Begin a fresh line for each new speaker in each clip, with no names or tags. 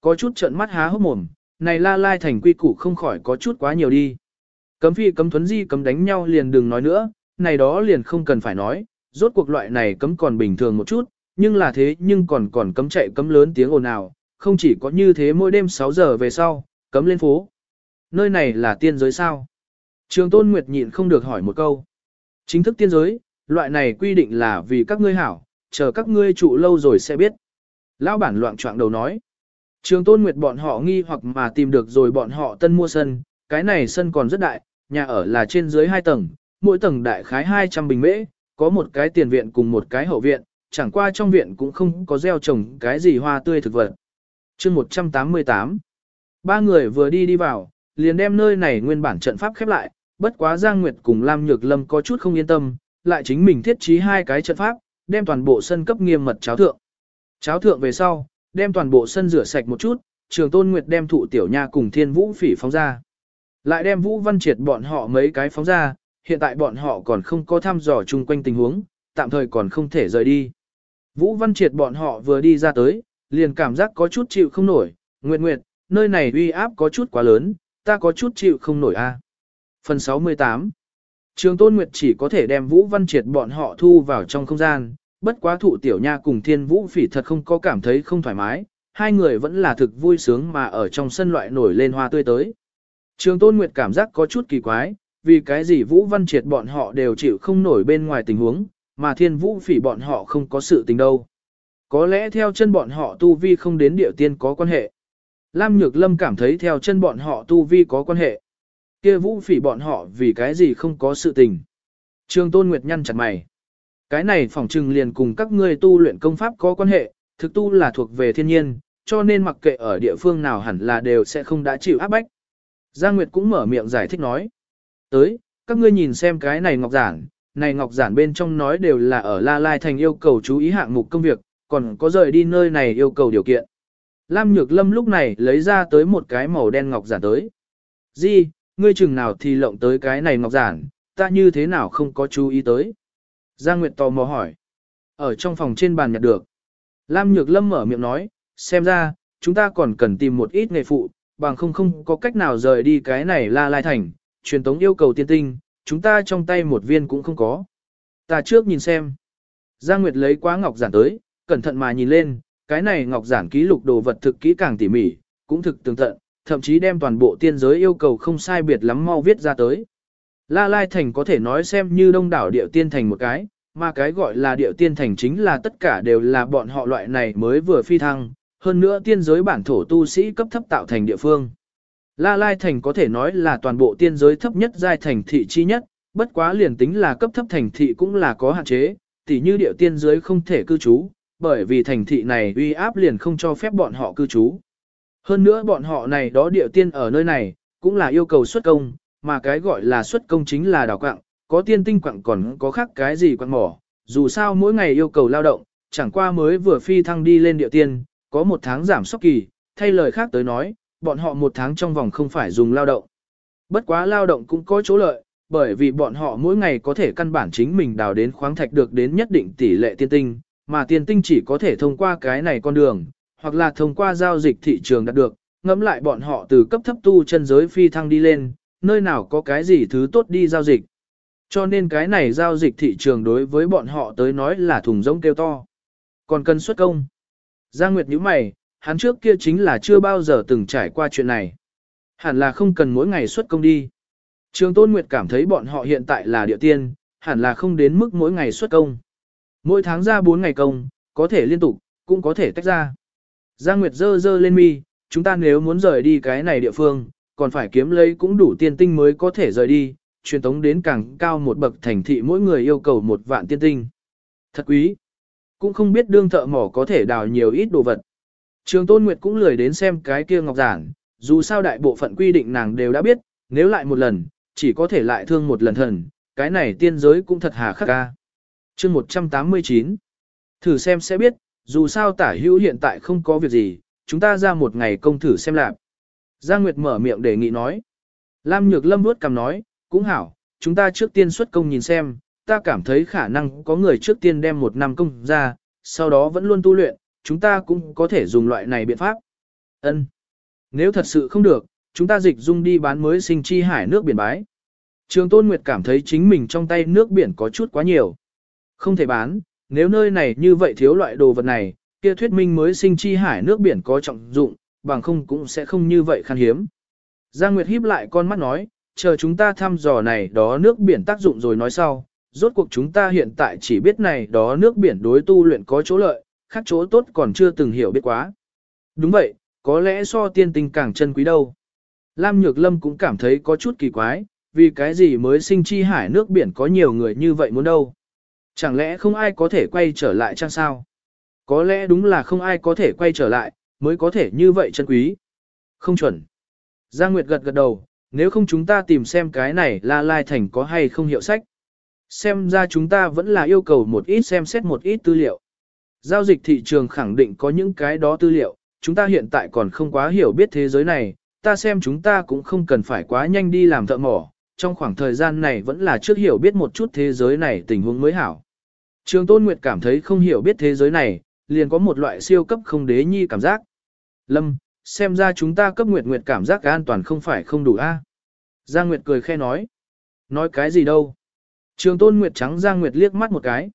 Có chút trợn mắt há hốc mồm, này la lai thành quy củ không khỏi có chút quá nhiều đi. Cấm phi cấm thuấn di cấm đánh nhau liền đừng nói nữa, này đó liền không cần phải nói, rốt cuộc loại này cấm còn bình thường một chút, nhưng là thế nhưng còn còn cấm chạy cấm lớn tiếng ồn ào, không chỉ có như thế mỗi đêm 6 giờ về sau, cấm lên phố. Nơi này là tiên giới sao? Trường Tôn Nguyệt nhịn không được hỏi một câu. Chính thức tiên giới, loại này quy định là vì các ngươi hảo, chờ các ngươi trụ lâu rồi sẽ biết. Lão bản loạn trọng đầu nói. Trường Tôn Nguyệt bọn họ nghi hoặc mà tìm được rồi bọn họ tân mua sân, cái này sân còn rất đại, nhà ở là trên dưới 2 tầng, mỗi tầng đại khái 200 bình mễ, có một cái tiền viện cùng một cái hậu viện, chẳng qua trong viện cũng không có gieo trồng cái gì hoa tươi thực vật. chương 188 Ba người vừa đi đi vào, liền đem nơi này nguyên bản trận pháp khép lại, bất quá Giang Nguyệt cùng Lam Nhược Lâm có chút không yên tâm, lại chính mình thiết trí hai cái trận pháp, đem toàn bộ sân cấp nghiêm mật cháo thượng. Cháo thượng về sau, đem toàn bộ sân rửa sạch một chút, Trường Tôn Nguyệt đem thụ tiểu nha cùng Thiên Vũ Phỉ phóng ra. Lại đem Vũ Văn Triệt bọn họ mấy cái phóng ra, hiện tại bọn họ còn không có thăm dò chung quanh tình huống, tạm thời còn không thể rời đi. Vũ Văn Triệt bọn họ vừa đi ra tới, liền cảm giác có chút chịu không nổi, Nguyệt Nguyệt, nơi này uy áp có chút quá lớn, ta có chút chịu không nổi a. Phần 68 Trường Tôn Nguyệt chỉ có thể đem Vũ Văn Triệt bọn họ thu vào trong không gian, bất quá thụ tiểu nha cùng thiên vũ phỉ thật không có cảm thấy không thoải mái, hai người vẫn là thực vui sướng mà ở trong sân loại nổi lên hoa tươi tới. Trường Tôn Nguyệt cảm giác có chút kỳ quái, vì cái gì Vũ Văn Triệt bọn họ đều chịu không nổi bên ngoài tình huống, mà thiên vũ phỉ bọn họ không có sự tình đâu. Có lẽ theo chân bọn họ tu vi không đến địa tiên có quan hệ. Lam Nhược Lâm cảm thấy theo chân bọn họ tu vi có quan hệ. kia vũ phỉ bọn họ vì cái gì không có sự tình. Trường Tôn Nguyệt nhăn chặt mày. Cái này phỏng trừng liền cùng các ngươi tu luyện công pháp có quan hệ, thực tu là thuộc về thiên nhiên, cho nên mặc kệ ở địa phương nào hẳn là đều sẽ không đã chịu áp bách. Giang Nguyệt cũng mở miệng giải thích nói. Tới, các ngươi nhìn xem cái này ngọc giản, này ngọc giản bên trong nói đều là ở La Lai Thành yêu cầu chú ý hạng mục công việc, còn có rời đi nơi này yêu cầu điều kiện. Lam Nhược Lâm lúc này lấy ra tới một cái màu đen ngọc giản tới. Di, ngươi chừng nào thì lộng tới cái này ngọc giản, ta như thế nào không có chú ý tới. Giang Nguyệt tò mò hỏi. Ở trong phòng trên bàn nhặt được. Lam Nhược Lâm mở miệng nói, xem ra, chúng ta còn cần tìm một ít nghề phụ, bằng không không có cách nào rời đi cái này la lai thành, truyền tống yêu cầu tiên tinh, chúng ta trong tay một viên cũng không có. Ta trước nhìn xem. Giang Nguyệt lấy quá ngọc giản tới, cẩn thận mà nhìn lên, cái này ngọc giản ký lục đồ vật thực kỹ càng tỉ mỉ, cũng thực tường tận, thậm chí đem toàn bộ tiên giới yêu cầu không sai biệt lắm mau viết ra tới. La Lai Thành có thể nói xem như đông đảo điệu tiên thành một cái, mà cái gọi là điệu tiên thành chính là tất cả đều là bọn họ loại này mới vừa phi thăng, hơn nữa tiên giới bản thổ tu sĩ cấp thấp tạo thành địa phương. La Lai Thành có thể nói là toàn bộ tiên giới thấp nhất giai thành thị chi nhất, bất quá liền tính là cấp thấp thành thị cũng là có hạn chế, tỉ như điệu tiên giới không thể cư trú, bởi vì thành thị này uy áp liền không cho phép bọn họ cư trú. Hơn nữa bọn họ này đó điệu tiên ở nơi này, cũng là yêu cầu xuất công, mà cái gọi là xuất công chính là đào quặng, có tiên tinh quặng còn có khác cái gì quặng mỏ, dù sao mỗi ngày yêu cầu lao động, chẳng qua mới vừa phi thăng đi lên địa tiên, có một tháng giảm sóc kỳ, thay lời khác tới nói, bọn họ một tháng trong vòng không phải dùng lao động. Bất quá lao động cũng có chỗ lợi, bởi vì bọn họ mỗi ngày có thể căn bản chính mình đào đến khoáng thạch được đến nhất định tỷ lệ tiên tinh, mà tiên tinh chỉ có thể thông qua cái này con đường, hoặc là thông qua giao dịch thị trường đạt được, ngẫm lại bọn họ từ cấp thấp tu chân giới phi thăng đi lên, nơi nào có cái gì thứ tốt đi giao dịch. Cho nên cái này giao dịch thị trường đối với bọn họ tới nói là thùng rỗng kêu to. Còn cần xuất công. Giang Nguyệt nhíu mày, hắn trước kia chính là chưa bao giờ từng trải qua chuyện này. Hẳn là không cần mỗi ngày xuất công đi. Trường Tôn Nguyệt cảm thấy bọn họ hiện tại là địa tiên, hẳn là không đến mức mỗi ngày xuất công. Mỗi tháng ra 4 ngày công, có thể liên tục, cũng có thể tách ra. Giang Nguyệt dơ dơ lên mi, chúng ta nếu muốn rời đi cái này địa phương, còn phải kiếm lấy cũng đủ tiên tinh mới có thể rời đi, truyền tống đến càng cao một bậc thành thị mỗi người yêu cầu một vạn tiên tinh. Thật quý. Cũng không biết đương thợ mỏ có thể đào nhiều ít đồ vật. Trường Tôn Nguyệt cũng lười đến xem cái kia ngọc giản, dù sao đại bộ phận quy định nàng đều đã biết, nếu lại một lần, chỉ có thể lại thương một lần thần, cái này tiên giới cũng thật hà khắc ca. chương 189 Thử xem sẽ biết, dù sao tả hữu hiện tại không có việc gì, chúng ta ra một ngày công thử xem lạc. Giang Nguyệt mở miệng đề nghị nói. Lam Nhược Lâm vuốt cằm nói, cũng hảo, chúng ta trước tiên xuất công nhìn xem, ta cảm thấy khả năng có người trước tiên đem một năm công ra, sau đó vẫn luôn tu luyện, chúng ta cũng có thể dùng loại này biện pháp. Ân. Nếu thật sự không được, chúng ta dịch dung đi bán mới sinh chi hải nước biển bái. Trường Tôn Nguyệt cảm thấy chính mình trong tay nước biển có chút quá nhiều. Không thể bán, nếu nơi này như vậy thiếu loại đồ vật này, kia thuyết minh mới sinh chi hải nước biển có trọng dụng, bằng không cũng sẽ không như vậy khan hiếm. Giang Nguyệt híp lại con mắt nói, chờ chúng ta thăm dò này đó nước biển tác dụng rồi nói sau, rốt cuộc chúng ta hiện tại chỉ biết này đó nước biển đối tu luyện có chỗ lợi, khác chỗ tốt còn chưa từng hiểu biết quá. Đúng vậy, có lẽ so tiên tinh càng chân quý đâu. Lam Nhược Lâm cũng cảm thấy có chút kỳ quái, vì cái gì mới sinh chi hải nước biển có nhiều người như vậy muốn đâu. Chẳng lẽ không ai có thể quay trở lại chăng sao? Có lẽ đúng là không ai có thể quay trở lại, mới có thể như vậy chân quý. Không chuẩn. Giang Nguyệt gật gật đầu, nếu không chúng ta tìm xem cái này La Lai Thành có hay không hiệu sách. Xem ra chúng ta vẫn là yêu cầu một ít xem xét một ít tư liệu. Giao dịch thị trường khẳng định có những cái đó tư liệu, chúng ta hiện tại còn không quá hiểu biết thế giới này, ta xem chúng ta cũng không cần phải quá nhanh đi làm thợ mỏ, trong khoảng thời gian này vẫn là trước hiểu biết một chút thế giới này tình huống mới hảo. Trường Tôn Nguyệt cảm thấy không hiểu biết thế giới này, liền có một loại siêu cấp không đế nhi cảm giác. Lâm, xem ra chúng ta cấp Nguyệt Nguyệt cảm giác an toàn không phải không đủ a. Giang Nguyệt cười khe nói. Nói cái gì đâu. Trường Tôn Nguyệt trắng Giang Nguyệt liếc mắt một cái.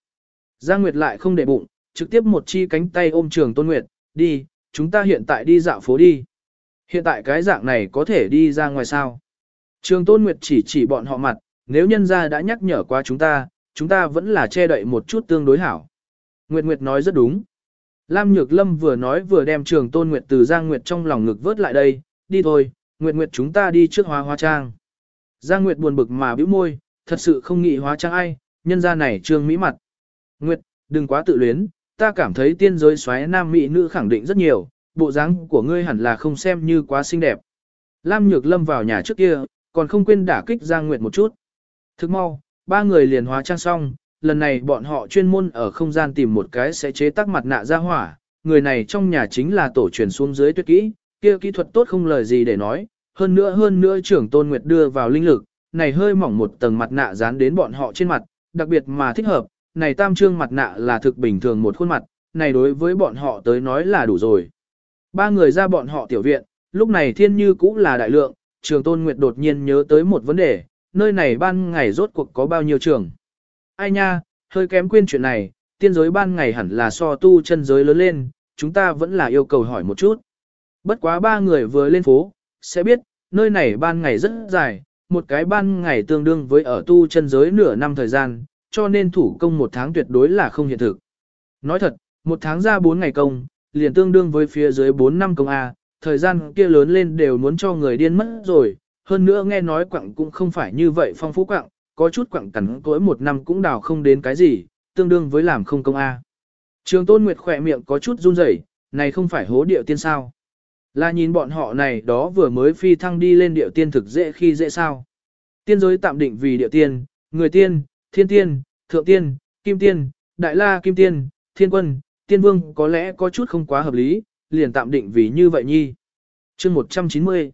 Giang Nguyệt lại không để bụng, trực tiếp một chi cánh tay ôm Trường Tôn Nguyệt, đi, chúng ta hiện tại đi dạo phố đi. Hiện tại cái dạng này có thể đi ra ngoài sao? Trường Tôn Nguyệt chỉ chỉ bọn họ mặt, nếu nhân gia đã nhắc nhở qua chúng ta, chúng ta vẫn là che đậy một chút tương đối hảo. Nguyệt Nguyệt nói rất đúng. Lam Nhược Lâm vừa nói vừa đem Trường Tôn Nguyệt từ Giang Nguyệt trong lòng ngực vớt lại đây, đi thôi, Nguyệt Nguyệt chúng ta đi trước hóa hóa trang. Giang Nguyệt buồn bực mà bĩu môi, thật sự không nghĩ hóa trang ai, nhân gia này trương mỹ mặt. Nguyệt, đừng quá tự luyến, ta cảm thấy tiên giới xoáy nam mỹ nữ khẳng định rất nhiều, bộ dáng của ngươi hẳn là không xem như quá xinh đẹp. Lam Nhược Lâm vào nhà trước kia, còn không quên đả kích Giang Nguyệt một chút. Thức mau, ba người liền hóa trang xong, lần này bọn họ chuyên môn ở không gian tìm một cái sẽ chế tác mặt nạ ra hỏa, người này trong nhà chính là tổ truyền xuống dưới tuyệt kỹ, kia kỹ thuật tốt không lời gì để nói, hơn nữa hơn nữa trưởng Tôn Nguyệt đưa vào linh lực, này hơi mỏng một tầng mặt nạ dán đến bọn họ trên mặt, đặc biệt mà thích hợp, này tam trương mặt nạ là thực bình thường một khuôn mặt, này đối với bọn họ tới nói là đủ rồi. Ba người ra bọn họ tiểu viện, lúc này thiên như cũng là đại lượng, trường tôn nguyệt đột nhiên nhớ tới một vấn đề, nơi này ban ngày rốt cuộc có bao nhiêu trường. Ai nha, hơi kém quên chuyện này, tiên giới ban ngày hẳn là so tu chân giới lớn lên, chúng ta vẫn là yêu cầu hỏi một chút. Bất quá ba người vừa lên phố, sẽ biết, nơi này ban ngày rất dài, một cái ban ngày tương đương với ở tu chân giới nửa năm thời gian, cho nên thủ công một tháng tuyệt đối là không hiện thực. Nói thật, một tháng ra bốn ngày công, liền tương đương với phía dưới 4 năm công A, thời gian kia lớn lên đều muốn cho người điên mất rồi, hơn nữa nghe nói quặng cũng không phải như vậy phong phú quặng, có chút quặng cắn cỗi một năm cũng đào không đến cái gì, tương đương với làm không công A. Trường Tôn Nguyệt khỏe miệng có chút run rẩy, này không phải hố điệu tiên sao. Là nhìn bọn họ này đó vừa mới phi thăng đi lên điệu tiên thực dễ khi dễ sao. Tiên giới tạm định vì điệu tiên, người tiên, thiên tiên, thượng tiên, kim tiên, đại la kim tiên, thiên quân, tiên vương có lẽ có chút không quá hợp lý, liền tạm định vì như vậy nhi. chương 190.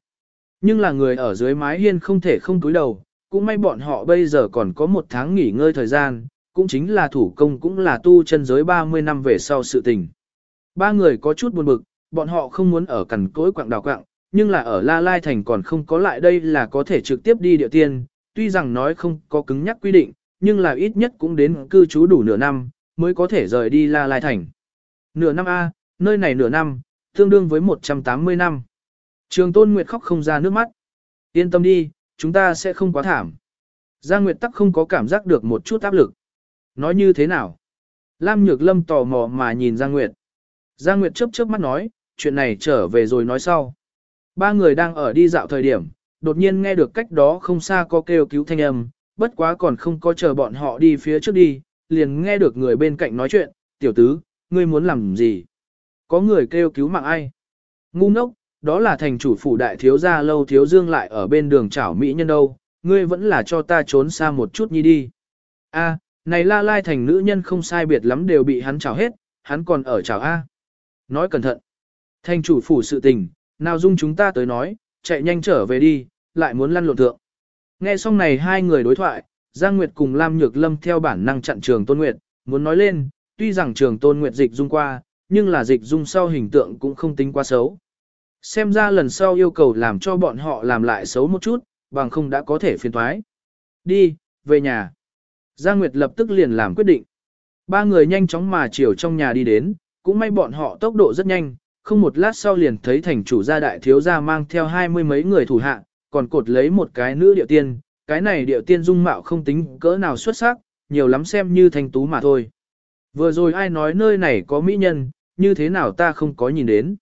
Nhưng là người ở dưới mái hiên không thể không túi đầu, cũng may bọn họ bây giờ còn có một tháng nghỉ ngơi thời gian, cũng chính là thủ công cũng là tu chân giới 30 năm về sau sự tình. Ba người có chút buồn bực, bọn họ không muốn ở cằn cối quạng đào quạng, nhưng là ở La Lai Thành còn không có lại đây là có thể trực tiếp đi địa tiên, tuy rằng nói không có cứng nhắc quy định, nhưng là ít nhất cũng đến cư trú đủ nửa năm, mới có thể rời đi La Lai Thành. Nửa năm A, nơi này nửa năm, tương đương với 180 năm. Trường Tôn Nguyệt khóc không ra nước mắt. Yên tâm đi, chúng ta sẽ không quá thảm. Giang Nguyệt tắc không có cảm giác được một chút áp lực. Nói như thế nào? Lam Nhược Lâm tò mò mà nhìn Giang Nguyệt. Giang Nguyệt chớp chớp mắt nói, chuyện này trở về rồi nói sau. Ba người đang ở đi dạo thời điểm, đột nhiên nghe được cách đó không xa có kêu cứu thanh âm, bất quá còn không có chờ bọn họ đi phía trước đi, liền nghe được người bên cạnh nói chuyện, tiểu tứ, ngươi muốn làm gì? Có người kêu cứu mạng ai? Ngu ngốc, đó là thành chủ phủ đại thiếu gia lâu thiếu dương lại ở bên đường chảo mỹ nhân đâu, ngươi vẫn là cho ta trốn xa một chút nhi đi. A, này la lai thành nữ nhân không sai biệt lắm đều bị hắn chảo hết, hắn còn ở chảo A. Nói cẩn thận. Thành chủ phủ sự tình, nào dung chúng ta tới nói, chạy nhanh trở về đi, lại muốn lăn lộn thượng. Nghe xong này hai người đối thoại, Giang Nguyệt cùng Lam Nhược Lâm theo bản năng chặn trường Tôn Nguyệt, muốn nói lên, tuy rằng trường tôn nguyệt dịch dung qua, nhưng là dịch dung sau hình tượng cũng không tính quá xấu. Xem ra lần sau yêu cầu làm cho bọn họ làm lại xấu một chút, bằng không đã có thể phiền thoái. Đi, về nhà. Giang Nguyệt lập tức liền làm quyết định. Ba người nhanh chóng mà chiều trong nhà đi đến, cũng may bọn họ tốc độ rất nhanh, không một lát sau liền thấy thành chủ gia đại thiếu gia mang theo hai mươi mấy người thủ hạ, còn cột lấy một cái nữ điệu tiên, cái này điệu tiên dung mạo không tính cỡ nào xuất sắc, nhiều lắm xem như thanh tú mà thôi. Vừa rồi ai nói nơi này có mỹ nhân, như thế nào ta không có nhìn đến.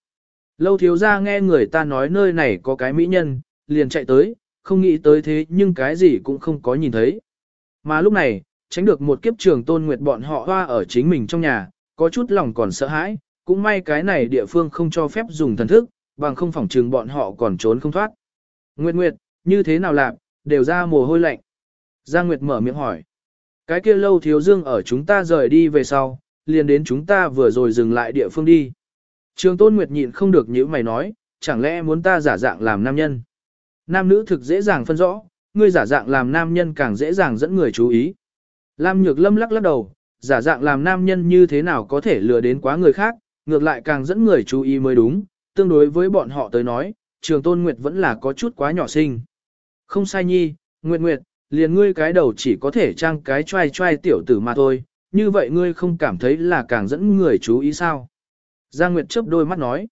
Lâu thiếu gia nghe người ta nói nơi này có cái mỹ nhân, liền chạy tới, không nghĩ tới thế nhưng cái gì cũng không có nhìn thấy. Mà lúc này, tránh được một kiếp trường tôn nguyệt bọn họ hoa ở chính mình trong nhà, có chút lòng còn sợ hãi, cũng may cái này địa phương không cho phép dùng thần thức, bằng không phỏng trường bọn họ còn trốn không thoát. Nguyệt Nguyệt, như thế nào làm, đều ra mồ hôi lạnh. Giang Nguyệt mở miệng hỏi. Cái kia lâu thiếu dương ở chúng ta rời đi về sau, liền đến chúng ta vừa rồi dừng lại địa phương đi. Trường Tôn Nguyệt nhịn không được những mày nói, chẳng lẽ muốn ta giả dạng làm nam nhân. Nam nữ thực dễ dàng phân rõ, ngươi giả dạng làm nam nhân càng dễ dàng dẫn người chú ý. Lam Nhược Lâm lắc lắc đầu, giả dạng làm nam nhân như thế nào có thể lừa đến quá người khác, ngược lại càng dẫn người chú ý mới đúng, tương đối với bọn họ tới nói, Trường Tôn Nguyệt vẫn là có chút quá nhỏ xinh. Không sai nhi, Nguyệt Nguyệt, liền ngươi cái đầu chỉ có thể trang cái trai trai tiểu tử mà thôi, như vậy ngươi không cảm thấy là càng dẫn người chú ý sao? Giang Nguyệt chớp đôi mắt nói.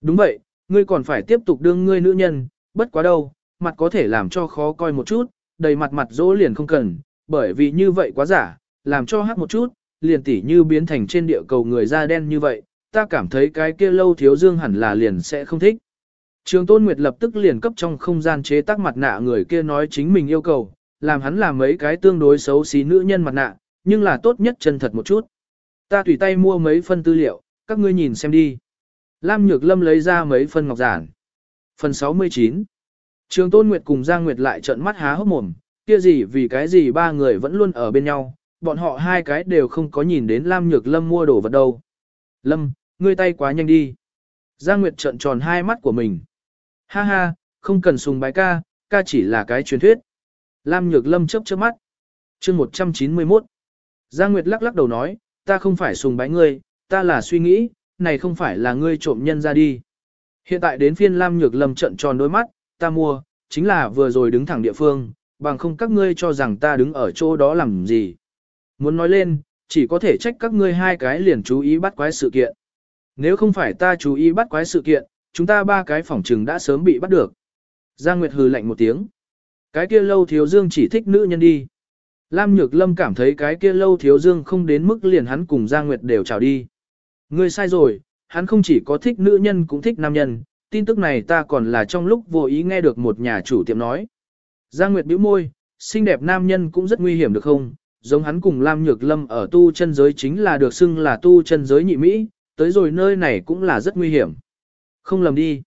Đúng vậy, ngươi còn phải tiếp tục đương ngươi nữ nhân, bất quá đâu, mặt có thể làm cho khó coi một chút, đầy mặt mặt dỗ liền không cần, bởi vì như vậy quá giả, làm cho hắc một chút, liền tỉ như biến thành trên địa cầu người da đen như vậy, ta cảm thấy cái kia lâu thiếu dương hẳn là liền sẽ không thích. Trường Tôn Nguyệt lập tức liền cấp trong không gian chế tác mặt nạ người kia nói chính mình yêu cầu, làm hắn làm mấy cái tương đối xấu xí nữ nhân mặt nạ, nhưng là tốt nhất chân thật một chút. Ta tùy tay mua mấy phân tư liệu, các ngươi nhìn xem đi. Lam Nhược Lâm lấy ra mấy phân ngọc giản. Phần 69 Trường Tôn Nguyệt cùng Giang Nguyệt lại trợn mắt há hốc mồm, kia gì vì cái gì ba người vẫn luôn ở bên nhau, bọn họ hai cái đều không có nhìn đến Lam Nhược Lâm mua đồ vật đâu. Lâm, ngươi tay quá nhanh đi. Giang Nguyệt trợn tròn hai mắt của mình. Ha ha, không cần sùng bái ca, ca chỉ là cái truyền thuyết. Lam Nhược Lâm chớp chớp mắt. Chương 191. Giang Nguyệt lắc lắc đầu nói, ta không phải sùng bái ngươi, ta là suy nghĩ, này không phải là ngươi trộm nhân ra đi. Hiện tại đến phiên Lam Nhược Lâm trận tròn đôi mắt, ta mua, chính là vừa rồi đứng thẳng địa phương, bằng không các ngươi cho rằng ta đứng ở chỗ đó làm gì. Muốn nói lên, chỉ có thể trách các ngươi hai cái liền chú ý bắt quái sự kiện. Nếu không phải ta chú ý bắt quái sự kiện, chúng ta ba cái phỏng trừng đã sớm bị bắt được. Giang Nguyệt hừ lạnh một tiếng. Cái kia lâu thiếu dương chỉ thích nữ nhân đi. Lam Nhược Lâm cảm thấy cái kia lâu thiếu dương không đến mức liền hắn cùng Giang Nguyệt đều chào đi. Ngươi sai rồi, hắn không chỉ có thích nữ nhân cũng thích nam nhân, tin tức này ta còn là trong lúc vô ý nghe được một nhà chủ tiệm nói. Giang Nguyệt bĩu môi, xinh đẹp nam nhân cũng rất nguy hiểm được không? Giống hắn cùng Lam Nhược Lâm ở tu chân giới chính là được xưng là tu chân giới nhị Mỹ, tới rồi nơi này cũng là rất nguy hiểm. Không lầm đi.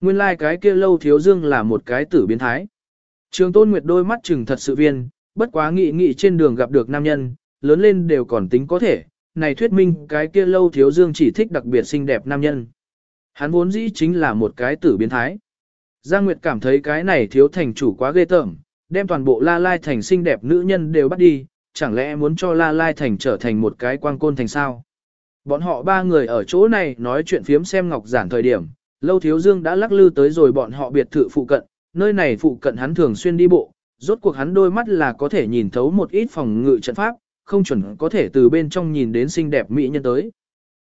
Nguyên lai like cái kia lâu thiếu dương là một cái tử biến thái. Trường Tôn Nguyệt đôi mắt chừng thật sự viên, bất quá nghị nghị trên đường gặp được nam nhân, lớn lên đều còn tính có thể, này thuyết minh cái kia lâu thiếu dương chỉ thích đặc biệt xinh đẹp nam nhân. Hắn vốn dĩ chính là một cái tử biến thái. Giang Nguyệt cảm thấy cái này thiếu thành chủ quá ghê tởm, đem toàn bộ La Lai thành xinh đẹp nữ nhân đều bắt đi, chẳng lẽ muốn cho La Lai thành trở thành một cái quang côn thành sao? Bọn họ ba người ở chỗ này nói chuyện phiếm xem ngọc giản thời điểm, Lâu Thiếu Dương đã lắc lư tới rồi bọn họ biệt thự phụ cận, nơi này phụ cận hắn thường xuyên đi bộ, rốt cuộc hắn đôi mắt là có thể nhìn thấu một ít phòng ngự trận pháp, không chuẩn có thể từ bên trong nhìn đến xinh đẹp mỹ nhân tới.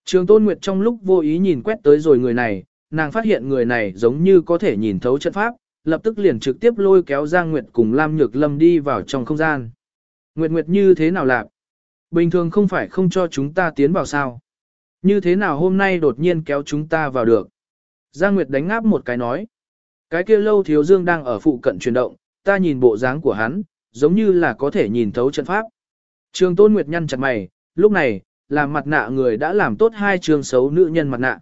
Trường Tôn Nguyệt trong lúc vô ý nhìn quét tới rồi người này, nàng phát hiện người này giống như có thể nhìn thấu trận pháp, lập tức liền trực tiếp lôi kéo Giang Nguyệt cùng Lam Nhược Lâm đi vào trong không gian. Nguyệt Nguyệt như thế nào lạc? Bình thường không phải không cho chúng ta tiến vào sao? Như thế nào hôm nay đột nhiên kéo chúng ta vào được? Giang Nguyệt đánh ngáp một cái nói. Cái kia lâu thiếu dương đang ở phụ cận chuyển động, ta nhìn bộ dáng của hắn, giống như là có thể nhìn thấu trận pháp. Trường Tôn Nguyệt nhăn chặt mày, lúc này, làm mặt nạ người đã làm tốt hai trường xấu nữ nhân mặt nạ.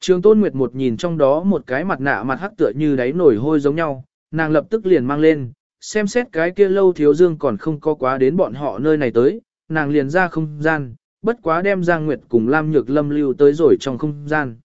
Trường Tôn Nguyệt một nhìn trong đó một cái mặt nạ mặt hắc tựa như đáy nổi hôi giống nhau, nàng lập tức liền mang lên, xem xét cái kia lâu thiếu dương còn không có quá đến bọn họ nơi này tới, nàng liền ra không gian, bất quá đem Giang Nguyệt cùng Lam Nhược Lâm lưu tới rồi trong không gian.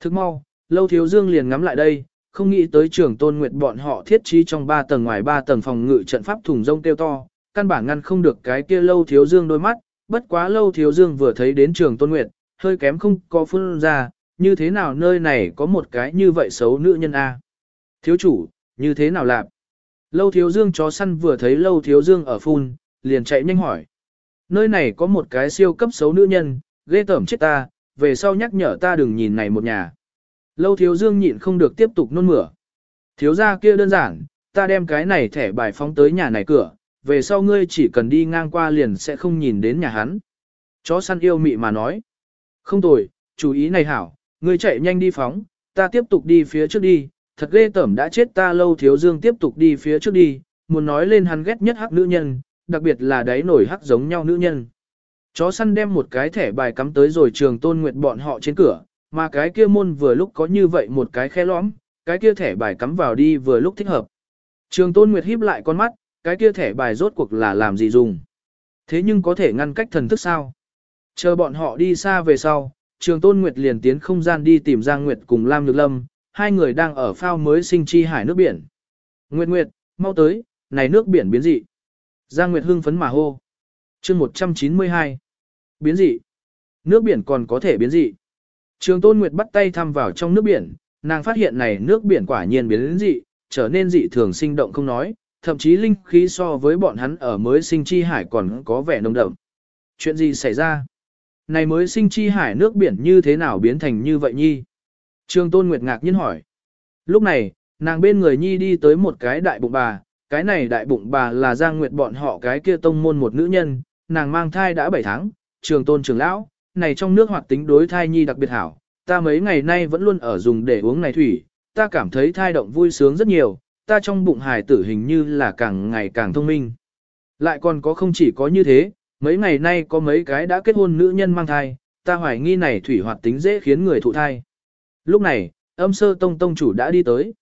Thức mau, lâu thiếu dương liền ngắm lại đây, không nghĩ tới trường tôn nguyệt bọn họ thiết trí trong ba tầng ngoài ba tầng phòng ngự trận pháp thùng rông tiêu to, căn bản ngăn không được cái kia lâu thiếu dương đôi mắt, bất quá lâu thiếu dương vừa thấy đến trường tôn nguyệt, hơi kém không có phương ra, như thế nào nơi này có một cái như vậy xấu nữ nhân a? Thiếu chủ, như thế nào lạp? Lâu thiếu dương chó săn vừa thấy lâu thiếu dương ở phun, liền chạy nhanh hỏi. Nơi này có một cái siêu cấp xấu nữ nhân, ghê tởm chết ta, về sau nhắc nhở ta đừng nhìn này một nhà. Lâu thiếu dương nhịn không được tiếp tục nôn mửa. Thiếu gia kia đơn giản, ta đem cái này thẻ bài phóng tới nhà này cửa, về sau ngươi chỉ cần đi ngang qua liền sẽ không nhìn đến nhà hắn. Chó săn yêu mị mà nói. Không tồi, chú ý này hảo, ngươi chạy nhanh đi phóng, ta tiếp tục đi phía trước đi, thật ghê tởm đã chết ta lâu thiếu dương tiếp tục đi phía trước đi, muốn nói lên hắn ghét nhất hắc nữ nhân, đặc biệt là đáy nổi hắc giống nhau nữ nhân. Chó săn đem một cái thẻ bài cắm tới rồi trường tôn nguyệt bọn họ trên cửa, mà cái kia môn vừa lúc có như vậy một cái khe lõm, cái kia thẻ bài cắm vào đi vừa lúc thích hợp. Trường tôn nguyệt híp lại con mắt, cái kia thẻ bài rốt cuộc là làm gì dùng. Thế nhưng có thể ngăn cách thần thức sao? Chờ bọn họ đi xa về sau, trường tôn nguyệt liền tiến không gian đi tìm Giang Nguyệt cùng Lam Nhược Lâm, hai người đang ở phao mới sinh chi hải nước biển. Nguyệt Nguyệt, mau tới, này nước biển biến dị. Giang Nguyệt hưng phấn mà hô. chương 192. Biến dị. Nước biển còn có thể biến dị. Trường Tôn Nguyệt bắt tay thăm vào trong nước biển, nàng phát hiện này nước biển quả nhiên biến dị, trở nên dị thường sinh động không nói, thậm chí linh khí so với bọn hắn ở mới sinh chi hải còn có vẻ nồng đậm. Chuyện gì xảy ra? Này mới sinh chi hải nước biển như thế nào biến thành như vậy nhi? Trường Tôn Nguyệt ngạc nhiên hỏi. Lúc này, nàng bên người nhi đi tới một cái đại bụng bà, cái này đại bụng bà là Giang Nguyệt bọn họ cái kia tông môn một nữ nhân, nàng mang thai đã 7 tháng, trường tôn trường lão, này trong nước hoạt tính đối thai nhi đặc biệt hảo, ta mấy ngày nay vẫn luôn ở dùng để uống này thủy, ta cảm thấy thai động vui sướng rất nhiều, ta trong bụng hài tử hình như là càng ngày càng thông minh. Lại còn có không chỉ có như thế, mấy ngày nay có mấy cái đã kết hôn nữ nhân mang thai, ta hoài nghi này thủy hoạt tính dễ khiến người thụ thai. Lúc này, âm sơ tông tông chủ đã đi tới.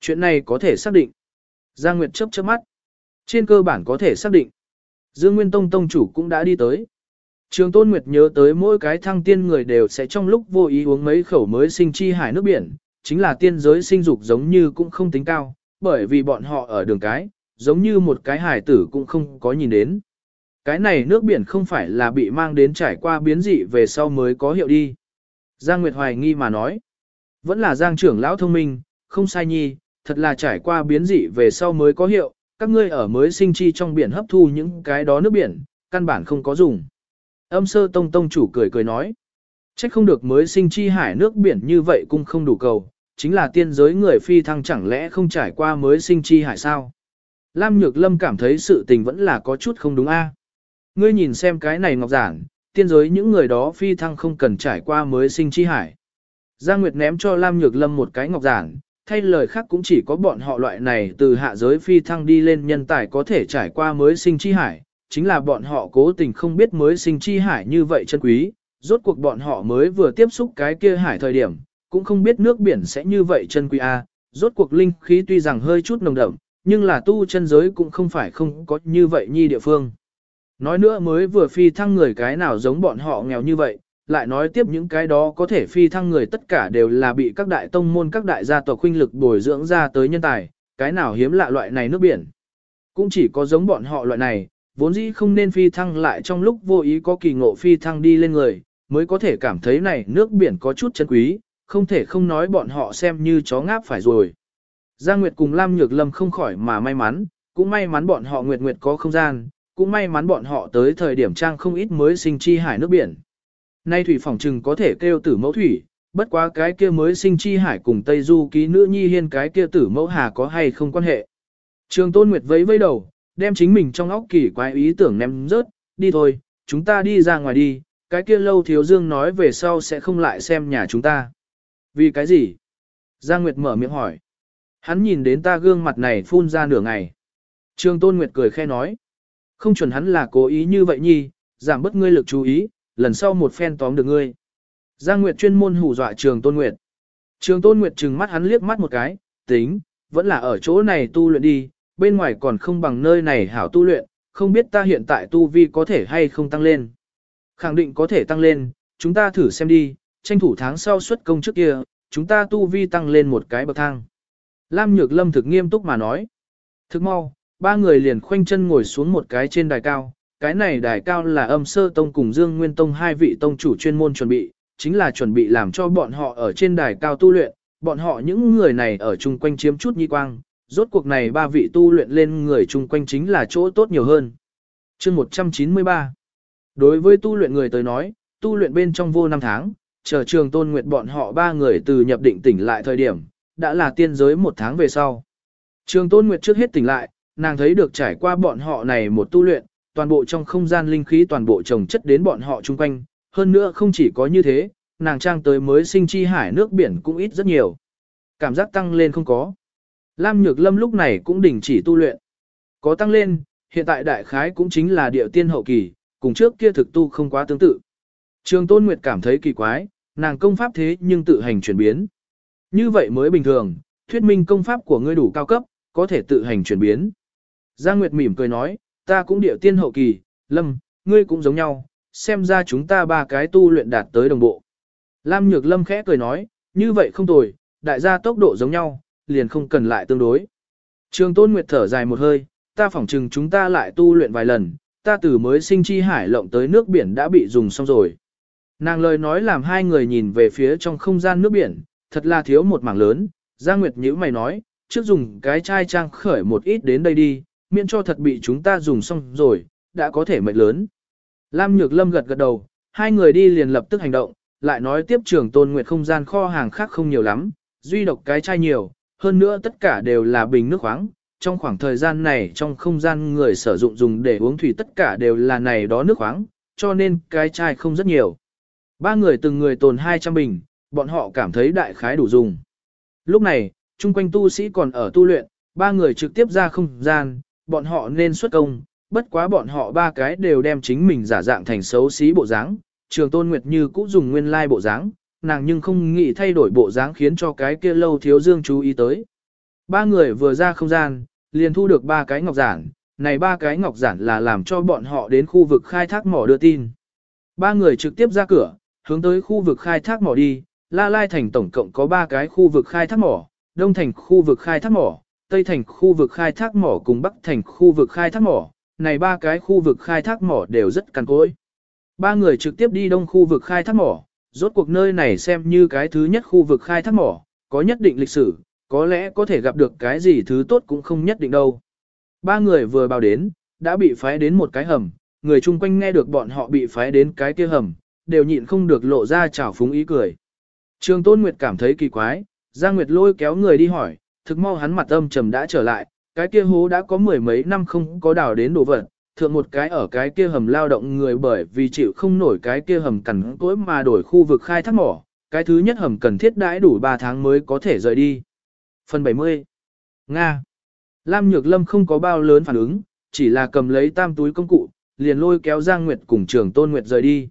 Chuyện này có thể xác định. Giang Nguyệt chớp chớp mắt. Trên cơ bản có thể xác định. Dương Nguyên Tông Tông chủ cũng đã đi tới. Trường Tôn Nguyệt nhớ tới mỗi cái thăng tiên người đều sẽ trong lúc vô ý uống mấy khẩu mới sinh chi hải nước biển, chính là tiên giới sinh dục giống như cũng không tính cao, bởi vì bọn họ ở đường cái, giống như một cái hải tử cũng không có nhìn đến. Cái này nước biển không phải là bị mang đến trải qua biến dị về sau mới có hiệu đi. Giang Nguyệt hoài nghi mà nói. Vẫn là Giang trưởng lão thông minh, không sai nhi, thật là trải qua biến dị về sau mới có hiệu, các ngươi ở mới sinh chi trong biển hấp thu những cái đó nước biển, căn bản không có dùng. Âm sơ tông tông chủ cười cười nói, trách không được mới sinh chi hải nước biển như vậy cũng không đủ cầu, chính là tiên giới người phi thăng chẳng lẽ không trải qua mới sinh chi hải sao. Lam Nhược Lâm cảm thấy sự tình vẫn là có chút không đúng a. Ngươi nhìn xem cái này ngọc giản, tiên giới những người đó phi thăng không cần trải qua mới sinh chi hải. Giang Nguyệt ném cho Lam Nhược Lâm một cái ngọc giản, thay lời khác cũng chỉ có bọn họ loại này từ hạ giới phi thăng đi lên nhân tài có thể trải qua mới sinh chi hải, chính là bọn họ cố tình không biết mới sinh chi hải như vậy chân quý, rốt cuộc bọn họ mới vừa tiếp xúc cái kia hải thời điểm, cũng không biết nước biển sẽ như vậy chân quý a. rốt cuộc linh khí tuy rằng hơi chút nồng đậm, nhưng là tu chân giới cũng không phải không có như vậy nhi địa phương. Nói nữa mới vừa phi thăng người cái nào giống bọn họ nghèo như vậy, lại nói tiếp những cái đó có thể phi thăng người tất cả đều là bị các đại tông môn các đại gia tộc huynh lực bồi dưỡng ra tới nhân tài, cái nào hiếm lạ loại này nước biển. Cũng chỉ có giống bọn họ loại này, vốn dĩ không nên phi thăng lại trong lúc vô ý có kỳ ngộ phi thăng đi lên người, mới có thể cảm thấy này nước biển có chút chân quý, không thể không nói bọn họ xem như chó ngáp phải rồi. Giang Nguyệt cùng Lam Nhược Lâm không khỏi mà may mắn, cũng may mắn bọn họ Nguyệt Nguyệt có không gian, cũng may mắn bọn họ tới thời điểm trang không ít mới sinh chi hải nước biển. Nay thủy phòng trừng có thể kêu tử mẫu thủy, bất quá cái kia mới sinh chi hải cùng Tây Du ký nữ nhi hiên cái kia tử mẫu hà có hay không quan hệ. Trường Tôn Nguyệt vẫy vẫy đầu, đem chính mình trong óc kỳ quái ý tưởng ném rớt, đi thôi, chúng ta đi ra ngoài đi, cái kia lâu thiếu dương nói về sau sẽ không lại xem nhà chúng ta. Vì cái gì? Giang Nguyệt mở miệng hỏi. Hắn nhìn đến ta gương mặt này phun ra nửa ngày. Trường Tôn Nguyệt cười khe nói. Không chuẩn hắn là cố ý như vậy nhi, giảm bớt ngươi lực chú ý, lần sau một phen tóm được ngươi. Giang Nguyệt chuyên môn hù dọa Trường Tôn Nguyệt. Trường Tôn Nguyệt trừng mắt hắn liếc mắt một cái, tính, vẫn là ở chỗ này tu luyện đi, bên ngoài còn không bằng nơi này hảo tu luyện, không biết ta hiện tại tu vi có thể hay không tăng lên. Khẳng định có thể tăng lên, chúng ta thử xem đi, tranh thủ tháng sau xuất công trước kia, chúng ta tu vi tăng lên một cái bậc thang. Lam Nhược Lâm thực nghiêm túc mà nói. Thực mau, ba người liền khoanh chân ngồi xuống một cái trên đài cao, cái này đài cao là âm sơ tông cùng Dương Nguyên Tông hai vị tông chủ chuyên môn chuẩn bị, chính là chuẩn bị làm cho bọn họ ở trên đài cao tu luyện, bọn họ những người này ở chung quanh chiếm chút nhi quang, rốt cuộc này ba vị tu luyện lên người chung quanh chính là chỗ tốt nhiều hơn. chương 193 Đối với tu luyện người tới nói, tu luyện bên trong vô năm tháng, chờ trường tôn nguyệt bọn họ ba người từ nhập định tỉnh lại thời điểm, đã là tiên giới một tháng về sau. Trường tôn nguyệt trước hết tỉnh lại, nàng thấy được trải qua bọn họ này một tu luyện, toàn bộ trong không gian linh khí toàn bộ trồng chất đến bọn họ chung quanh, hơn nữa không chỉ có như thế, nàng trang tới mới sinh chi hải nước biển cũng ít rất nhiều. Cảm giác tăng lên không có. Lam Nhược Lâm lúc này cũng đình chỉ tu luyện. Có tăng lên, hiện tại đại khái cũng chính là địa tiên hậu kỳ, cùng trước kia thực tu không quá tương tự. Trường Tôn Nguyệt cảm thấy kỳ quái, nàng công pháp thế nhưng tự hành chuyển biến. Như vậy mới bình thường, thuyết minh công pháp của ngươi đủ cao cấp, có thể tự hành chuyển biến. Giang Nguyệt mỉm cười nói, ta cũng địa tiên hậu kỳ, Lâm, ngươi cũng giống nhau, xem ra chúng ta ba cái tu luyện đạt tới đồng bộ. Lam Nhược Lâm khẽ cười nói, như vậy không tồi, đại gia tốc độ giống nhau, liền không cần lại tương đối. Trường Tôn Nguyệt thở dài một hơi, ta phỏng chừng chúng ta lại tu luyện vài lần, ta từ mới sinh chi hải lộng tới nước biển đã bị dùng xong rồi. Nàng lời nói làm hai người nhìn về phía trong không gian nước biển, thật là thiếu một mảng lớn, Giang Nguyệt nhữ mày nói, trước dùng cái chai trang khởi một ít đến đây đi, miễn cho thật bị chúng ta dùng xong rồi, đã có thể mệt lớn. Lam Nhược Lâm gật gật đầu, hai người đi liền lập tức hành động, lại nói tiếp trường tôn nguyệt không gian kho hàng khác không nhiều lắm, duy độc cái chai nhiều, hơn nữa tất cả đều là bình nước khoáng. Trong khoảng thời gian này trong không gian người sử dụng dùng để uống thủy tất cả đều là này đó nước khoáng, cho nên cái chai không rất nhiều. Ba người từng người tồn 200 bình, bọn họ cảm thấy đại khái đủ dùng. Lúc này, chung quanh tu sĩ còn ở tu luyện, ba người trực tiếp ra không gian, bọn họ nên xuất công, bất quá bọn họ ba cái đều đem chính mình giả dạng thành xấu xí bộ dáng. Trường Tôn Nguyệt Như cũng dùng nguyên lai bộ dáng, nàng nhưng không nghĩ thay đổi bộ dáng khiến cho cái kia lâu thiếu dương chú ý tới. Ba người vừa ra không gian, liền thu được ba cái ngọc giản, này ba cái ngọc giản là làm cho bọn họ đến khu vực khai thác mỏ đưa tin. Ba người trực tiếp ra cửa, hướng tới khu vực khai thác mỏ đi, La Lai Thành tổng cộng có ba cái khu vực khai thác mỏ, Đông Thành khu vực khai thác mỏ, Tây Thành khu vực khai thác mỏ cùng Bắc Thành khu vực khai thác mỏ, này ba cái khu vực khai thác mỏ đều rất cằn cỗi. Ba người trực tiếp đi đông khu vực khai thác mỏ, rốt cuộc nơi này xem như cái thứ nhất khu vực khai thác mỏ, có nhất định lịch sử, có lẽ có thể gặp được cái gì thứ tốt cũng không nhất định đâu. Ba người vừa vào đến, đã bị phái đến một cái hầm, người chung quanh nghe được bọn họ bị phái đến cái kia hầm, đều nhịn không được lộ ra chảo phúng ý cười. Trường Tôn Nguyệt cảm thấy kỳ quái, Giang Nguyệt lôi kéo người đi hỏi, thực mau hắn mặt âm trầm đã trở lại, cái kia hố đã có mười mấy năm không có đào đến đồ vật, thượng một cái ở cái kia hầm lao động người bởi vì chịu không nổi cái kia hầm cằn cỗi mà đổi khu vực khai thác mỏ, cái thứ nhất hầm cần thiết đãi đủ 3 tháng mới có thể rời đi. Phần 70 Nga Lam Nhược Lâm không có bao lớn phản ứng, chỉ là cầm lấy tam túi công cụ, liền lôi kéo Giang Nguyệt cùng trường Tôn Nguyệt rời đi.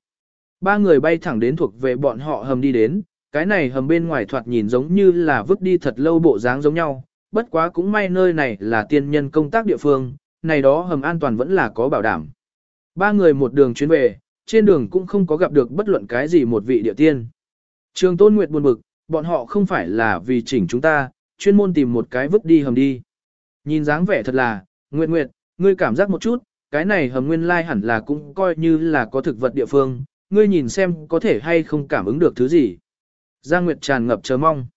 Ba người bay thẳng đến thuộc về bọn họ hầm đi đến, cái này hầm bên ngoài thoạt nhìn giống như là vứt đi thật lâu bộ dáng giống nhau, bất quá cũng may nơi này là tiên nhân công tác địa phương, này đó hầm an toàn vẫn là có bảo đảm. Ba người một đường chuyến về, trên đường cũng không có gặp được bất luận cái gì một vị địa tiên. Trường Tôn Nguyệt buồn bực, bọn họ không phải là vì chỉnh chúng ta, chuyên môn tìm một cái vứt đi hầm đi. Nhìn dáng vẻ thật là, Nguyệt Nguyệt, ngươi cảm giác một chút, cái này hầm nguyên lai hẳn là cũng coi như là có thực vật địa phương, ngươi nhìn xem có thể hay không cảm ứng được thứ gì. Giang Nguyệt tràn ngập chờ mong.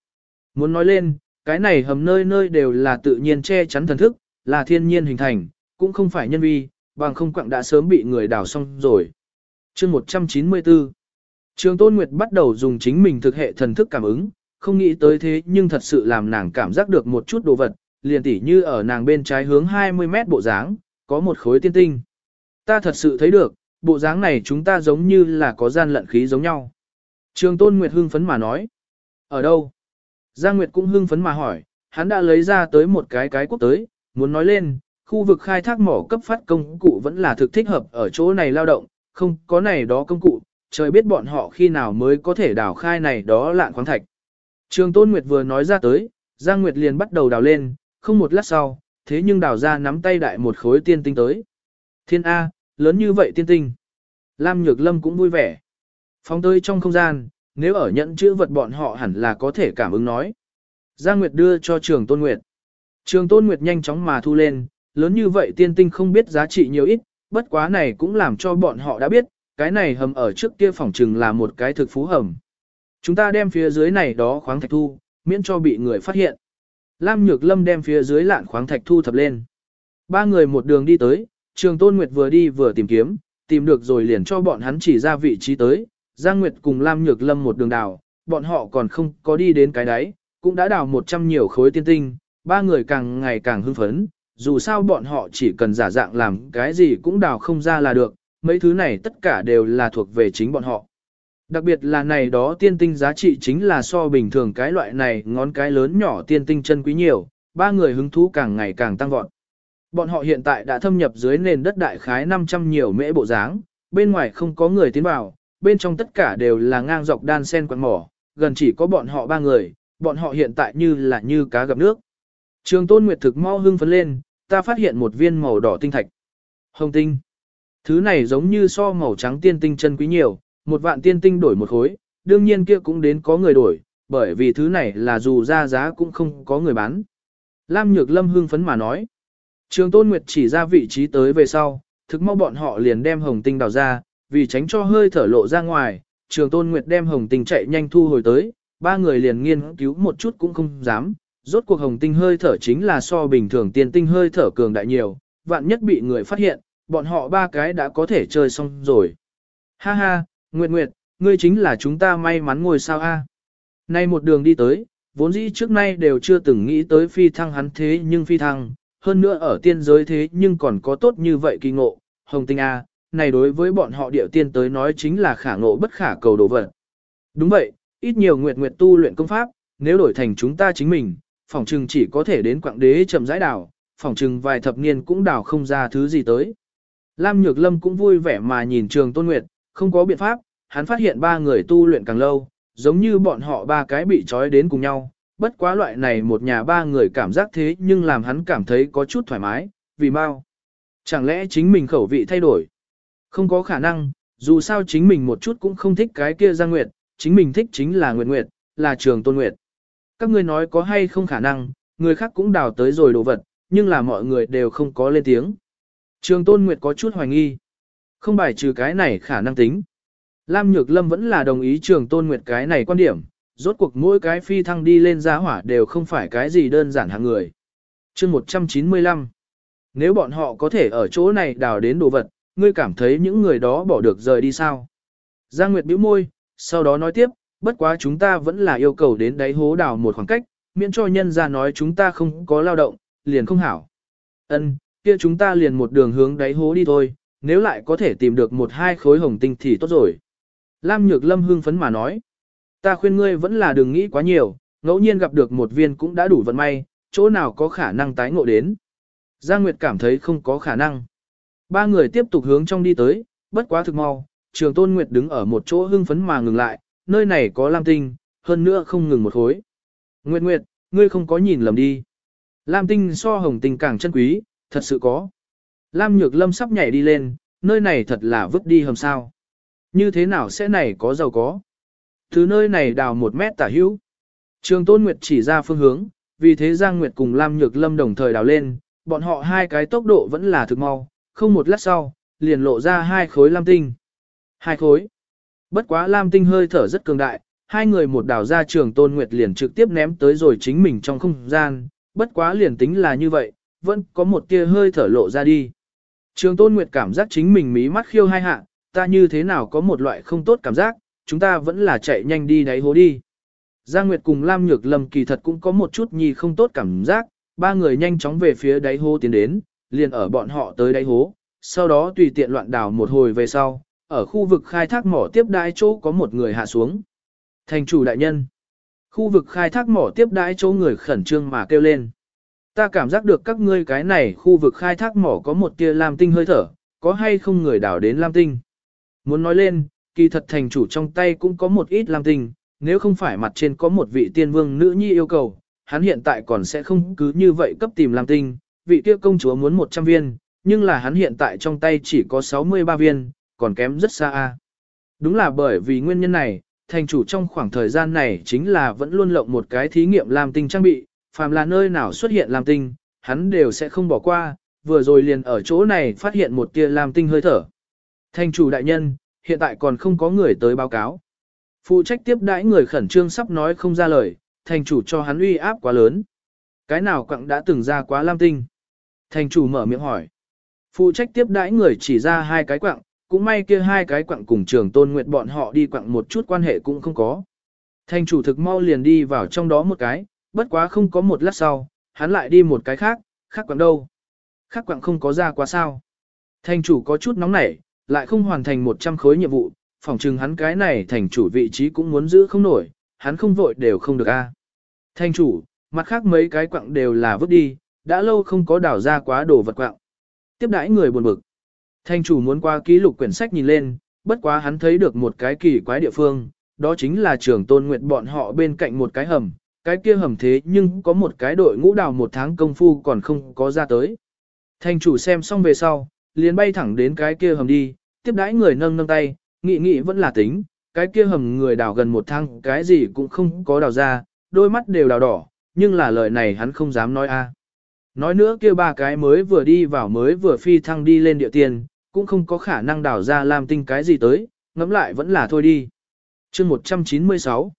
Muốn nói lên, cái này hầm nơi nơi đều là tự nhiên che chắn thần thức, là thiên nhiên hình thành, cũng không phải nhân vi, bằng không quặng đã sớm bị người đào xong rồi. chương 194 Trường Tôn Nguyệt bắt đầu dùng chính mình thực hệ thần thức cảm ứng, không nghĩ tới thế nhưng thật sự làm nàng cảm giác được một chút đồ vật, liền tỉ như ở nàng bên trái hướng 20 mét bộ dáng, có một khối tiên tinh. Ta thật sự thấy được, bộ dáng này chúng ta giống như là có gian lận khí giống nhau. Trường Tôn Nguyệt hưng phấn mà nói. Ở đâu? Giang Nguyệt cũng hưng phấn mà hỏi, hắn đã lấy ra tới một cái cái quốc tới, muốn nói lên, khu vực khai thác mỏ cấp phát công cụ vẫn là thực thích hợp ở chỗ này lao động, không có này đó công cụ, trời biết bọn họ khi nào mới có thể đào khai này đó lạn khoáng thạch. Trường Tôn Nguyệt vừa nói ra tới, Giang Nguyệt liền bắt đầu đào lên, không một lát sau, thế nhưng đào ra nắm tay đại một khối tiên tinh tới. Thiên A, lớn như vậy tiên tinh. Lam Nhược Lâm cũng vui vẻ. Phóng tới trong không gian, nếu ở nhận chữ vật bọn họ hẳn là có thể cảm ứng nói. Giang Nguyệt đưa cho trường Tôn Nguyệt. Trường Tôn Nguyệt nhanh chóng mà thu lên, lớn như vậy tiên tinh không biết giá trị nhiều ít, bất quá này cũng làm cho bọn họ đã biết, cái này hầm ở trước kia phòng trừng là một cái thực phú hầm. Chúng ta đem phía dưới này đó khoáng thạch thu, miễn cho bị người phát hiện. Lam Nhược Lâm đem phía dưới lạn khoáng thạch thu thập lên. Ba người một đường đi tới, Trường Tôn Nguyệt vừa đi vừa tìm kiếm, tìm được rồi liền cho bọn hắn chỉ ra vị trí tới. Giang Nguyệt cùng Lam Nhược Lâm một đường đào, bọn họ còn không có đi đến cái đáy, cũng đã đào một trăm nhiều khối tiên tinh, ba người càng ngày càng hưng phấn, dù sao bọn họ chỉ cần giả dạng làm cái gì cũng đào không ra là được, mấy thứ này tất cả đều là thuộc về chính bọn họ. Đặc biệt là này đó tiên tinh giá trị chính là so bình thường cái loại này ngón cái lớn nhỏ tiên tinh chân quý nhiều, ba người hứng thú càng ngày càng tăng vọt. Bọn họ hiện tại đã thâm nhập dưới nền đất đại khái 500 nhiều mễ bộ dáng, bên ngoài không có người tiến vào, bên trong tất cả đều là ngang dọc đan sen quặng mỏ, gần chỉ có bọn họ ba người, bọn họ hiện tại như là như cá gặp nước. Trường Tôn Nguyệt thực mau hưng phấn lên, ta phát hiện một viên màu đỏ tinh thạch. Hồng tinh. Thứ này giống như so màu trắng tiên tinh chân quý nhiều, một vạn tiên tinh đổi một khối, đương nhiên kia cũng đến có người đổi, bởi vì thứ này là dù ra giá cũng không có người bán. Lam Nhược Lâm hưng phấn mà nói. Trường Tôn Nguyệt chỉ ra vị trí tới về sau, thực mau bọn họ liền đem hồng tinh đào ra, vì tránh cho hơi thở lộ ra ngoài, Trường Tôn Nguyệt đem hồng tinh chạy nhanh thu hồi tới, ba người liền nghiên cứu một chút cũng không dám, rốt cuộc hồng tinh hơi thở chính là so bình thường tiên tinh hơi thở cường đại nhiều, vạn nhất bị người phát hiện, bọn họ ba cái đã có thể chơi xong rồi. Ha ha, Nguyệt Nguyệt, ngươi chính là chúng ta may mắn ngồi sao a? Nay một đường đi tới, vốn dĩ trước nay đều chưa từng nghĩ tới phi thăng hắn thế nhưng phi thăng, hơn nữa ở tiên giới thế nhưng còn có tốt như vậy kỳ ngộ, hồng tinh a, này đối với bọn họ địa tiên tới nói chính là khả ngộ bất khả cầu đồ vật. Đúng vậy, ít nhiều Nguyệt Nguyệt tu luyện công pháp, nếu đổi thành chúng ta chính mình, phỏng chừng chỉ có thể đến quạng đế chậm rãi đảo, phỏng chừng vài thập niên cũng đảo không ra thứ gì tới. Lam Nhược Lâm cũng vui vẻ mà nhìn Trường Tôn Nguyệt, không có biện pháp, hắn phát hiện ba người tu luyện càng lâu, giống như bọn họ ba cái bị trói đến cùng nhau, bất quá loại này một nhà ba người cảm giác thế nhưng làm hắn cảm thấy có chút thoải mái, vì mau. Chẳng lẽ chính mình khẩu vị thay đổi? Không có khả năng, dù sao chính mình một chút cũng không thích cái kia Giang Nguyệt, chính mình thích chính là Nguyệt Nguyệt, là Trường Tôn Nguyệt. Các ngươi nói có hay không khả năng, người khác cũng đào tới rồi đồ vật, nhưng là mọi người đều không có lên tiếng. Trường Tôn Nguyệt có chút hoài nghi. Không bài trừ cái này khả năng tính. Lam Nhược Lâm vẫn là đồng ý Trường Tôn Nguyệt cái này quan điểm, rốt cuộc mỗi cái phi thăng đi lên giá hỏa đều không phải cái gì đơn giản hạng người. chương 195 Nếu bọn họ có thể ở chỗ này đào đến đồ vật, ngươi cảm thấy những người đó bỏ được rời đi sao? Giang Nguyệt bĩu môi, sau đó nói tiếp, bất quá chúng ta vẫn là yêu cầu đến đáy hố đào một khoảng cách, miễn cho nhân ra nói chúng ta không có lao động, liền không hảo. Ân, kia chúng ta liền một đường hướng đáy hố đi thôi, nếu lại có thể tìm được một hai khối hồng tinh thì tốt rồi. Lam Nhược Lâm Hương phấn mà nói, ta khuyên ngươi vẫn là đừng nghĩ quá nhiều, ngẫu nhiên gặp được một viên cũng đã đủ vận may, chỗ nào có khả năng tái ngộ đến. Giang Nguyệt cảm thấy không có khả năng. Ba người tiếp tục hướng trong đi tới, bất quá thực mau, trường tôn Nguyệt đứng ở một chỗ hưng phấn mà ngừng lại, nơi này có lam tinh, hơn nữa không ngừng một khối. Nguyệt Nguyệt, ngươi không có nhìn lầm đi. Lam tinh so hồng tinh càng chân quý, thật sự có. Lam Nhược Lâm sắp nhảy đi lên, nơi này thật là vứt đi hầm sao. Như thế nào sẽ này có giàu có. Từ nơi này đào một mét tả hữu. Trường Tôn Nguyệt chỉ ra phương hướng, vì thế Giang Nguyệt cùng Lam Nhược Lâm đồng thời đào lên, bọn họ hai cái tốc độ vẫn là thực mau, không một lát sau, liền lộ ra hai khối lam tinh. Hai khối. Bất quá lam tinh hơi thở rất cường đại, hai người một đào ra trường Tôn Nguyệt liền trực tiếp ném tới rồi chính mình trong không gian, bất quá liền tính là như vậy, vẫn có một tia hơi thở lộ ra đi. Trường Tôn Nguyệt cảm giác chính mình mí mắt khiêu hai hạ, ta như thế nào có một loại không tốt cảm giác, chúng ta vẫn là chạy nhanh đi đáy hố đi. Giang Nguyệt cùng Lam Nhược Lâm kỳ thật cũng có một chút nhi không tốt cảm giác, ba người nhanh chóng về phía đáy hố tiến đến, liền ở bọn họ tới đáy hố, sau đó tùy tiện loạn đào một hồi về sau, ở khu vực khai thác mỏ tiếp đái chỗ có một người hạ xuống. Thành chủ đại nhân, khu vực khai thác mỏ tiếp đái chỗ người khẩn trương mà kêu lên. Ta cảm giác được các ngươi cái này khu vực khai thác mỏ có một tia lam tinh hơi thở, có hay không người đào đến lam tinh. Muốn nói lên, kỳ thật thành chủ trong tay cũng có một ít lam tinh, nếu không phải mặt trên có một vị tiên vương nữ nhi yêu cầu, hắn hiện tại còn sẽ không cứ như vậy cấp tìm lam tinh, vị kia công chúa muốn 100 viên, nhưng là hắn hiện tại trong tay chỉ có 63 viên, còn kém rất xa a. Đúng là bởi vì nguyên nhân này, thành chủ trong khoảng thời gian này chính là vẫn luôn lộng một cái thí nghiệm làm tinh trang bị, phàm là nơi nào xuất hiện làm tinh, hắn đều sẽ không bỏ qua, vừa rồi liền ở chỗ này phát hiện một tia làm tinh hơi thở. Thành chủ đại nhân, hiện tại còn không có người tới báo cáo. Phụ trách tiếp đãi người khẩn trương sắp nói không ra lời, thành chủ cho hắn uy áp quá lớn. Cái nào quặng đã từng ra quá lam tinh? Thành chủ mở miệng hỏi. Phụ trách tiếp đãi người chỉ ra hai cái quặng, cũng may kia hai cái quặng cùng trường tôn nguyệt bọn họ đi quặng một chút quan hệ cũng không có. Thành chủ thực mau liền đi vào trong đó một cái, bất quá không có một lát sau, hắn lại đi một cái khác, khác quặng đâu. Khác quặng không có ra quá sao. Thành chủ có chút nóng nảy, lại không hoàn thành 100 khối nhiệm vụ, phỏng chừng hắn cái này thành chủ vị trí cũng muốn giữ không nổi, hắn không vội đều không được a. Thành chủ, mặt khác mấy cái quặng đều là vứt đi, đã lâu không có đảo ra quá đồ vật quặng. Tiếp đãi người buồn bực. Thành chủ muốn qua ký lục quyển sách nhìn lên, bất quá hắn thấy được một cái kỳ quái địa phương, đó chính là trường tôn nguyệt bọn họ bên cạnh một cái hầm, cái kia hầm thế nhưng có một cái đội ngũ đào một tháng công phu còn không có ra tới. Thành chủ xem xong về sau, liền bay thẳng đến cái kia hầm đi, tiếp đãi người nâng nâng tay, nghị nghị vẫn là tính, cái kia hầm người đào gần một thang, cái gì cũng không có đào ra, đôi mắt đều đào đỏ, nhưng là lời này hắn không dám nói a. Nói nữa kia ba cái mới vừa đi vào mới vừa phi thăng đi lên địa tiền, cũng không có khả năng đào ra làm tinh cái gì tới, ngẫm lại vẫn là thôi đi. chương 196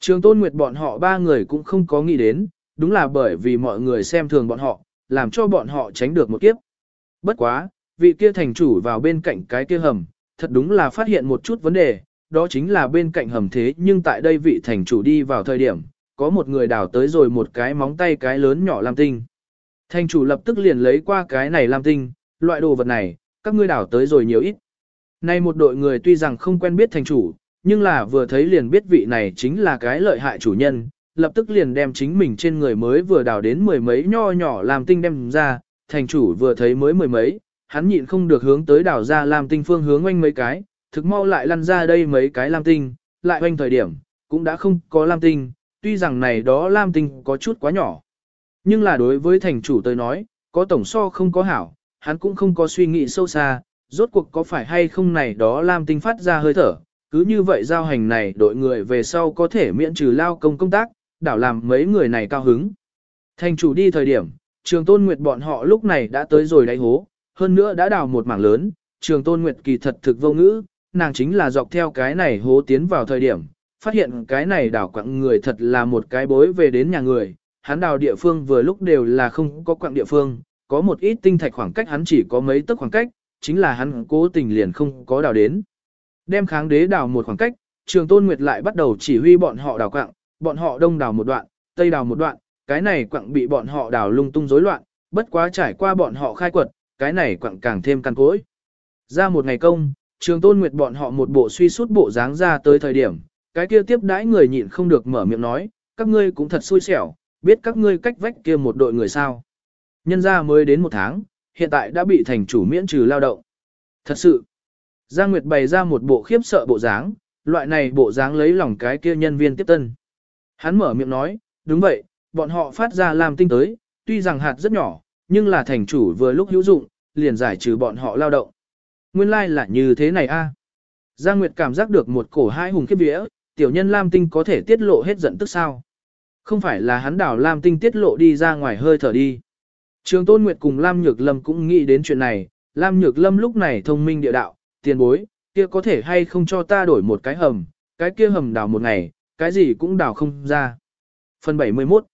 Trường Tôn Nguyệt bọn họ ba người cũng không có nghĩ đến, đúng là bởi vì mọi người xem thường bọn họ, làm cho bọn họ tránh được một kiếp. Bất quá, vị kia thành chủ vào bên cạnh cái kia hầm, thật đúng là phát hiện một chút vấn đề, đó chính là bên cạnh hầm thế nhưng tại đây vị thành chủ đi vào thời điểm, có một người đào tới rồi một cái móng tay cái lớn nhỏ lam tinh. Thành chủ lập tức liền lấy qua cái này lam tinh, loại đồ vật này, các ngươi đào tới rồi nhiều ít. Nay một đội người tuy rằng không quen biết thành chủ, nhưng là vừa thấy liền biết vị này chính là cái lợi hại chủ nhân, lập tức liền đem chính mình trên người mới vừa đào đến mười mấy nho nhỏ làm tinh đem ra, thành chủ vừa thấy mới mười mấy, hắn nhịn không được hướng tới đảo ra làm tinh phương hướng oanh mấy cái, thực mau lại lăn ra đây mấy cái lam tinh, lại oanh thời điểm, cũng đã không có lam tinh, tuy rằng này đó lam tinh có chút quá nhỏ. Nhưng là đối với thành chủ tới nói, có tổng so không có hảo, hắn cũng không có suy nghĩ sâu xa, rốt cuộc có phải hay không này đó lam tinh phát ra hơi thở, cứ như vậy giao hành này đội người về sau có thể miễn trừ lao công công tác, đảo làm mấy người này cao hứng. Thành chủ đi thời điểm, trường tôn nguyệt bọn họ lúc này đã tới rồi đáy hố, hơn nữa đã đào một mảng lớn, trường tôn nguyệt kỳ thật thực vô ngữ, nàng chính là dọc theo cái này hố tiến vào thời điểm, phát hiện cái này đảo quặng người thật là một cái bối về đến nhà người, hắn đào địa phương vừa lúc đều là không có quặng địa phương, có một ít tinh thạch khoảng cách hắn chỉ có mấy tấc khoảng cách, chính là hắn cố tình liền không có đào đến. Đem kháng đế đào một khoảng cách, trường tôn nguyệt lại bắt đầu chỉ huy bọn họ đào quặng, bọn họ đông đào một đoạn, tây đào một đoạn, cái này quặng bị bọn họ đào lung tung rối loạn, bất quá trải qua bọn họ khai quật, cái này quặng càng thêm căn cối. Ra một ngày công, trường tôn nguyệt bọn họ một bộ suy suốt bộ dáng ra tới thời điểm, cái kia tiếp đãi người nhịn không được mở miệng nói, các ngươi cũng thật xui xẻo, biết các ngươi cách vách kia một đội người sao. Nhân ra mới đến một tháng, hiện tại đã bị thành chủ miễn trừ lao động. Thật sự, Giang Nguyệt bày ra một bộ khiếp sợ bộ dáng, loại này bộ dáng lấy lòng cái kia nhân viên tiếp tân. Hắn mở miệng nói, đúng vậy, bọn họ phát ra làm tinh tới, tuy rằng hạt rất nhỏ, nhưng là thành chủ vừa lúc hữu dụng, liền giải trừ bọn họ lao động. Nguyên lai like là như thế này a. Giang Nguyệt cảm giác được một cổ hai hùng khiếp vía, tiểu nhân Lam Tinh có thể tiết lộ hết giận tức sao. Không phải là hắn đảo Lam Tinh tiết lộ đi ra ngoài hơi thở đi. Trường Tôn Nguyệt cùng Lam Nhược Lâm cũng nghĩ đến chuyện này, Lam Nhược Lâm lúc này thông minh địa đạo, tiền bối, kia có thể hay không cho ta đổi một cái hầm, cái kia hầm đào một ngày, cái gì cũng đào không ra. Phần 71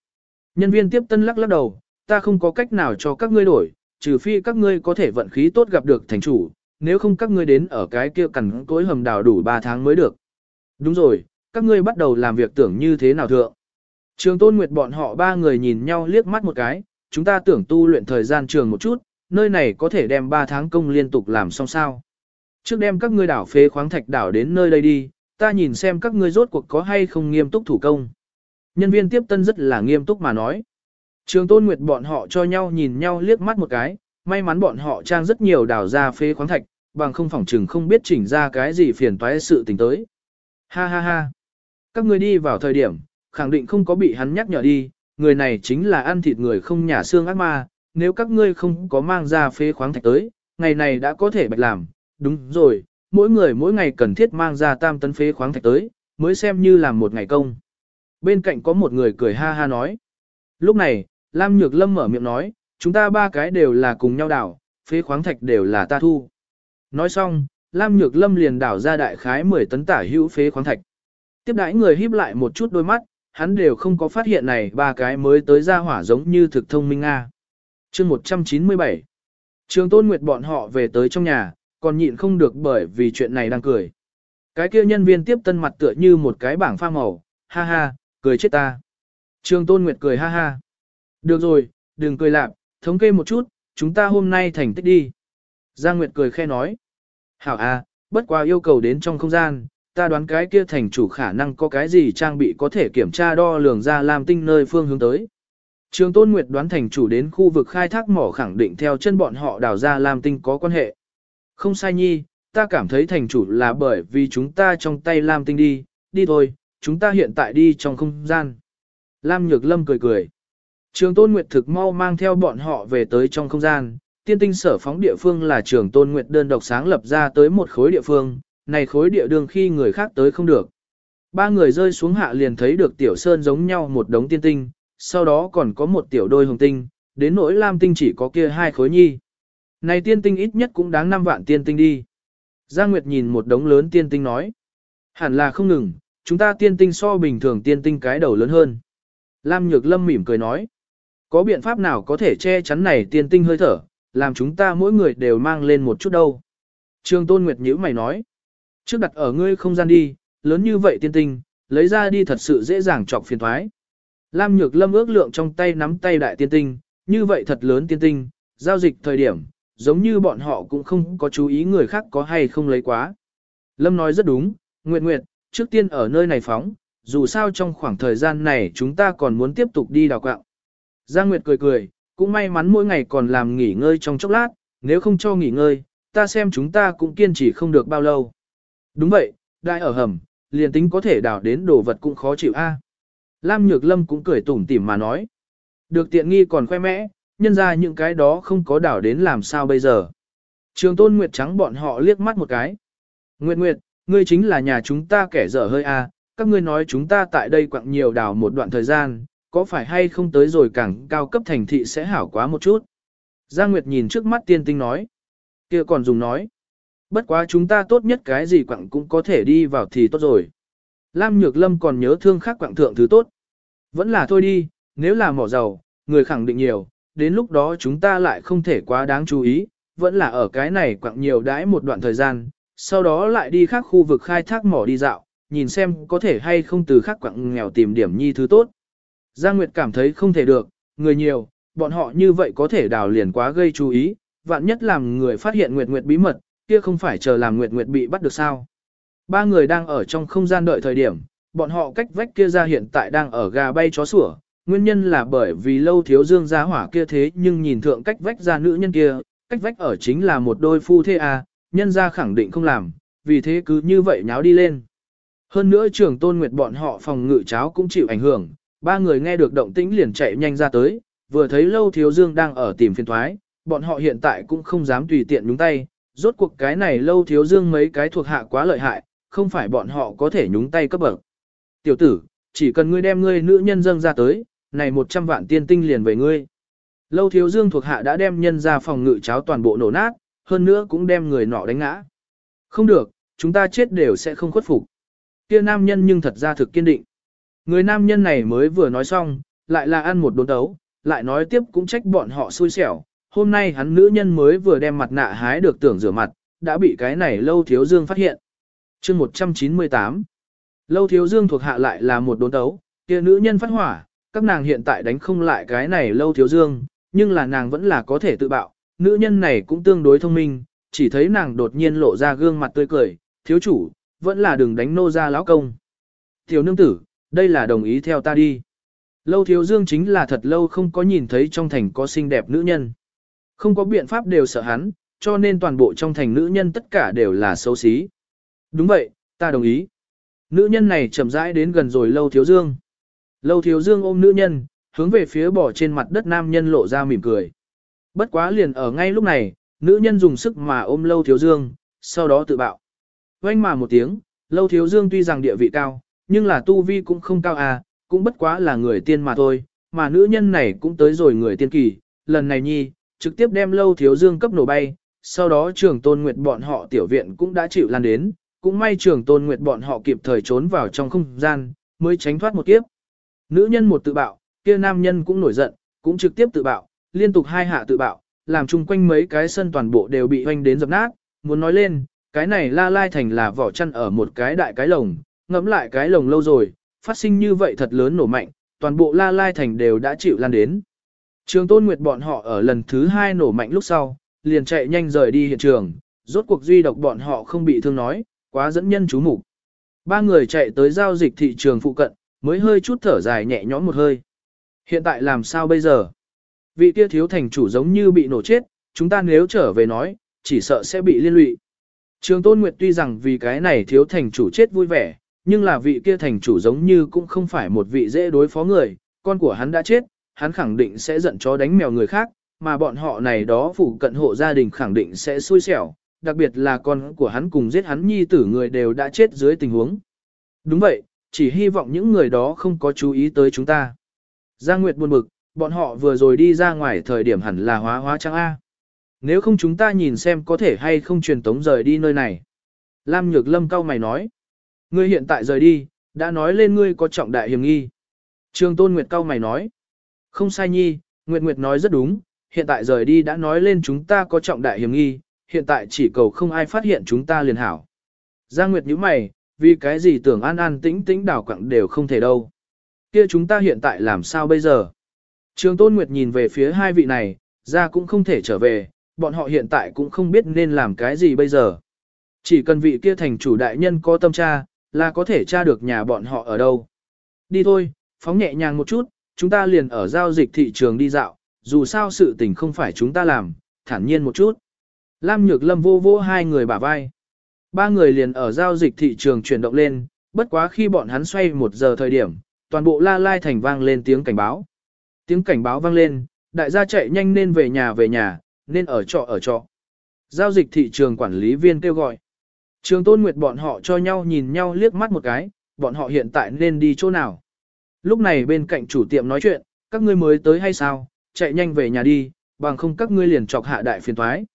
Nhân viên tiếp tân lắc lắc đầu, ta không có cách nào cho các ngươi đổi, trừ phi các ngươi có thể vận khí tốt gặp được thành chủ, nếu không các ngươi đến ở cái kia cằn cối hầm đào đủ 3 tháng mới được. Đúng rồi, các ngươi bắt đầu làm việc tưởng như thế nào thượng. Trường Tôn Nguyệt bọn họ ba người nhìn nhau liếc mắt một cái, chúng ta tưởng tu luyện thời gian trường một chút, nơi này có thể đem 3 tháng công liên tục làm xong sao. Trước đem các ngươi đảo phế khoáng thạch đảo đến nơi đây đi, ta nhìn xem các ngươi rốt cuộc có hay không nghiêm túc thủ công. Nhân viên tiếp tân rất là nghiêm túc mà nói. Trường Tôn Nguyệt bọn họ cho nhau nhìn nhau liếc mắt một cái, may mắn bọn họ trang rất nhiều đảo ra phế khoáng thạch, bằng không phỏng chừng không biết chỉnh ra cái gì phiền toái sự tình tới. Ha ha ha. Các người đi vào thời điểm, khẳng định không có bị hắn nhắc nhở đi, người này chính là ăn thịt người không nhả xương ác ma, nếu các ngươi không có mang ra phế khoáng thạch tới, ngày này đã có thể bạch làm, đúng rồi, mỗi người mỗi ngày cần thiết mang ra tam tấn phế khoáng thạch tới, mới xem như làm một ngày công. Bên cạnh có một người cười ha ha nói. Lúc này, Lam Nhược Lâm mở miệng nói, chúng ta ba cái đều là cùng nhau đảo, phế khoáng thạch đều là ta thu. Nói xong, Lam Nhược Lâm liền đảo ra đại khái 10 tấn tả hữu phế khoáng thạch. Tiếp đãi người híp lại một chút đôi mắt, hắn đều không có phát hiện này ba cái mới tới ra hỏa giống như thực thông minh Nga. chương 197 Trường Tôn Nguyệt bọn họ về tới trong nhà, còn nhịn không được bởi vì chuyện này đang cười. Cái kia nhân viên tiếp tân mặt tựa như một cái bảng pha màu, ha ha, cười chết ta. Trường Tôn Nguyệt cười ha ha. Được rồi, đừng cười lạp, thống kê một chút, chúng ta hôm nay thành tích đi. Giang Nguyệt cười khe nói. Hảo à, bất quá yêu cầu đến trong không gian, ta đoán cái kia thành chủ khả năng có cái gì trang bị có thể kiểm tra đo lường ra làm tinh nơi phương hướng tới. Trường Tôn Nguyệt đoán thành chủ đến khu vực khai thác mỏ khẳng định theo chân bọn họ đào ra làm tinh có quan hệ. Không sai nhi, ta cảm thấy thành chủ là bởi vì chúng ta trong tay Lam tinh đi, đi thôi, chúng ta hiện tại đi trong không gian. Lam Nhược Lâm cười cười. Trường Tôn Nguyệt thực mau mang theo bọn họ về tới trong không gian, tiên tinh sở phóng địa phương là trường Tôn Nguyệt đơn độc sáng lập ra tới một khối địa phương, này khối địa đường khi người khác tới không được. Ba người rơi xuống hạ liền thấy được tiểu sơn giống nhau một đống tiên tinh, sau đó còn có một tiểu đôi hồng tinh, đến nỗi lam tinh chỉ có kia hai khối nhi. Này tiên tinh ít nhất cũng đáng 5 vạn tiên tinh đi. Giang Nguyệt nhìn một đống lớn tiên tinh nói. Hẳn là không ngừng, chúng ta tiên tinh so bình thường tiên tinh cái đầu lớn hơn. Lam Nhược Lâm mỉm cười nói. Có biện pháp nào có thể che chắn này tiên tinh hơi thở, làm chúng ta mỗi người đều mang lên một chút đâu. Trường Tôn Nguyệt nhữ mày nói. Trước đặt ở ngươi không gian đi, lớn như vậy tiên tinh, lấy ra đi thật sự dễ dàng chọc phiền thoái. Lam Nhược Lâm ước lượng trong tay nắm tay đại tiên tinh, như vậy thật lớn tiên tinh, giao dịch thời điểm, giống như bọn họ cũng không có chú ý người khác có hay không lấy quá. Lâm nói rất đúng, Nguyệt Nguyệt, trước tiên ở nơi này phóng, dù sao trong khoảng thời gian này chúng ta còn muốn tiếp tục đi đào quạng. Giang Nguyệt cười cười, cũng may mắn mỗi ngày còn làm nghỉ ngơi trong chốc lát, nếu không cho nghỉ ngơi, ta xem chúng ta cũng kiên trì không được bao lâu. Đúng vậy, đại ở hầm, liền tính có thể đào đến đồ vật cũng khó chịu a. Lam Nhược Lâm cũng cười tủm tỉm mà nói. Được tiện nghi còn khoe mẽ, nhân ra những cái đó không có đảo đến làm sao bây giờ. Trường Tôn Nguyệt trắng bọn họ liếc mắt một cái. Nguyệt Nguyệt, ngươi chính là nhà chúng ta kẻ dở hơi a, các ngươi nói chúng ta tại đây quặng nhiều đảo một đoạn thời gian, có phải hay không tới rồi càng cao cấp thành thị sẽ hảo quá một chút. Giang Nguyệt nhìn trước mắt tiên tinh nói. kia còn dùng nói. Bất quá chúng ta tốt nhất cái gì quặng cũng có thể đi vào thì tốt rồi. Lam Nhược Lâm còn nhớ thương khác quặng thượng thứ tốt. Vẫn là thôi đi, nếu là mỏ dầu, người khẳng định nhiều, đến lúc đó chúng ta lại không thể quá đáng chú ý, vẫn là ở cái này quặng nhiều đãi một đoạn thời gian, sau đó lại đi khác khu vực khai thác mỏ đi dạo, nhìn xem có thể hay không từ khác quặng nghèo tìm điểm nhi thứ tốt. Giang Nguyệt cảm thấy không thể được, người nhiều, bọn họ như vậy có thể đào liền quá gây chú ý, vạn nhất làm người phát hiện Nguyệt Nguyệt bí mật, kia không phải chờ làm Nguyệt Nguyệt bị bắt được sao. Ba người đang ở trong không gian đợi thời điểm, bọn họ cách vách kia ra hiện tại đang ở gà bay chó sủa, nguyên nhân là bởi vì lâu thiếu dương gia hỏa kia thế nhưng nhìn thượng cách vách ra nữ nhân kia, cách vách ở chính là một đôi phu thê à, nhân gia khẳng định không làm, vì thế cứ như vậy nháo đi lên. Hơn nữa trưởng tôn nguyệt bọn họ phòng ngự cháo cũng chịu ảnh hưởng, ba người nghe được động tĩnh liền chạy nhanh ra tới, vừa thấy lâu thiếu dương đang ở tìm phiên thoái, bọn họ hiện tại cũng không dám tùy tiện nhúng tay, rốt cuộc cái này lâu thiếu dương mấy cái thuộc hạ quá lợi hại, không phải bọn họ có thể nhúng tay cấp bậc. Tiểu tử, chỉ cần ngươi đem ngươi nữ nhân dâng ra tới, này 100 vạn tiên tinh liền về ngươi. Lâu thiếu dương thuộc hạ đã đem nhân ra phòng ngự cháo toàn bộ nổ nát, hơn nữa cũng đem người nọ đánh ngã. Không được, chúng ta chết đều sẽ không khuất phục. Kia nam nhân nhưng thật ra thực kiên định. Người nam nhân này mới vừa nói xong, lại là ăn một đốn tấu, lại nói tiếp cũng trách bọn họ xui xẻo. Hôm nay hắn nữ nhân mới vừa đem mặt nạ hái được tưởng rửa mặt, đã bị cái này lâu thiếu dương phát hiện. chương 198 Lâu thiếu dương thuộc hạ lại là một đốn tấu, kia nữ nhân phát hỏa, các nàng hiện tại đánh không lại cái này lâu thiếu dương, nhưng là nàng vẫn là có thể tự bạo, nữ nhân này cũng tương đối thông minh, chỉ thấy nàng đột nhiên lộ ra gương mặt tươi cười, thiếu chủ, vẫn là đừng đánh nô ra lão công. Thiếu nương tử, đây là đồng ý theo ta đi. Lâu thiếu dương chính là thật lâu không có nhìn thấy trong thành có xinh đẹp nữ nhân. Không có biện pháp đều sợ hắn, cho nên toàn bộ trong thành nữ nhân tất cả đều là xấu xí. Đúng vậy, ta đồng ý. Nữ nhân này chậm rãi đến gần rồi lâu thiếu dương. Lâu thiếu dương ôm nữ nhân, hướng về phía bỏ trên mặt đất nam nhân lộ ra mỉm cười. Bất quá liền ở ngay lúc này, nữ nhân dùng sức mà ôm lâu thiếu dương, sau đó tự bạo. Oanh mà một tiếng, lâu thiếu dương tuy rằng địa vị cao, nhưng là tu vi cũng không cao à, cũng bất quá là người tiên mà thôi, mà nữ nhân này cũng tới rồi người tiên kỳ, lần này nhi, trực tiếp đem lâu thiếu dương cấp nổ bay, sau đó trường tôn nguyệt bọn họ tiểu viện cũng đã chịu lan đến, cũng may trường tôn nguyệt bọn họ kịp thời trốn vào trong không gian, mới tránh thoát một kiếp. Nữ nhân một tự bạo, kia nam nhân cũng nổi giận, cũng trực tiếp tự bạo, liên tục hai hạ tự bạo, làm chung quanh mấy cái sân toàn bộ đều bị hoanh đến dập nát, muốn nói lên, cái này la lai thành là vỏ chăn ở một cái đại cái lồng, ngẫm lại cái lồng lâu rồi, phát sinh như vậy thật lớn nổ mạnh, toàn bộ la lai thành đều đã chịu lan đến. Trường tôn nguyệt bọn họ ở lần thứ hai nổ mạnh lúc sau, liền chạy nhanh rời đi hiện trường, rốt cuộc duy độc bọn họ không bị thương nói, quá dẫn nhân chú mục Ba người chạy tới giao dịch thị trường phụ cận, mới hơi chút thở dài nhẹ nhõm một hơi. Hiện tại làm sao bây giờ? Vị kia thiếu thành chủ giống như bị nổ chết, chúng ta nếu trở về nói, chỉ sợ sẽ bị liên lụy. Trường Tôn Nguyệt tuy rằng vì cái này thiếu thành chủ chết vui vẻ, nhưng là vị kia thành chủ giống như cũng không phải một vị dễ đối phó người, con của hắn đã chết, hắn khẳng định sẽ giận chó đánh mèo người khác, mà bọn họ này đó phụ cận hộ gia đình khẳng định sẽ xui xẻo, đặc biệt là con của hắn cùng giết hắn nhi tử người đều đã chết dưới tình huống. Đúng vậy, chỉ hy vọng những người đó không có chú ý tới chúng ta. Giang Nguyệt buồn bực, bọn họ vừa rồi đi ra ngoài thời điểm hẳn là hóa hóa trang A. Nếu không chúng ta nhìn xem có thể hay không truyền tống rời đi nơi này. Lam Nhược Lâm cao mày nói. Ngươi hiện tại rời đi, đã nói lên ngươi có trọng đại hiểm nghi. Trường Tôn Nguyệt cao mày nói. Không sai nhi, Nguyệt Nguyệt nói rất đúng, hiện tại rời đi đã nói lên chúng ta có trọng đại hiểm nghi, hiện tại chỉ cầu không ai phát hiện chúng ta liền hảo. Giang Nguyệt nhíu mày, vì cái gì tưởng an an tĩnh tĩnh đảo quặng đều không thể đâu. Kia chúng ta hiện tại làm sao bây giờ? Trường Tôn Nguyệt nhìn về phía hai vị này, ra cũng không thể trở về, bọn họ hiện tại cũng không biết nên làm cái gì bây giờ. Chỉ cần vị kia thành chủ đại nhân có tâm tra, là có thể tra được nhà bọn họ ở đâu. Đi thôi, phóng nhẹ nhàng một chút, chúng ta liền ở giao dịch thị trường đi dạo, dù sao sự tình không phải chúng ta làm, thản nhiên một chút. Lam Nhược Lâm vô vô hai người bả vai. Ba người liền ở giao dịch thị trường chuyển động lên, bất quá khi bọn hắn xoay một giờ thời điểm, toàn bộ la lai thành vang lên tiếng cảnh báo. Tiếng cảnh báo vang lên, đại gia chạy nhanh nên về nhà về nhà, nên ở trọ ở trọ. Giao dịch thị trường quản lý viên kêu gọi. Trường Tôn Nguyệt bọn họ cho nhau nhìn nhau liếc mắt một cái, bọn họ hiện tại nên đi chỗ nào. Lúc này bên cạnh chủ tiệm nói chuyện, các ngươi mới tới hay sao, chạy nhanh về nhà đi, bằng không các ngươi liền chọc hạ đại phiền thoái.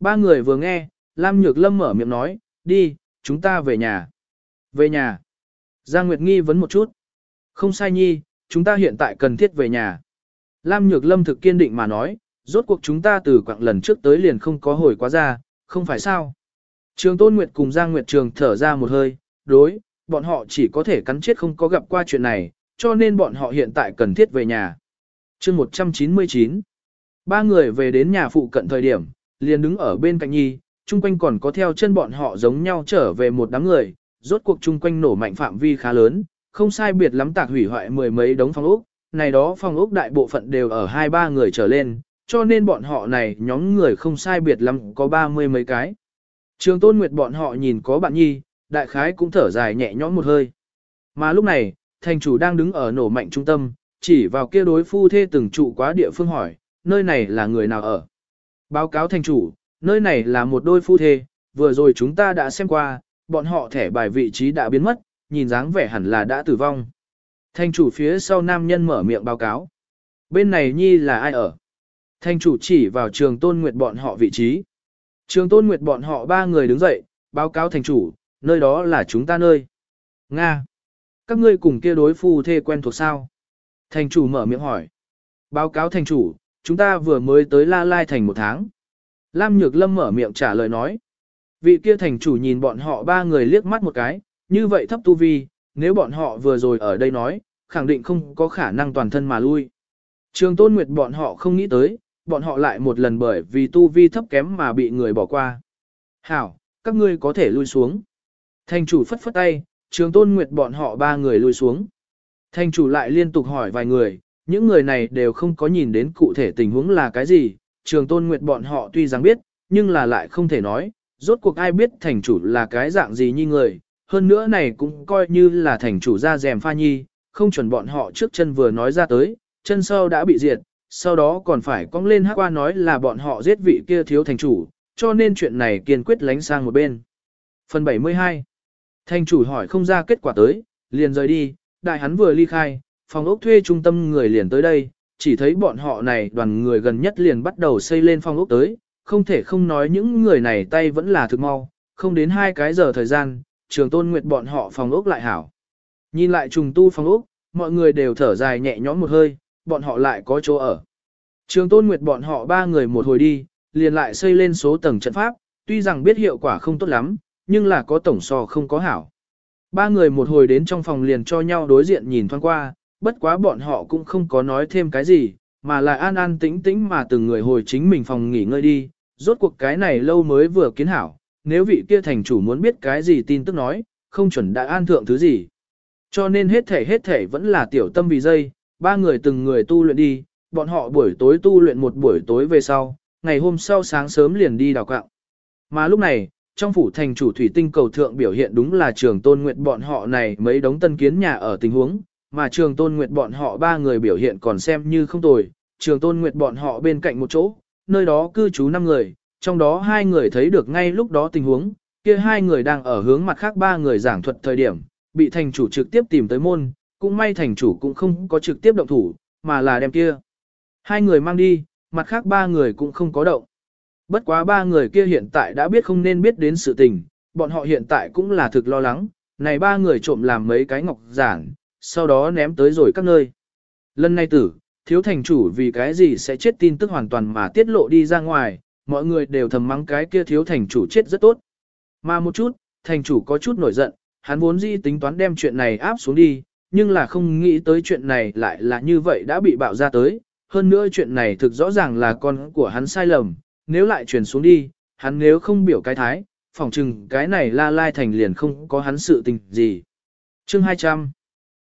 Ba người vừa nghe, Lam Nhược Lâm mở miệng nói, đi, chúng ta về nhà. Về nhà. Giang Nguyệt nghi vấn một chút. Không sai nhi, chúng ta hiện tại cần thiết về nhà. Lam Nhược Lâm thực kiên định mà nói, rốt cuộc chúng ta từ quãng lần trước tới liền không có hồi quá ra, không phải sao. Trường Tôn Nguyệt cùng Giang Nguyệt Trường thở ra một hơi, đối, bọn họ chỉ có thể cắn chết không có gặp qua chuyện này, cho nên bọn họ hiện tại cần thiết về nhà. chương 199 Ba người về đến nhà phụ cận thời điểm, liền đứng ở bên cạnh Nhi, chung quanh còn có theo chân bọn họ giống nhau trở về một đám người, rốt cuộc chung quanh nổ mạnh phạm vi khá lớn, không sai biệt lắm tạc hủy hoại mười mấy đống phòng ốc, này đó phòng ốc đại bộ phận đều ở hai ba người trở lên, cho nên bọn họ này nhóm người không sai biệt lắm có ba mươi mấy cái. Trường Tôn Nguyệt bọn họ nhìn có bạn nhi, đại khái cũng thở dài nhẹ nhõm một hơi. Mà lúc này, thành chủ đang đứng ở nổ mạnh trung tâm, chỉ vào kia đối phu thê từng trụ quá địa phương hỏi, nơi này là người nào ở. Báo cáo thành chủ, nơi này là một đôi phu thê, vừa rồi chúng ta đã xem qua, bọn họ thẻ bài vị trí đã biến mất, nhìn dáng vẻ hẳn là đã tử vong. Thành chủ phía sau nam nhân mở miệng báo cáo. Bên này nhi là ai ở? Thành chủ chỉ vào trường tôn nguyệt bọn họ vị trí. Trường tôn nguyệt bọn họ ba người đứng dậy, báo cáo thành chủ, nơi đó là chúng ta nơi. Nga. Các ngươi cùng kia đối phu thê quen thuộc sao? Thành chủ mở miệng hỏi. Báo cáo thành chủ, chúng ta vừa mới tới La Lai thành một tháng. Lam Nhược Lâm mở miệng trả lời nói. Vị kia thành chủ nhìn bọn họ ba người liếc mắt một cái, như vậy thấp tu vi, nếu bọn họ vừa rồi ở đây nói, khẳng định không có khả năng toàn thân mà lui. Trường Tôn Nguyệt bọn họ không nghĩ tới, bọn họ lại một lần bởi vì tu vi thấp kém mà bị người bỏ qua. Hảo, các ngươi có thể lui xuống. Thành chủ phất phất tay, trường Tôn Nguyệt bọn họ ba người lui xuống. Thành chủ lại liên tục hỏi vài người, những người này đều không có nhìn đến cụ thể tình huống là cái gì, trường tôn nguyệt bọn họ tuy rằng biết, nhưng là lại không thể nói, rốt cuộc ai biết thành chủ là cái dạng gì như người, hơn nữa này cũng coi như là thành chủ ra rèm pha nhi, không chuẩn bọn họ trước chân vừa nói ra tới, chân sau đã bị diệt, sau đó còn phải cong lên hát qua nói là bọn họ giết vị kia thiếu thành chủ, cho nên chuyện này kiên quyết lánh sang một bên. Phần 72 Thành chủ hỏi không ra kết quả tới, liền rời đi, đại hắn vừa ly khai, phòng ốc thuê trung tâm người liền tới đây, chỉ thấy bọn họ này đoàn người gần nhất liền bắt đầu xây lên phòng ốc tới, không thể không nói những người này tay vẫn là thực mau, không đến hai cái giờ thời gian, trường tôn nguyệt bọn họ phòng ốc lại hảo. Nhìn lại trùng tu phòng ốc, mọi người đều thở dài nhẹ nhõm một hơi, bọn họ lại có chỗ ở. Trường tôn nguyệt bọn họ ba người một hồi đi, liền lại xây lên số tầng trận pháp, tuy rằng biết hiệu quả không tốt lắm, nhưng là có tổng so không có hảo. Ba người một hồi đến trong phòng liền cho nhau đối diện nhìn thoáng qua, bất quá bọn họ cũng không có nói thêm cái gì, mà là an an tĩnh tĩnh mà từng người hồi chính mình phòng nghỉ ngơi đi, rốt cuộc cái này lâu mới vừa kiến hảo, nếu vị kia thành chủ muốn biết cái gì tin tức nói, không chuẩn đã an thượng thứ gì. Cho nên hết thể hết thể vẫn là tiểu tâm vì dây, ba người từng người tu luyện đi, bọn họ buổi tối tu luyện một buổi tối về sau, ngày hôm sau sáng sớm liền đi đào cạo. Mà lúc này, trong phủ thành chủ thủy tinh cầu thượng biểu hiện đúng là trường tôn nguyệt bọn họ này mấy đống tân kiến nhà ở tình huống, mà trường tôn nguyệt bọn họ ba người biểu hiện còn xem như không tồi, trường tôn nguyệt bọn họ bên cạnh một chỗ, nơi đó cư trú năm người, trong đó hai người thấy được ngay lúc đó tình huống, kia hai người đang ở hướng mặt khác ba người giảng thuật thời điểm, bị thành chủ trực tiếp tìm tới môn, cũng may thành chủ cũng không có trực tiếp động thủ, mà là đem kia. Hai người mang đi, mặt khác ba người cũng không có động. Bất quá ba người kia hiện tại đã biết không nên biết đến sự tình, bọn họ hiện tại cũng là thực lo lắng, này ba người trộm làm mấy cái ngọc giản, sau đó ném tới rồi các nơi. Lần này tử, thiếu thành chủ vì cái gì sẽ chết tin tức hoàn toàn mà tiết lộ đi ra ngoài, mọi người đều thầm mắng cái kia thiếu thành chủ chết rất tốt. Mà một chút, thành chủ có chút nổi giận, hắn vốn dĩ tính toán đem chuyện này áp xuống đi, nhưng là không nghĩ tới chuyện này lại là như vậy đã bị bạo ra tới. Hơn nữa chuyện này thực rõ ràng là con của hắn sai lầm, nếu lại truyền xuống đi, hắn nếu không biểu cái thái, phỏng chừng cái này la lai thành liền không có hắn sự tình gì. Chương 200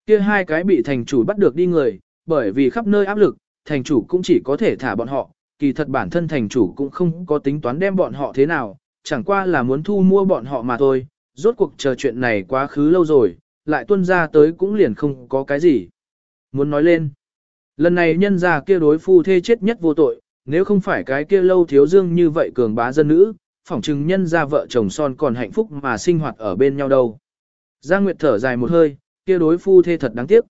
Kia hai cái bị thành chủ bắt được đi người, bởi vì khắp nơi áp lực, thành chủ cũng chỉ có thể thả bọn họ, kỳ thật bản thân thành chủ cũng không có tính toán đem bọn họ thế nào, chẳng qua là muốn thu mua bọn họ mà thôi, rốt cuộc chờ chuyện này quá khứ lâu rồi, lại tuân ra tới cũng liền không có cái gì. Muốn nói lên, lần này nhân ra kia đối phu thê chết nhất vô tội, nếu không phải cái kia lâu thiếu dương như vậy cường bá dân nữ, phỏng chừng nhân ra vợ chồng son còn hạnh phúc mà sinh hoạt ở bên nhau đâu. Giang Nguyệt thở dài một hơi, kia đối phu thê thật đáng tiếc.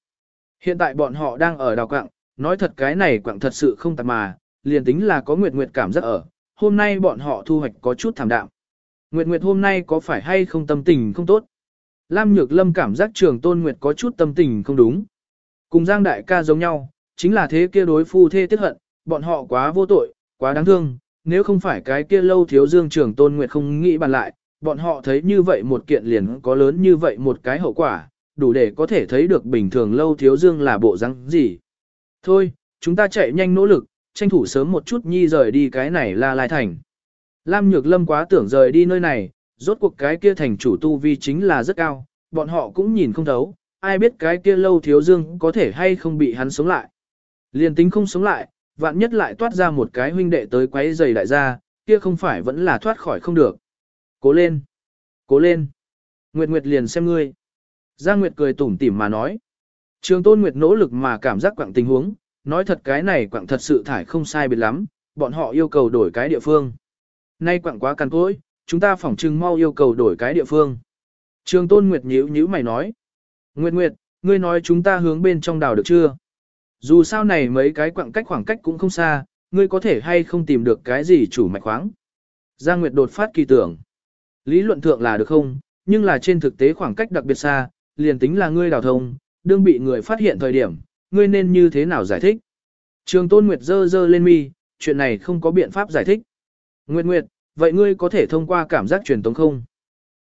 Hiện tại bọn họ đang ở đào quạng, nói thật cái này quạng thật sự không tạp mà, liền tính là có Nguyệt Nguyệt cảm giác ở, hôm nay bọn họ thu hoạch có chút thảm đạm. Nguyệt Nguyệt hôm nay có phải hay không tâm tình không tốt? Lam Nhược Lâm cảm giác trường tôn Nguyệt có chút tâm tình không đúng. Cùng Giang Đại ca giống nhau, chính là thế kia đối phu thê tiết hận, bọn họ quá vô tội, quá đáng thương, nếu không phải cái kia lâu thiếu dương trường tôn Nguyệt không nghĩ bàn lại, bọn họ thấy như vậy một kiện liền có lớn như vậy một cái hậu quả, đủ để có thể thấy được bình thường lâu thiếu dương là bộ răng gì. Thôi, chúng ta chạy nhanh nỗ lực, tranh thủ sớm một chút nhi rời đi cái này la lai thành. Lam Nhược Lâm quá tưởng rời đi nơi này, rốt cuộc cái kia thành chủ tu vi chính là rất cao, bọn họ cũng nhìn không thấu, ai biết cái kia lâu thiếu dương có thể hay không bị hắn sống lại. liền tính không sống lại, vạn nhất lại toát ra một cái huynh đệ tới quấy giày đại gia, kia không phải vẫn là thoát khỏi không được. Cố lên! Cố lên! Nguyệt Nguyệt liền xem ngươi. Giang Nguyệt cười tủm tỉm mà nói. Trường Tôn Nguyệt nỗ lực mà cảm giác quặng tình huống, nói thật cái này quặng thật sự thải không sai biệt lắm, bọn họ yêu cầu đổi cái địa phương. Nay quặng quá cằn cỗi, chúng ta phỏng trưng mau yêu cầu đổi cái địa phương. Trường Tôn Nguyệt nhíu nhíu mày nói. Nguyệt Nguyệt, ngươi nói chúng ta hướng bên trong đào được chưa? Dù sao này mấy cái quặng cách khoảng cách cũng không xa, ngươi có thể hay không tìm được cái gì chủ mạch khoáng. Giang Nguyệt đột phát kỳ tưởng. Lý luận thượng là được không, nhưng là trên thực tế khoảng cách đặc biệt xa, liền tính là ngươi đào thông, đương bị người phát hiện thời điểm, ngươi nên như thế nào giải thích? Trường Tôn Nguyệt dơ dơ lên mi, chuyện này không có biện pháp giải thích. Nguyệt Nguyệt, vậy ngươi có thể thông qua cảm giác truyền tống không?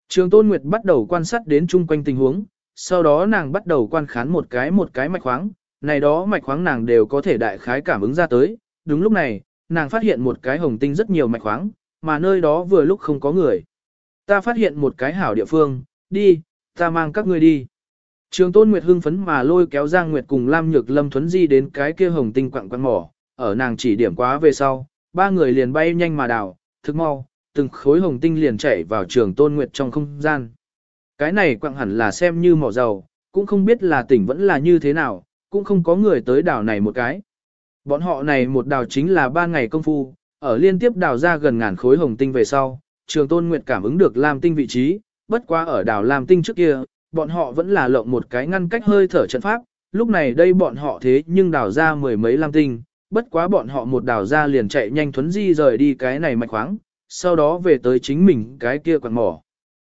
Trường Tôn Nguyệt bắt đầu quan sát đến chung quanh tình huống, sau đó nàng bắt đầu quan khán một cái một cái mạch khoáng, này đó mạch khoáng nàng đều có thể đại khái cảm ứng ra tới. Đúng lúc này, nàng phát hiện một cái hồng tinh rất nhiều mạch khoáng, mà nơi đó vừa lúc không có người. Ta phát hiện một cái hảo địa phương, đi, ta mang các ngươi đi. Trường Tôn Nguyệt hưng phấn mà lôi kéo Giang Nguyệt cùng Lam Nhược Lâm Thuấn Di đến cái kia hồng tinh quặng quặng mỏ, ở nàng chỉ điểm quá về sau, ba người liền bay nhanh mà đào, thực mau, từng khối hồng tinh liền chảy vào trường Tôn Nguyệt trong không gian. Cái này quặng hẳn là xem như mỏ dầu, cũng không biết là tỉnh vẫn là như thế nào, cũng không có người tới đào này một cái. Bọn họ này một đào chính là ba ngày công phu, ở liên tiếp đào ra gần ngàn khối hồng tinh về sau, trường Tôn Nguyệt cảm ứng được Lam tinh vị trí, bất quá ở đào Lam tinh trước kia, bọn họ vẫn là lộng một cái ngăn cách hơi thở trận pháp, lúc này đây bọn họ thế nhưng đào ra mười mấy lam tinh, bất quá bọn họ một đào ra liền chạy nhanh thuấn di rời đi cái này mạch khoáng, sau đó về tới chính mình cái kia quạt mỏ.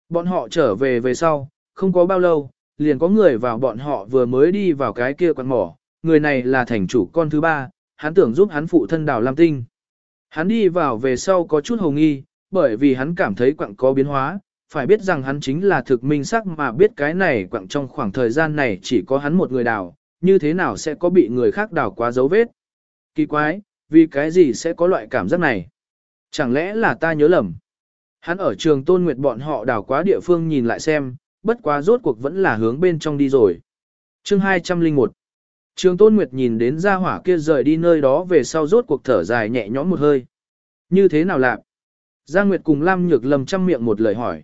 Bọn họ trở về về sau, không có bao lâu, liền có người vào bọn họ vừa mới đi vào cái kia quạt mỏ, người này là thành chủ con thứ ba, hắn tưởng giúp hắn phụ thân đào Lam Tinh. Hắn đi vào về sau có chút hồng nghi, bởi vì hắn cảm thấy quặng có biến hóa, phải biết rằng hắn chính là thực minh sắc mà biết cái này quặng trong khoảng thời gian này chỉ có hắn một người đào, như thế nào sẽ có bị người khác đào quá dấu vết. Kỳ quái, vì cái gì sẽ có loại cảm giác này? Chẳng lẽ là ta nhớ lầm? Hắn ở trường tôn nguyệt bọn họ đào quá địa phương nhìn lại xem, bất quá rốt cuộc vẫn là hướng bên trong đi rồi. Chương 201 Trường tôn nguyệt nhìn đến gia hỏa kia rời đi nơi đó về sau rốt cuộc thở dài nhẹ nhõm một hơi. Như thế nào lạc? Gia Nguyệt cùng Lam Nhược lầm chăm miệng một lời hỏi.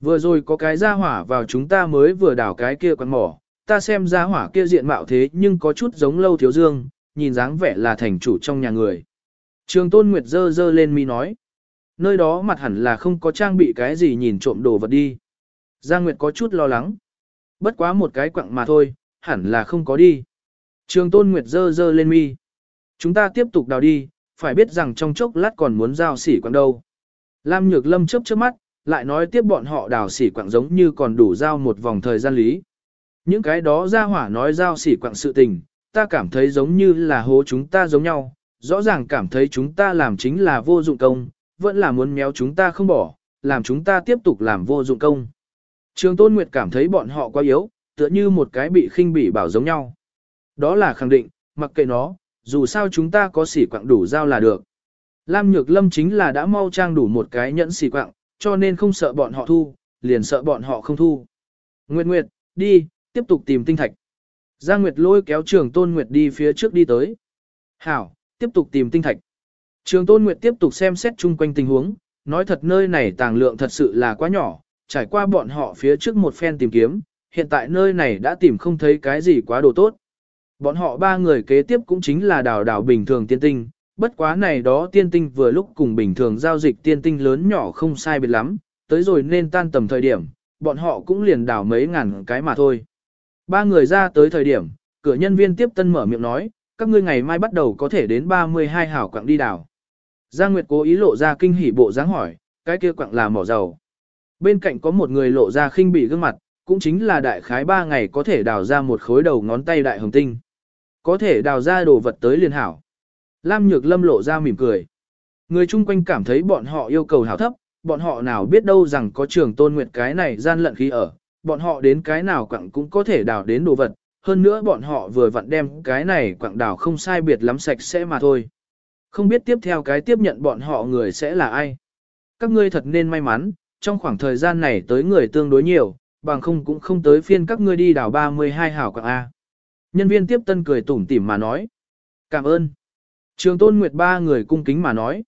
Vừa rồi có cái gia hỏa vào chúng ta mới vừa đào cái kia quán mỏ, ta xem gia hỏa kia diện mạo thế nhưng có chút giống lâu thiếu dương, nhìn dáng vẻ là thành chủ trong nhà người. Trường Tôn Nguyệt dơ dơ lên mi nói. Nơi đó mặt hẳn là không có trang bị cái gì nhìn trộm đồ vật đi. Giang Nguyệt có chút lo lắng. Bất quá một cái quặng mà thôi, hẳn là không có đi. Trường Tôn Nguyệt dơ dơ lên mi. Chúng ta tiếp tục đào đi, phải biết rằng trong chốc lát còn muốn giao sỉ quặng đâu. Lam Nhược Lâm chớp chớp mắt, lại nói tiếp bọn họ đào sỉ quặng giống như còn đủ giao một vòng thời gian lý. Những cái đó ra hỏa nói giao sỉ quặng sự tình, ta cảm thấy giống như là hố chúng ta giống nhau, rõ ràng cảm thấy chúng ta làm chính là vô dụng công, vẫn là muốn méo chúng ta không bỏ, làm chúng ta tiếp tục làm vô dụng công. Trường Tôn Nguyệt cảm thấy bọn họ quá yếu, tựa như một cái bị khinh bỉ bảo giống nhau. Đó là khẳng định, mặc kệ nó, dù sao chúng ta có sỉ quạng đủ giao là được. Lam Nhược Lâm chính là đã mau trang đủ một cái nhẫn sỉ quạng, cho nên không sợ bọn họ thu, liền sợ bọn họ không thu. Nguyệt Nguyệt, đi, tiếp tục tìm tinh thạch. Giang Nguyệt lôi kéo trường Tôn Nguyệt đi phía trước đi tới. Hảo, tiếp tục tìm tinh thạch. Trường Tôn Nguyệt tiếp tục xem xét chung quanh tình huống, nói thật nơi này tàng lượng thật sự là quá nhỏ, trải qua bọn họ phía trước một phen tìm kiếm, hiện tại nơi này đã tìm không thấy cái gì quá đồ tốt. Bọn họ ba người kế tiếp cũng chính là đào đào bình thường tiên tinh, bất quá này đó tiên tinh vừa lúc cùng bình thường giao dịch tiên tinh lớn nhỏ không sai biệt lắm, tới rồi nên tan tầm thời điểm, bọn họ cũng liền đào mấy ngàn cái mà thôi. Ba người ra tới thời điểm, cửa nhân viên tiếp tân mở miệng nói, các ngươi ngày mai bắt đầu có thể đến 32 hảo quặng đi đào. Giang Nguyệt cố ý lộ ra kinh hỉ bộ dáng hỏi, cái kia quặng là mỏ dầu. Bên cạnh có một người lộ ra khinh bị gương mặt, cũng chính là đại khái ba ngày có thể đào ra một khối đầu ngón tay đại hồng tinh. Có thể đào ra đồ vật tới liền hảo. Lam Nhược Lâm lộ ra mỉm cười. Người chung quanh cảm thấy bọn họ yêu cầu hảo thấp, bọn họ nào biết đâu rằng có trường tôn nguyệt cái này gian lận khí ở, bọn họ đến cái nào quặng cũng có thể đào đến đồ vật, hơn nữa bọn họ vừa vặn đem cái này quặng đào không sai biệt lắm sạch sẽ mà thôi. Không biết tiếp theo cái tiếp nhận bọn họ người sẽ là ai. Các ngươi thật nên may mắn, trong khoảng thời gian này tới người tương đối nhiều, bằng không cũng không tới phiên các ngươi đi đào 32 hảo quặng A. Nhân viên tiếp tân cười tủm tỉm mà nói. Cảm ơn. Trường Tôn Nguyệt ba người cung kính mà nói.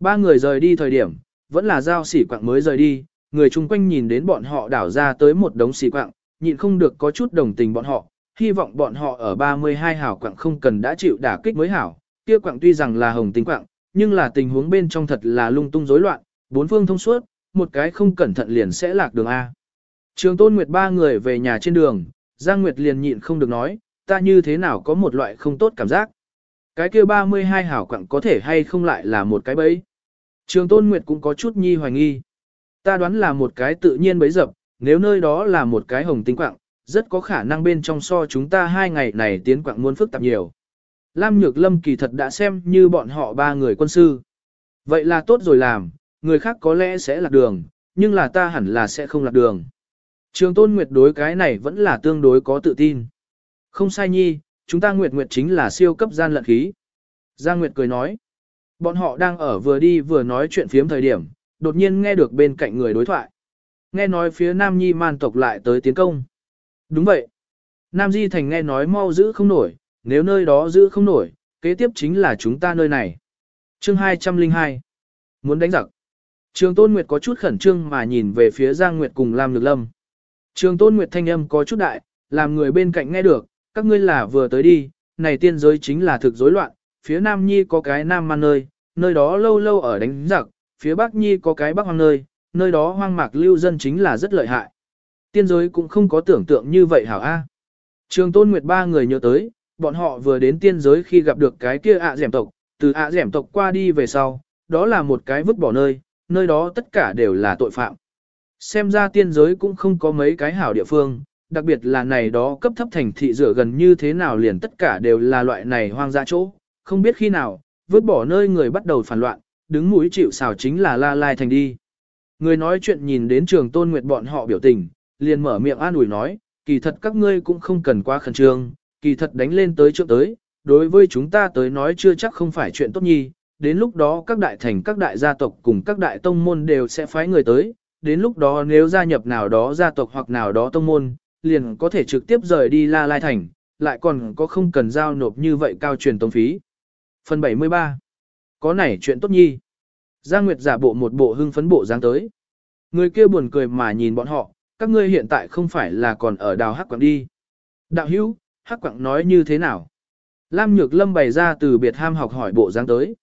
Ba người rời đi thời điểm, vẫn là giao sỉ quạng mới rời đi, người chung quanh nhìn đến bọn họ đảo ra tới một đống xì quạng, nhịn không được có chút đồng tình bọn họ, hy vọng bọn họ ở 32 hảo quạng không cần đã chịu đả kích mới hảo, kia quạng tuy rằng là hồng tính quạng, nhưng là tình huống bên trong thật là lung tung rối loạn, bốn phương thông suốt, một cái không cẩn thận liền sẽ lạc đường A. Trường Tôn Nguyệt ba người về nhà trên đường, Giang Nguyệt liền nhịn không được nói, ta như thế nào có một loại không tốt cảm giác. Cái kia 32 hảo quặng có thể hay không lại là một cái bẫy. Trường Tôn Nguyệt cũng có chút nhi hoài nghi. Ta đoán là một cái tự nhiên bấy dập, nếu nơi đó là một cái hồng tinh quạng, rất có khả năng bên trong so chúng ta hai ngày này tiến quạng muôn phức tạp nhiều. Lam Nhược Lâm kỳ thật đã xem như bọn họ ba người quân sư. Vậy là tốt rồi làm, người khác có lẽ sẽ lạc đường, nhưng là ta hẳn là sẽ không lạc đường. Trường Tôn Nguyệt đối cái này vẫn là tương đối có tự tin. Không sai nhi, chúng ta Nguyệt Nguyệt chính là siêu cấp gian lận khí. Giang Nguyệt cười nói, bọn họ đang ở vừa đi vừa nói chuyện phiếm thời điểm, đột nhiên nghe được bên cạnh người đối thoại. Nghe nói phía Nam Nhi man tộc lại tới tiến công. Đúng vậy. Nam Di Thành nghe nói mau giữ không nổi, nếu nơi đó giữ không nổi, kế tiếp chính là chúng ta nơi này. Chương 202 Muốn đánh giặc. Trường Tôn Nguyệt có chút khẩn trương mà nhìn về phía Giang Nguyệt cùng Lam Nhược Lâm. Trường Tôn Nguyệt thanh âm có chút đại, làm người bên cạnh nghe được, các ngươi là vừa tới đi, này tiên giới chính là thực rối loạn, phía Nam Nhi có cái Nam Man nơi, nơi đó lâu lâu ở đánh giặc, phía Bắc Nhi có cái Bắc Hoang nơi, nơi đó hoang mạc lưu dân chính là rất lợi hại. Tiên giới cũng không có tưởng tượng như vậy hảo A. Trường Tôn Nguyệt ba người nhớ tới, bọn họ vừa đến tiên giới khi gặp được cái kia ạ dẻm tộc, từ ạ dẻm tộc qua đi về sau, đó là một cái vứt bỏ nơi, nơi đó tất cả đều là tội phạm. Xem ra tiên giới cũng không có mấy cái hảo địa phương, đặc biệt là này đó cấp thấp thành thị rửa gần như thế nào liền tất cả đều là loại này hoang dã chỗ, không biết khi nào, vứt bỏ nơi người bắt đầu phản loạn, đứng mũi chịu xào chính là la lai thành đi. Người nói chuyện nhìn đến trường tôn nguyệt bọn họ biểu tình, liền mở miệng an ủi nói, kỳ thật các ngươi cũng không cần quá khẩn trương, kỳ thật đánh lên tới trước tới, đối với chúng ta tới nói chưa chắc không phải chuyện tốt nhi, đến lúc đó các đại thành các đại gia tộc cùng các đại tông môn đều sẽ phái người tới, đến lúc đó nếu gia nhập nào đó gia tộc hoặc nào đó tông môn, liền có thể trực tiếp rời đi La Lai Thành, lại còn có không cần giao nộp như vậy cao truyền tông phí. Phần 73 có này chuyện tốt nhi. Giang Nguyệt giả bộ một bộ hưng phấn bộ dáng tới. Người kia buồn cười mà nhìn bọn họ, các ngươi hiện tại không phải là còn ở đào hắc quảng đi. Đạo hữu, hắc quảng nói như thế nào? Lam Nhược Lâm bày ra từ biệt ham học hỏi bộ dáng tới.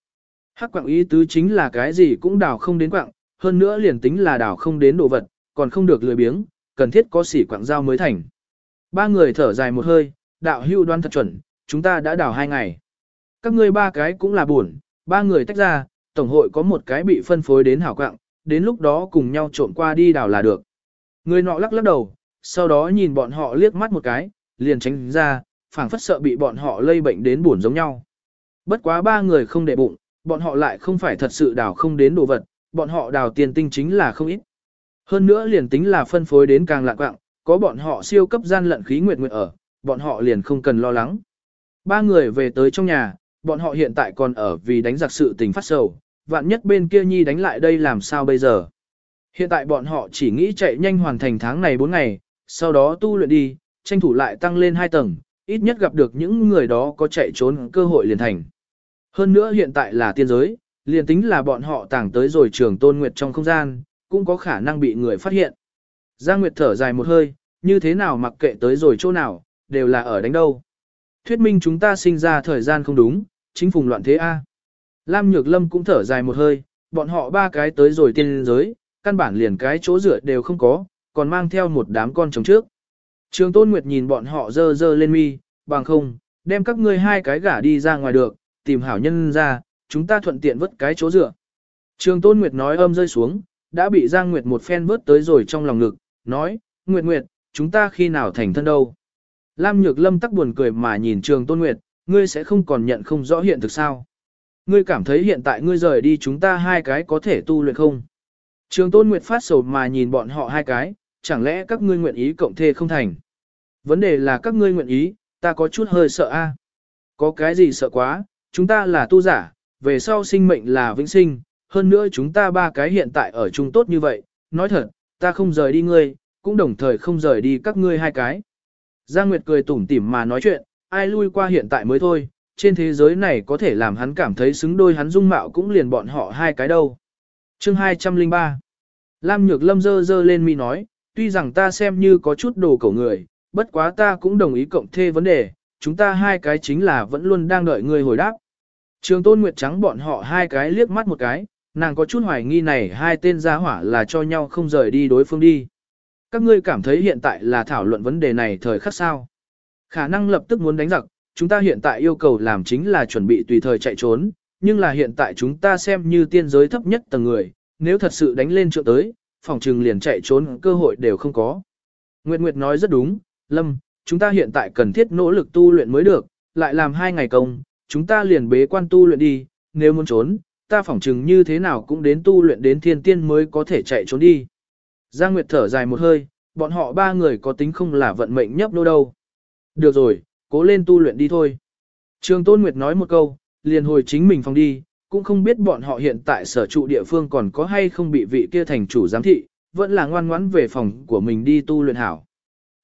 Hắc quảng ý tứ chính là cái gì cũng đào không đến quảng, hơn nữa liền tính là đào không đến đồ vật, còn không được lười biếng, cần thiết có sỉ quảng giao mới thành. Ba người thở dài một hơi, đạo hưu đoan thật chuẩn, chúng ta đã đào hai ngày. Các ngươi ba cái cũng là buồn, ba người tách ra, tổng hội có một cái bị phân phối đến hảo quạng, đến lúc đó cùng nhau trộn qua đi đào là được. Người nọ lắc lắc đầu, sau đó nhìn bọn họ liếc mắt một cái, liền tránh ra, phảng phất sợ bị bọn họ lây bệnh đến buồn giống nhau. Bất quá ba người không để bụng, bọn họ lại không phải thật sự đào không đến đồ vật, bọn họ đào tiền tinh chính là không ít. Hơn nữa liền tính là phân phối đến càng lạ quạng, có bọn họ siêu cấp gian lận khí nguyệt nguyệt ở, bọn họ liền không cần lo lắng. Ba người về tới trong nhà, bọn họ hiện tại còn ở vì đánh giặc sự tình phát sầu, vạn nhất bên kia nhi đánh lại đây làm sao bây giờ. Hiện tại bọn họ chỉ nghĩ chạy nhanh hoàn thành tháng này 4 ngày, sau đó tu luyện đi, tranh thủ lại tăng lên 2 tầng, ít nhất gặp được những người đó có chạy trốn cơ hội liền thành. Hơn nữa hiện tại là tiên giới, liền tính là bọn họ tàng tới rồi trường tôn nguyệt trong không gian, cũng có khả năng bị người phát hiện. Giang Nguyệt thở dài một hơi, như thế nào mặc kệ tới rồi chỗ nào, đều là ở đánh đâu. Thuyết minh chúng ta sinh ra thời gian không đúng, chính phùng loạn thế A. Lam Nhược Lâm cũng thở dài một hơi, bọn họ ba cái tới rồi tiên giới, căn bản liền cái chỗ rửa đều không có, còn mang theo một đám con chồng trước. Trường Tôn Nguyệt nhìn bọn họ dơ dơ lên mi, bằng không, đem các ngươi hai cái gả đi ra ngoài được, tìm hảo nhân ra, chúng ta thuận tiện vứt cái chỗ rửa. Trường Tôn Nguyệt nói âm rơi xuống, đã bị Giang Nguyệt một phen vớt tới rồi trong lòng ngực, nói, Nguyệt Nguyệt, chúng ta khi nào thành thân đâu. Lam Nhược Lâm tắc buồn cười mà nhìn Trường Tôn Nguyệt, ngươi sẽ không còn nhận không rõ hiện thực sao. Ngươi cảm thấy hiện tại ngươi rời đi chúng ta hai cái có thể tu luyện không? Trường Tôn Nguyệt phát sầu mà nhìn bọn họ hai cái, chẳng lẽ các ngươi nguyện ý cộng thê không thành? Vấn đề là các ngươi nguyện ý, ta có chút hơi sợ a. Có cái gì sợ quá, chúng ta là tu giả, về sau sinh mệnh là vĩnh sinh, hơn nữa chúng ta ba cái hiện tại ở chung tốt như vậy, nói thật, ta không rời đi ngươi, cũng đồng thời không rời đi các ngươi hai cái. Giang Nguyệt cười tủm tỉm mà nói chuyện, ai lui qua hiện tại mới thôi, trên thế giới này có thể làm hắn cảm thấy xứng đôi hắn dung mạo cũng liền bọn họ hai cái đâu. Chương 203 Lam Nhược Lâm dơ dơ lên mi nói, tuy rằng ta xem như có chút đồ cầu người, bất quá ta cũng đồng ý cộng thê vấn đề, chúng ta hai cái chính là vẫn luôn đang đợi người hồi đáp. Trường Tôn Nguyệt Trắng bọn họ hai cái liếc mắt một cái, nàng có chút hoài nghi này hai tên gia hỏa là cho nhau không rời đi đối phương đi. Các ngươi cảm thấy hiện tại là thảo luận vấn đề này thời khắc sao. Khả năng lập tức muốn đánh giặc, chúng ta hiện tại yêu cầu làm chính là chuẩn bị tùy thời chạy trốn, nhưng là hiện tại chúng ta xem như tiên giới thấp nhất tầng người, nếu thật sự đánh lên trượng tới, phòng trừng liền chạy trốn cơ hội đều không có. Nguyệt Nguyệt nói rất đúng, Lâm, chúng ta hiện tại cần thiết nỗ lực tu luyện mới được, lại làm hai ngày công, chúng ta liền bế quan tu luyện đi, nếu muốn trốn, ta phỏng chừng như thế nào cũng đến tu luyện đến thiên tiên mới có thể chạy trốn đi. Giang Nguyệt thở dài một hơi, bọn họ ba người có tính không là vận mệnh nhấp nô đâu. Được rồi, cố lên tu luyện đi thôi. Trường Tôn Nguyệt nói một câu, liền hồi chính mình phòng đi, cũng không biết bọn họ hiện tại sở trụ địa phương còn có hay không bị vị kia thành chủ giám thị, vẫn là ngoan ngoãn về phòng của mình đi tu luyện hảo.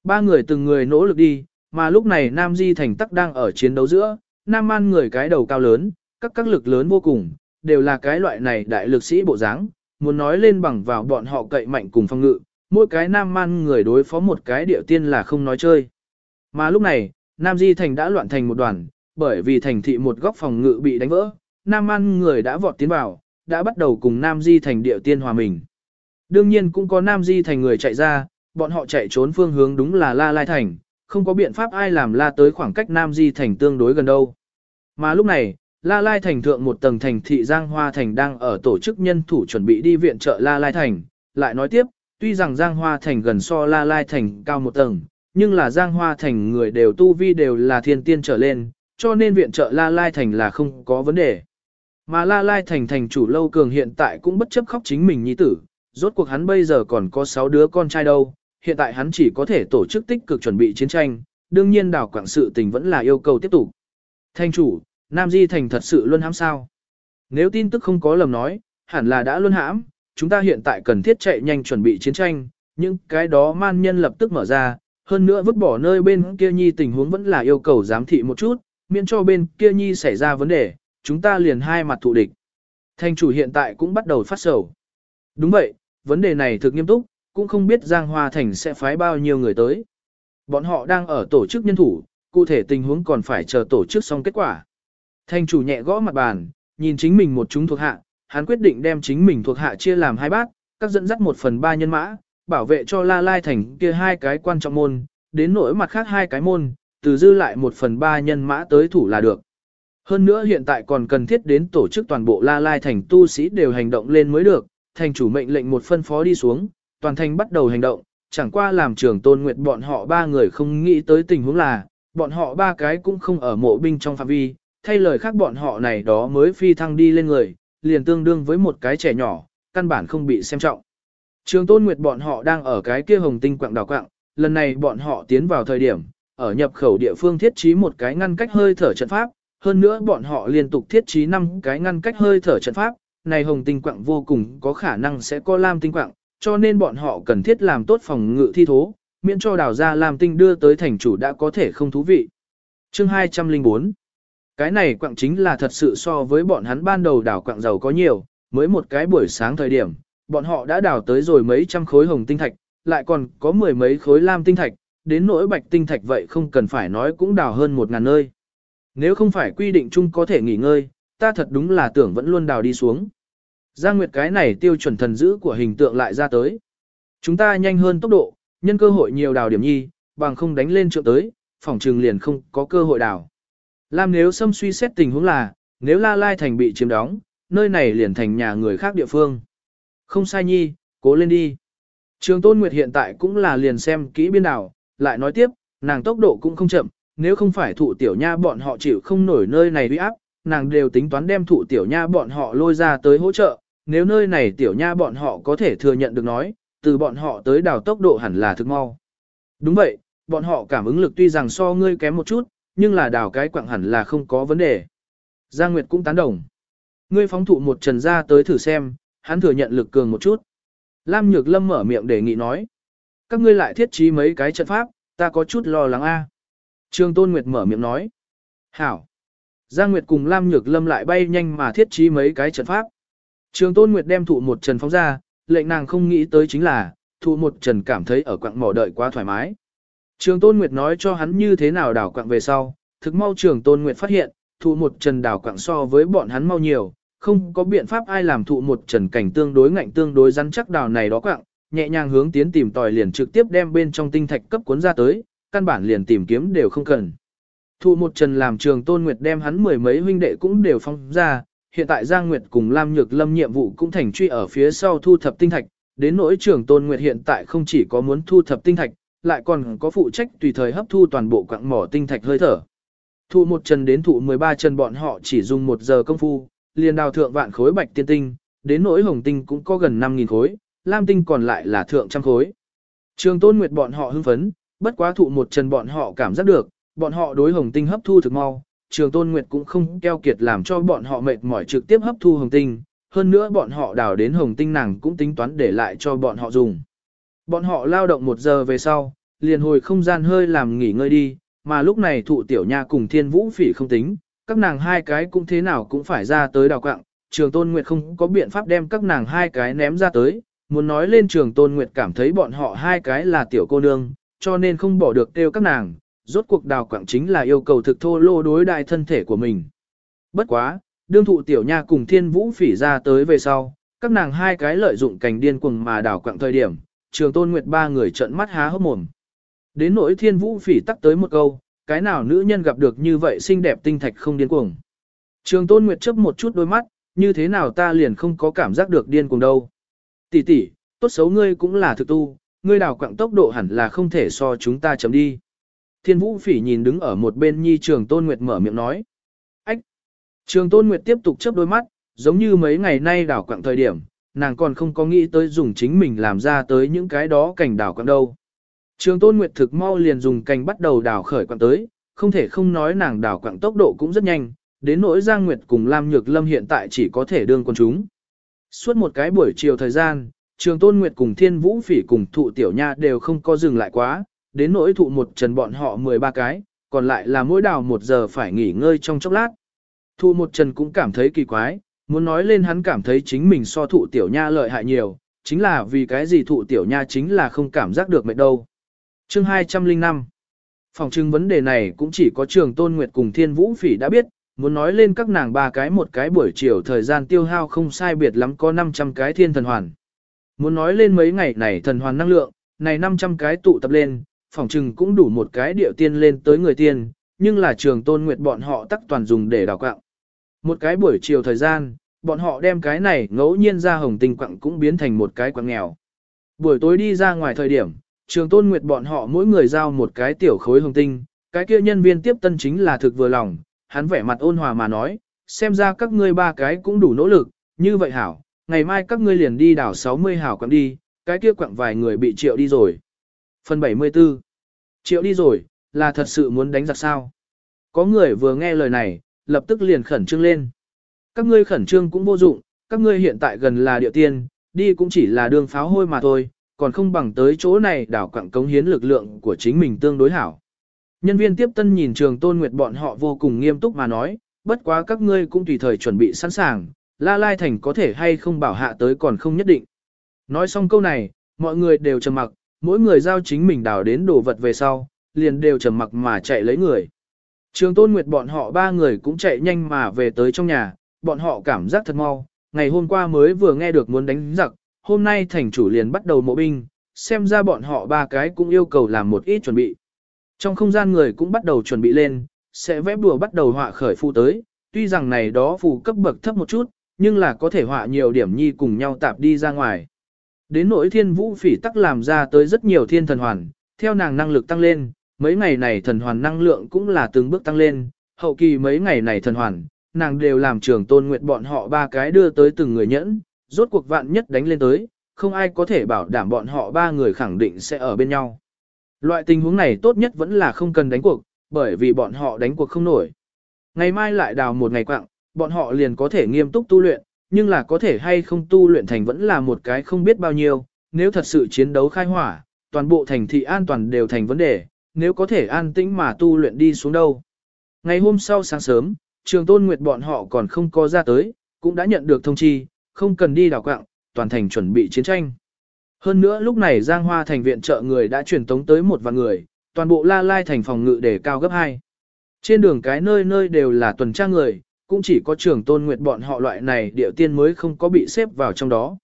Ba người từng người nỗ lực đi, mà lúc này Nam Di Thành tắc đang ở chiến đấu giữa, Nam Man người cái đầu cao lớn, các các lực lớn vô cùng, đều là cái loại này đại lực sĩ bộ dáng, muốn nói lên bằng vào bọn họ cậy mạnh cùng phong ngự, mỗi cái Nam Man người đối phó một cái địa tiên là không nói chơi. Mà lúc này, Nam Di Thành đã loạn thành một đoàn, bởi vì thành thị một góc phòng ngự bị đánh vỡ, Nam An người đã vọt tiến vào, đã bắt đầu cùng Nam Di Thành địa tiên hòa mình. Đương nhiên cũng có Nam Di Thành người chạy ra, bọn họ chạy trốn phương hướng đúng là La Lai Thành, không có biện pháp ai làm la tới khoảng cách Nam Di thành tương đối gần đâu. Mà lúc này, La Lai thành thượng một tầng thành thị Giang Hoa thành đang ở tổ chức nhân thủ chuẩn bị đi viện trợ La Lai thành, lại nói tiếp, tuy rằng Giang Hoa thành gần so La Lai thành cao một tầng, nhưng là Giang Hoa thành người đều tu vi đều là thiên tiên trở lên, cho nên viện trợ La Lai thành là không có vấn đề. Mà La Lai thành thành chủ lâu cường hiện tại cũng bất chấp khóc chính mình nhi tử, rốt cuộc hắn bây giờ còn có 6 đứa con trai đâu, hiện tại hắn chỉ có thể tổ chức tích cực chuẩn bị chiến tranh, đương nhiên đảo quảng sự tình vẫn là yêu cầu tiếp tục. Thành chủ, Nam Di thành thật sự luôn hãm sao? Nếu tin tức không có lầm nói, hẳn là đã luôn hãm, chúng ta hiện tại cần thiết chạy nhanh chuẩn bị chiến tranh, những cái đó man nhân lập tức mở ra, hơn nữa vứt bỏ nơi bên kia nhi tình huống vẫn là yêu cầu giám thị một chút, miễn cho bên kia nhi xảy ra vấn đề, chúng ta liền hai mặt thù địch. Thành chủ hiện tại cũng bắt đầu phát sầu. Đúng vậy, vấn đề này thực nghiêm túc, cũng không biết Giang Hoa Thành sẽ phái bao nhiêu người tới. Bọn họ đang ở tổ chức nhân thủ, cụ thể tình huống còn phải chờ tổ chức xong kết quả. Thành chủ nhẹ gõ mặt bàn, nhìn chính mình một chúng thuộc hạ, hắn quyết định đem chính mình thuộc hạ chia làm hai bát, các dẫn dắt một phần ba nhân mã, bảo vệ cho La Lai Thành kia hai cái quan trọng môn, đến nỗi mặt khác hai cái môn, từ dư lại một phần ba nhân mã tới thủ là được. Hơn nữa hiện tại còn cần thiết đến tổ chức toàn bộ La Lai Thành tu sĩ đều hành động lên mới được, thành chủ mệnh lệnh một phân phó đi xuống, toàn thành bắt đầu hành động, chẳng qua làm trưởng tôn nguyệt bọn họ ba người không nghĩ tới tình huống là, bọn họ ba cái cũng không ở mộ binh trong phạm vi, thay lời khác bọn họ này đó mới phi thăng đi lên người, liền tương đương với một cái trẻ nhỏ, căn bản không bị xem trọng. Trường tôn nguyệt bọn họ đang ở cái kia hồng tinh quạng đảo quạng, lần này bọn họ tiến vào thời điểm, ở nhập khẩu địa phương thiết trí một cái ngăn cách hơi thở trận pháp, hơn nữa bọn họ liên tục thiết trí 5 cái ngăn cách hơi thở trận pháp, này hồng tinh quạng vô cùng có khả năng sẽ có lam tinh quạng, cho nên bọn họ cần thiết làm tốt phòng ngự thi thố, miễn cho đào ra lam tinh đưa tới thành chủ đã có thể không thú vị. Chương 204 Cái này quạng chính là thật sự so với bọn hắn ban đầu đảo quạng giàu có nhiều, mới một cái buổi sáng thời điểm, bọn họ đã đào tới rồi mấy trăm khối hồng tinh thạch, lại còn có mười mấy khối lam tinh thạch, đến nỗi bạch tinh thạch vậy không cần phải nói cũng đào hơn một ngàn nơi. Nếu không phải quy định chung có thể nghỉ ngơi, ta thật đúng là tưởng vẫn luôn đào đi xuống. Giang Nguyệt cái này tiêu chuẩn thần dữ của hình tượng lại ra tới. Chúng ta nhanh hơn tốc độ, nhân cơ hội nhiều đào điểm nhi, bằng không đánh lên trượng tới, phòng trường liền không có cơ hội đào. Lam nếu xâm suy xét tình huống là, nếu La Lai thành bị chiếm đóng, nơi này liền thành nhà người khác địa phương. Không sai nhi, cố lên đi. Trường Tôn Nguyệt hiện tại cũng là liền xem kỹ biên đảo, lại nói tiếp, nàng tốc độ cũng không chậm, nếu không phải thụ tiểu nha bọn họ chịu không nổi nơi này uy áp, nàng đều tính toán đem thụ tiểu nha bọn họ lôi ra tới hỗ trợ, nếu nơi này tiểu nha bọn họ có thể thừa nhận được nói, từ bọn họ tới đào tốc độ hẳn là thực mau. Đúng vậy, bọn họ cảm ứng lực tuy rằng so ngươi kém một chút, nhưng là đào cái quặng hẳn là không có vấn đề. Giang Nguyệt cũng tán đồng. Ngươi phóng thụ một trần ra tới thử xem, hắn thừa nhận lực cường một chút. Lam Nhược Lâm mở miệng đề nghị nói. Các ngươi lại thiết trí mấy cái trận pháp, ta có chút lo lắng a. Trường Tôn Nguyệt mở miệng nói. Hảo. Giang Nguyệt cùng Lam Nhược Lâm lại bay nhanh mà thiết trí mấy cái trận pháp. Trường Tôn Nguyệt đem thụ một trần phóng ra, lệnh nàng không nghĩ tới chính là, thụ một trần cảm thấy ở quặng mỏ đợi quá thoải mái. Trường Tôn Nguyệt nói cho hắn như thế nào đảo quặng về sau, thực mau trường Tôn Nguyệt phát hiện, thụ một trần đảo quặng so với bọn hắn mau nhiều, không có biện pháp ai làm thụ một trần cảnh tương đối ngạnh tương đối rắn chắc đào này đó quạng, nhẹ nhàng hướng tiến tìm tòi liền trực tiếp đem bên trong tinh thạch cấp cuốn ra tới, căn bản liền tìm kiếm đều không cần. Thụ một trần làm trường tôn nguyệt đem hắn mười mấy huynh đệ cũng đều phong ra, hiện tại Giang Nguyệt cùng Lam Nhược Lâm nhiệm vụ cũng thành truy ở phía sau thu thập tinh thạch, đến nỗi trường tôn nguyệt hiện tại không chỉ có muốn thu thập tinh thạch, lại còn có phụ trách tùy thời hấp thu toàn bộ quặng mỏ tinh thạch hơi thở. Thụ một trần đến thụ 13 trần bọn họ chỉ dùng một giờ công phu, liền đào thượng vạn khối bạch tiên tinh, đến nỗi hồng tinh cũng có gần 5.000 khối, lam tinh còn lại là thượng trăm khối. Trường tôn nguyệt bọn họ hưng phấn, bất quá thụ một trần bọn họ cảm giác được, bọn họ đối hồng tinh hấp thu thực mau, trường tôn nguyệt cũng không keo kiệt làm cho bọn họ mệt mỏi trực tiếp hấp thu hồng tinh, hơn nữa bọn họ đào đến hồng tinh nàng cũng tính toán để lại cho bọn họ dùng. Bọn họ lao động một giờ về sau, liền hồi không gian hơi làm nghỉ ngơi đi, mà lúc này thụ tiểu nha cùng thiên vũ phỉ không tính, các nàng hai cái cũng thế nào cũng phải ra tới đào quạng, trường tôn nguyệt không có biện pháp đem các nàng hai cái ném ra tới, muốn nói lên trường tôn nguyệt cảm thấy bọn họ hai cái là tiểu cô nương, cho nên không bỏ được kêu các nàng, rốt cuộc đào quạng chính là yêu cầu thực thô lô đối đại thân thể của mình. Bất quá, đương thụ tiểu nha cùng thiên vũ phỉ ra tới về sau, các nàng hai cái lợi dụng cành điên cuồng mà đào quạng thời điểm, trường tôn nguyệt ba người trợn mắt há hốc mồm. Đến nỗi thiên vũ phỉ tắc tới một câu, cái nào nữ nhân gặp được như vậy xinh đẹp tinh thạch không điên cuồng. Trường tôn nguyệt chấp một chút đôi mắt, như thế nào ta liền không có cảm giác được điên cuồng đâu. Tỷ tỷ, tốt xấu ngươi cũng là thực tu, ngươi đào quặng tốc độ hẳn là không thể so chúng ta chấm đi. Thiên vũ phỉ nhìn đứng ở một bên nhi trường tôn nguyệt mở miệng nói. Ách! Trường tôn nguyệt tiếp tục chấp đôi mắt, giống như mấy ngày nay đào quặng thời điểm, nàng còn không có nghĩ tới dùng chính mình làm ra tới những cái đó cảnh đào quặng đâu. Trường tôn nguyệt thực mau liền dùng cành bắt đầu đào khởi quặng tới, không thể không nói nàng đào quặng tốc độ cũng rất nhanh, đến nỗi Giang Nguyệt cùng Lam Nhược Lâm hiện tại chỉ có thể đương con chúng. Suốt một cái buổi chiều thời gian, Trường Tôn Nguyệt cùng Thiên Vũ Phỉ cùng thụ tiểu nha đều không có dừng lại quá, đến nỗi thụ một trần bọn họ 13 cái, còn lại là mỗi đào một giờ phải nghỉ ngơi trong chốc lát. Thụ một trần cũng cảm thấy kỳ quái, muốn nói lên hắn cảm thấy chính mình so thụ tiểu nha lợi hại nhiều, chính là vì cái gì thụ tiểu nha chính là không cảm giác được mệt đâu. Chương 205 Phòng trưng vấn đề này cũng chỉ có trường Tôn Nguyệt cùng Thiên Vũ Phỉ đã biết, muốn nói lên các nàng ba cái một cái buổi chiều thời gian tiêu hao không sai biệt lắm có 500 cái thiên thần hoàn. Muốn nói lên mấy ngày này thần hoàn năng lượng, này 500 cái tụ tập lên, phòng trừng cũng đủ một cái điệu tiên lên tới người tiên, nhưng là trường tôn nguyệt bọn họ tắc toàn dùng để đào quạng. Một cái buổi chiều thời gian, bọn họ đem cái này ngẫu nhiên ra hồng tinh quặng cũng biến thành một cái quặng nghèo. Buổi tối đi ra ngoài thời điểm, trường tôn nguyệt bọn họ mỗi người giao một cái tiểu khối hồng tinh, cái kia nhân viên tiếp tân chính là thực vừa lòng, hắn vẻ mặt ôn hòa mà nói, xem ra các ngươi ba cái cũng đủ nỗ lực, như vậy hảo, ngày mai các ngươi liền đi đảo 60 hảo quặng đi, cái kia quặng vài người bị triệu đi rồi. Phần 74 Triệu đi rồi, là thật sự muốn đánh giặc sao? Có người vừa nghe lời này, lập tức liền khẩn trương lên. Các ngươi khẩn trương cũng vô dụng, các ngươi hiện tại gần là địa tiên, đi cũng chỉ là đường pháo hôi mà thôi, còn không bằng tới chỗ này đảo quặng cống hiến lực lượng của chính mình tương đối hảo. Nhân viên tiếp tân nhìn trường tôn nguyệt bọn họ vô cùng nghiêm túc mà nói, bất quá các ngươi cũng tùy thời chuẩn bị sẵn sàng, La Lai Thành có thể hay không bảo hạ tới còn không nhất định. Nói xong câu này, mọi người đều trầm mặc, mỗi người giao chính mình đào đến đồ vật về sau, liền đều trầm mặc mà chạy lấy người. Trường tôn nguyệt bọn họ ba người cũng chạy nhanh mà về tới trong nhà, bọn họ cảm giác thật mau, ngày hôm qua mới vừa nghe được muốn đánh giặc, hôm nay thành chủ liền bắt đầu mộ binh, xem ra bọn họ ba cái cũng yêu cầu làm một ít chuẩn bị. Trong không gian người cũng bắt đầu chuẩn bị lên, sẽ vẽ bùa bắt đầu họa khởi phù tới, tuy rằng này đó phù cấp bậc thấp một chút, nhưng là có thể họa nhiều điểm nhi cùng nhau tạp đi ra ngoài. Đến nỗi thiên vũ phỉ tắc làm ra tới rất nhiều thiên thần hoàn, theo nàng năng lực tăng lên, mấy ngày này thần hoàn năng lượng cũng là từng bước tăng lên, hậu kỳ mấy ngày này thần hoàn, nàng đều làm trưởng tôn nguyện bọn họ ba cái đưa tới từng người nhẫn, rốt cuộc vạn nhất đánh lên tới, không ai có thể bảo đảm bọn họ ba người khẳng định sẽ ở bên nhau. Loại tình huống này tốt nhất vẫn là không cần đánh cuộc, bởi vì bọn họ đánh cuộc không nổi. Ngày mai lại đào một ngày quạng, bọn họ liền có thể nghiêm túc tu luyện, nhưng là có thể hay không tu luyện thành vẫn là một cái không biết bao nhiêu, nếu thật sự chiến đấu khai hỏa, toàn bộ thành thị an toàn đều thành vấn đề, nếu có thể an tĩnh mà tu luyện đi xuống đâu. Ngày hôm sau sáng sớm, trường tôn nguyệt bọn họ còn không có ra tới, cũng đã nhận được thông chi, không cần đi đào quạng, toàn thành chuẩn bị chiến tranh. Hơn nữa lúc này Giang Hoa thành viện trợ người đã truyền tống tới một vạn người, toàn bộ La Lai thành phòng ngự để cao gấp 2. Trên đường cái nơi nơi đều là tuần tra người, cũng chỉ có trường tôn nguyệt bọn họ loại này điệu tiên mới không có bị xếp vào trong đó.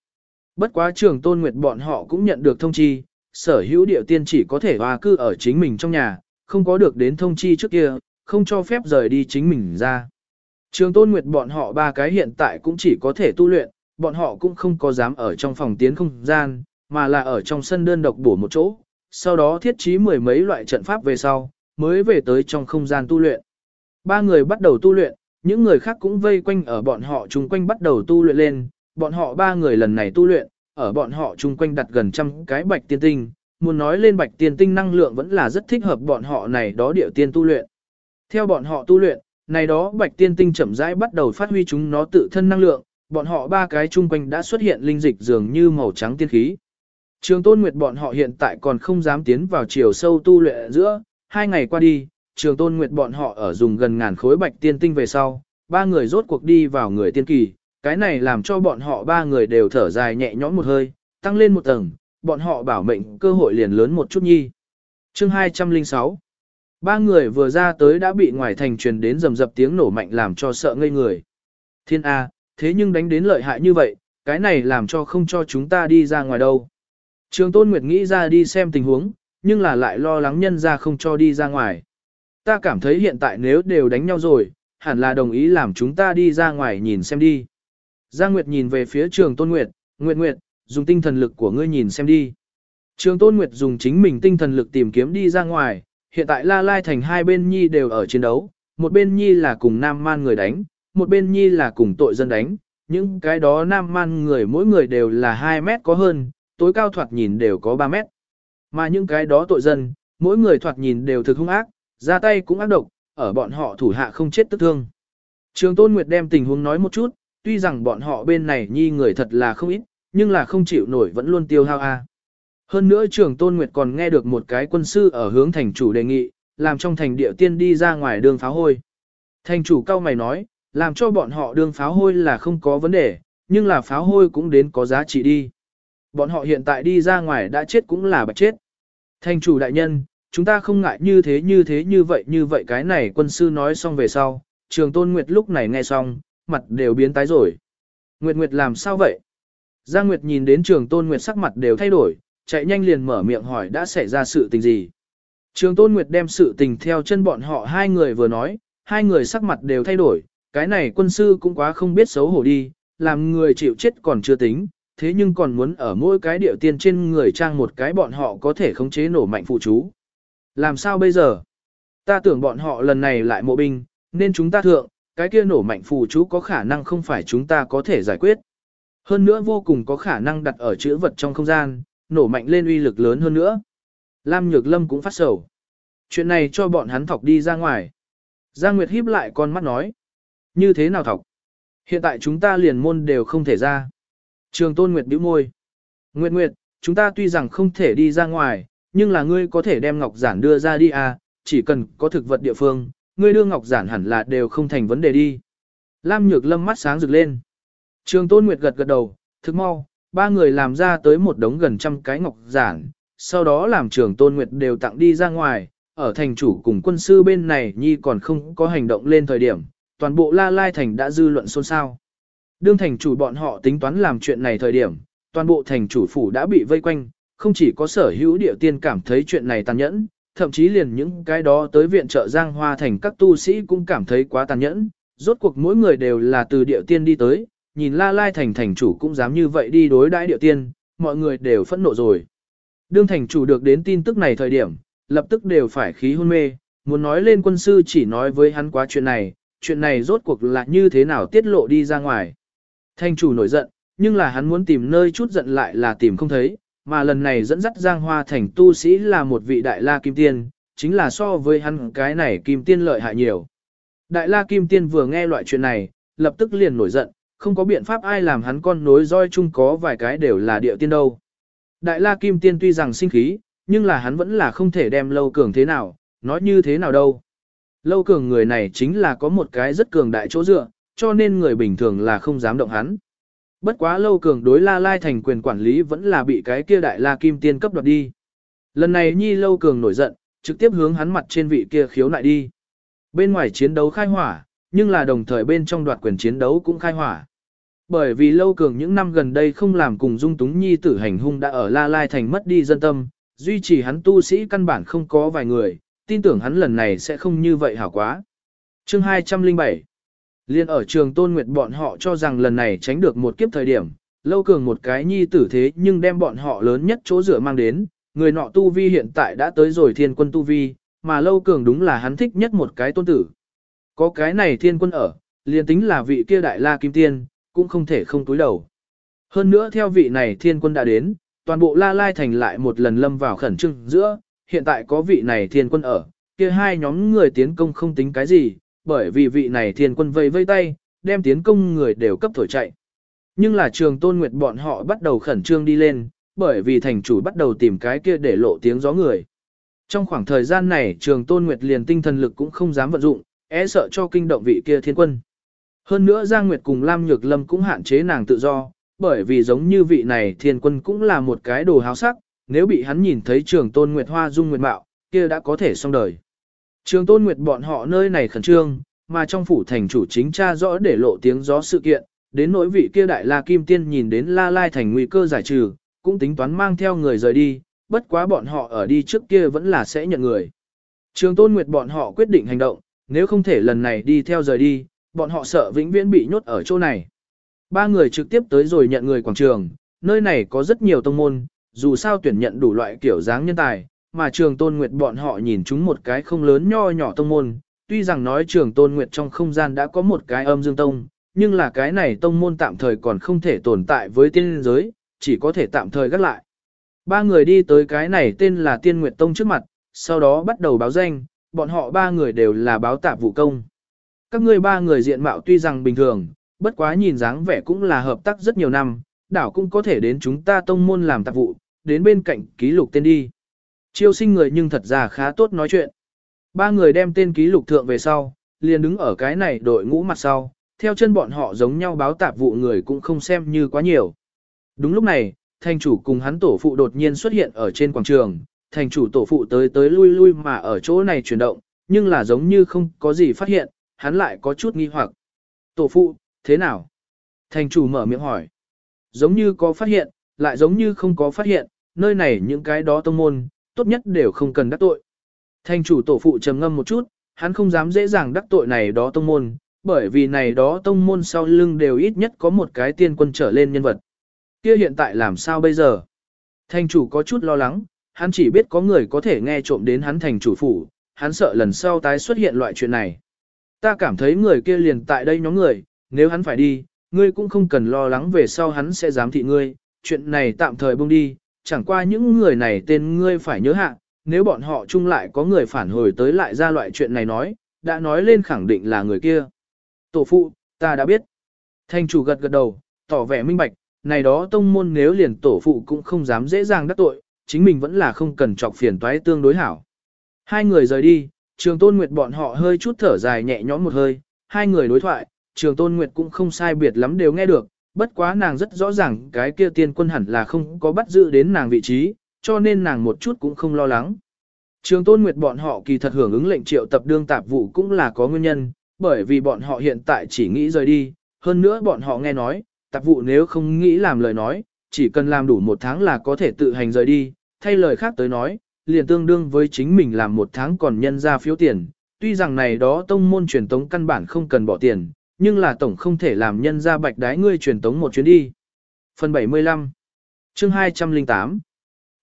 Bất quá trường tôn nguyệt bọn họ cũng nhận được thông chi, sở hữu điệu tiên chỉ có thể hòa cư ở chính mình trong nhà, không có được đến thông chi trước kia, không cho phép rời đi chính mình ra. Trường tôn nguyệt bọn họ ba cái hiện tại cũng chỉ có thể tu luyện, bọn họ cũng không có dám ở trong phòng tiến không gian, mà là ở trong sân đơn độc bổ một chỗ, sau đó thiết trí mười mấy loại trận pháp về sau, mới về tới trong không gian tu luyện. Ba người bắt đầu tu luyện, những người khác cũng vây quanh ở bọn họ chung quanh bắt đầu tu luyện lên, bọn họ ba người lần này tu luyện, ở bọn họ chung quanh đặt gần trăm cái bạch tiên tinh, muốn nói lên bạch tiên tinh năng lượng vẫn là rất thích hợp bọn họ này đó điệu tiên tu luyện. Theo bọn họ tu luyện, này đó bạch tiên tinh chậm rãi bắt đầu phát huy chúng nó tự thân năng lượng, bọn họ ba cái chung quanh đã xuất hiện linh dịch dường như màu trắng tiên khí. Trường Tôn Nguyệt bọn họ hiện tại còn không dám tiến vào chiều sâu tu luyện giữa, hai ngày qua đi, Trường Tôn Nguyệt bọn họ ở dùng gần ngàn khối bạch tiên tinh về sau, ba người rốt cuộc đi vào người tiên kỳ, cái này làm cho bọn họ ba người đều thở dài nhẹ nhõm một hơi, tăng lên một tầng, bọn họ bảo mệnh cơ hội liền lớn một chút nhi. Chương 206 Ba người vừa ra tới đã bị ngoài thành truyền đến rầm rập tiếng nổ mạnh làm cho sợ ngây người. Thiên A, thế nhưng đánh đến lợi hại như vậy, cái này làm cho không cho chúng ta đi ra ngoài đâu. Trường Tôn Nguyệt nghĩ ra đi xem tình huống, nhưng là lại lo lắng nhân ra không cho đi ra ngoài. Ta cảm thấy hiện tại nếu đều đánh nhau rồi, hẳn là đồng ý làm chúng ta đi ra ngoài nhìn xem đi. Giang Nguyệt nhìn về phía trường Tôn Nguyệt, Nguyệt Nguyệt, dùng tinh thần lực của ngươi nhìn xem đi. Trường Tôn Nguyệt dùng chính mình tinh thần lực tìm kiếm đi ra ngoài, hiện tại La Lai Thành hai bên nhi đều ở chiến đấu, một bên nhi là cùng Nam Man người đánh, một bên nhi là cùng tội dân đánh, những cái đó Nam Man người mỗi người đều là 2 mét có hơn, tối cao thoạt nhìn đều có 3 mét. Mà những cái đó tội dân, mỗi người thoạt nhìn đều thực hung ác, ra tay cũng ác độc, ở bọn họ thủ hạ không chết tức thương. Trường Tôn Nguyệt đem tình huống nói một chút, tuy rằng bọn họ bên này nhi người thật là không ít, nhưng là không chịu nổi vẫn luôn tiêu hao a. Hơn nữa trường Tôn Nguyệt còn nghe được một cái quân sư ở hướng thành chủ đề nghị, làm trong thành địa tiên đi ra ngoài đường phá hôi. Thành chủ cao mày nói, làm cho bọn họ đường pháo hôi là không có vấn đề, nhưng là pháo hôi cũng đến có giá trị đi. Bọn họ hiện tại đi ra ngoài đã chết cũng là bạch chết. Thành chủ đại nhân, chúng ta không ngại như thế như thế như vậy như vậy cái này quân sư nói xong về sau, trường tôn nguyệt lúc này nghe xong, mặt đều biến tái rồi. Nguyệt Nguyệt làm sao vậy? Giang Nguyệt nhìn đến trường tôn Nguyệt sắc mặt đều thay đổi, chạy nhanh liền mở miệng hỏi đã xảy ra sự tình gì. Trường tôn Nguyệt đem sự tình theo chân bọn họ hai người vừa nói, hai người sắc mặt đều thay đổi, cái này quân sư cũng quá không biết xấu hổ đi, làm người chịu chết còn chưa tính, thế nhưng còn muốn ở mỗi cái điệu tiên trên người trang một cái bọn họ có thể khống chế nổ mạnh phụ chú. Làm sao bây giờ? Ta tưởng bọn họ lần này lại mộ binh, nên chúng ta thượng, cái kia nổ mạnh phù chú có khả năng không phải chúng ta có thể giải quyết. Hơn nữa vô cùng có khả năng đặt ở chữ vật trong không gian, nổ mạnh lên uy lực lớn hơn nữa. Lam Nhược Lâm cũng phát sầu. Chuyện này cho bọn hắn thọc đi ra ngoài. Giang Nguyệt híp lại con mắt nói. Như thế nào thọc? Hiện tại chúng ta liền môn đều không thể ra. Trường Tôn Nguyệt bĩu môi. Nguyệt Nguyệt, chúng ta tuy rằng không thể đi ra ngoài, nhưng là ngươi có thể đem ngọc giản đưa ra đi à, chỉ cần có thực vật địa phương, ngươi đưa ngọc giản hẳn là đều không thành vấn đề đi. Lam Nhược Lâm mắt sáng rực lên. Trường Tôn Nguyệt gật gật đầu, thức mau, ba người làm ra tới một đống gần trăm cái ngọc giản, sau đó làm trường Tôn Nguyệt đều tặng đi ra ngoài, ở thành chủ cùng quân sư bên này nhi còn không có hành động lên thời điểm, toàn bộ La Lai Thành đã dư luận xôn xao. Đương thành chủ bọn họ tính toán làm chuyện này thời điểm, toàn bộ thành chủ phủ đã bị vây quanh, không chỉ có sở hữu địa tiên cảm thấy chuyện này tàn nhẫn, thậm chí liền những cái đó tới viện trợ Giang Hoa thành các tu sĩ cũng cảm thấy quá tàn nhẫn, rốt cuộc mỗi người đều là từ địa tiên đi tới, nhìn La Lai thành thành chủ cũng dám như vậy đi đối đãi địa tiên, mọi người đều phẫn nộ rồi. Đương thành chủ được đến tin tức này thời điểm, lập tức đều phải khí hôn mê, muốn nói lên quân sư chỉ nói với hắn quá chuyện này, chuyện này rốt cuộc là như thế nào tiết lộ đi ra ngoài. thanh chủ nổi giận, nhưng là hắn muốn tìm nơi chút giận lại là tìm không thấy, mà lần này dẫn dắt Giang Hoa thành tu sĩ là một vị đại la kim tiên, chính là so với hắn cái này kim tiên lợi hại nhiều. Đại la kim tiên vừa nghe loại chuyện này, lập tức liền nổi giận, không có biện pháp ai làm hắn con nối roi chung có vài cái đều là địa tiên đâu. Đại la kim tiên tuy rằng sinh khí, nhưng là hắn vẫn là không thể đem lâu cường thế nào, nói như thế nào đâu. Lâu cường người này chính là có một cái rất cường đại chỗ dựa, cho nên người bình thường là không dám động hắn. Bất quá lâu cường đối La Lai thành quyền quản lý vẫn là bị cái kia đại La Kim Tiên cấp đoạt đi. Lần này Nhi lâu cường nổi giận, trực tiếp hướng hắn mặt trên vị kia khiếu nại đi. Bên ngoài chiến đấu khai hỏa, nhưng là đồng thời bên trong đoạt quyền chiến đấu cũng khai hỏa. Bởi vì lâu cường những năm gần đây không làm cùng dung túng nhi tử hành hung đã ở La Lai thành mất đi dân tâm, duy trì hắn tu sĩ căn bản không có vài người, tin tưởng hắn lần này sẽ không như vậy hảo quá. Chương 207 Liên ở trường Tôn Nguyệt bọn họ cho rằng lần này tránh được một kiếp thời điểm, lâu cường một cái nhi tử thế nhưng đem bọn họ lớn nhất chỗ dựa mang đến, người nọ tu vi hiện tại đã tới rồi thiên quân tu vi, mà lâu cường đúng là hắn thích nhất một cái tôn tử. Có cái này thiên quân ở, liền tính là vị kia đại la kim tiên, cũng không thể không túi đầu. Hơn nữa theo vị này thiên quân đã đến, toàn bộ la lai thành lại một lần lâm vào khẩn trương giữa, hiện tại có vị này thiên quân ở, kia hai nhóm người tiến công không tính cái gì, bởi vì vị này thiên quân vây vây tay, đem tiến công người đều cấp thổi chạy. Nhưng là trường tôn nguyệt bọn họ bắt đầu khẩn trương đi lên, bởi vì thành chủ bắt đầu tìm cái kia để lộ tiếng gió người. Trong khoảng thời gian này trường tôn nguyệt liền tinh thần lực cũng không dám vận dụng, é sợ cho kinh động vị kia thiên quân. Hơn nữa Giang Nguyệt cùng Lam Nhược Lâm cũng hạn chế nàng tự do, bởi vì giống như vị này thiên quân cũng là một cái đồ háo sắc, nếu bị hắn nhìn thấy trường tôn Nguyệt Hoa dung Nguyệt Mạo, kia đã có thể xong đời. Trường tôn nguyệt bọn họ nơi này khẩn trương, mà trong phủ thành chủ chính cha rõ để lộ tiếng gió sự kiện, đến nỗi vị kia đại la kim tiên nhìn đến la lai thành nguy cơ giải trừ, cũng tính toán mang theo người rời đi, bất quá bọn họ ở đi trước kia vẫn là sẽ nhận người. Trường Tôn Nguyệt bọn họ quyết định hành động, nếu không thể lần này đi theo rời đi, bọn họ sợ vĩnh viễn bị nhốt ở chỗ này. Ba người trực tiếp tới rồi nhận người quảng trường, nơi này có rất nhiều tông môn, dù sao tuyển nhận đủ loại kiểu dáng nhân tài, mà trường Tôn Nguyệt bọn họ nhìn chúng một cái không lớn nho nhỏ tông môn, tuy rằng nói trường Tôn Nguyệt trong không gian đã có một cái âm dương tông, nhưng là cái này tông môn tạm thời còn không thể tồn tại với tiên giới, chỉ có thể tạm thời gác lại. Ba người đi tới cái này tên là Tiên Nguyệt Tông trước mặt, sau đó bắt đầu báo danh, bọn họ ba người đều là báo tạp vụ công. Các ngươi ba người diện mạo tuy rằng bình thường, bất quá nhìn dáng vẻ cũng là hợp tác rất nhiều năm, đảo cũng có thể đến chúng ta tông môn làm tạp vụ, đến bên cạnh ký lục tên đi. Chiêu sinh người nhưng thật ra khá tốt nói chuyện. Ba người đem tên ký lục thượng về sau, liền đứng ở cái này đội ngũ mặt sau, theo chân bọn họ giống nhau báo tạp vụ người cũng không xem như quá nhiều. Đúng lúc này, thành chủ cùng hắn tổ phụ đột nhiên xuất hiện ở trên quảng trường, thành chủ tổ phụ tới tới lui lui mà ở chỗ này chuyển động, nhưng là giống như không có gì phát hiện, hắn lại có chút nghi hoặc. Tổ phụ, thế nào? Thành chủ mở miệng hỏi. Giống như có phát hiện, lại giống như không có phát hiện, nơi này những cái đó tông môn, tốt nhất đều không cần đắc tội. Thành chủ tổ phụ trầm ngâm một chút, hắn không dám dễ dàng đắc tội này đó tông môn, bởi vì này đó tông môn sau lưng đều ít nhất có một cái tiên quân trở lên nhân vật. Kia hiện tại làm sao bây giờ? Thành chủ có chút lo lắng, hắn chỉ biết có người có thể nghe trộm đến hắn thành chủ phủ, hắn sợ lần sau tái xuất hiện loại chuyện này. Ta cảm thấy người kia liền tại đây nhóm người, nếu hắn phải đi, ngươi cũng không cần lo lắng về sau hắn sẽ dám thị ngươi, chuyện này tạm thời buông đi, chẳng qua những người này tên ngươi phải nhớ hạ, nếu bọn họ chung lại có người phản hồi tới lại ra loại chuyện này nói, đã nói lên khẳng định là người kia. Tổ phụ, ta đã biết. Thanh chủ gật gật đầu, tỏ vẻ minh bạch, này đó tông môn nếu liền tổ phụ cũng không dám dễ dàng đắc tội, chính mình vẫn là không cần chọc phiền toái tương đối hảo. Hai người rời đi, trường tôn nguyệt bọn họ hơi chút thở dài nhẹ nhõm một hơi, hai người đối thoại, trường tôn nguyệt cũng không sai biệt lắm đều nghe được, bất quá nàng rất rõ ràng cái kia tiên quân hẳn là không có bắt giữ đến nàng vị trí, cho nên nàng một chút cũng không lo lắng. Trường tôn nguyệt bọn họ kỳ thật hưởng ứng lệnh triệu tập đương tạp vụ cũng là có nguyên nhân, bởi vì bọn họ hiện tại chỉ nghĩ rời đi, hơn nữa bọn họ nghe nói, tạp vụ nếu không nghĩ làm lời nói, chỉ cần làm đủ một tháng là có thể tự hành rời đi, thay lời khác tới nói, liền tương đương với chính mình làm một tháng còn nhân ra phiếu tiền, tuy rằng này đó tông môn truyền tống căn bản không cần bỏ tiền, nhưng là tổng không thể làm nhân ra bạch đái ngươi truyền tống một chuyến đi. Phần 75 chương 208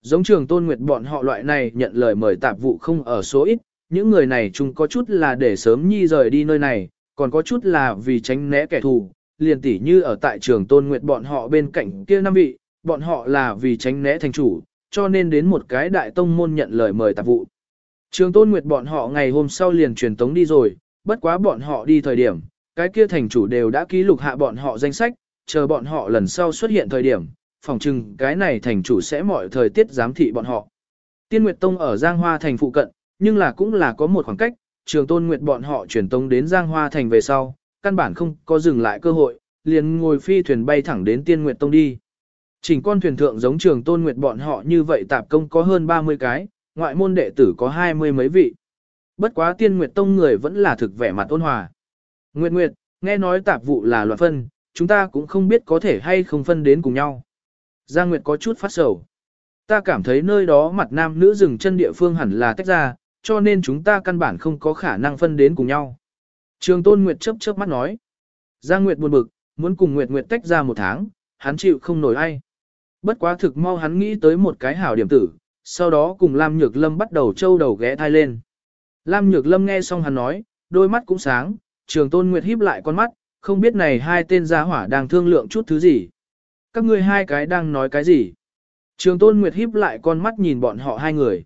Giống trường tôn nguyệt bọn họ loại này nhận lời mời tạp vụ không ở số ít, những người này chung có chút là để sớm nhi rời đi nơi này, còn có chút là vì tránh né kẻ thù, liền tỉ như ở tại trường tôn nguyệt bọn họ bên cạnh kia năm vị, bọn họ là vì tránh né thành chủ, cho nên đến một cái đại tông môn nhận lời mời tạp vụ. Trường tôn nguyệt bọn họ ngày hôm sau liền truyền tống đi rồi, bất quá bọn họ đi thời điểm, cái kia thành chủ đều đã ký lục hạ bọn họ danh sách, chờ bọn họ lần sau xuất hiện thời điểm, phòng trừng cái này thành chủ sẽ mọi thời tiết giám thị bọn họ. Tiên Nguyệt Tông ở Giang Hoa thành phụ cận, nhưng là cũng là có một khoảng cách, trường tôn nguyệt bọn họ chuyển tông đến Giang Hoa thành về sau, căn bản không có dừng lại cơ hội, liền ngồi phi thuyền bay thẳng đến Tiên Nguyệt Tông đi. Chỉnh con thuyền thượng giống trường tôn nguyệt bọn họ như vậy tạp công có hơn 30 cái, ngoại môn đệ tử có hai mươi mấy vị. Bất quá Tiên Nguyệt Tông người vẫn là thực vẻ mặt ôn hòa. Nguyệt Nguyệt, nghe nói tạp vụ là loạn phân, chúng ta cũng không biết có thể hay không phân đến cùng nhau. Giang Nguyệt có chút phát sầu. Ta cảm thấy nơi đó mặt nam nữ rừng chân địa phương hẳn là tách ra, cho nên chúng ta căn bản không có khả năng phân đến cùng nhau. Trường Tôn Nguyệt chớp chớp mắt nói. Giang Nguyệt buồn bực, muốn cùng Nguyệt Nguyệt tách ra một tháng, hắn chịu không nổi ai. Bất quá thực mau hắn nghĩ tới một cái hảo điểm tử, sau đó cùng Lam Nhược Lâm bắt đầu trâu đầu ghé thai lên. Lam Nhược Lâm nghe xong hắn nói, đôi mắt cũng sáng, Trường Tôn Nguyệt híp lại con mắt, không biết này hai tên gia hỏa đang thương lượng chút thứ gì. Các ngươi hai cái đang nói cái gì? Trường Tôn Nguyệt híp lại con mắt nhìn bọn họ hai người.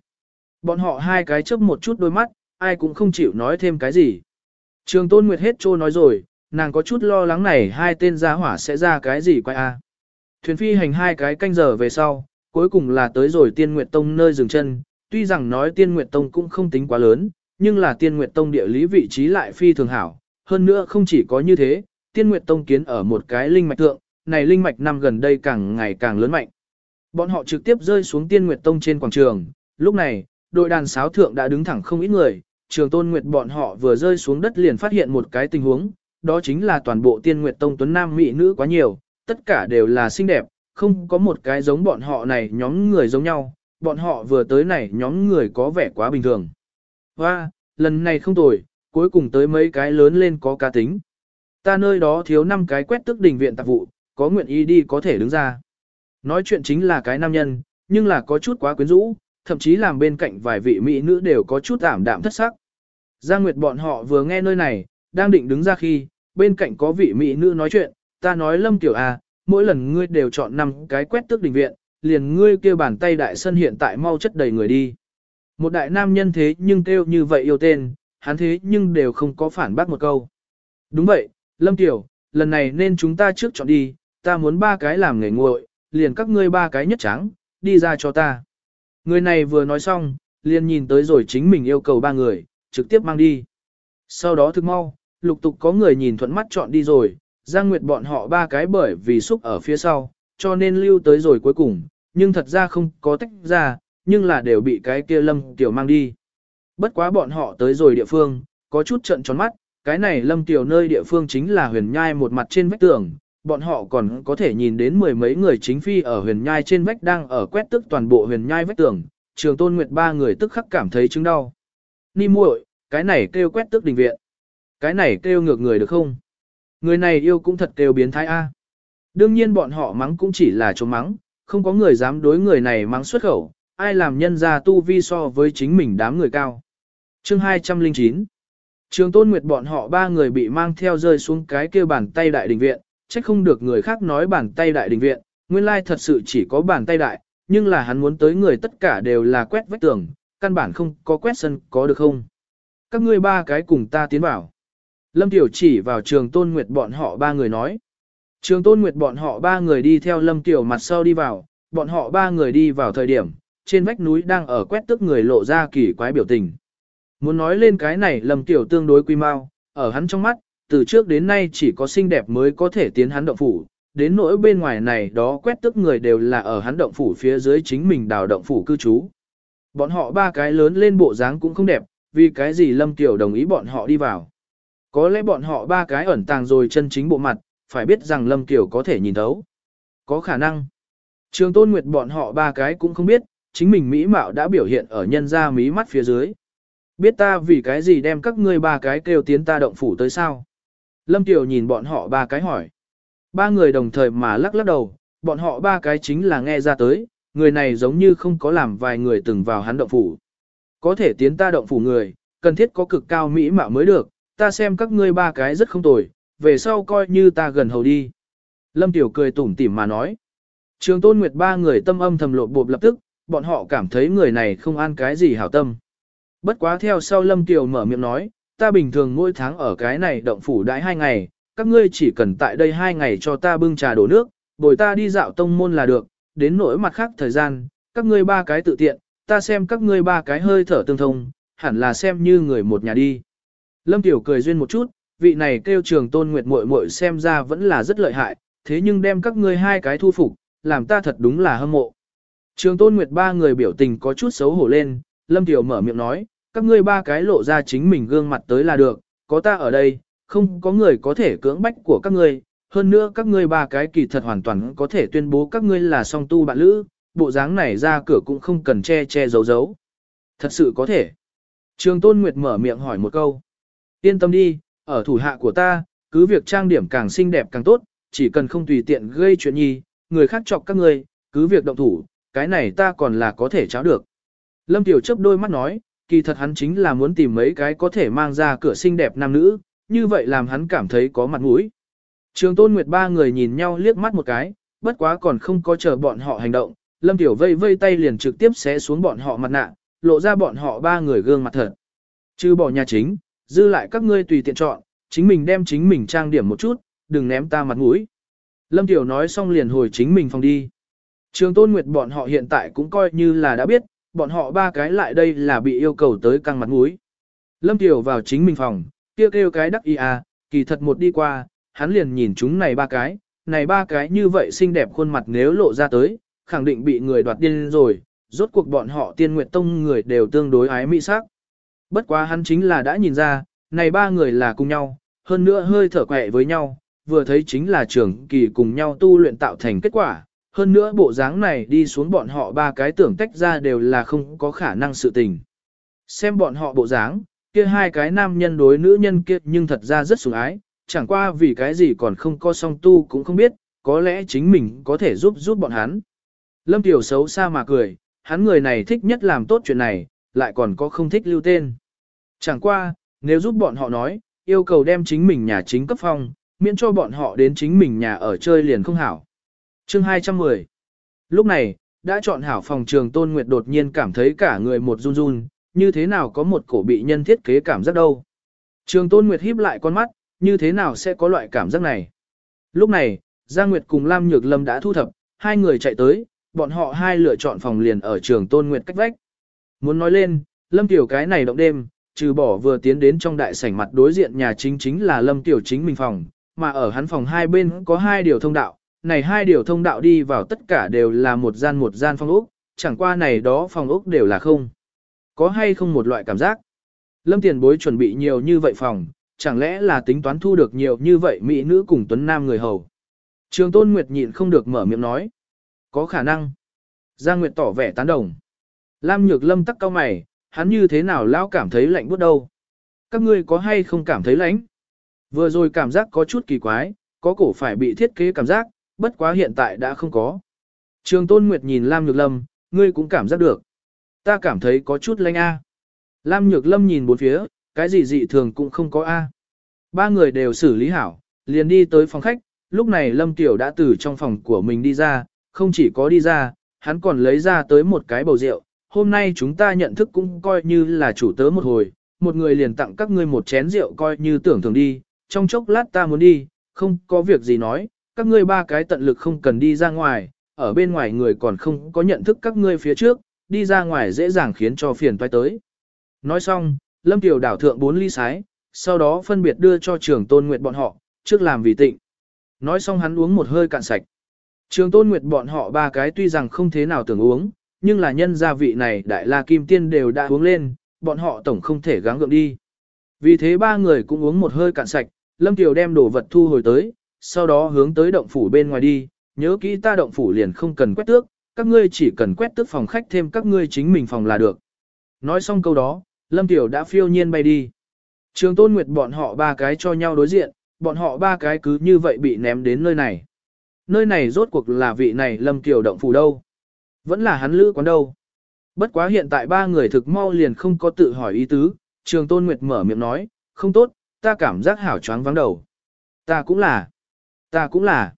Bọn họ hai cái chớp một chút đôi mắt, ai cũng không chịu nói thêm cái gì. Trường Tôn Nguyệt hết trô nói rồi, nàng có chút lo lắng này hai tên gia hỏa sẽ ra cái gì quay a. Thuyền phi hành hai cái canh giờ về sau, cuối cùng là tới rồi Tiên Nguyệt Tông nơi dừng chân, tuy rằng nói Tiên Nguyệt Tông cũng không tính quá lớn, nhưng là Tiên Nguyệt Tông địa lý vị trí lại phi thường hảo, hơn nữa không chỉ có như thế, Tiên Nguyệt Tông kiến ở một cái linh mạch thượng, này linh mạch năm gần đây càng ngày càng lớn mạnh. Bọn họ trực tiếp rơi xuống Tiên Nguyệt Tông trên quảng trường, lúc này, đội đàn sáo thượng đã đứng thẳng không ít người, trường tôn nguyệt bọn họ vừa rơi xuống đất liền phát hiện một cái tình huống, đó chính là toàn bộ Tiên Nguyệt Tông tuấn nam mỹ nữ quá nhiều, tất cả đều là xinh đẹp, không có một cái giống bọn họ này nhóm người giống nhau, bọn họ vừa tới này nhóm người có vẻ quá bình thường. Và, lần này không tồi, cuối cùng tới mấy cái lớn lên có cá tính. Ta nơi đó thiếu 5 cái quét tức đình viện tạp vụ, có nguyện ý đi có thể đứng ra. Nói chuyện chính là cái nam nhân, nhưng là có chút quá quyến rũ, thậm chí làm bên cạnh vài vị mỹ nữ đều có chút ảm đạm thất sắc. Giang Nguyệt bọn họ vừa nghe nơi này, đang định đứng ra khi, bên cạnh có vị mỹ nữ nói chuyện, ta nói Lâm Tiểu A, mỗi lần ngươi đều chọn năm cái quét tước đình viện, liền ngươi kêu bàn tay đại sân hiện tại mau chất đầy người đi. Một đại nam nhân thế nhưng kêu như vậy yêu tên, hắn thế nhưng đều không có phản bác một câu. Đúng vậy, Lâm Tiểu, lần này nên chúng ta trước chọn đi, ta muốn ba cái làm nghề nguội, liền các ngươi ba cái nhất trắng, đi ra cho ta. Người này vừa nói xong, liền nhìn tới rồi chính mình yêu cầu ba người, trực tiếp mang đi. Sau đó thức mau, lục tục có người nhìn thuận mắt chọn đi rồi, Giang Nguyệt bọn họ ba cái bởi vì xúc ở phía sau, cho nên lưu tới rồi cuối cùng, nhưng thật ra không có tách ra, nhưng là đều bị cái kia Lâm Tiểu mang đi. Bất quá bọn họ tới rồi địa phương, có chút trận tròn mắt, cái này Lâm Tiểu nơi địa phương chính là huyền nhai một mặt trên vách tường, bọn họ còn có thể nhìn đến mười mấy người chính phi ở huyền nhai trên vách đang ở quét tức toàn bộ huyền nhai vách tường, trường tôn nguyệt ba người tức khắc cảm thấy chứng đau. Ni muội, cái này kêu quét tức đình viện. Cái này kêu ngược người được không? Người này yêu cũng thật kêu biến thái A. Đương nhiên bọn họ mắng cũng chỉ là chống mắng, không có người dám đối người này mắng xuất khẩu, ai làm nhân ra tu vi so với chính mình đám người cao. Chương 209 Trường Tôn Nguyệt bọn họ ba người bị mang theo rơi xuống cái kia bàn tay đại đình viện, trách không được người khác nói bàn tay đại đình viện, nguyên lai thật sự chỉ có bàn tay đại, nhưng là hắn muốn tới người tất cả đều là quét vách tường, căn bản không có quét sân có được không. Các ngươi ba cái cùng ta tiến vào. Lâm Tiểu chỉ vào trường Tôn Nguyệt bọn họ ba người nói. Trường Tôn Nguyệt bọn họ ba người đi theo Lâm Tiểu mặt sau đi vào, bọn họ ba người đi vào thời điểm, trên vách núi đang ở quét tức người lộ ra kỳ quái biểu tình. Muốn nói lên cái này Lâm Tiểu tương đối quy mau, ở hắn trong mắt, từ trước đến nay chỉ có xinh đẹp mới có thể tiến hắn động phủ, đến nỗi bên ngoài này đó quét tức người đều là ở hắn động phủ phía dưới chính mình đào động phủ cư trú. Bọn họ ba cái lớn lên bộ dáng cũng không đẹp, vì cái gì Lâm Tiểu đồng ý bọn họ đi vào. Có lẽ bọn họ ba cái ẩn tàng rồi chân chính bộ mặt, phải biết rằng Lâm tiểu có thể nhìn thấu. Có khả năng. Trường Tôn Nguyệt bọn họ ba cái cũng không biết, chính mình Mỹ Mạo đã biểu hiện ở nhân ra mí mắt phía dưới. Biết ta vì cái gì đem các ngươi ba cái kêu tiến ta động phủ tới sao? Lâm Tiểu nhìn bọn họ ba cái hỏi. Ba người đồng thời mà lắc lắc đầu, bọn họ ba cái chính là nghe ra tới, người này giống như không có làm vài người từng vào hắn động phủ. Có thể tiến ta động phủ người, cần thiết có cực cao mỹ mạo mới được, ta xem các ngươi ba cái rất không tồi, về sau coi như ta gần hầu đi. Lâm Tiểu cười tủm tỉm mà nói. Trường Tôn Nguyệt ba người tâm âm thầm lộ bộp lập tức, bọn họ cảm thấy người này không an cái gì hảo tâm. Bất quá theo sau Lâm Kiều mở miệng nói, ta bình thường mỗi tháng ở cái này động phủ đãi hai ngày, các ngươi chỉ cần tại đây hai ngày cho ta bưng trà đổ nước, bồi ta đi dạo tông môn là được, đến nỗi mặt khác thời gian, các ngươi ba cái tự tiện, ta xem các ngươi ba cái hơi thở tương thông, hẳn là xem như người một nhà đi. Lâm Tiểu cười duyên một chút, vị này kêu trường tôn nguyệt muội muội xem ra vẫn là rất lợi hại, thế nhưng đem các ngươi hai cái thu phục, làm ta thật đúng là hâm mộ. Trường tôn nguyệt ba người biểu tình có chút xấu hổ lên, Lâm Tiểu mở miệng nói, các ngươi ba cái lộ ra chính mình gương mặt tới là được, có ta ở đây, không có người có thể cưỡng bách của các ngươi, hơn nữa các ngươi ba cái kỳ thật hoàn toàn có thể tuyên bố các ngươi là song tu bạn lữ, bộ dáng này ra cửa cũng không cần che che giấu giấu. Thật sự có thể. Trường Tôn Nguyệt mở miệng hỏi một câu. Yên tâm đi, ở thủ hạ của ta, cứ việc trang điểm càng xinh đẹp càng tốt, chỉ cần không tùy tiện gây chuyện nhi, người khác chọc các ngươi, cứ việc động thủ, cái này ta còn là có thể cháo được. Lâm Tiểu chấp đôi mắt nói, kỳ thật hắn chính là muốn tìm mấy cái có thể mang ra cửa xinh đẹp nam nữ, như vậy làm hắn cảm thấy có mặt mũi. Trường Tôn Nguyệt ba người nhìn nhau liếc mắt một cái, bất quá còn không có chờ bọn họ hành động, Lâm Tiểu vây vây tay liền trực tiếp xé xuống bọn họ mặt nạ, lộ ra bọn họ ba người gương mặt thật. Chứ bỏ nhà chính, dư lại các ngươi tùy tiện chọn, chính mình đem chính mình trang điểm một chút, đừng ném ta mặt mũi. Lâm Tiểu nói xong liền hồi chính mình phòng đi. Trường Tôn Nguyệt bọn họ hiện tại cũng coi như là đã biết, bọn họ ba cái lại đây là bị yêu cầu tới căng mặt mũi. Lâm Tiểu vào chính mình phòng, kêu kêu cái đắc y à, kỳ thật một đi qua, hắn liền nhìn chúng này ba cái, này ba cái như vậy xinh đẹp khuôn mặt nếu lộ ra tới, khẳng định bị người đoạt điên rồi, rốt cuộc bọn họ tiên nguyện tông người đều tương đối ái mỹ sắc. Bất quá hắn chính là đã nhìn ra, này ba người là cùng nhau, hơn nữa hơi thở quẹ với nhau, vừa thấy chính là trưởng kỳ cùng nhau tu luyện tạo thành kết quả, hơn nữa bộ dáng này đi xuống bọn họ ba cái tưởng tách ra đều là không có khả năng sự tình. Xem bọn họ bộ dáng, kia hai cái nam nhân đối nữ nhân kia nhưng thật ra rất sủng ái, chẳng qua vì cái gì còn không có song tu cũng không biết, có lẽ chính mình có thể giúp giúp bọn hắn. Lâm Tiểu xấu xa mà cười, hắn người này thích nhất làm tốt chuyện này, lại còn có không thích lưu tên. Chẳng qua, nếu giúp bọn họ nói, yêu cầu đem chính mình nhà chính cấp phong, miễn cho bọn họ đến chính mình nhà ở chơi liền không hảo. Chương 210 Lúc này, đã chọn hảo phòng trường Tôn Nguyệt đột nhiên cảm thấy cả người một run run, như thế nào có một cổ bị nhân thiết kế cảm giác đâu. Trường Tôn Nguyệt híp lại con mắt, như thế nào sẽ có loại cảm giác này. Lúc này, Giang Nguyệt cùng Lam Nhược Lâm đã thu thập, hai người chạy tới, bọn họ hai lựa chọn phòng liền ở trường Tôn Nguyệt cách vách. Muốn nói lên, Lâm Tiểu cái này động đêm, trừ bỏ vừa tiến đến trong đại sảnh mặt đối diện nhà chính chính là Lâm Tiểu chính mình phòng, mà ở hắn phòng hai bên có hai điều thông đạo, này hai điều thông đạo đi vào tất cả đều là một gian một gian phòng ốc, chẳng qua này đó phòng ốc đều là không. Có hay không một loại cảm giác? Lâm Tiền Bối chuẩn bị nhiều như vậy phòng, chẳng lẽ là tính toán thu được nhiều như vậy mỹ nữ cùng tuấn nam người hầu? Trường Tôn Nguyệt nhịn không được mở miệng nói. Có khả năng. Giang Nguyệt tỏ vẻ tán đồng. Lam Nhược Lâm tắc cao mày, hắn như thế nào lão cảm thấy lạnh buốt đâu? Các ngươi có hay không cảm thấy lạnh? Vừa rồi cảm giác có chút kỳ quái, có cổ phải bị thiết kế cảm giác, bất quá hiện tại đã không có. Trường Tôn Nguyệt nhìn Lam Nhược Lâm, ngươi cũng cảm giác được. Ta cảm thấy có chút lanh a. Lam Nhược Lâm nhìn bốn phía, cái gì dị thường cũng không có a. Ba người đều xử lý hảo, liền đi tới phòng khách, lúc này Lâm Tiểu đã từ trong phòng của mình đi ra, không chỉ có đi ra, hắn còn lấy ra tới một cái bầu rượu. Hôm nay chúng ta nhận thức cũng coi như là chủ tớ một hồi, một người liền tặng các ngươi một chén rượu coi như tưởng thường đi, trong chốc lát ta muốn đi, không có việc gì nói, các ngươi ba cái tận lực không cần đi ra ngoài, ở bên ngoài người còn không có nhận thức các ngươi phía trước, đi ra ngoài dễ dàng khiến cho phiền toái tới. Nói xong, Lâm Tiểu đảo thượng bốn ly sái, sau đó phân biệt đưa cho trường tôn nguyệt bọn họ, trước làm vì tịnh. Nói xong hắn uống một hơi cạn sạch. Trường tôn nguyệt bọn họ ba cái tuy rằng không thế nào tưởng uống, nhưng là nhân gia vị này đại la kim tiên đều đã uống lên, bọn họ tổng không thể gắng gượng đi. Vì thế ba người cũng uống một hơi cạn sạch, Lâm Tiểu đem đồ vật thu hồi tới, sau đó hướng tới động phủ bên ngoài đi, nhớ kỹ ta động phủ liền không cần quét tước, các ngươi chỉ cần quét tước phòng khách thêm các ngươi chính mình phòng là được. Nói xong câu đó, Lâm Tiểu đã phiêu nhiên bay đi. Trường Tôn Nguyệt bọn họ ba cái cho nhau đối diện, bọn họ ba cái cứ như vậy bị ném đến nơi này. Nơi này rốt cuộc là vị này Lâm Tiểu động phủ đâu? Vẫn là hắn lữ quán đâu? Bất quá hiện tại ba người thực mau liền không có tự hỏi ý tứ, Trường Tôn Nguyệt mở miệng nói, không tốt, ta cảm giác hảo choáng vắng đầu. Ta cũng là. Ta cũng là.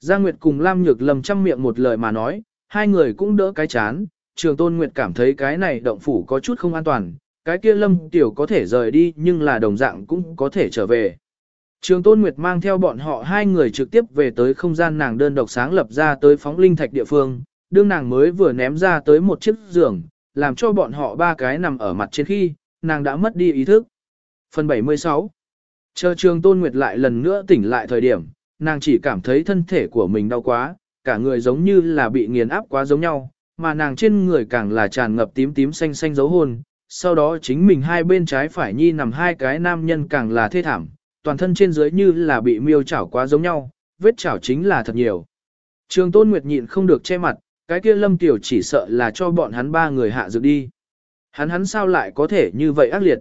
Giang Nguyệt cùng Lam Nhược lầm trăm miệng một lời mà nói, hai người cũng đỡ cái chán, trường tôn Nguyệt cảm thấy cái này động phủ có chút không an toàn, cái kia lâm tiểu có thể rời đi nhưng là đồng dạng cũng có thể trở về. Trường tôn Nguyệt mang theo bọn họ hai người trực tiếp về tới không gian nàng đơn độc sáng lập ra tới phóng linh thạch địa phương, đương nàng mới vừa ném ra tới một chiếc giường, làm cho bọn họ ba cái nằm ở mặt trên khi, nàng đã mất đi ý thức. Phần 76 Chờ trường tôn Nguyệt lại lần nữa tỉnh lại thời điểm, nàng chỉ cảm thấy thân thể của mình đau quá, cả người giống như là bị nghiền áp quá giống nhau, mà nàng trên người càng là tràn ngập tím tím xanh xanh dấu hôn. Sau đó chính mình hai bên trái phải nhi nằm hai cái nam nhân càng là thê thảm, toàn thân trên dưới như là bị miêu chảo quá giống nhau, vết chảo chính là thật nhiều. Trường Tôn Nguyệt nhịn không được che mặt, cái kia Lâm Tiểu chỉ sợ là cho bọn hắn ba người hạ dược đi. Hắn hắn sao lại có thể như vậy ác liệt.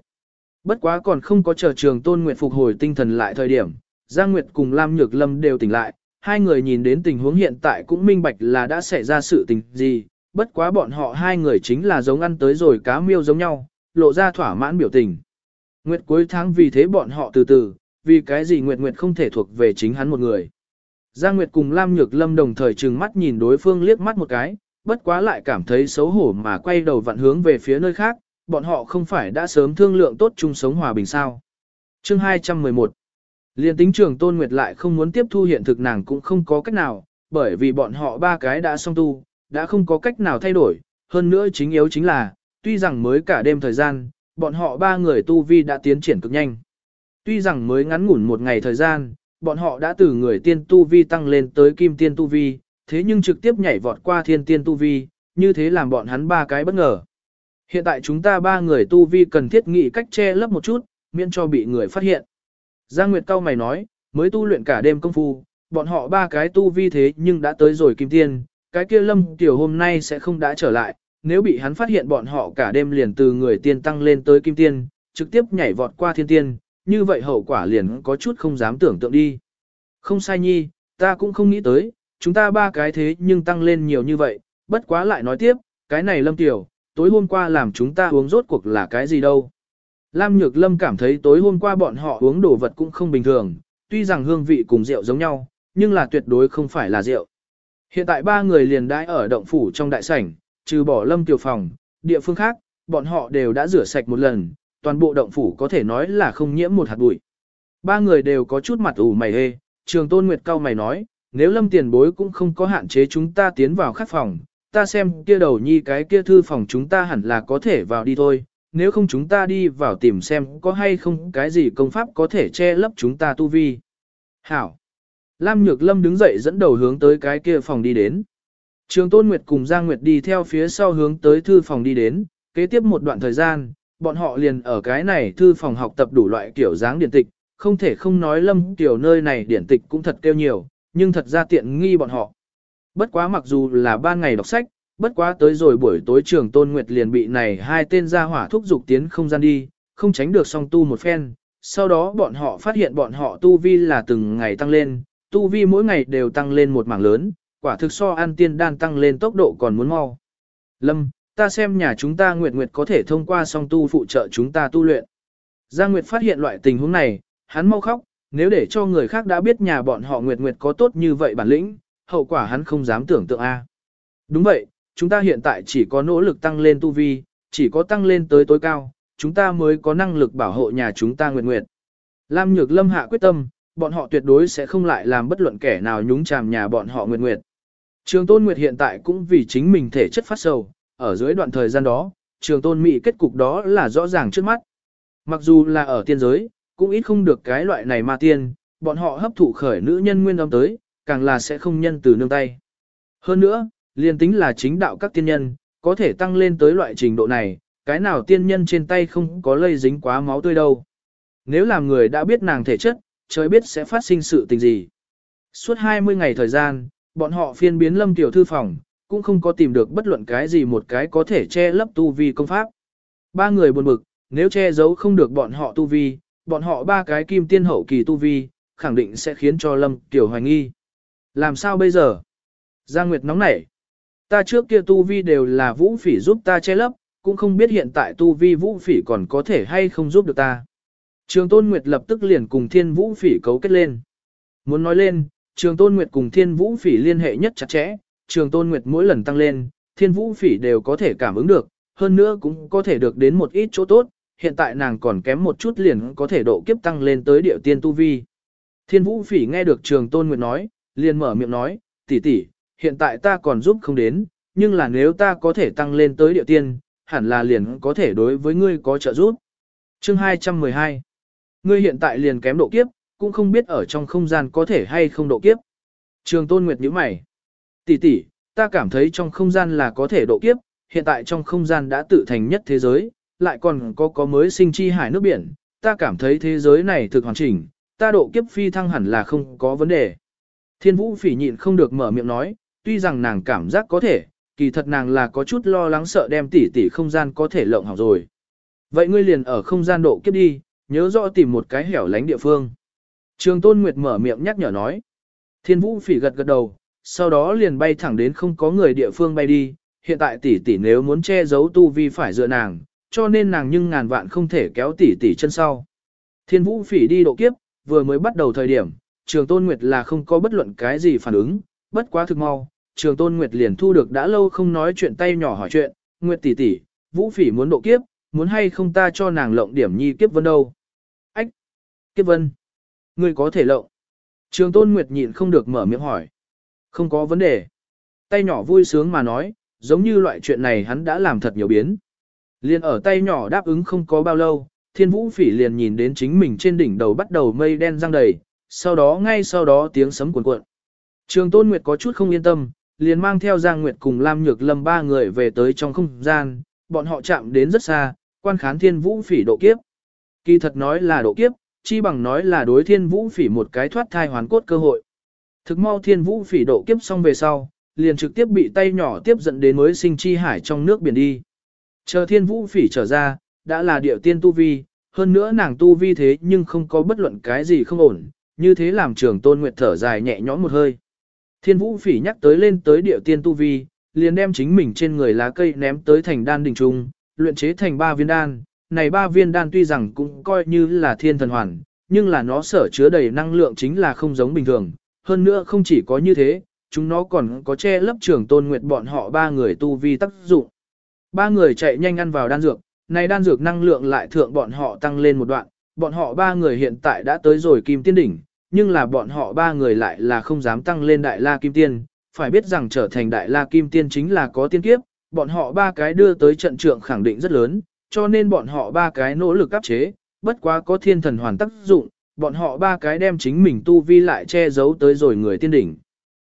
Bất quá còn không có chờ Trường Tôn Nguyệt phục hồi tinh thần lại thời điểm, Giang Nguyệt cùng Lam Nhược Lâm đều tỉnh lại, hai người nhìn đến tình huống hiện tại cũng minh bạch là đã xảy ra sự tình gì, bất quá bọn họ hai người chính là giống ăn tới rồi cá miêu giống nhau, lộ ra thỏa mãn biểu tình. Nguyệt cuối tháng vì thế bọn họ từ từ, vì cái gì Nguyệt Nguyệt không thể thuộc về chính hắn một người. Giang Nguyệt cùng Lam Nhược Lâm đồng thời trừng mắt nhìn đối phương liếc mắt một cái, bất quá lại cảm thấy xấu hổ mà quay đầu vặn hướng về phía nơi khác, bọn họ không phải đã sớm thương lượng tốt chung sống hòa bình sao. Chương 211 Liên tính trường Tôn Nguyệt lại không muốn tiếp thu hiện thực nàng cũng không có cách nào, bởi vì bọn họ ba cái đã xong tu, đã không có cách nào thay đổi, hơn nữa chính yếu chính là, tuy rằng mới cả đêm thời gian, bọn họ ba người tu vi đã tiến triển cực nhanh. Tuy rằng mới ngắn ngủn một ngày thời gian, bọn họ đã từ người tiên tu vi tăng lên tới kim tiên tu vi, thế nhưng trực tiếp nhảy vọt qua thiên tiên tu vi, như thế làm bọn hắn ba cái bất ngờ. Hiện tại chúng ta ba người tu vi cần thiết nghĩ cách che lấp một chút, miễn cho bị người phát hiện. Giang Nguyệt cao mày nói, mới tu luyện cả đêm công phu, bọn họ ba cái tu vi thế nhưng đã tới rồi kim tiên, cái kia lâm tiểu hôm nay sẽ không đã trở lại, nếu bị hắn phát hiện bọn họ cả đêm liền từ người tiên tăng lên tới kim tiên, trực tiếp nhảy vọt qua thiên tiên, như vậy hậu quả liền có chút không dám tưởng tượng đi. Không sai nhi, ta cũng không nghĩ tới, chúng ta ba cái thế nhưng tăng lên nhiều như vậy, bất quá lại nói tiếp, cái này lâm tiểu, tối hôm qua làm chúng ta uống rốt cuộc là cái gì đâu. Lam Nhược Lâm cảm thấy tối hôm qua bọn họ uống đồ vật cũng không bình thường, tuy rằng hương vị cùng rượu giống nhau, nhưng là tuyệt đối không phải là rượu. Hiện tại ba người liền đãi ở động phủ trong đại sảnh, trừ bỏ lâm tiểu phòng, địa phương khác, bọn họ đều đã rửa sạch một lần, toàn bộ động phủ có thể nói là không nhiễm một hạt bụi. Ba người đều có chút mặt ủ mày hê, trường tôn nguyệt cao mày nói, nếu lâm tiền bối cũng không có hạn chế chúng ta tiến vào khắc phòng, ta xem kia đầu nhi cái kia thư phòng chúng ta hẳn là có thể vào đi thôi, nếu không chúng ta đi vào tìm xem có hay không cái gì công pháp có thể che lấp chúng ta tu vi. Hảo! Lam Nhược Lâm đứng dậy dẫn đầu hướng tới cái kia phòng đi đến. Trường Tôn Nguyệt cùng Giang Nguyệt đi theo phía sau hướng tới thư phòng đi đến, kế tiếp một đoạn thời gian, bọn họ liền ở cái này thư phòng học tập đủ loại kiểu dáng điển tịch, không thể không nói Lâm tiểu nơi này điển tịch cũng thật kêu nhiều, nhưng thật ra tiện nghi bọn họ. Bất quá mặc dù là ban ngày đọc sách, bất quá tới rồi buổi tối trường Tôn Nguyệt liền bị này hai tên gia hỏa thúc dục tiến không gian đi, không tránh được song tu một phen. Sau đó bọn họ phát hiện bọn họ tu vi là từng ngày tăng lên, tu vi mỗi ngày đều tăng lên một mảng lớn, quả thực so an tiên đan tăng lên tốc độ còn muốn mau. Lâm, ta xem nhà chúng ta Nguyệt Nguyệt có thể thông qua song tu phụ trợ chúng ta tu luyện. Giang Nguyệt phát hiện loại tình huống này, hắn mau khóc, nếu để cho người khác đã biết nhà bọn họ Nguyệt Nguyệt có tốt như vậy bản lĩnh, hậu quả hắn không dám tưởng tượng a. Đúng vậy, chúng ta hiện tại chỉ có nỗ lực tăng lên tu vi, chỉ có tăng lên tới tối cao, chúng ta mới có năng lực bảo hộ nhà chúng ta Nguyệt Nguyệt. Lam Nhược Lâm hạ quyết tâm, bọn họ tuyệt đối sẽ không lại làm bất luận kẻ nào nhúng chàm nhà bọn họ Nguyệt Nguyệt. Trường Tôn Nguyệt hiện tại cũng vì chính mình thể chất phát sầu, ở dưới đoạn thời gian đó, Trường Tôn Mỹ kết cục đó là rõ ràng trước mắt. Mặc dù là ở tiên giới, cũng ít không được cái loại này ma tiên, bọn họ hấp thụ khởi nữ nhân nguyên âm tới, càng là sẽ không nhân từ nương tay. Hơn nữa, liên tính là chính đạo các tiên nhân, có thể tăng lên tới loại trình độ này, cái nào tiên nhân trên tay không có lây dính quá máu tươi đâu. Nếu làm người đã biết nàng thể chất, trời biết sẽ phát sinh sự tình gì. Suốt 20 ngày thời gian, bọn họ phiên biến lâm tiểu thư phòng, cũng không có tìm được bất luận cái gì một cái có thể che lấp tu vi công pháp. Ba người buồn bực, nếu che giấu không được bọn họ tu vi, bọn họ ba cái kim tiên hậu kỳ tu vi, khẳng định sẽ khiến cho lâm tiểu hoài nghi. Làm sao bây giờ? Giang Nguyệt nóng nảy. Ta trước kia tu vi đều là vũ phỉ giúp ta che lấp, cũng không biết hiện tại tu vi vũ phỉ còn có thể hay không giúp được ta. Trường Tôn Nguyệt lập tức liền cùng Thiên Vũ Phỉ cấu kết lên. Muốn nói lên, Trường Tôn Nguyệt cùng Thiên Vũ Phỉ liên hệ nhất chặt chẽ, Trường Tôn Nguyệt mỗi lần tăng lên, Thiên Vũ Phỉ đều có thể cảm ứng được, hơn nữa cũng có thể được đến một ít chỗ tốt, hiện tại nàng còn kém một chút liền có thể độ kiếp tăng lên tới địa tiên tu vi. Thiên Vũ Phỉ nghe được Trường Tôn Nguyệt nói, liền mở miệng nói, tỷ tỷ, hiện tại ta còn giúp không đến, nhưng là nếu ta có thể tăng lên tới địa tiên, hẳn là liền có thể đối với ngươi có trợ giúp. Chương 212 Ngươi hiện tại liền kém độ kiếp, cũng không biết ở trong không gian có thể hay không độ kiếp. Trường Tôn Nguyệt nhíu mày. Tỷ tỷ, ta cảm thấy trong không gian là có thể độ kiếp, hiện tại trong không gian đã tự thành nhất thế giới, lại còn có có mới sinh chi hải nước biển, ta cảm thấy thế giới này thực hoàn chỉnh, ta độ kiếp phi thăng hẳn là không có vấn đề. Thiên Vũ phỉ nhịn không được mở miệng nói, tuy rằng nàng cảm giác có thể, kỳ thật nàng là có chút lo lắng sợ đem tỷ tỷ không gian có thể lộng hỏng rồi. Vậy ngươi liền ở không gian độ kiếp đi, nhớ rõ tìm một cái hẻo lánh địa phương. Trường Tôn Nguyệt mở miệng nhắc nhở nói. Thiên Vũ phỉ gật gật đầu, sau đó liền bay thẳng đến không có người địa phương bay đi, hiện tại tỷ tỷ nếu muốn che giấu tu vi phải dựa nàng, cho nên nàng nhưng ngàn vạn không thể kéo tỷ tỷ chân sau. Thiên Vũ phỉ đi độ kiếp, vừa mới bắt đầu thời điểm, Trường Tôn Nguyệt là không có bất luận cái gì phản ứng, bất quá thực mau, Trường Tôn Nguyệt liền thu được đã lâu không nói chuyện tay nhỏ hỏi chuyện, Nguyệt tỷ tỷ, Vũ phỉ muốn độ kiếp, muốn hay không ta cho nàng lộng điểm nhi kiếp vân đâu. Ách Kiếp vân. Ngươi có thể lộng. Trường Tôn Nguyệt nhịn không được mở miệng hỏi. Không có vấn đề. Tay nhỏ vui sướng mà nói, giống như loại chuyện này hắn đã làm thật nhiều biến. Liên ở tay nhỏ đáp ứng không có bao lâu, thiên vũ phỉ liền nhìn đến chính mình trên đỉnh đầu bắt đầu mây đen răng đầy, sau đó ngay sau đó tiếng sấm cuộn cuộn. Trường Tôn Nguyệt có chút không yên tâm, liền mang theo Giang Nguyệt cùng Lam Nhược Lâm ba người về tới trong không gian, bọn họ chạm đến rất xa, quan khán thiên vũ phỉ độ kiếp. Kỳ thật nói là độ kiếp, chi bằng nói là đối thiên vũ phỉ một cái thoát thai hoàn cốt cơ hội. Thực mau thiên vũ phỉ độ kiếp xong về sau, liền trực tiếp bị tay nhỏ tiếp dẫn đến mới sinh chi hải trong nước biển đi. Chờ thiên vũ phỉ trở ra, đã là điệu tiên tu vi, hơn nữa nàng tu vi thế nhưng không có bất luận cái gì không ổn, như thế làm trường tôn nguyệt thở dài nhẹ nhõm một hơi. Thiên vũ phỉ nhắc tới lên tới địa tiên tu vi, liền đem chính mình trên người lá cây ném tới thành đan đỉnh trung, luyện chế thành ba viên đan. Này ba viên đan tuy rằng cũng coi như là thiên thần hoàn, nhưng là nó sở chứa đầy năng lượng chính là không giống bình thường. Hơn nữa không chỉ có như thế, chúng nó còn có che lấp trường tôn nguyệt bọn họ ba người tu vi tác dụng. Ba người chạy nhanh ăn vào đan dược, này đan dược năng lượng lại thượng bọn họ tăng lên một đoạn, bọn họ ba người hiện tại đã tới rồi kim tiên đỉnh, nhưng là bọn họ ba người lại là không dám tăng lên đại la kim tiên, phải biết rằng trở thành đại la kim tiên chính là có tiên kiếp, bọn họ ba cái đưa tới trận trượng khẳng định rất lớn, cho nên bọn họ ba cái nỗ lực áp chế, bất quá có thiên thần hoàn tác dụng, bọn họ ba cái đem chính mình tu vi lại che giấu tới rồi người tiên đỉnh.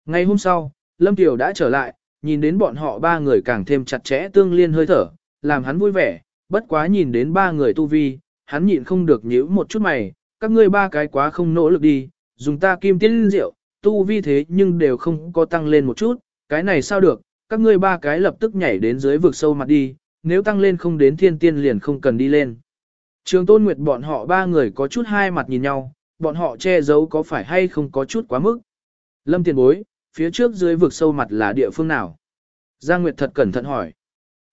Ngày hôm sau, Lâm Tiểu đã trở lại, nhìn đến bọn họ ba người càng thêm chặt chẽ tương liên hơi thở, làm hắn vui vẻ, bất quá nhìn đến ba người tu vi, hắn nhịn không được nhíu một chút mày, các ngươi ba cái quá không nỗ lực đi, dùng ta kim tiên rượu, tu vi thế nhưng đều không có tăng lên một chút, cái này sao được, các ngươi ba cái lập tức nhảy đến dưới vực sâu mặt đi, nếu tăng lên không đến thiên tiên liền không cần đi lên. Trường Tôn Nguyệt bọn họ ba người có chút hai mặt nhìn nhau, bọn họ che giấu có phải hay không có chút quá mức. Lâm tiền bối, phía trước dưới vực sâu mặt là địa phương nào? Giang Nguyệt thật cẩn thận hỏi.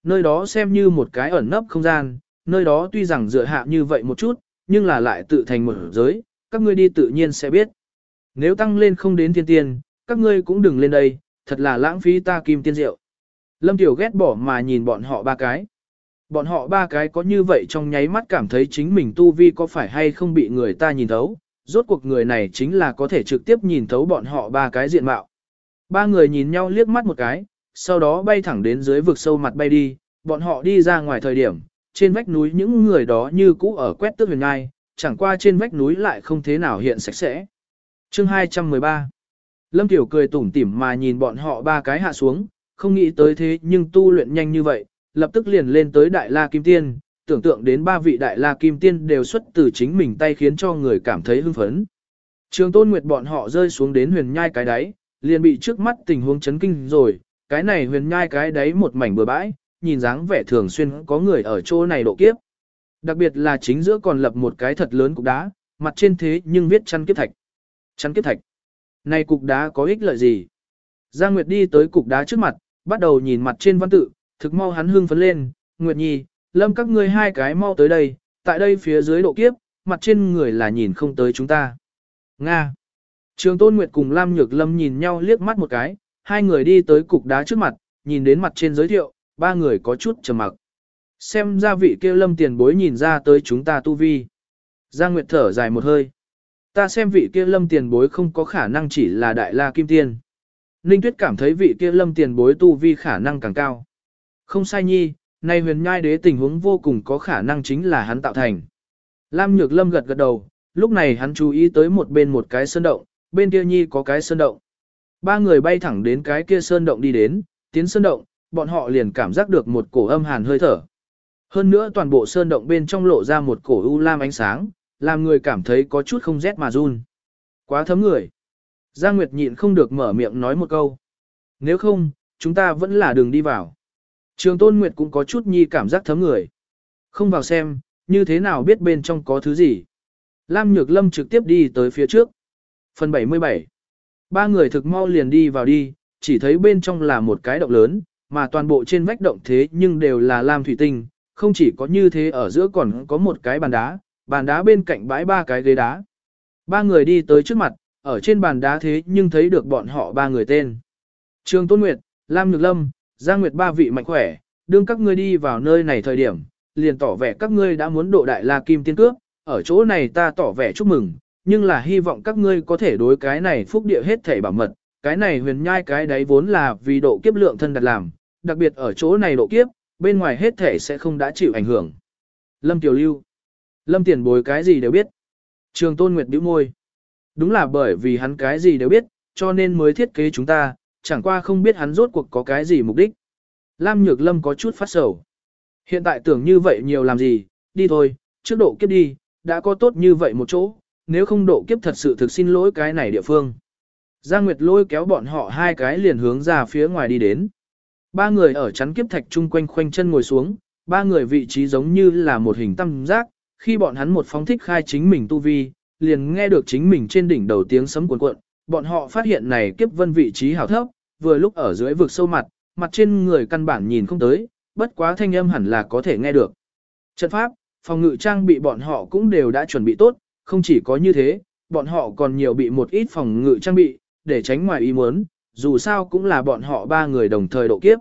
Nơi đó xem như một cái ẩn nấp không gian, nơi đó tuy rằng dựa hạ như vậy một chút, nhưng là lại tự thành một giới, các ngươi đi tự nhiên sẽ biết. Nếu tăng lên không đến thiên tiên, các ngươi cũng đừng lên đây, thật là lãng phí ta kim tiên rượu. Lâm Tiểu ghét bỏ mà nhìn bọn họ ba cái. Bọn họ ba cái có như vậy trong nháy mắt cảm thấy chính mình tu vi có phải hay không bị người ta nhìn thấu, rốt cuộc người này chính là có thể trực tiếp nhìn thấu bọn họ ba cái diện mạo. Ba người nhìn nhau liếc mắt một cái, sau đó bay thẳng đến dưới vực sâu mặt bay đi, bọn họ đi ra ngoài thời điểm, trên vách núi những người đó như cũ ở quét tước huyền ngai, chẳng qua trên vách núi lại không thế nào hiện sạch sẽ. Chương 213 Lâm Tiểu cười tủm tỉm mà nhìn bọn họ ba cái hạ xuống, không nghĩ tới thế nhưng tu luyện nhanh như vậy, lập tức liền lên tới Đại La Kim Tiên, tưởng tượng đến ba vị Đại La Kim Tiên đều xuất từ chính mình tay khiến cho người cảm thấy hưng phấn. Trường Tôn Nguyệt bọn họ rơi xuống đến huyền nhai cái đáy, liền bị trước mắt tình huống chấn kinh rồi, cái này huyền nhai cái đáy một mảnh bừa bãi, nhìn dáng vẻ thường xuyên có người ở chỗ này độ kiếp. Đặc biệt là chính giữa còn lập một cái thật lớn cục đá, mặt trên thế nhưng viết chăn kiếp thạch. Chăn kiếp thạch. Này cục đá có ích lợi gì? Giang Nguyệt đi tới cục đá trước mặt, bắt đầu nhìn mặt trên văn tự, thực mau hắn hưng phấn lên, Nguyệt Nhi, lâm các ngươi hai cái mau tới đây, tại đây phía dưới độ kiếp, mặt trên người là nhìn không tới chúng ta. Nga. Trường Tôn Nguyệt cùng Lam Nhược Lâm nhìn nhau liếc mắt một cái, hai người đi tới cục đá trước mặt, nhìn đến mặt trên giới thiệu, ba người có chút trầm mặc. Xem ra vị kia Lâm tiền bối nhìn ra tới chúng ta tu vi. Giang Nguyệt thở dài một hơi. Ta xem vị kia Lâm tiền bối không có khả năng chỉ là đại la kim tiên. Ninh Tuyết cảm thấy vị kia Lâm tiền bối tu vi khả năng càng cao. Không sai nhi, nay huyền nhai đế tình huống vô cùng có khả năng chính là hắn tạo thành. Lam Nhược Lâm gật gật đầu, lúc này hắn chú ý tới một bên một cái sơn động, bên kia nhi có cái sơn động. Ba người bay thẳng đến cái kia sơn động đi đến, tiến sơn động, bọn họ liền cảm giác được một cổ âm hàn hơi thở. Hơn nữa toàn bộ sơn động bên trong lộ ra một cổ u lam ánh sáng, làm người cảm thấy có chút không rét mà run. Quá thấm người. Giang Nguyệt nhịn không được mở miệng nói một câu. Nếu không, chúng ta vẫn là đường đi vào. Trường Tôn Nguyệt cũng có chút nhi cảm giác thấm người. Không vào xem, như thế nào biết bên trong có thứ gì. Lam Nhược Lâm trực tiếp đi tới phía trước. Phần 77 Ba người thực mau liền đi vào đi, chỉ thấy bên trong là một cái động lớn, mà toàn bộ trên vách động thế nhưng đều là lam thủy tinh, không chỉ có như thế ở giữa còn có một cái bàn đá, bàn đá bên cạnh bãi ba cái ghế đá. Ba người đi tới trước mặt, ở trên bàn đá thế nhưng thấy được bọn họ ba người tên. Trương Tôn Nguyệt, Lam Nhược Lâm, Giang Nguyệt ba vị mạnh khỏe, đương các ngươi đi vào nơi này thời điểm, liền tỏ vẻ các ngươi đã muốn độ đại la kim tiên cước, ở chỗ này ta tỏ vẻ chúc mừng, nhưng là hy vọng các ngươi có thể đối cái này phúc địa hết thể bảo mật, cái này huyền nhai cái đấy vốn là vì độ kiếp lượng thân đặt làm, đặc biệt ở chỗ này độ kiếp, bên ngoài hết thể sẽ không đã chịu ảnh hưởng. Lâm Tiểu Lưu Lâm Tiền Bối cái gì đều biết. Trường Tôn Nguyệt bĩu môi. Đúng là bởi vì hắn cái gì đều biết, cho nên mới thiết kế chúng ta, chẳng qua không biết hắn rốt cuộc có cái gì mục đích. Lam Nhược Lâm có chút phát sầu. Hiện tại tưởng như vậy nhiều làm gì, đi thôi, trước độ kiếp đi, đã có tốt như vậy một chỗ, nếu không độ kiếp thật sự thực xin lỗi cái này địa phương. Giang Nguyệt lôi kéo bọn họ hai cái liền hướng ra phía ngoài đi đến. Ba người ở chắn kiếp thạch chung quanh khoanh chân ngồi xuống, ba người vị trí giống như là một hình tam giác, khi bọn hắn một phóng thích khai chính mình tu vi, liền nghe được chính mình trên đỉnh đầu tiếng sấm cuộn cuộn, bọn họ phát hiện này kiếp vân vị trí hảo thấp, vừa lúc ở dưới vực sâu mặt, mặt trên người căn bản nhìn không tới, bất quá thanh âm hẳn là có thể nghe được. Trận pháp, phòng ngự trang bị bọn họ cũng đều đã chuẩn bị tốt, không chỉ có như thế, bọn họ còn nhiều bị một ít phòng ngự trang bị, để tránh ngoài ý muốn, dù sao cũng là bọn họ ba người đồng thời độ kiếp.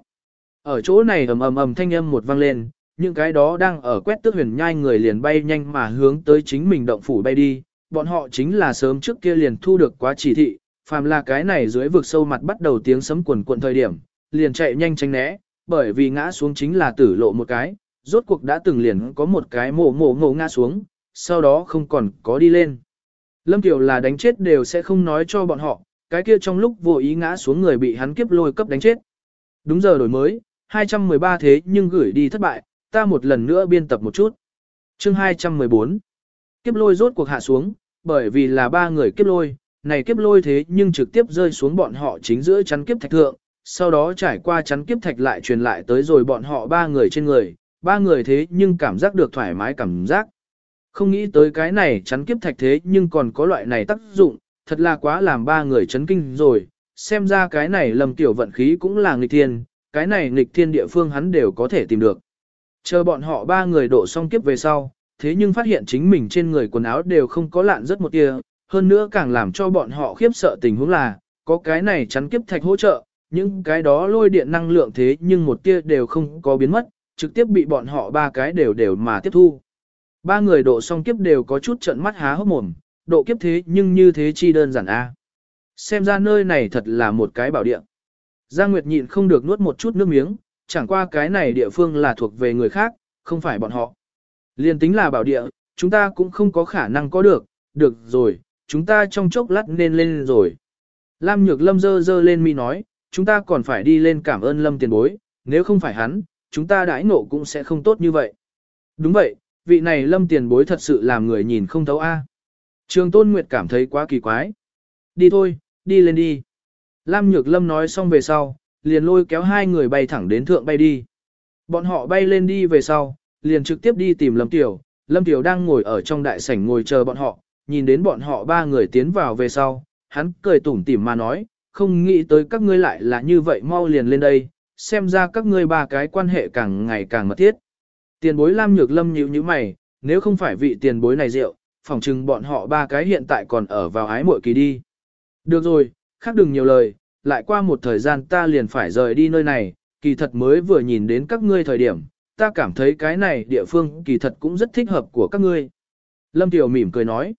Ở chỗ này ầm ầm ầm thanh âm một vang lên, những cái đó đang ở quét tước huyền nhai người liền bay nhanh mà hướng tới chính mình động phủ bay đi, bọn họ chính là sớm trước kia liền thu được quá chỉ thị, phàm là cái này dưới vực sâu mặt bắt đầu tiếng sấm quần cuộn thời điểm, liền chạy nhanh tránh né, bởi vì ngã xuống chính là tử lộ một cái, rốt cuộc đã từng liền có một cái mổ mổ ngộ ngã xuống, sau đó không còn có đi lên. Lâm Tiểu là đánh chết đều sẽ không nói cho bọn họ, cái kia trong lúc vô ý ngã xuống người bị hắn kiếp lôi cấp đánh chết. Đúng giờ đổi mới, 213 thế nhưng gửi đi thất bại, ta một lần nữa biên tập một chút. Chương 214 Kiếp lôi rốt cuộc hạ xuống, bởi vì là ba người kiếp lôi, này kiếp lôi thế nhưng trực tiếp rơi xuống bọn họ chính giữa chắn kiếp thạch thượng, sau đó trải qua chắn kiếp thạch lại truyền lại tới rồi bọn họ ba người trên người, ba người thế nhưng cảm giác được thoải mái cảm giác. Không nghĩ tới cái này chắn kiếp thạch thế nhưng còn có loại này tác dụng, thật là quá làm ba người chấn kinh rồi, xem ra cái này lầm tiểu vận khí cũng là nghịch thiên, cái này nghịch thiên địa phương hắn đều có thể tìm được. Chờ bọn họ ba người đổ xong kiếp về sau, thế nhưng phát hiện chính mình trên người quần áo đều không có lạn rất một tia, hơn nữa càng làm cho bọn họ khiếp sợ tình huống là, có cái này chắn kiếp thạch hỗ trợ, những cái đó lôi điện năng lượng thế nhưng một tia đều không có biến mất, trực tiếp bị bọn họ ba cái đều đều mà tiếp thu. Ba người độ xong kiếp đều có chút trận mắt há hốc mồm, độ kiếp thế nhưng như thế chi đơn giản a. Xem ra nơi này thật là một cái bảo địa. Giang Nguyệt nhịn không được nuốt một chút nước miếng, chẳng qua cái này địa phương là thuộc về người khác, không phải bọn họ. Liên tính là bảo địa, chúng ta cũng không có khả năng có được, được rồi, chúng ta trong chốc lát nên lên rồi. Lam Nhược Lâm dơ dơ lên mi nói, chúng ta còn phải đi lên cảm ơn Lâm tiền bối, nếu không phải hắn, chúng ta đãi ngộ cũng sẽ không tốt như vậy. Đúng vậy, vị này Lâm tiền bối thật sự làm người nhìn không thấu a. Trường Tôn Nguyệt cảm thấy quá kỳ quái. Đi thôi, đi lên đi. Lam Nhược Lâm nói xong về sau, liền lôi kéo hai người bay thẳng đến thượng bay đi. Bọn họ bay lên đi về sau, liền trực tiếp đi tìm Lâm Tiểu. Lâm Tiểu đang ngồi ở trong đại sảnh ngồi chờ bọn họ, nhìn đến bọn họ ba người tiến vào về sau, hắn cười tủm tỉm mà nói, không nghĩ tới các ngươi lại là như vậy mau liền lên đây, xem ra các ngươi ba cái quan hệ càng ngày càng mật thiết. Tiền bối Lam Nhược Lâm nhíu như mày, nếu không phải vị tiền bối này rượu, phỏng chừng bọn họ ba cái hiện tại còn ở vào ái muội kỳ đi. Được rồi, khác đừng nhiều lời, lại qua một thời gian ta liền phải rời đi nơi này, kỳ thật mới vừa nhìn đến các ngươi thời điểm, ta cảm thấy cái này địa phương kỳ thật cũng rất thích hợp của các ngươi. Lâm Tiểu mỉm cười nói,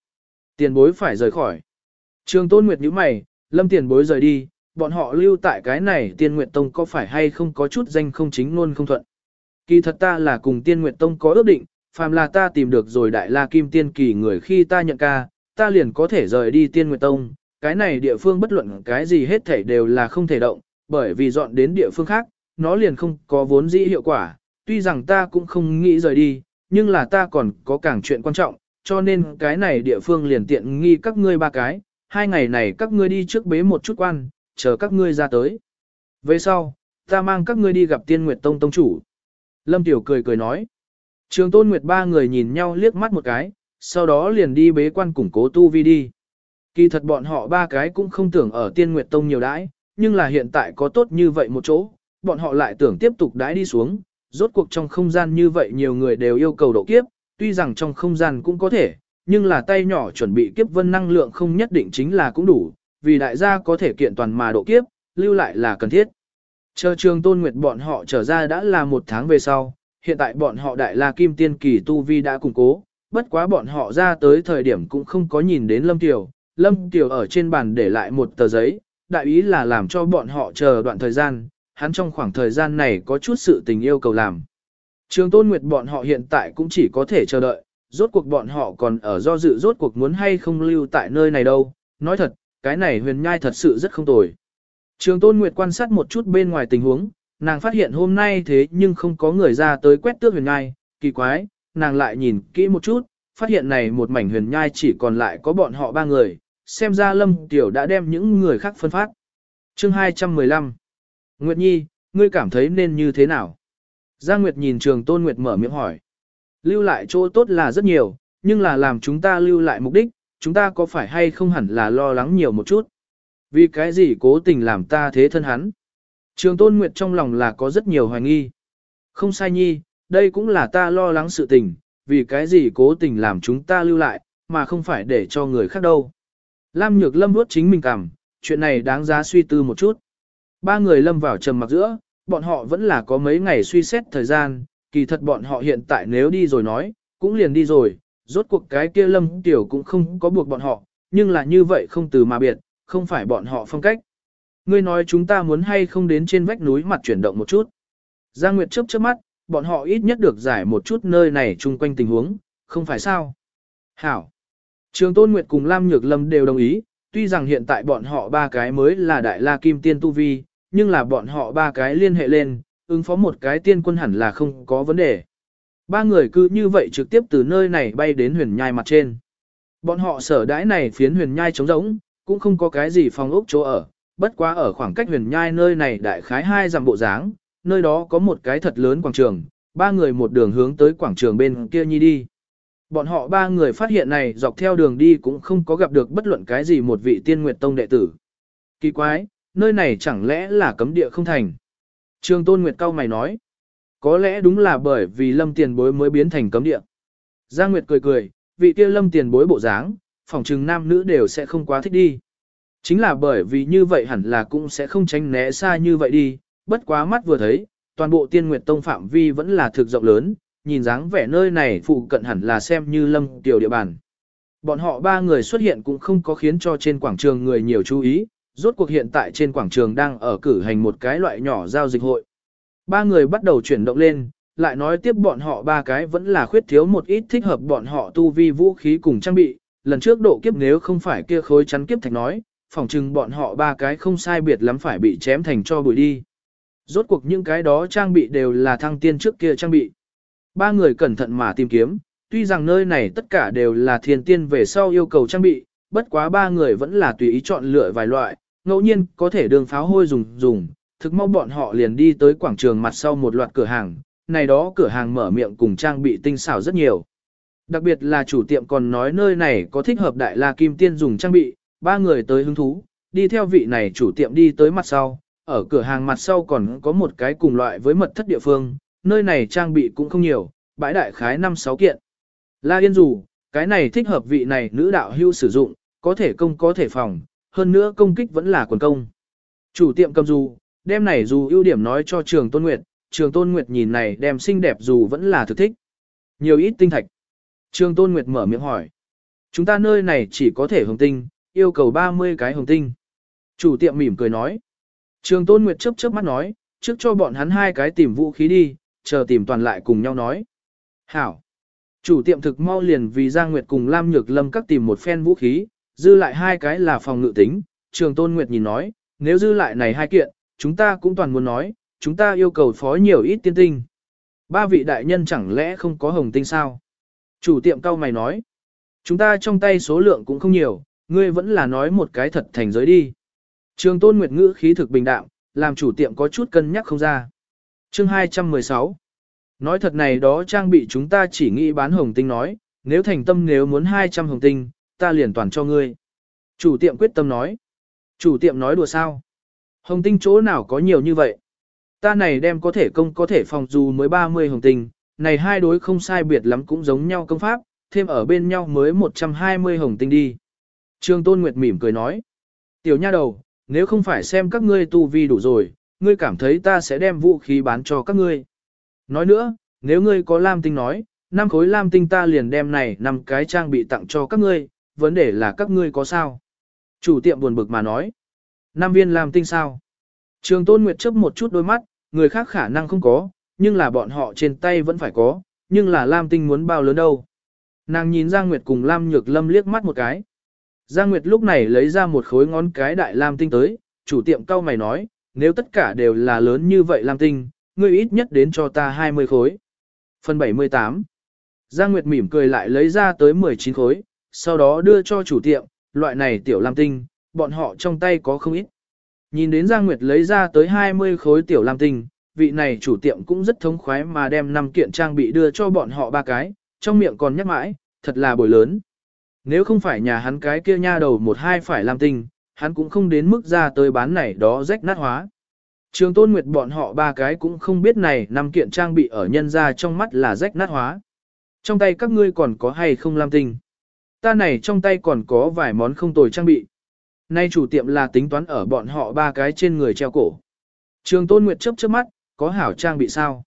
tiền bối phải rời khỏi. Trường Tôn Nguyệt nhíu mày, Lâm tiền bối rời đi, bọn họ lưu tại cái này tiên Nguyệt Tông có phải hay không có chút danh không chính luôn không thuận. Kỳ thật ta là cùng tiên Nguyệt Tông có ước định, phàm là ta tìm được rồi đại la kim tiên kỳ người khi ta nhận ca, ta liền có thể rời đi tiên Nguyệt Tông, cái này địa phương bất luận cái gì hết thể đều là không thể động, bởi vì dọn đến địa phương khác, nó liền không có vốn dĩ hiệu quả, tuy rằng ta cũng không nghĩ rời đi, nhưng là ta còn có càng chuyện quan trọng, cho nên cái này địa phương liền tiện nghi các ngươi ba cái, hai ngày này các ngươi đi trước bế một chút quan, chờ các ngươi ra tới. Về sau, ta mang các ngươi đi gặp tiên Nguyệt Tông Tông chủ. Lâm Tiểu cười cười nói. Trường Tôn Nguyệt ba người nhìn nhau liếc mắt một cái, sau đó liền đi bế quan củng cố tu vi đi. Kỳ thật bọn họ ba cái cũng không tưởng ở Tiên Nguyệt Tông nhiều đãi, nhưng là hiện tại có tốt như vậy một chỗ, bọn họ lại tưởng tiếp tục đãi đi xuống, rốt cuộc trong không gian như vậy nhiều người đều yêu cầu độ kiếp, tuy rằng trong không gian cũng có thể, nhưng là tay nhỏ chuẩn bị kiếp vân năng lượng không nhất định chính là cũng đủ, vì đại gia có thể kiện toàn mà độ kiếp, lưu lại là cần thiết. Chờ trường tôn nguyệt bọn họ trở ra đã là một tháng về sau, hiện tại bọn họ đại la kim tiên kỳ tu vi đã củng cố, bất quá bọn họ ra tới thời điểm cũng không có nhìn đến Lâm Tiểu, Lâm Tiểu ở trên bàn để lại một tờ giấy, đại ý là làm cho bọn họ chờ đoạn thời gian, hắn trong khoảng thời gian này có chút sự tình yêu cầu làm. Trường Tôn Nguyệt bọn họ hiện tại cũng chỉ có thể chờ đợi, rốt cuộc bọn họ còn ở do dự rốt cuộc muốn hay không lưu tại nơi này đâu, nói thật, cái này huyền nhai thật sự rất không tồi. Trường Tôn Nguyệt quan sát một chút bên ngoài tình huống, nàng phát hiện hôm nay thế nhưng không có người ra tới quét tước huyền nhai, kỳ quái, nàng lại nhìn kỹ một chút, phát hiện này một mảnh huyền nhai chỉ còn lại có bọn họ ba người, xem ra Lâm Tiểu đã đem những người khác phân phát. Chương 215 Nguyệt Nhi, ngươi cảm thấy nên như thế nào? Giang Nguyệt nhìn trường Tôn Nguyệt mở miệng hỏi. Lưu lại chỗ tốt là rất nhiều, nhưng là làm chúng ta lưu lại mục đích, chúng ta có phải hay không hẳn là lo lắng nhiều một chút. Vì cái gì cố tình làm ta thế thân hắn? Trường Tôn Nguyệt trong lòng là có rất nhiều hoài nghi. Không sai nhi, đây cũng là ta lo lắng sự tình, vì cái gì cố tình làm chúng ta lưu lại, mà không phải để cho người khác đâu. Lam Nhược Lâm vuốt chính mình cảm, chuyện này đáng giá suy tư một chút. Ba người lâm vào trầm mặc giữa, bọn họ vẫn là có mấy ngày suy xét thời gian, kỳ thật bọn họ hiện tại nếu đi rồi nói, cũng liền đi rồi, rốt cuộc cái kia lâm tiểu cũng không có buộc bọn họ, nhưng là như vậy không từ mà biệt, không phải bọn họ phong cách. Ngươi nói chúng ta muốn hay không đến trên vách núi mặt chuyển động một chút. Giang Nguyệt chớp chớp mắt, bọn họ ít nhất được giải một chút nơi này chung quanh tình huống, không phải sao. Hảo. Trường Tôn Nguyệt cùng Lam Nhược Lâm đều đồng ý, tuy rằng hiện tại bọn họ ba cái mới là Đại La Kim Tiên Tu Vi, nhưng là bọn họ ba cái liên hệ lên, ứng phó một cái tiên quân hẳn là không có vấn đề. Ba người cứ như vậy trực tiếp từ nơi này bay đến huyền nhai mặt trên. Bọn họ sở đãi này phiến huyền nhai trống rỗng, cũng không có cái gì phòng ốc chỗ ở, bất quá ở khoảng cách huyền nhai nơi này đại khái hai dặm bộ dáng, nơi đó có một cái thật lớn quảng trường, ba người một đường hướng tới quảng trường bên kia nhi đi. Bọn họ ba người phát hiện này dọc theo đường đi cũng không có gặp được bất luận cái gì một vị tiên nguyệt tông đệ tử. Kỳ quái, nơi này chẳng lẽ là cấm địa không thành? Trường Tôn Nguyệt cao mày nói. Có lẽ đúng là bởi vì lâm tiền bối mới biến thành cấm địa. Giang Nguyệt cười cười, vị kia lâm tiền bối bộ dáng, phòng trừng nam nữ đều sẽ không quá thích đi. Chính là bởi vì như vậy hẳn là cũng sẽ không tránh né xa như vậy đi, bất quá mắt vừa thấy, toàn bộ tiên nguyệt tông phạm vi vẫn là thực rộng lớn, nhìn dáng vẻ nơi này phụ cận hẳn là xem như lâm tiểu địa bàn. Bọn họ ba người xuất hiện cũng không có khiến cho trên quảng trường người nhiều chú ý, rốt cuộc hiện tại trên quảng trường đang ở cử hành một cái loại nhỏ giao dịch hội. Ba người bắt đầu chuyển động lên, lại nói tiếp bọn họ ba cái vẫn là khuyết thiếu một ít thích hợp bọn họ tu vi vũ khí cùng trang bị, lần trước độ kiếp nếu không phải kia khối chắn kiếp thạch nói, phỏng chừng bọn họ ba cái không sai biệt lắm phải bị chém thành cho bụi đi. Rốt cuộc những cái đó trang bị đều là thăng tiên trước kia trang bị. Ba người cẩn thận mà tìm kiếm, tuy rằng nơi này tất cả đều là thiên tiên về sau yêu cầu trang bị, bất quá ba người vẫn là tùy ý chọn lựa vài loại, ngẫu nhiên có thể đường pháo hôi dùng dùng, thực mau bọn họ liền đi tới quảng trường mặt sau một loạt cửa hàng, này đó cửa hàng mở miệng cùng trang bị tinh xảo rất nhiều. Đặc biệt là chủ tiệm còn nói nơi này có thích hợp đại la kim tiên dùng trang bị, ba người tới hứng thú, đi theo vị này chủ tiệm đi tới mặt sau, ở cửa hàng mặt sau còn có một cái cùng loại với mật thất địa phương, nơi này trang bị cũng không nhiều, bãi đại khái 5-6 kiện. La Yên dù, cái này thích hợp vị này nữ đạo hưu sử dụng, có thể công có thể phòng, hơn nữa công kích vẫn là quần công. Chủ tiệm cầm dù, đem này dù ưu điểm nói cho trường Tôn Nguyệt, trường Tôn Nguyệt nhìn này đem xinh đẹp dù vẫn là thực thích. Nhiều ít tinh thạch. Trường Tôn Nguyệt mở miệng hỏi. Chúng ta nơi này chỉ có thể hồng tinh, yêu cầu 30 cái hồng tinh. Chủ tiệm mỉm cười nói. Trường Tôn Nguyệt chớp chớp mắt nói, trước cho bọn hắn hai cái tìm vũ khí đi, chờ tìm toàn lại cùng nhau nói. Hảo. Chủ tiệm thực mau liền vì Giang Nguyệt cùng Lam Nhược Lâm các tìm một phen vũ khí, dư lại hai cái là phòng ngự tính. Trường Tôn Nguyệt nhìn nói, nếu dư lại này hai kiện, chúng ta cũng toàn muốn nói, chúng ta yêu cầu phó nhiều ít tiên tinh. Ba vị đại nhân chẳng lẽ không có hồng tinh sao? Chủ tiệm cao mày nói, chúng ta trong tay số lượng cũng không nhiều, ngươi vẫn là nói một cái thật thành giới đi. Trường Tôn Nguyệt ngữ khí thực bình đạm, làm chủ tiệm có chút cân nhắc không ra. Chương 216 Nói thật này đó trang bị chúng ta chỉ nghĩ bán hồng tinh nói, nếu thành tâm nếu muốn 200 hồng tinh, ta liền toàn cho ngươi. Chủ tiệm quyết tâm nói. Chủ tiệm nói đùa sao? Hồng tinh chỗ nào có nhiều như vậy? Ta này đem có thể công có thể phòng dù mới 30 hồng tinh, này hai đối không sai biệt lắm cũng giống nhau công pháp, thêm ở bên nhau mới 120 hồng tinh đi. Trương Tôn Nguyệt mỉm cười nói. Tiểu nha đầu, nếu không phải xem các ngươi tu vi đủ rồi, ngươi cảm thấy ta sẽ đem vũ khí bán cho các ngươi. Nói nữa, nếu ngươi có lam tinh nói, năm khối lam tinh ta liền đem này năm cái trang bị tặng cho các ngươi, vấn đề là các ngươi có sao. Chủ tiệm buồn bực mà nói. Năm viên lam tinh sao? Trường Tôn Nguyệt chấp một chút đôi mắt, người khác khả năng không có, nhưng là bọn họ trên tay vẫn phải có, nhưng là lam tinh muốn bao lớn đâu. Nàng nhìn Giang Nguyệt cùng Lam Nhược Lâm liếc mắt một cái. Giang Nguyệt lúc này lấy ra một khối ngón cái đại lam tinh tới, chủ tiệm cao mày nói, nếu tất cả đều là lớn như vậy lam tinh, ngươi ít nhất đến cho ta 20 khối. Phần 78 Giang Nguyệt mỉm cười lại lấy ra tới 19 khối, sau đó đưa cho chủ tiệm, loại này tiểu lam tinh, bọn họ trong tay có không ít. Nhìn đến Giang Nguyệt lấy ra tới 20 khối tiểu lam tinh, vị này chủ tiệm cũng rất thống khoái mà đem năm kiện trang bị đưa cho bọn họ ba cái, trong miệng còn nhắc mãi, thật là bồi lớn. Nếu không phải nhà hắn cái kia nha đầu một hai phải làm tinh, hắn cũng không đến mức ra tới bán này đó rách nát hóa. Trường Tôn Nguyệt bọn họ ba cái cũng không biết này năm kiện trang bị ở nhân ra trong mắt là rách nát hóa. Trong tay các ngươi còn có hay không làm tinh? Ta này trong tay còn có vài món không tồi trang bị. Nay chủ tiệm là tính toán ở bọn họ ba cái trên người treo cổ. Trường Tôn Nguyệt chớp chớp mắt, có hảo trang bị sao?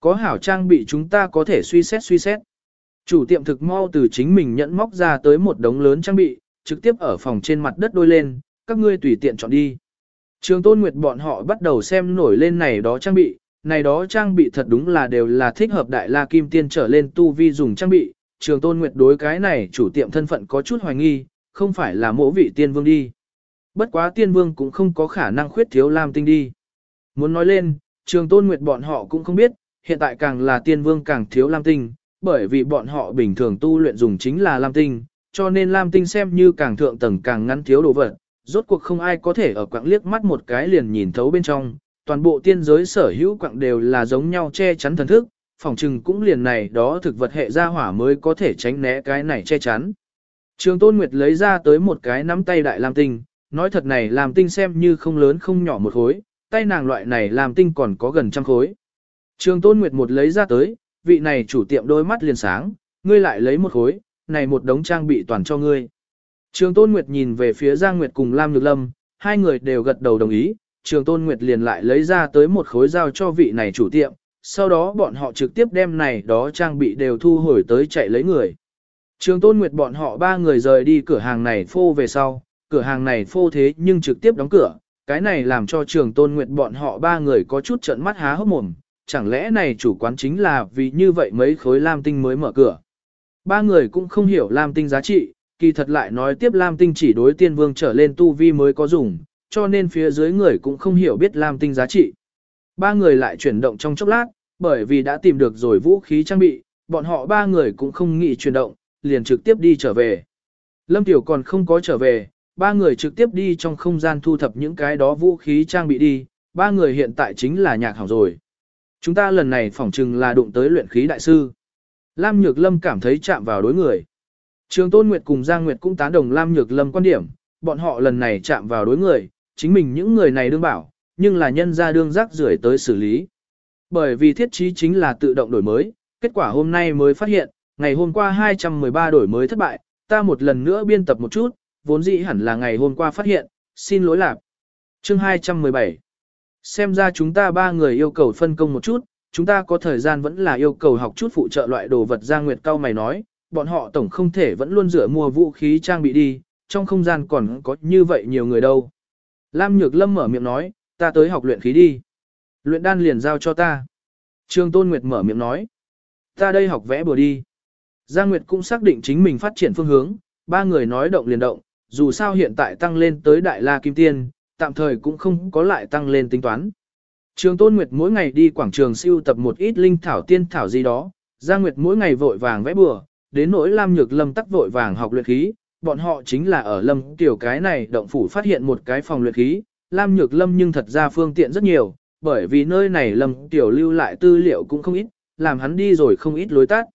Có hảo trang bị chúng ta có thể suy xét suy xét. Chủ tiệm thực mau từ chính mình nhận móc ra tới một đống lớn trang bị, trực tiếp ở phòng trên mặt đất đôi lên, các ngươi tùy tiện chọn đi. Trường Tôn Nguyệt bọn họ bắt đầu xem nổi lên này đó trang bị, này đó trang bị thật đúng là đều là thích hợp đại la kim tiên trở lên tu vi dùng trang bị. Trường Tôn Nguyệt đối cái này chủ tiệm thân phận có chút hoài nghi, không phải là mỗ vị tiên vương đi. Bất quá tiên vương cũng không có khả năng khuyết thiếu lam tinh đi. Muốn nói lên, trường Tôn Nguyệt bọn họ cũng không biết, hiện tại càng là tiên vương càng thiếu lam tinh, bởi vì bọn họ bình thường tu luyện dùng chính là lam tinh, cho nên lam tinh xem như càng thượng tầng càng ngắn thiếu đồ vật, rốt cuộc không ai có thể ở quặng liếc mắt một cái liền nhìn thấu bên trong, toàn bộ tiên giới sở hữu quặng đều là giống nhau che chắn thần thức, phòng trừng cũng liền này đó thực vật hệ gia hỏa mới có thể tránh né cái này che chắn. Trường Tôn Nguyệt lấy ra tới một cái nắm tay đại lam tinh, nói thật này làm tinh xem như không lớn không nhỏ một khối, tay nàng loại này làm tinh còn có gần trăm khối. Trường Tôn Nguyệt một lấy ra tới, vị này chủ tiệm đôi mắt liền sáng, ngươi lại lấy một khối, này một đống trang bị toàn cho ngươi. Trường Tôn Nguyệt nhìn về phía Giang Nguyệt cùng Lam Nhược Lâm, hai người đều gật đầu đồng ý, Trường Tôn Nguyệt liền lại lấy ra tới một khối giao cho vị này chủ tiệm, sau đó bọn họ trực tiếp đem này đó trang bị đều thu hồi tới chạy lấy người. Trường Tôn Nguyệt bọn họ ba người rời đi cửa hàng này phô về sau, cửa hàng này phô thế nhưng trực tiếp đóng cửa, cái này làm cho Trường Tôn Nguyệt bọn họ ba người có chút trận mắt há hốc mồm, chẳng lẽ này chủ quán chính là vì như vậy mấy khối lam tinh mới mở cửa. Ba người cũng không hiểu lam tinh giá trị, kỳ thật lại nói tiếp lam tinh chỉ đối tiên vương trở lên tu vi mới có dùng, cho nên phía dưới người cũng không hiểu biết lam tinh giá trị. Ba người lại chuyển động trong chốc lát, bởi vì đã tìm được rồi vũ khí trang bị, bọn họ ba người cũng không nghĩ chuyển động, liền trực tiếp đi trở về. Lâm Tiểu còn không có trở về, ba người trực tiếp đi trong không gian thu thập những cái đó vũ khí trang bị đi, ba người hiện tại chính là nhạc hỏng rồi. Chúng ta lần này phỏng chừng là đụng tới luyện khí đại sư. Lam Nhược Lâm cảm thấy chạm vào đối người. Trường Tôn Nguyệt cùng Giang Nguyệt cũng tán đồng Lam Nhược Lâm quan điểm, bọn họ lần này chạm vào đối người, chính mình những người này đương bảo, nhưng là nhân ra đương rác rưởi tới xử lý. Bởi vì thiết trí chính là tự động đổi mới, kết quả hôm nay mới phát hiện, ngày hôm qua 213 đổi mới thất bại, ta một lần nữa biên tập một chút, vốn dĩ hẳn là ngày hôm qua phát hiện, xin lỗi lạc. Chương 217 Xem ra chúng ta ba người yêu cầu phân công một chút, chúng ta có thời gian vẫn là yêu cầu học chút phụ trợ loại đồ vật Giang Nguyệt Cao mày nói, bọn họ tổng không thể vẫn luôn rửa mua vũ khí trang bị đi, trong không gian còn có như vậy nhiều người đâu. Lam Nhược Lâm mở miệng nói, ta tới học luyện khí đi. Luyện đan liền giao cho ta. Trương Tôn Nguyệt mở miệng nói, ta đây học vẽ bừa đi. Giang Nguyệt cũng xác định chính mình phát triển phương hướng, ba người nói động liền động, dù sao hiện tại tăng lên tới Đại La Kim Tiên, tạm thời cũng không có lại tăng lên tính toán. Trường Tôn Nguyệt mỗi ngày đi quảng trường siêu tập một ít linh thảo tiên thảo gì đó, Giang Nguyệt mỗi ngày vội vàng vẽ bừa, đến nỗi Lam Nhược Lâm tắc vội vàng học luyện khí, bọn họ chính là ở Lâm tiểu cái này động phủ phát hiện một cái phòng luyện khí, Lam Nhược Lâm nhưng thật ra phương tiện rất nhiều, bởi vì nơi này Lâm tiểu lưu lại tư liệu cũng không ít, làm hắn đi rồi không ít lối tắt.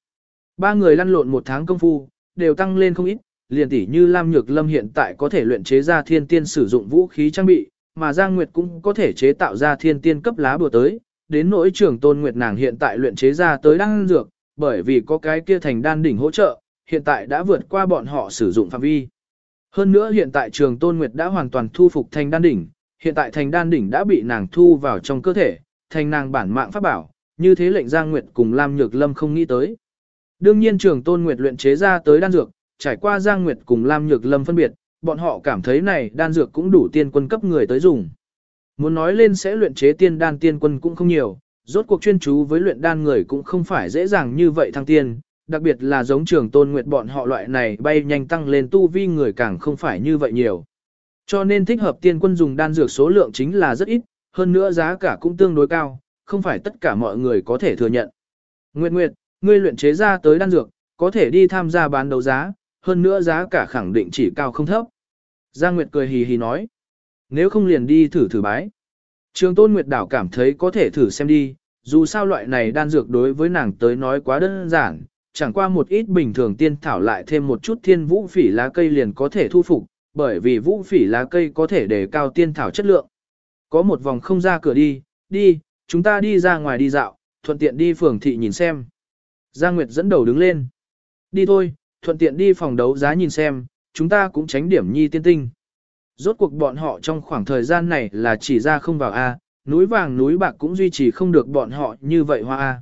Ba người lăn lộn một tháng công phu, đều tăng lên không ít, liền tỷ như Lam Nhược Lâm hiện tại có thể luyện chế ra thiên tiên sử dụng vũ khí trang bị, mà Giang Nguyệt cũng có thể chế tạo ra thiên tiên cấp lá bùa tới, đến nỗi trưởng tôn Nguyệt nàng hiện tại luyện chế ra tới đan dược, bởi vì có cái kia thành đan đỉnh hỗ trợ, hiện tại đã vượt qua bọn họ sử dụng phạm vi. Hơn nữa hiện tại trường tôn Nguyệt đã hoàn toàn thu phục thành đan đỉnh, hiện tại thành đan đỉnh đã bị nàng thu vào trong cơ thể, thành nàng bản mạng pháp bảo, như thế lệnh Giang Nguyệt cùng Lam Nhược Lâm không nghĩ tới. Đương nhiên trường tôn Nguyệt luyện chế ra tới đan dược, trải qua Giang Nguyệt cùng Lam Nhược Lâm phân biệt, bọn họ cảm thấy này đan dược cũng đủ tiên quân cấp người tới dùng. Muốn nói lên sẽ luyện chế tiên đan tiên quân cũng không nhiều, rốt cuộc chuyên chú với luyện đan người cũng không phải dễ dàng như vậy thăng tiên, đặc biệt là giống trường tôn nguyệt bọn họ loại này bay nhanh tăng lên tu vi người càng không phải như vậy nhiều. Cho nên thích hợp tiên quân dùng đan dược số lượng chính là rất ít, hơn nữa giá cả cũng tương đối cao, không phải tất cả mọi người có thể thừa nhận. Nguyệt Nguyệt, ngươi luyện chế ra tới đan dược, có thể đi tham gia bán đấu giá, hơn nữa giá cả khẳng định chỉ cao không thấp. Giang Nguyệt cười hì hì nói, nếu không liền đi thử thử bái. Trường Tôn Nguyệt Đảo cảm thấy có thể thử xem đi, dù sao loại này đan dược đối với nàng tới nói quá đơn giản, chẳng qua một ít bình thường tiên thảo lại thêm một chút thiên vũ phỉ lá cây liền có thể thu phục, bởi vì vũ phỉ lá cây có thể đề cao tiên thảo chất lượng. Có một vòng không ra cửa đi, đi, chúng ta đi ra ngoài đi dạo, thuận tiện đi phường thị nhìn xem. Giang Nguyệt dẫn đầu đứng lên. Đi thôi, thuận tiện đi phòng đấu giá nhìn xem, chúng ta cũng tránh điểm nhi tiên tinh. Rốt cuộc bọn họ trong khoảng thời gian này là chỉ ra không vào A, núi vàng núi bạc cũng duy trì không được bọn họ như vậy hoa A.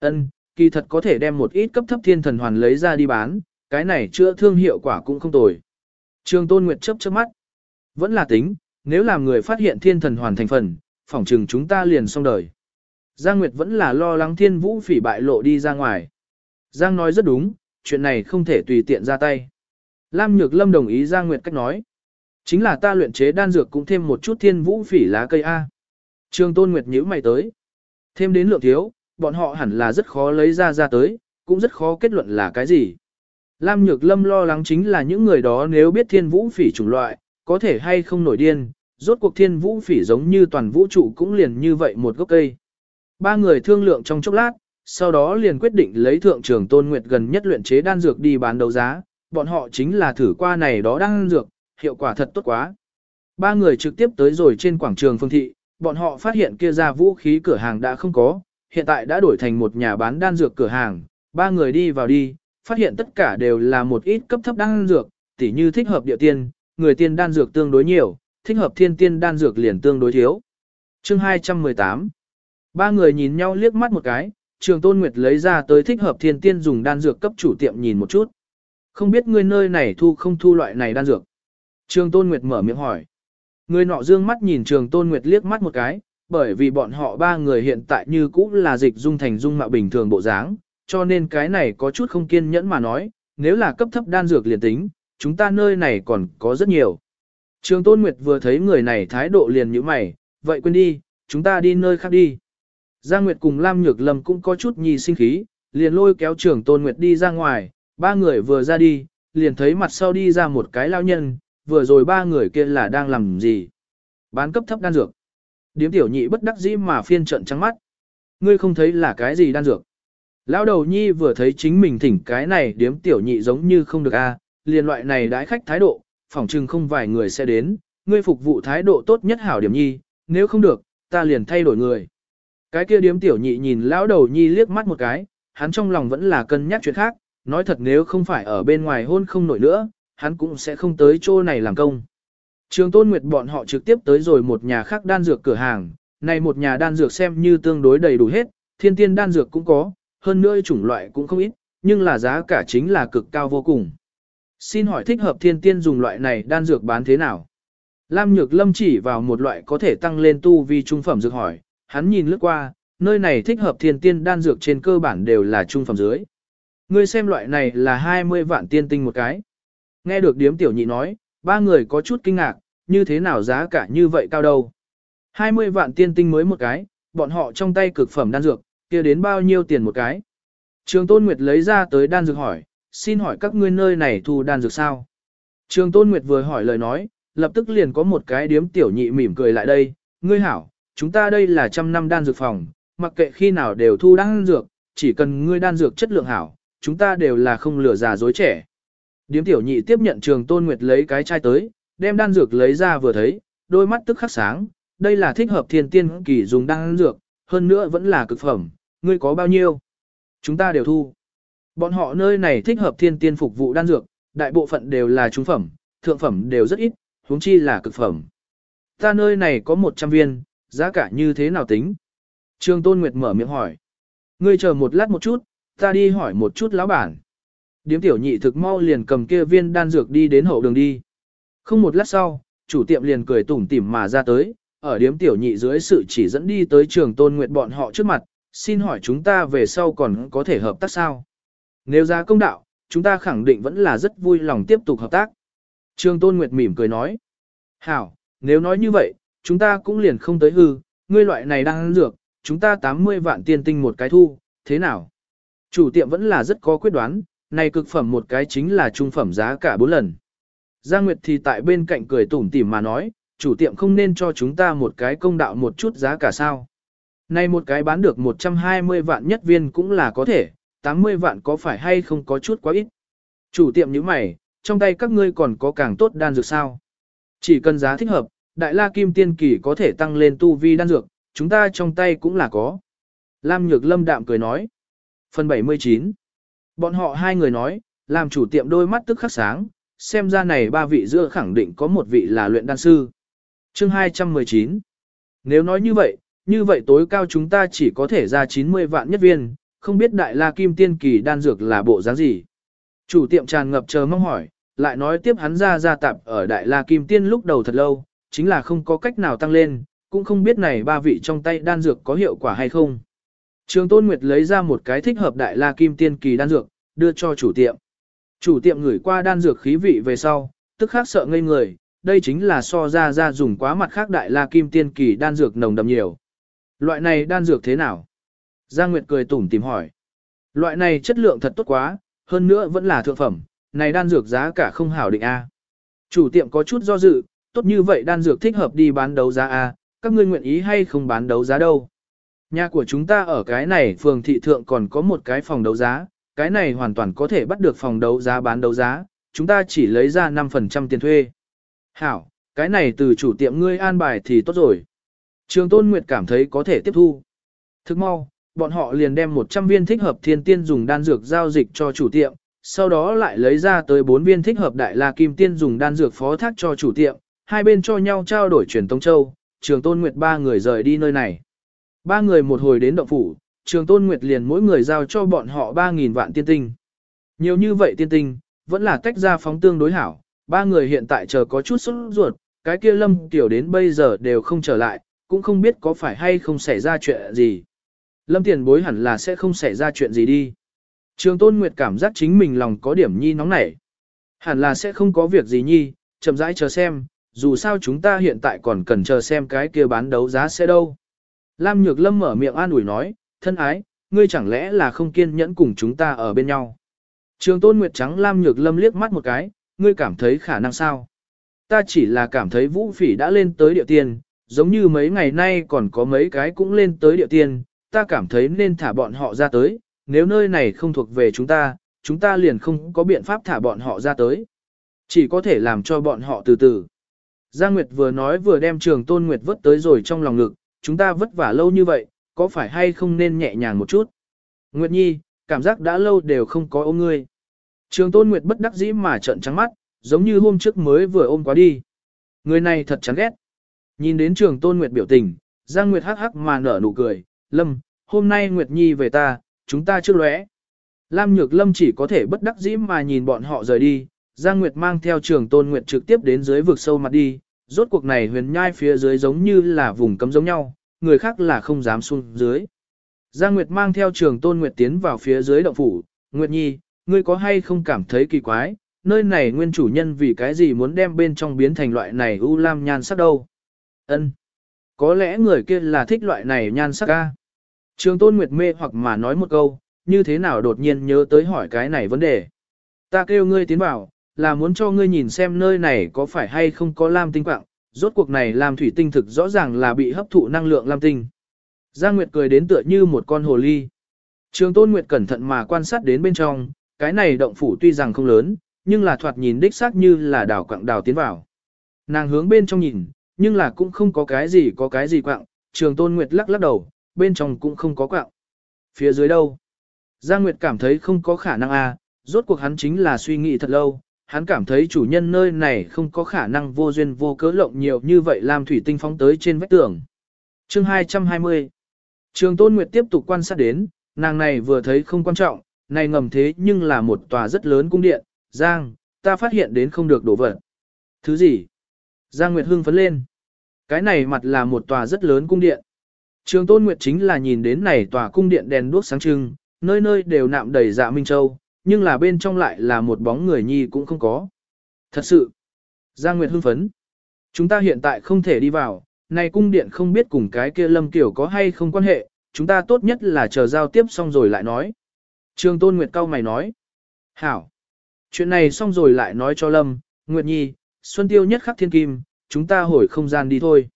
Ân, kỳ thật có thể đem một ít cấp thấp thiên thần hoàn lấy ra đi bán, cái này chữa thương hiệu quả cũng không tồi. Trường Tôn Nguyệt chớp chớp mắt. Vẫn là tính, nếu làm người phát hiện thiên thần hoàn thành phần, phỏng chừng chúng ta liền xong đời. Giang Nguyệt vẫn là lo lắng thiên vũ phỉ bại lộ đi ra ngoài. Giang nói rất đúng, chuyện này không thể tùy tiện ra tay. Lam Nhược Lâm đồng ý Giang Nguyệt cách nói. Chính là ta luyện chế đan dược cũng thêm một chút thiên vũ phỉ lá cây A. Trường Tôn Nguyệt nhíu mày tới. Thêm đến lượng thiếu, bọn họ hẳn là rất khó lấy ra ra tới, cũng rất khó kết luận là cái gì. Lam Nhược Lâm lo lắng chính là những người đó nếu biết thiên vũ phỉ chủng loại, có thể hay không nổi điên, rốt cuộc thiên vũ phỉ giống như toàn vũ trụ cũng liền như vậy một gốc cây. Ba người thương lượng trong chốc lát, sau đó liền quyết định lấy thượng trưởng tôn nguyệt gần nhất luyện chế đan dược đi bán đấu giá, bọn họ chính là thử qua này đó đan dược, hiệu quả thật tốt quá. Ba người trực tiếp tới rồi trên quảng trường phương thị, bọn họ phát hiện kia ra vũ khí cửa hàng đã không có, hiện tại đã đổi thành một nhà bán đan dược cửa hàng, ba người đi vào đi, phát hiện tất cả đều là một ít cấp thấp đan dược, tỉ như thích hợp địa tiên, người tiên đan dược tương đối nhiều, thích hợp thiên tiên đan dược liền tương đối thiếu. Chương 218 Ba người nhìn nhau liếc mắt một cái, trường tôn nguyệt lấy ra tới thích hợp thiên tiên dùng đan dược cấp chủ tiệm nhìn một chút. Không biết người nơi này thu không thu loại này đan dược. Trường tôn nguyệt mở miệng hỏi. Người nọ dương mắt nhìn trường tôn nguyệt liếc mắt một cái, bởi vì bọn họ ba người hiện tại như cũ là dịch dung thành dung mạo bình thường bộ dáng, cho nên cái này có chút không kiên nhẫn mà nói, nếu là cấp thấp đan dược liền tính, chúng ta nơi này còn có rất nhiều. Trường Tôn Nguyệt vừa thấy người này thái độ liền như mày, vậy quên đi, chúng ta đi nơi khác đi. Giang Nguyệt cùng Lam Nhược Lâm cũng có chút nhi sinh khí, liền lôi kéo trưởng Tôn Nguyệt đi ra ngoài, ba người vừa ra đi, liền thấy mặt sau đi ra một cái lao nhân, vừa rồi ba người kia là đang làm gì. Bán cấp thấp đan dược. Điếm tiểu nhị bất đắc dĩ mà phiên trận trắng mắt. Ngươi không thấy là cái gì đan dược. Lão đầu nhi vừa thấy chính mình thỉnh cái này điếm tiểu nhị giống như không được a, liền loại này đãi khách thái độ, phỏng chừng không vài người sẽ đến, ngươi phục vụ thái độ tốt nhất hảo điểm nhi, nếu không được, ta liền thay đổi người. Cái kia điếm tiểu nhị nhìn lão đầu nhi liếc mắt một cái, hắn trong lòng vẫn là cân nhắc chuyện khác, nói thật nếu không phải ở bên ngoài hôn không nổi nữa, hắn cũng sẽ không tới chỗ này làm công. Trường Tôn Nguyệt bọn họ trực tiếp tới rồi một nhà khác đan dược cửa hàng, này một nhà đan dược xem như tương đối đầy đủ hết, thiên tiên đan dược cũng có, hơn nữa chủng loại cũng không ít, nhưng là giá cả chính là cực cao vô cùng. Xin hỏi thích hợp thiên tiên dùng loại này đan dược bán thế nào? Lam Nhược Lâm chỉ vào một loại có thể tăng lên tu vi trung phẩm dược hỏi, hắn nhìn lướt qua, nơi này thích hợp thiên tiên đan dược trên cơ bản đều là trung phẩm dưới. Ngươi xem loại này là 20 vạn tiên tinh một cái. Nghe được điếm tiểu nhị nói, ba người có chút kinh ngạc, như thế nào giá cả như vậy cao đâu. 20 vạn tiên tinh mới một cái, bọn họ trong tay cực phẩm đan dược, kia đến bao nhiêu tiền một cái. Trường Tôn Nguyệt lấy ra tới đan dược hỏi, xin hỏi các ngươi nơi này thu đan dược sao? Trường Tôn Nguyệt vừa hỏi lời nói, lập tức liền có một cái điếm tiểu nhị mỉm cười lại đây, ngươi hảo, chúng ta đây là trăm năm đan dược phòng, mặc kệ khi nào đều thu đan dược, chỉ cần ngươi đan dược chất lượng hảo, chúng ta đều là không lừa già dối trẻ. Điếm tiểu nhị tiếp nhận trường Tôn Nguyệt lấy cái chai tới, đem đan dược lấy ra vừa thấy, đôi mắt tức khắc sáng, đây là thích hợp thiên tiên kỳ dùng đan dược, hơn nữa vẫn là cực phẩm, ngươi có bao nhiêu? Chúng ta đều thu. Bọn họ nơi này thích hợp thiên tiên phục vụ đan dược, đại bộ phận đều là trung phẩm, thượng phẩm đều rất ít, huống chi là cực phẩm. Ta nơi này có 100 viên, giá cả như thế nào tính? Trương Tôn Nguyệt mở miệng hỏi. Ngươi chờ một lát một chút, ta đi hỏi một chút lão bản. Điếm tiểu nhị thực mau liền cầm kia viên đan dược đi đến hậu đường đi. Không một lát sau, chủ tiệm liền cười tủm tỉm mà ra tới, ở điếm tiểu nhị dưới sự chỉ dẫn đi tới trường tôn nguyệt bọn họ trước mặt, xin hỏi chúng ta về sau còn có thể hợp tác sao? Nếu ra công đạo, chúng ta khẳng định vẫn là rất vui lòng tiếp tục hợp tác. Trường tôn nguyệt mỉm cười nói. Hảo, nếu nói như vậy, chúng ta cũng liền không tới hư, ngươi loại này đang ăn dược, chúng ta 80 vạn tiên tinh một cái thu, thế nào? Chủ tiệm vẫn là rất có quyết đoán, này cực phẩm một cái chính là trung phẩm giá cả 4 lần. Giang Nguyệt thì tại bên cạnh cười tủm tỉm mà nói, chủ tiệm không nên cho chúng ta một cái công đạo một chút giá cả sao. Này một cái bán được 120 vạn nhất viên cũng là có thể, 80 vạn có phải hay không có chút quá ít. Chủ tiệm như mày, trong tay các ngươi còn có càng tốt đan dược sao. Chỉ cần giá thích hợp, đại la kim tiên kỳ có thể tăng lên tu vi đan dược, chúng ta trong tay cũng là có. Lam Nhược Lâm đạm cười nói. Phần 79 Bọn họ hai người nói, làm chủ tiệm đôi mắt tức khắc sáng, xem ra này ba vị giữa khẳng định có một vị là luyện đan sư. Chương 219 Nếu nói như vậy, như vậy tối cao chúng ta chỉ có thể ra 90 vạn nhất viên, không biết đại la kim tiên kỳ đan dược là bộ dáng gì. Chủ tiệm tràn ngập chờ mong hỏi, lại nói tiếp hắn ra ra tạp ở đại la kim tiên lúc đầu thật lâu, chính là không có cách nào tăng lên, cũng không biết này ba vị trong tay đan dược có hiệu quả hay không. Trường Tôn Nguyệt lấy ra một cái thích hợp đại la kim tiên kỳ đan dược, đưa cho chủ tiệm. Chủ tiệm ngửi qua đan dược khí vị về sau, tức khắc sợ ngây người, đây chính là so ra ra dùng quá mặt khác đại la kim tiên kỳ đan dược nồng đậm nhiều. Loại này đan dược thế nào? Giang Nguyệt cười tủm tìm hỏi. Loại này chất lượng thật tốt quá, hơn nữa vẫn là thượng phẩm, này đan dược giá cả không hảo định A. Chủ tiệm có chút do dự, tốt như vậy đan dược thích hợp đi bán đấu giá A, các ngươi nguyện ý hay không bán đấu giá đâu. Nhà của chúng ta ở cái này phường thị thượng còn có một cái phòng đấu giá, cái này hoàn toàn có thể bắt được phòng đấu giá bán đấu giá, chúng ta chỉ lấy ra 5% tiền thuê. Hảo, cái này từ chủ tiệm ngươi an bài thì tốt rồi. Trường Tôn Nguyệt cảm thấy có thể tiếp thu. Thức mau, bọn họ liền đem 100 viên thích hợp thiên tiên dùng đan dược giao dịch cho chủ tiệm, sau đó lại lấy ra tới 4 viên thích hợp đại la kim tiên dùng đan dược phó thác cho chủ tiệm, hai bên cho nhau trao đổi truyền tông châu, trường tôn nguyệt ba người rời đi nơi này. Ba người một hồi đến động phủ, trường tôn nguyệt liền mỗi người giao cho bọn họ 3.000 vạn tiên tinh. Nhiều như vậy tiên tinh, vẫn là tách ra phóng tương đối hảo, ba người hiện tại chờ có chút sốt ruột, cái kia lâm tiểu đến bây giờ đều không trở lại, cũng không biết có phải hay không xảy ra chuyện gì. Lâm tiền bối hẳn là sẽ không xảy ra chuyện gì đi. Trường Tôn Nguyệt cảm giác chính mình lòng có điểm nhi nóng nảy. Hẳn là sẽ không có việc gì nhi, chậm rãi chờ xem, dù sao chúng ta hiện tại còn cần chờ xem cái kia bán đấu giá sẽ đâu. Lam Nhược Lâm mở miệng an ủi nói, thân ái, ngươi chẳng lẽ là không kiên nhẫn cùng chúng ta ở bên nhau. Trường Tôn Nguyệt trắng Lam Nhược Lâm liếc mắt một cái, ngươi cảm thấy khả năng sao? Ta chỉ là cảm thấy vũ phỉ đã lên tới địa tiên, giống như mấy ngày nay còn có mấy cái cũng lên tới địa tiên, ta cảm thấy nên thả bọn họ ra tới, nếu nơi này không thuộc về chúng ta, chúng ta liền không có biện pháp thả bọn họ ra tới. Chỉ có thể làm cho bọn họ từ từ. Giang Nguyệt vừa nói vừa đem trường tôn Nguyệt vớt tới rồi trong lòng ngực, chúng ta vất vả lâu như vậy, có phải hay không nên nhẹ nhàng một chút. Nguyệt Nhi, cảm giác đã lâu đều không có ôm ngươi. Trường tôn Nguyệt bất đắc dĩ mà trợn trắng mắt, giống như hôm trước mới vừa ôm quá đi. Người này thật chán ghét. Nhìn đến trường tôn Nguyệt biểu tình, Giang Nguyệt hắc hắc mà nở nụ cười, Lâm, hôm nay Nguyệt Nhi về ta, chúng ta chưa lóe. Lam Nhược Lâm chỉ có thể bất đắc dĩ mà nhìn bọn họ rời đi, Giang Nguyệt mang theo trường tôn Nguyệt trực tiếp đến dưới vực sâu mặt đi, rốt cuộc này huyền nhai phía dưới giống như là vùng cấm giống nhau, người khác là không dám xuống dưới. Giang Nguyệt mang theo trường tôn Nguyệt tiến vào phía dưới động phủ, Nguyệt Nhi, ngươi có hay không cảm thấy kỳ quái, nơi này nguyên chủ nhân vì cái gì muốn đem bên trong biến thành loại này u lam nhan sắc đâu? Ân, Có lẽ người kia là thích loại này nhan sắc ca. Trường Tôn Nguyệt mê hoặc mà nói một câu, như thế nào đột nhiên nhớ tới hỏi cái này vấn đề. Ta kêu ngươi tiến vào, là muốn cho ngươi nhìn xem nơi này có phải hay không có lam tinh quạng, rốt cuộc này lam thủy tinh thực rõ ràng là bị hấp thụ năng lượng lam tinh. Giang Nguyệt cười đến tựa như một con hồ ly. Trường Tôn Nguyệt cẩn thận mà quan sát đến bên trong, cái này động phủ tuy rằng không lớn, nhưng là thoạt nhìn đích xác như là đảo quạng đào tiến vào. Nàng hướng bên trong nhìn, nhưng là cũng không có cái gì có cái gì quạng, Trường Tôn Nguyệt lắc lắc đầu, bên trong cũng không có quạng. Phía dưới đâu? Giang Nguyệt cảm thấy không có khả năng a, rốt cuộc hắn chính là suy nghĩ thật lâu, hắn cảm thấy chủ nhân nơi này không có khả năng vô duyên vô cớ lộng nhiều như vậy làm thủy tinh phóng tới trên vách tường. Chương 220 Trường Tôn Nguyệt tiếp tục quan sát đến, nàng này vừa thấy không quan trọng, này ngầm thế nhưng là một tòa rất lớn cung điện, Giang, ta phát hiện đến không được đổ vật. Thứ gì? Giang Nguyệt hưng phấn lên. Cái này mặt là một tòa rất lớn cung điện. Trường Tôn Nguyệt chính là nhìn đến này tòa cung điện đèn đuốc sáng trưng, nơi nơi đều nạm đầy dạ Minh Châu, nhưng là bên trong lại là một bóng người nhi cũng không có. Thật sự, Giang Nguyệt hưng phấn. Chúng ta hiện tại không thể đi vào, này cung điện không biết cùng cái kia lâm kiểu có hay không quan hệ, chúng ta tốt nhất là chờ giao tiếp xong rồi lại nói. Trường Tôn Nguyệt cao mày nói. Hảo. Chuyện này xong rồi lại nói cho Lâm, Nguyệt Nhi, Xuân Tiêu nhất khắc thiên kim, chúng ta hồi không gian đi thôi.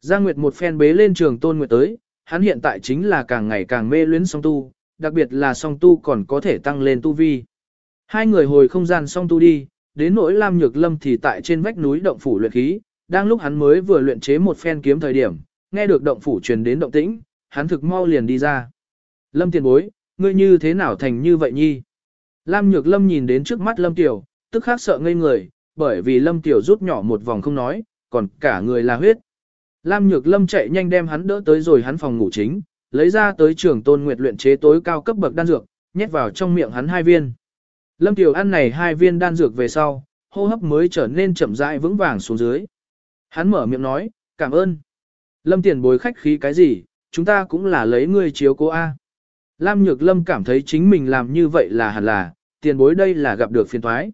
Giang Nguyệt một phen bế lên trường tôn Nguyệt tới, hắn hiện tại chính là càng ngày càng mê luyến song tu, đặc biệt là song tu còn có thể tăng lên tu vi. Hai người hồi không gian song tu đi, đến nỗi Lam Nhược Lâm thì tại trên vách núi động phủ luyện khí, đang lúc hắn mới vừa luyện chế một phen kiếm thời điểm, nghe được động phủ truyền đến động tĩnh, hắn thực mau liền đi ra. Lâm tiền bối, ngươi như thế nào thành như vậy nhi? Lam Nhược Lâm nhìn đến trước mắt Lâm Tiểu, tức khắc sợ ngây người, bởi vì Lâm Tiểu rút nhỏ một vòng không nói, còn cả người là huyết. Lam Nhược Lâm chạy nhanh đem hắn đỡ tới rồi hắn phòng ngủ chính, lấy ra tới trường tôn nguyệt luyện chế tối cao cấp bậc đan dược, nhét vào trong miệng hắn hai viên. Lâm Tiểu ăn này hai viên đan dược về sau, hô hấp mới trở nên chậm rãi vững vàng xuống dưới. Hắn mở miệng nói, cảm ơn. Lâm tiền bối khách khí cái gì, chúng ta cũng là lấy ngươi chiếu cố A. Lam Nhược Lâm cảm thấy chính mình làm như vậy là hẳn là, tiền bối đây là gặp được phiền thoái.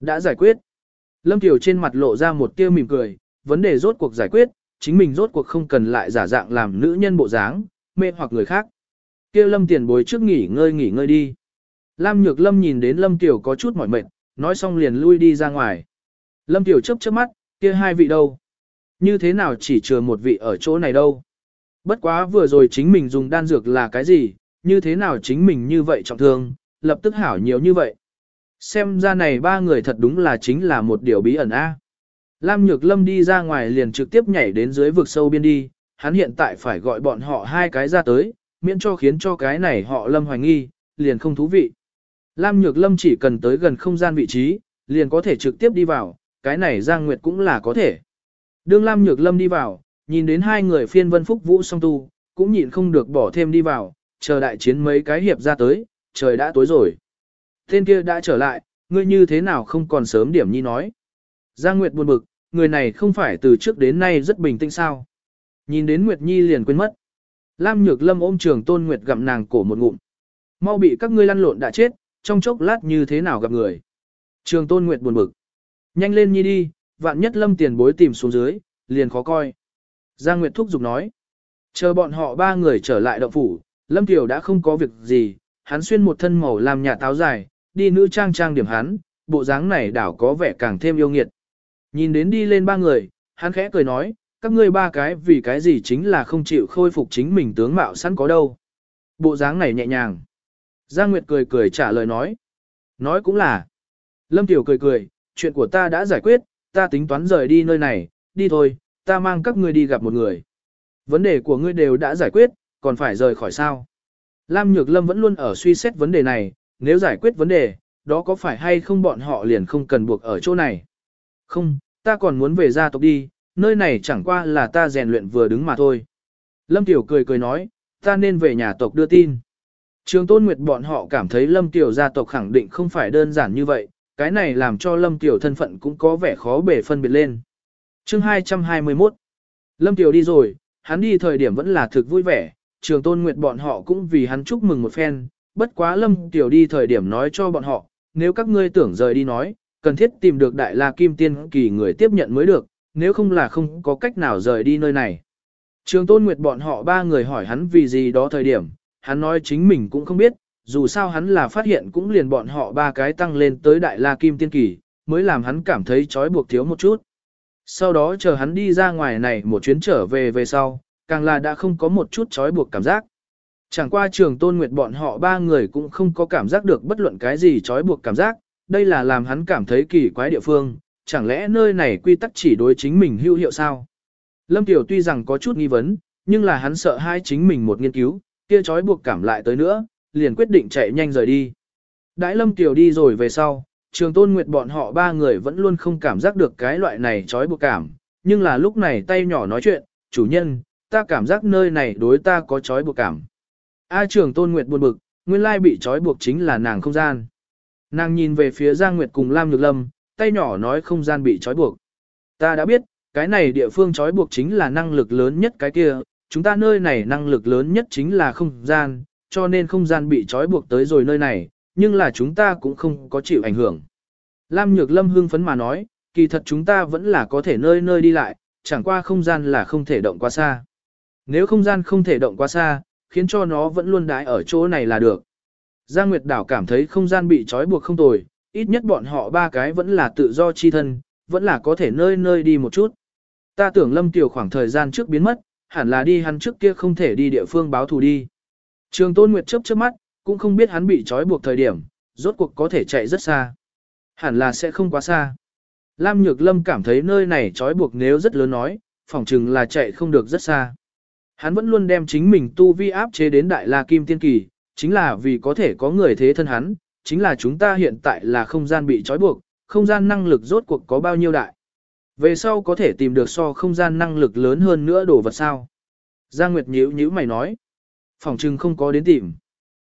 Đã giải quyết. Lâm Tiểu trên mặt lộ ra một tia mỉm cười, vấn đề rốt cuộc giải quyết, chính mình rốt cuộc không cần lại giả dạng làm nữ nhân bộ dáng, mê hoặc người khác. kia Lâm tiền bối trước nghỉ ngơi nghỉ ngơi đi. Lam Nhược Lâm nhìn đến Lâm Tiểu có chút mỏi mệt, nói xong liền lui đi ra ngoài. Lâm Tiểu chớp chớp mắt, kia hai vị đâu? Như thế nào chỉ chừa một vị ở chỗ này đâu? Bất quá vừa rồi chính mình dùng đan dược là cái gì, như thế nào chính mình như vậy trọng thương, lập tức hảo nhiều như vậy. Xem ra này ba người thật đúng là chính là một điều bí ẩn a. Lam Nhược Lâm đi ra ngoài liền trực tiếp nhảy đến dưới vực sâu biên đi, hắn hiện tại phải gọi bọn họ hai cái ra tới, miễn cho khiến cho cái này họ Lâm hoài nghi, liền không thú vị. Lam Nhược Lâm chỉ cần tới gần không gian vị trí, liền có thể trực tiếp đi vào, cái này Giang Nguyệt cũng là có thể. Đương Lam Nhược Lâm đi vào, nhìn đến hai người phiên vân phúc vũ song tu, cũng nhịn không được bỏ thêm đi vào, chờ đại chiến mấy cái hiệp ra tới, trời đã tối rồi. Tên kia đã trở lại, ngươi như thế nào không còn sớm điểm nhi nói. Giang Nguyệt buồn bực, người này không phải từ trước đến nay rất bình tĩnh sao. Nhìn đến Nguyệt Nhi liền quên mất. Lam Nhược Lâm ôm trường tôn Nguyệt gặm nàng cổ một ngụm. Mau bị các ngươi lăn lộn đã chết, trong chốc lát như thế nào gặp người. Trường tôn Nguyệt buồn bực. Nhanh lên Nhi đi, vạn nhất Lâm tiền bối tìm xuống dưới, liền khó coi. Giang Nguyệt thúc giục nói. Chờ bọn họ ba người trở lại động phủ, Lâm Tiểu đã không có việc gì, hắn xuyên một thân màu làm nhà táo dài, đi nữ trang trang điểm hắn, bộ dáng này đảo có vẻ càng thêm yêu nghiệt. Nhìn đến đi lên ba người, hắn khẽ cười nói, các ngươi ba cái vì cái gì chính là không chịu khôi phục chính mình tướng mạo sẵn có đâu. Bộ dáng này nhẹ nhàng. Giang Nguyệt cười cười trả lời nói. Nói cũng là. Lâm Tiểu cười cười, chuyện của ta đã giải quyết, ta tính toán rời đi nơi này, đi thôi, ta mang các ngươi đi gặp một người. Vấn đề của ngươi đều đã giải quyết, còn phải rời khỏi sao. Lam Nhược Lâm vẫn luôn ở suy xét vấn đề này, nếu giải quyết vấn đề, đó có phải hay không bọn họ liền không cần buộc ở chỗ này. Không, ta còn muốn về gia tộc đi, nơi này chẳng qua là ta rèn luyện vừa đứng mà thôi. Lâm Tiểu cười cười nói, ta nên về nhà tộc đưa tin. Trường Tôn Nguyệt bọn họ cảm thấy Lâm Tiểu gia tộc khẳng định không phải đơn giản như vậy, cái này làm cho Lâm Tiểu thân phận cũng có vẻ khó bể phân biệt lên. Chương 221 Lâm Tiểu đi rồi, hắn đi thời điểm vẫn là thực vui vẻ, trường tôn nguyệt bọn họ cũng vì hắn chúc mừng một phen, bất quá lâm tiểu đi thời điểm nói cho bọn họ, nếu các ngươi tưởng rời đi nói, cần thiết tìm được đại la kim tiên kỳ người tiếp nhận mới được, nếu không là không có cách nào rời đi nơi này. Trường tôn nguyệt bọn họ ba người hỏi hắn vì gì đó thời điểm, hắn nói chính mình cũng không biết, dù sao hắn là phát hiện cũng liền bọn họ ba cái tăng lên tới đại la kim tiên kỳ, mới làm hắn cảm thấy trói buộc thiếu một chút. Sau đó chờ hắn đi ra ngoài này một chuyến trở về về sau, càng là đã không có một chút trói buộc cảm giác. Chẳng qua trường tôn nguyệt bọn họ ba người cũng không có cảm giác được bất luận cái gì trói buộc cảm giác, đây là làm hắn cảm thấy kỳ quái địa phương, chẳng lẽ nơi này quy tắc chỉ đối chính mình hữu hiệu sao? Lâm Tiểu tuy rằng có chút nghi vấn, nhưng là hắn sợ hai chính mình một nghiên cứu, kia trói buộc cảm lại tới nữa, liền quyết định chạy nhanh rời đi. Đãi Lâm Tiểu đi rồi về sau, trường tôn nguyệt bọn họ ba người vẫn luôn không cảm giác được cái loại này trói buộc cảm, nhưng là lúc này tay nhỏ nói chuyện, chủ nhân, ta cảm giác nơi này đối ta có trói buộc cảm. A trường tôn nguyệt buồn bực, nguyên lai bị trói buộc chính là nàng không gian. Nàng nhìn về phía Giang Nguyệt cùng Lam Nhược Lâm, tay nhỏ nói không gian bị trói buộc. Ta đã biết, cái này địa phương trói buộc chính là năng lực lớn nhất cái kia, chúng ta nơi này năng lực lớn nhất chính là không gian, cho nên không gian bị trói buộc tới rồi nơi này, nhưng là chúng ta cũng không có chịu ảnh hưởng. Lam Nhược Lâm hưng phấn mà nói, kỳ thật chúng ta vẫn là có thể nơi nơi đi lại, chẳng qua không gian là không thể động quá xa. Nếu không gian không thể động quá xa, khiến cho nó vẫn luôn đái ở chỗ này là được. Giang Nguyệt Đảo cảm thấy không gian bị trói buộc không tồi, ít nhất bọn họ ba cái vẫn là tự do chi thân, vẫn là có thể nơi nơi đi một chút. Ta tưởng Lâm Tiểu khoảng thời gian trước biến mất, hẳn là đi hắn trước kia không thể đi địa phương báo thù đi. Trường Tôn Nguyệt chớp chớp mắt, cũng không biết hắn bị trói buộc thời điểm, rốt cuộc có thể chạy rất xa. Hẳn là sẽ không quá xa. Lam Nhược Lâm cảm thấy nơi này trói buộc nếu rất lớn nói, phỏng chừng là chạy không được rất xa. Hắn vẫn luôn đem chính mình tu vi áp chế đến Đại La Kim Tiên Kỳ, chính là vì có thể có người thế thân hắn, chính là chúng ta hiện tại là không gian bị trói buộc, không gian năng lực rốt cuộc có bao nhiêu đại. Về sau có thể tìm được so không gian năng lực lớn hơn nữa đồ vật sao. Giang Nguyệt nhíu nhíu mày nói. Phòng trừng không có đến tìm.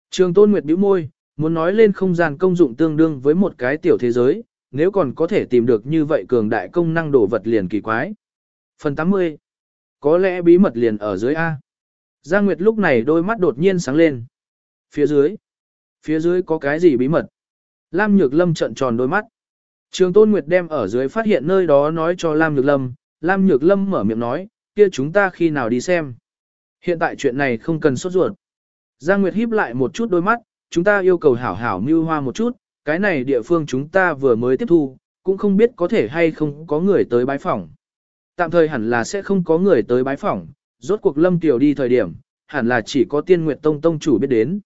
Trường Tôn Nguyệt bĩu môi, muốn nói lên không gian công dụng tương đương với một cái tiểu thế giới, nếu còn có thể tìm được như vậy cường đại công năng đồ vật liền kỳ quái. Phần 80. Có lẽ bí mật liền ở dưới A. Giang Nguyệt lúc này đôi mắt đột nhiên sáng lên. Phía dưới. Phía dưới có cái gì bí mật? Lam Nhược Lâm trợn tròn đôi mắt. Trường Tôn Nguyệt đem ở dưới phát hiện nơi đó nói cho Lam Nhược Lâm. Lam Nhược Lâm mở miệng nói, kia chúng ta khi nào đi xem. Hiện tại chuyện này không cần sốt ruột. Giang Nguyệt híp lại một chút đôi mắt, chúng ta yêu cầu hảo hảo mưu hoa một chút, cái này địa phương chúng ta vừa mới tiếp thu, cũng không biết có thể hay không có người tới bái phỏng. Tạm thời hẳn là sẽ không có người tới bái phỏng, rốt cuộc Lâm Tiểu đi thời điểm, hẳn là chỉ có Tiên Nguyệt Tông Tông chủ biết đến.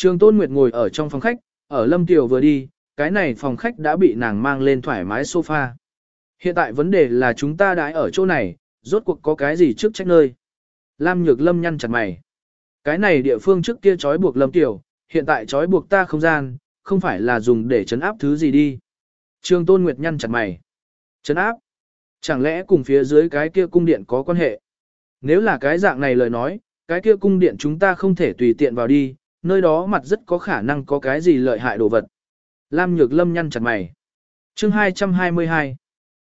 Trường Tôn Nguyệt ngồi ở trong phòng khách, ở Lâm Tiểu vừa đi, cái này phòng khách đã bị nàng mang lên thoải mái sofa. Hiện tại vấn đề là chúng ta đã ở chỗ này, rốt cuộc có cái gì trước trách nơi. Lam Nhược Lâm nhăn chặt mày. Cái này địa phương trước kia trói buộc Lâm Tiểu, hiện tại trói buộc ta không gian, không phải là dùng để chấn áp thứ gì đi. Trường Tôn Nguyệt nhăn chặt mày. Chấn áp? Chẳng lẽ cùng phía dưới cái kia cung điện có quan hệ? Nếu là cái dạng này lời nói, cái kia cung điện chúng ta không thể tùy tiện vào đi, nơi đó mặt rất có khả năng có cái gì lợi hại đồ vật. Lam Nhược Lâm nhăn chặt mày. Chương 222.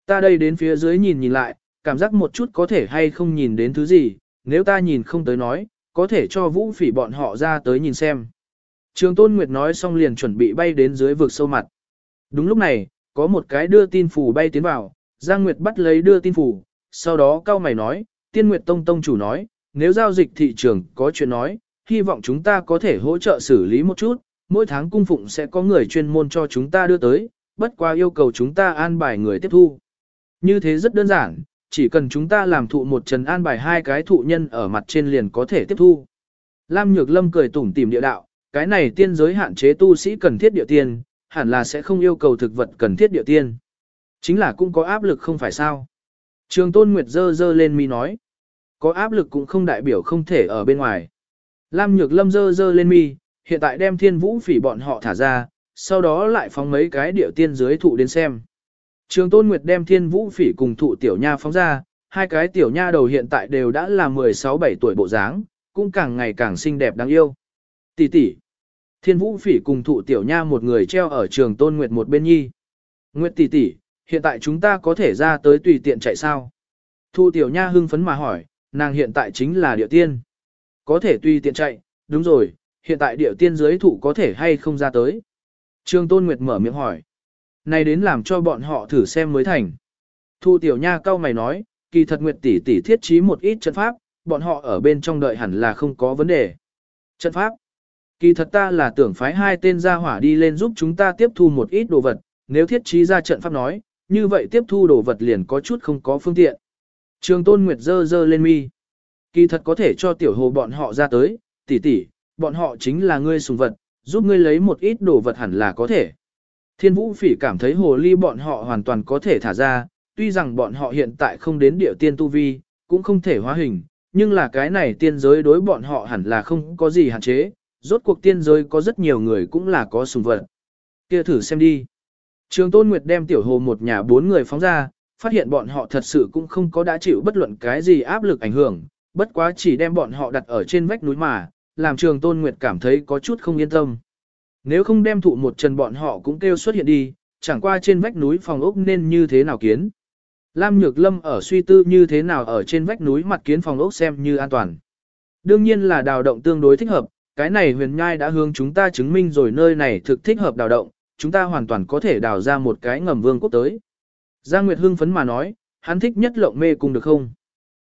Ta đây đến phía dưới nhìn nhìn lại, cảm giác một chút có thể hay không nhìn đến thứ gì, nếu ta nhìn không tới nói, có thể cho vũ phỉ bọn họ ra tới nhìn xem. Trường Tôn Nguyệt nói xong liền chuẩn bị bay đến dưới vực sâu mặt. Đúng lúc này, có một cái đưa tin phủ bay tiến vào, Giang Nguyệt bắt lấy đưa tin phủ, sau đó cao mày nói, Tiên Nguyệt Tông Tông chủ nói, nếu giao dịch thị trường có chuyện nói, hy vọng chúng ta có thể hỗ trợ xử lý một chút, mỗi tháng cung phụng sẽ có người chuyên môn cho chúng ta đưa tới, bất qua yêu cầu chúng ta an bài người tiếp thu. Như thế rất đơn giản, chỉ cần chúng ta làm thụ một trần an bài hai cái thụ nhân ở mặt trên liền có thể tiếp thu. Lam Nhược Lâm cười tủm tỉm địa đạo, cái này tiên giới hạn chế tu sĩ cần thiết địa tiên, hẳn là sẽ không yêu cầu thực vật cần thiết địa tiên. Chính là cũng có áp lực không phải sao. Trường Tôn Nguyệt dơ dơ lên mi nói. Có áp lực cũng không đại biểu không thể ở bên ngoài. Lam Nhược Lâm dơ dơ lên mi, hiện tại đem thiên vũ phỉ bọn họ thả ra, sau đó lại phóng mấy cái địa tiên dưới thụ đến xem. Trường Tôn Nguyệt đem thiên vũ phỉ cùng thụ tiểu nha phóng ra, hai cái tiểu nha đầu hiện tại đều đã là 16-17 tuổi bộ dáng, cũng càng ngày càng xinh đẹp đáng yêu. Tỷ tỷ. Thiên vũ phỉ cùng thụ tiểu nha một người treo ở trường Tôn Nguyệt một bên nhi. Nguyệt tỷ tỷ, hiện tại chúng ta có thể ra tới tùy tiện chạy sao? Thu tiểu nha hưng phấn mà hỏi, nàng hiện tại chính là địa tiên. Có thể tùy tiện chạy, đúng rồi, hiện tại địa tiên giới thụ có thể hay không ra tới. trương Tôn Nguyệt mở miệng hỏi. Này đến làm cho bọn họ thử xem mới thành. Thu tiểu nha cao mày nói, kỳ thật Nguyệt tỷ tỷ thiết trí một ít trận pháp, bọn họ ở bên trong đợi hẳn là không có vấn đề. Trận pháp. Kỳ thật ta là tưởng phái hai tên gia hỏa đi lên giúp chúng ta tiếp thu một ít đồ vật, nếu thiết trí ra trận pháp nói, như vậy tiếp thu đồ vật liền có chút không có phương tiện. Trường Tôn Nguyệt dơ dơ lên mi. Kỳ thật có thể cho tiểu hồ bọn họ ra tới, tỷ tỷ, bọn họ chính là ngươi sùng vật, giúp ngươi lấy một ít đồ vật hẳn là có thể. Thiên vũ phỉ cảm thấy hồ ly bọn họ hoàn toàn có thể thả ra, tuy rằng bọn họ hiện tại không đến địa tiên tu vi, cũng không thể hóa hình, nhưng là cái này tiên giới đối bọn họ hẳn là không có gì hạn chế, rốt cuộc tiên giới có rất nhiều người cũng là có sùng vật. Kia thử xem đi. Trường Tôn Nguyệt đem tiểu hồ một nhà bốn người phóng ra, phát hiện bọn họ thật sự cũng không có đã chịu bất luận cái gì áp lực ảnh hưởng, bất quá chỉ đem bọn họ đặt ở trên vách núi mà, làm trường Tôn Nguyệt cảm thấy có chút không yên tâm. Nếu không đem thụ một trần bọn họ cũng kêu xuất hiện đi, chẳng qua trên vách núi phòng ốc nên như thế nào kiến. Lam Nhược Lâm ở suy tư như thế nào ở trên vách núi mặt kiến phòng ốc xem như an toàn. Đương nhiên là đào động tương đối thích hợp, cái này huyền nhai đã hướng chúng ta chứng minh rồi nơi này thực thích hợp đào động, chúng ta hoàn toàn có thể đào ra một cái ngầm vương quốc tới. Giang Nguyệt hưng phấn mà nói, hắn thích nhất lộng mê cùng được không?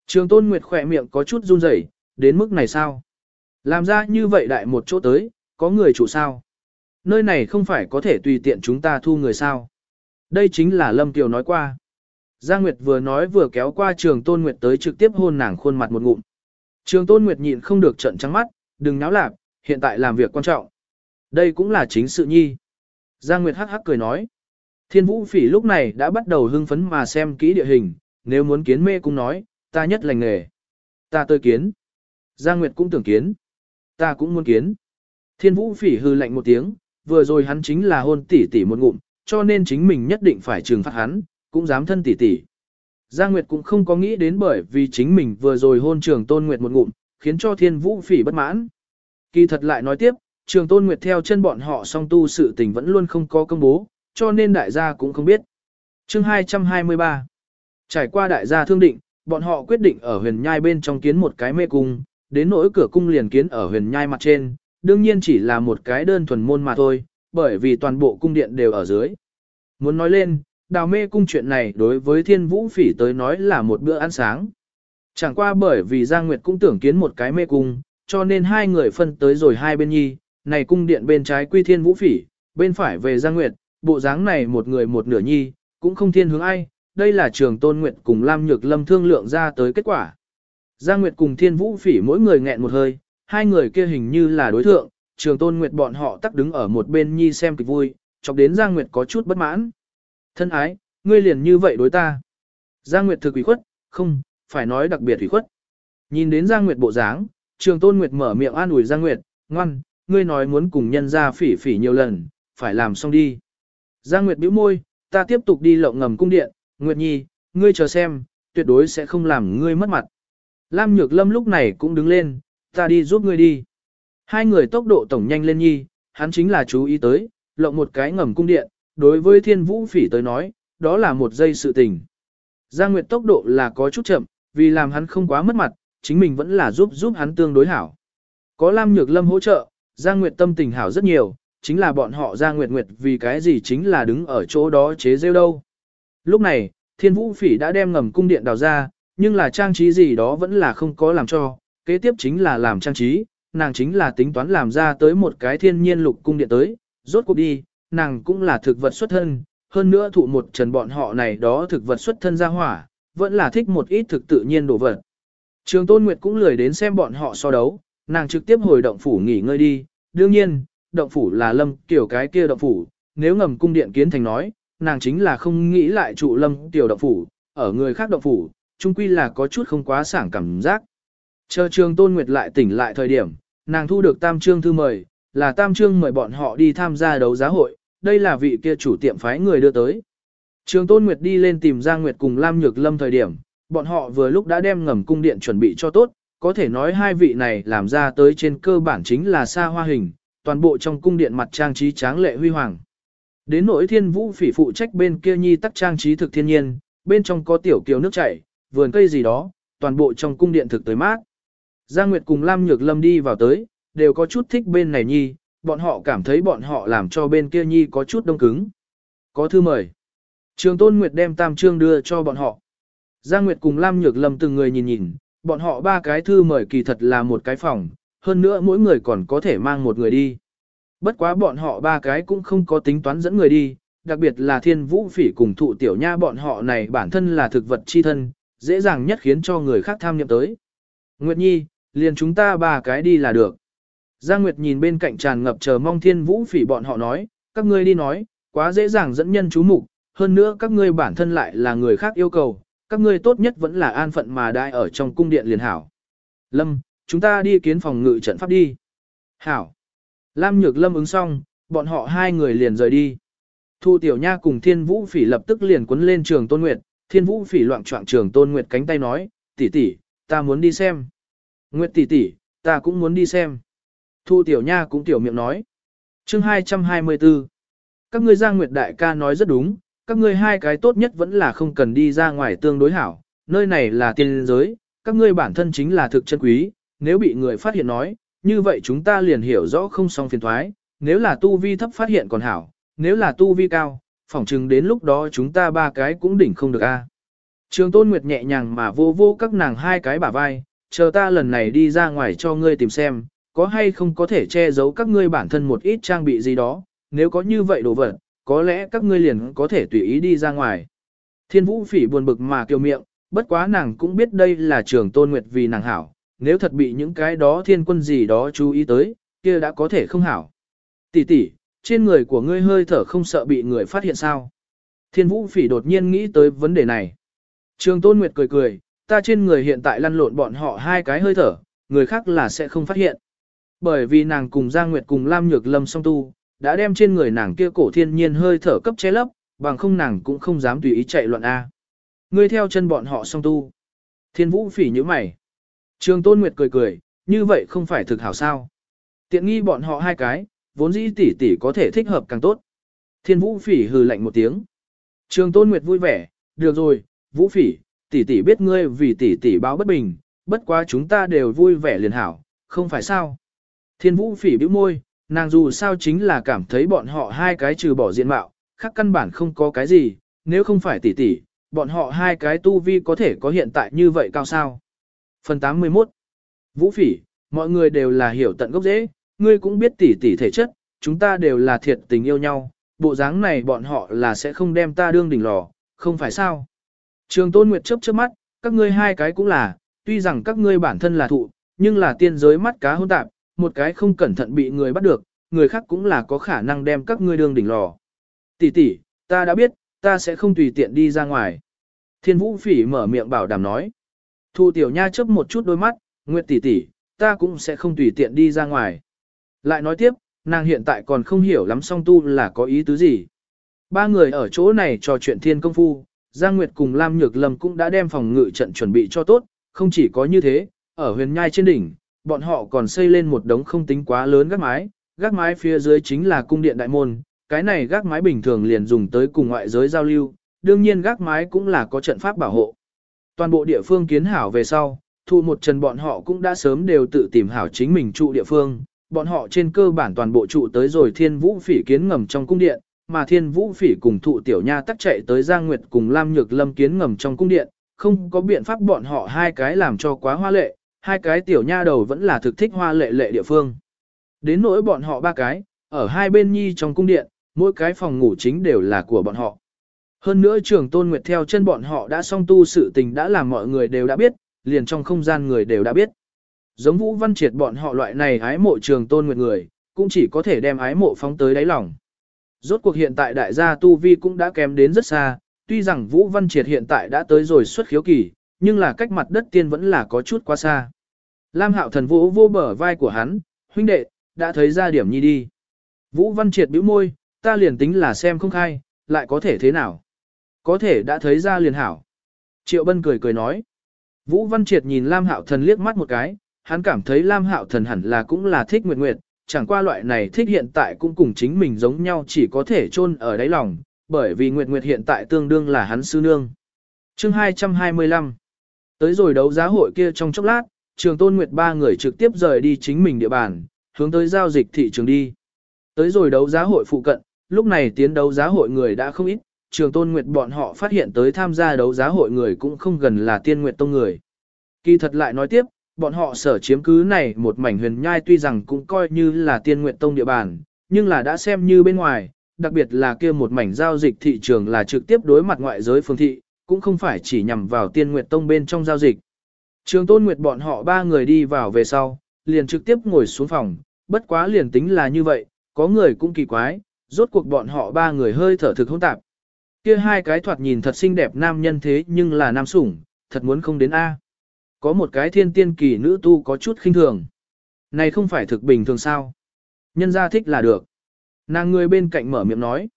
Trường Tôn Nguyệt khỏe miệng có chút run rẩy, đến mức này sao? Làm ra như vậy đại một chỗ tới, có người chủ sao? Nơi này không phải có thể tùy tiện chúng ta thu người sao? Đây chính là Lâm Kiều nói qua. Giang Nguyệt vừa nói vừa kéo qua trường Tôn Nguyệt tới trực tiếp hôn nàng khuôn mặt một ngụm. Trường Tôn Nguyệt nhịn không được trận trắng mắt, đừng náo lạc, hiện tại làm việc quan trọng. Đây cũng là chính sự nhi. Giang Nguyệt hắc hắc cười nói. Thiên Vũ Phỉ lúc này đã bắt đầu hưng phấn mà xem kỹ địa hình, nếu muốn kiến mê cũng nói, ta nhất lành nghề. Ta tơi kiến. Giang Nguyệt cũng tưởng kiến. Ta cũng muốn kiến. Thiên Vũ Phỉ hư lạnh một tiếng, vừa rồi hắn chính là hôn tỷ tỷ một ngụm, cho nên chính mình nhất định phải trừng phạt hắn, cũng dám thân tỷ tỷ. Giang Nguyệt cũng không có nghĩ đến bởi vì chính mình vừa rồi hôn trường Tôn Nguyệt một ngụm, khiến cho Thiên Vũ Phỉ bất mãn. Kỳ thật lại nói tiếp, trường Tôn Nguyệt theo chân bọn họ song tu sự tình vẫn luôn không có công bố, cho nên đại gia cũng không biết. Chương 223 Trải qua đại gia thương định, bọn họ quyết định ở huyền nhai bên trong kiến một cái mê cung, đến nỗi cửa cung liền kiến ở huyền nhai mặt trên, đương nhiên chỉ là một cái đơn thuần môn mà thôi, bởi vì toàn bộ cung điện đều ở dưới. Muốn nói lên, đào mê cung chuyện này đối với thiên vũ phỉ tới nói là một bữa ăn sáng. Chẳng qua bởi vì Giang Nguyệt cũng tưởng kiến một cái mê cung, cho nên hai người phân tới rồi hai bên nhi, này cung điện bên trái quy thiên vũ phỉ, bên phải về Giang Nguyệt, bộ dáng này một người một nửa nhi, cũng không thiên hướng ai, đây là trường tôn nguyệt cùng Lam Nhược Lâm thương lượng ra tới kết quả. Giang Nguyệt cùng thiên vũ phỉ mỗi người nghẹn một hơi, hai người kia hình như là đối thượng, trường tôn nguyệt bọn họ tắc đứng ở một bên nhi xem kịch vui, chọc đến Giang Nguyệt có chút bất mãn. Thân ái, ngươi liền như vậy đối ta. Giang Nguyệt thực ủy khuất, không, phải nói đặc biệt ủy khuất. Nhìn đến Giang Nguyệt bộ dáng, trường tôn nguyệt mở miệng an ủi Giang Nguyệt, ngoan, ngươi nói muốn cùng nhân ra phỉ phỉ nhiều lần, phải làm xong đi. Giang Nguyệt bĩu môi, ta tiếp tục đi lộng ngầm cung điện, Nguyệt Nhi, ngươi chờ xem, tuyệt đối sẽ không làm ngươi mất mặt. Lam Nhược Lâm lúc này cũng đứng lên, ta đi giúp ngươi đi. Hai người tốc độ tổng nhanh lên nhi, hắn chính là chú ý tới, lộng một cái ngầm cung điện, đối với thiên vũ phỉ tới nói, đó là một giây sự tình. Giang Nguyệt tốc độ là có chút chậm, vì làm hắn không quá mất mặt, chính mình vẫn là giúp giúp hắn tương đối hảo. Có Lam Nhược Lâm hỗ trợ, Giang Nguyệt tâm tình hảo rất nhiều, chính là bọn họ Giang Nguyệt Nguyệt vì cái gì chính là đứng ở chỗ đó chế rêu đâu. Lúc này, Thiên Vũ Phỉ đã đem ngầm cung điện đào ra, nhưng là trang trí gì đó vẫn là không có làm cho, kế tiếp chính là làm trang trí, nàng chính là tính toán làm ra tới một cái thiên nhiên lục cung điện tới, rốt cuộc đi, nàng cũng là thực vật xuất thân, hơn nữa thụ một trần bọn họ này đó thực vật xuất thân ra hỏa, vẫn là thích một ít thực tự nhiên đồ vật. Trường Tôn Nguyệt cũng lười đến xem bọn họ so đấu, nàng trực tiếp hồi động phủ nghỉ ngơi đi, đương nhiên, động phủ là lâm kiểu cái kia động phủ, nếu ngầm cung điện kiến thành nói, nàng chính là không nghĩ lại trụ lâm tiểu động phủ, ở người khác động phủ, chung quy là có chút không quá sảng cảm giác. Chờ trường tôn nguyệt lại tỉnh lại thời điểm, nàng thu được tam trương thư mời, là tam trương mời bọn họ đi tham gia đấu giá hội, đây là vị kia chủ tiệm phái người đưa tới. Trường tôn nguyệt đi lên tìm Giang Nguyệt cùng Lam Nhược Lâm thời điểm, bọn họ vừa lúc đã đem ngầm cung điện chuẩn bị cho tốt, có thể nói hai vị này làm ra tới trên cơ bản chính là xa hoa hình, toàn bộ trong cung điện mặt trang trí tráng lệ huy hoàng. Đến nỗi thiên vũ phỉ phụ trách bên kia nhi tắc trang trí thực thiên nhiên, bên trong có tiểu kiều nước chảy, vườn cây gì đó, toàn bộ trong cung điện thực tới mát. Giang Nguyệt cùng Lam Nhược Lâm đi vào tới, đều có chút thích bên này nhi, bọn họ cảm thấy bọn họ làm cho bên kia nhi có chút đông cứng. Có thư mời. Trường Tôn Nguyệt đem tam trương đưa cho bọn họ. Giang Nguyệt cùng Lam Nhược Lâm từng người nhìn nhìn, bọn họ ba cái thư mời kỳ thật là một cái phòng, hơn nữa mỗi người còn có thể mang một người đi. Bất quá bọn họ ba cái cũng không có tính toán dẫn người đi, đặc biệt là thiên vũ phỉ cùng thụ tiểu nha bọn họ này bản thân là thực vật chi thân, dễ dàng nhất khiến cho người khác tham nhậm tới. Nguyệt Nhi, liền chúng ta ba cái đi là được. Giang Nguyệt nhìn bên cạnh tràn ngập chờ mong thiên vũ phỉ bọn họ nói, các ngươi đi nói, quá dễ dàng dẫn nhân chú mục, hơn nữa các ngươi bản thân lại là người khác yêu cầu, các ngươi tốt nhất vẫn là an phận mà đại ở trong cung điện liền hảo. Lâm, chúng ta đi kiến phòng ngự trận pháp đi. Hảo. Lam Nhược Lâm ứng xong, bọn họ hai người liền rời đi. Thu Tiểu Nha cùng Thiên Vũ Phỉ lập tức liền quấn lên trường Tôn Nguyệt, Thiên Vũ Phỉ loạn trọng trường Tôn Nguyệt cánh tay nói, tỷ tỷ, ta muốn đi xem. Nguyệt tỷ tỷ, ta cũng muốn đi xem. Thu Tiểu Nha cũng tiểu miệng nói. Chương 224 Các ngươi Giang Nguyệt Đại ca nói rất đúng, các ngươi hai cái tốt nhất vẫn là không cần đi ra ngoài tương đối hảo, nơi này là tiên giới, các ngươi bản thân chính là thực chân quý, nếu bị người phát hiện nói, như vậy chúng ta liền hiểu rõ không xong phiền thoái, nếu là tu vi thấp phát hiện còn hảo, nếu là tu vi cao, phỏng chừng đến lúc đó chúng ta ba cái cũng đỉnh không được a. Trường Tôn Nguyệt nhẹ nhàng mà vô vô các nàng hai cái bả vai, chờ ta lần này đi ra ngoài cho ngươi tìm xem, có hay không có thể che giấu các ngươi bản thân một ít trang bị gì đó, nếu có như vậy đồ vật, có lẽ các ngươi liền có thể tùy ý đi ra ngoài. Thiên vũ phỉ buồn bực mà kiều miệng, bất quá nàng cũng biết đây là trường tôn nguyệt vì nàng hảo, nếu thật bị những cái đó thiên quân gì đó chú ý tới, kia đã có thể không hảo. Tỷ tỷ, trên người của ngươi hơi thở không sợ bị người phát hiện sao? Thiên vũ phỉ đột nhiên nghĩ tới vấn đề này. Trường tôn nguyệt cười cười, ta trên người hiện tại lăn lộn bọn họ hai cái hơi thở, người khác là sẽ không phát hiện. Bởi vì nàng cùng Giang Nguyệt cùng Lam Nhược Lâm song tu, đã đem trên người nàng kia cổ thiên nhiên hơi thở cấp che lấp, bằng không nàng cũng không dám tùy ý chạy loạn A. Ngươi theo chân bọn họ song tu. Thiên vũ phỉ như mày. Trường Tôn Nguyệt cười cười, như vậy không phải thực hảo sao. Tiện nghi bọn họ hai cái, vốn dĩ tỷ tỷ có thể thích hợp càng tốt. Thiên vũ phỉ hừ lạnh một tiếng. Trường Tôn Nguyệt vui vẻ, được rồi, vũ phỉ, tỷ tỷ biết ngươi vì tỷ tỷ báo bất bình, bất quá chúng ta đều vui vẻ liền hảo, không phải sao. Thiên vũ phỉ bĩu môi, nàng dù sao chính là cảm thấy bọn họ hai cái trừ bỏ diện mạo, khác căn bản không có cái gì, nếu không phải tỷ tỷ, bọn họ hai cái tu vi có thể có hiện tại như vậy cao sao. Phần 81 Vũ phỉ, mọi người đều là hiểu tận gốc dễ, ngươi cũng biết tỷ tỷ thể chất, chúng ta đều là thiệt tình yêu nhau, bộ dáng này bọn họ là sẽ không đem ta đương đỉnh lò, không phải sao. Trường Tôn Nguyệt chớp chớp mắt, các ngươi hai cái cũng là, tuy rằng các ngươi bản thân là thụ, nhưng là tiên giới mắt cá hôn tạp, một cái không cẩn thận bị người bắt được, người khác cũng là có khả năng đem các ngươi đương đỉnh lò. Tỷ tỷ, ta đã biết, ta sẽ không tùy tiện đi ra ngoài. Thiên Vũ Phỉ mở miệng bảo đảm nói. Thu Tiểu Nha chớp một chút đôi mắt, Nguyệt tỷ tỷ, ta cũng sẽ không tùy tiện đi ra ngoài. Lại nói tiếp, nàng hiện tại còn không hiểu lắm song tu là có ý tứ gì. Ba người ở chỗ này trò chuyện thiên công phu, Giang Nguyệt cùng Lam Nhược Lâm cũng đã đem phòng ngự trận chuẩn bị cho tốt, không chỉ có như thế, ở huyền nhai trên đỉnh, bọn họ còn xây lên một đống không tính quá lớn gác mái, gác mái phía dưới chính là cung điện đại môn, cái này gác mái bình thường liền dùng tới cùng ngoại giới giao lưu, đương nhiên gác mái cũng là có trận pháp bảo hộ. Toàn bộ địa phương kiến hảo về sau, thu một trần bọn họ cũng đã sớm đều tự tìm hảo chính mình trụ địa phương, bọn họ trên cơ bản toàn bộ trụ tới rồi thiên vũ phỉ kiến ngầm trong cung điện, mà thiên vũ phỉ cùng thụ tiểu nha tắc chạy tới Giang Nguyệt cùng Lam Nhược Lâm kiến ngầm trong cung điện, không có biện pháp bọn họ hai cái làm cho quá hoa lệ, hai cái tiểu nha đầu vẫn là thực thích hoa lệ lệ địa phương. Đến nỗi bọn họ ba cái, ở hai bên nhi trong cung điện, mỗi cái phòng ngủ chính đều là của bọn họ. Hơn nữa trưởng tôn nguyệt theo chân bọn họ đã song tu sự tình đã làm mọi người đều đã biết, liền trong không gian người đều đã biết. Giống Vũ Văn Triệt bọn họ loại này ái mộ trường tôn nguyệt người, cũng chỉ có thể đem ái mộ phóng tới đáy lòng. Rốt cuộc hiện tại đại gia Tu Vi cũng đã kém đến rất xa, tuy rằng Vũ Văn Triệt hiện tại đã tới rồi xuất khiếu kỳ, nhưng là cách mặt đất tiên vẫn là có chút quá xa. Lam Hạo Thần vũ vô bờ vai của hắn, huynh đệ, đã thấy ra điểm nhi đi. Vũ Văn Triệt bĩu môi, ta liền tính là xem không khai, lại có thể thế nào? Có thể đã thấy ra liền hảo. Triệu Bân cười cười nói. Vũ Văn Triệt nhìn Lam Hạo Thần liếc mắt một cái, hắn cảm thấy Lam Hạo Thần hẳn là cũng là thích Nguyệt Nguyệt, chẳng qua loại này thích hiện tại cũng cùng chính mình giống nhau chỉ có thể chôn ở đáy lòng, bởi vì Nguyệt Nguyệt hiện tại tương đương là hắn sư nương. Chương 225 Tới rồi đấu giá hội kia trong chốc lát, trường tôn Nguyệt ba người trực tiếp rời đi chính mình địa bàn, hướng tới giao dịch thị trường đi. Tới rồi đấu giá hội phụ cận, lúc này tiến đấu giá hội người đã không ít, trường tôn Nguyệt bọn họ phát hiện tới tham gia đấu giá hội người cũng không gần là tiên Nguyệt Tông người. Kỳ thật lại nói tiếp, bọn họ sở chiếm cứ này một mảnh huyền nhai tuy rằng cũng coi như là tiên nguyện tông địa bàn, nhưng là đã xem như bên ngoài, đặc biệt là kia một mảnh giao dịch thị trường là trực tiếp đối mặt ngoại giới phương thị, cũng không phải chỉ nhằm vào tiên nguyệt tông bên trong giao dịch. Trường tôn nguyệt bọn họ ba người đi vào về sau, liền trực tiếp ngồi xuống phòng, bất quá liền tính là như vậy, có người cũng kỳ quái, rốt cuộc bọn họ ba người hơi thở thực hỗn tạp. Kia hai cái thoạt nhìn thật xinh đẹp nam nhân thế nhưng là nam sủng, thật muốn không đến A. Có một cái thiên tiên kỳ nữ tu có chút khinh thường. Này không phải thực bình thường sao? Nhân gia thích là được. Nàng người bên cạnh mở miệng nói.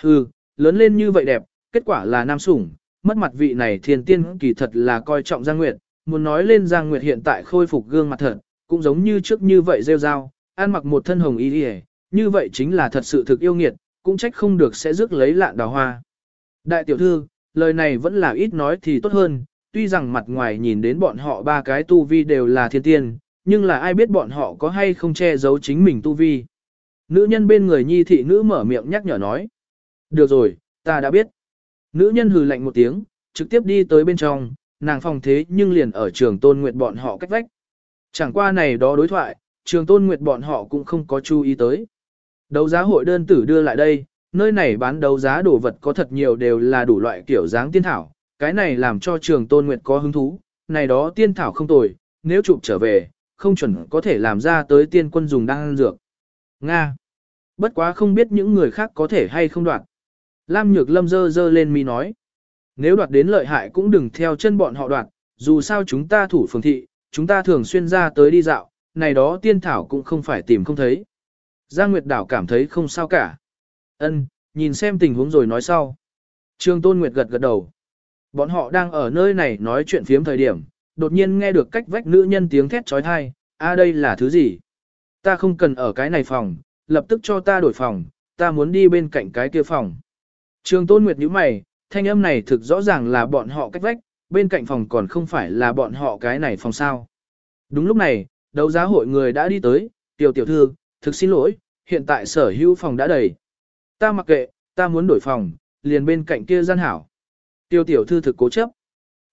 Hừ, lớn lên như vậy đẹp, kết quả là nam sủng, mất mặt vị này thiên tiên kỳ thật là coi trọng Giang Nguyệt, muốn nói lên Giang Nguyệt hiện tại khôi phục gương mặt thật, cũng giống như trước như vậy rêu rao, ăn mặc một thân hồng y đi như vậy chính là thật sự thực yêu nghiệt, cũng trách không được sẽ rước lấy lạn đào hoa. Đại tiểu thư, lời này vẫn là ít nói thì tốt hơn, tuy rằng mặt ngoài nhìn đến bọn họ ba cái tu vi đều là thiên tiên, nhưng là ai biết bọn họ có hay không che giấu chính mình tu vi. Nữ nhân bên người nhi thị nữ mở miệng nhắc nhở nói. Được rồi, ta đã biết. Nữ nhân hừ lạnh một tiếng, trực tiếp đi tới bên trong, nàng phòng thế nhưng liền ở trường tôn Nguyệt bọn họ cách vách. Chẳng qua này đó đối thoại, trường tôn nguyệt bọn họ cũng không có chú ý tới. Đấu giá hội đơn tử đưa lại đây, nơi này bán đấu giá đồ vật có thật nhiều đều là đủ loại kiểu dáng tiên thảo, cái này làm cho trường tôn nguyệt có hứng thú, này đó tiên thảo không tồi, nếu chụp trở về, không chuẩn có thể làm ra tới tiên quân dùng đang ăn dược. Nga. Bất quá không biết những người khác có thể hay không đoạt. Lam Nhược Lâm dơ dơ lên mi nói. Nếu đoạt đến lợi hại cũng đừng theo chân bọn họ đoạt, dù sao chúng ta thủ phường thị, chúng ta thường xuyên ra tới đi dạo, này đó tiên thảo cũng không phải tìm không thấy. Giang Nguyệt Đảo cảm thấy không sao cả. Ân, nhìn xem tình huống rồi nói sau. Trương Tôn Nguyệt gật gật đầu. Bọn họ đang ở nơi này nói chuyện phiếm thời điểm, đột nhiên nghe được cách vách nữ nhân tiếng thét trói thai, a đây là thứ gì? Ta không cần ở cái này phòng, lập tức cho ta đổi phòng, ta muốn đi bên cạnh cái kia phòng. Trương Tôn Nguyệt nhíu mày, thanh âm này thực rõ ràng là bọn họ cách vách, bên cạnh phòng còn không phải là bọn họ cái này phòng sao. Đúng lúc này, đấu giá hội người đã đi tới, tiểu tiểu thư, thực xin lỗi, hiện tại sở hữu phòng đã đầy. Ta mặc kệ, ta muốn đổi phòng, liền bên cạnh kia gian hảo. Tiêu tiểu thư thực cố chấp.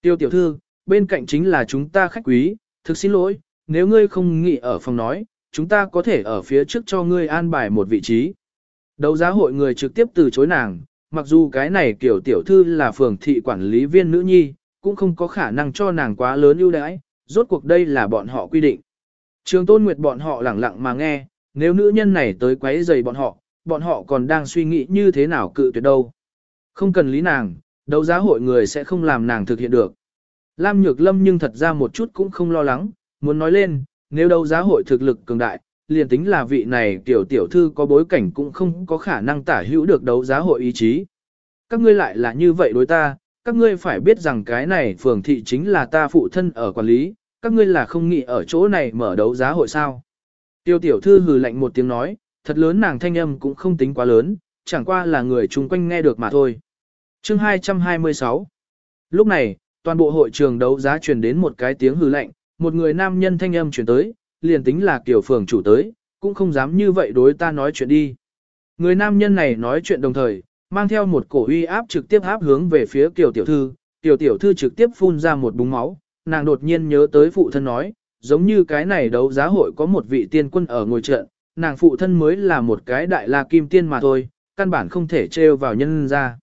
Tiêu tiểu thư, bên cạnh chính là chúng ta khách quý, thực xin lỗi, nếu ngươi không nghĩ ở phòng nói, chúng ta có thể ở phía trước cho ngươi an bài một vị trí. Đấu giá hội người trực tiếp từ chối nàng, mặc dù cái này kiểu tiểu thư là phường thị quản lý viên nữ nhi, cũng không có khả năng cho nàng quá lớn ưu đãi, rốt cuộc đây là bọn họ quy định. Trường tôn nguyệt bọn họ lẳng lặng mà nghe, nếu nữ nhân này tới quấy rầy bọn họ, bọn họ còn đang suy nghĩ như thế nào cự tuyệt đâu. Không cần lý nàng, đấu giá hội người sẽ không làm nàng thực hiện được. Lam Nhược Lâm nhưng thật ra một chút cũng không lo lắng, muốn nói lên, nếu đấu giá hội thực lực cường đại, liền tính là vị này tiểu tiểu thư có bối cảnh cũng không có khả năng tả hữu được đấu giá hội ý chí. Các ngươi lại là như vậy đối ta, các ngươi phải biết rằng cái này phường thị chính là ta phụ thân ở quản lý, các ngươi là không nghĩ ở chỗ này mở đấu giá hội sao. Tiêu tiểu thư hừ lạnh một tiếng nói, thật lớn nàng thanh âm cũng không tính quá lớn, chẳng qua là người chung quanh nghe được mà thôi. Chương 226 Lúc này, toàn bộ hội trường đấu giá truyền đến một cái tiếng hư lạnh, một người nam nhân thanh âm truyền tới, liền tính là kiểu phường chủ tới, cũng không dám như vậy đối ta nói chuyện đi. Người nam nhân này nói chuyện đồng thời, mang theo một cổ uy áp trực tiếp áp hướng về phía kiểu tiểu thư, tiểu tiểu thư trực tiếp phun ra một búng máu, nàng đột nhiên nhớ tới phụ thân nói, giống như cái này đấu giá hội có một vị tiên quân ở ngồi trận, nàng phụ thân mới là một cái đại la kim tiên mà thôi, căn bản không thể trêu vào nhân ra.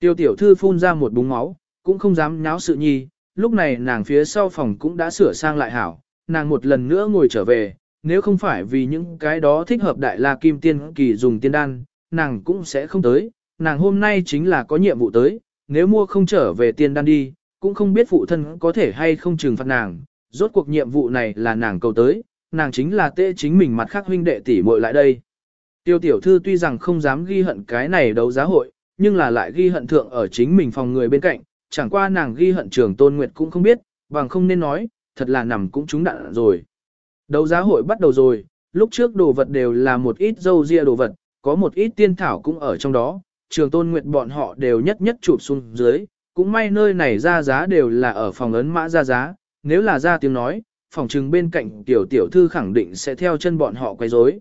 Tiêu tiểu thư phun ra một búng máu, cũng không dám nháo sự nhi, lúc này nàng phía sau phòng cũng đã sửa sang lại hảo, nàng một lần nữa ngồi trở về, nếu không phải vì những cái đó thích hợp đại la kim tiên kỳ dùng tiên đan, nàng cũng sẽ không tới, nàng hôm nay chính là có nhiệm vụ tới, nếu mua không trở về tiên đan đi, cũng không biết phụ thân có thể hay không trừng phạt nàng, rốt cuộc nhiệm vụ này là nàng cầu tới, nàng chính là tệ chính mình mặt khác huynh đệ tỷ muội lại đây. Tiêu tiểu thư tuy rằng không dám ghi hận cái này đấu giá hội, nhưng là lại ghi hận thượng ở chính mình phòng người bên cạnh, chẳng qua nàng ghi hận trường tôn nguyệt cũng không biết, bằng không nên nói, thật là nằm cũng trúng đạn rồi. Đấu giá hội bắt đầu rồi, lúc trước đồ vật đều là một ít dâu ria đồ vật, có một ít tiên thảo cũng ở trong đó, trường tôn nguyệt bọn họ đều nhất nhất chụp xuống dưới, cũng may nơi này ra giá đều là ở phòng ấn mã ra giá, nếu là ra tiếng nói, phòng trừng bên cạnh tiểu tiểu thư khẳng định sẽ theo chân bọn họ quay rối.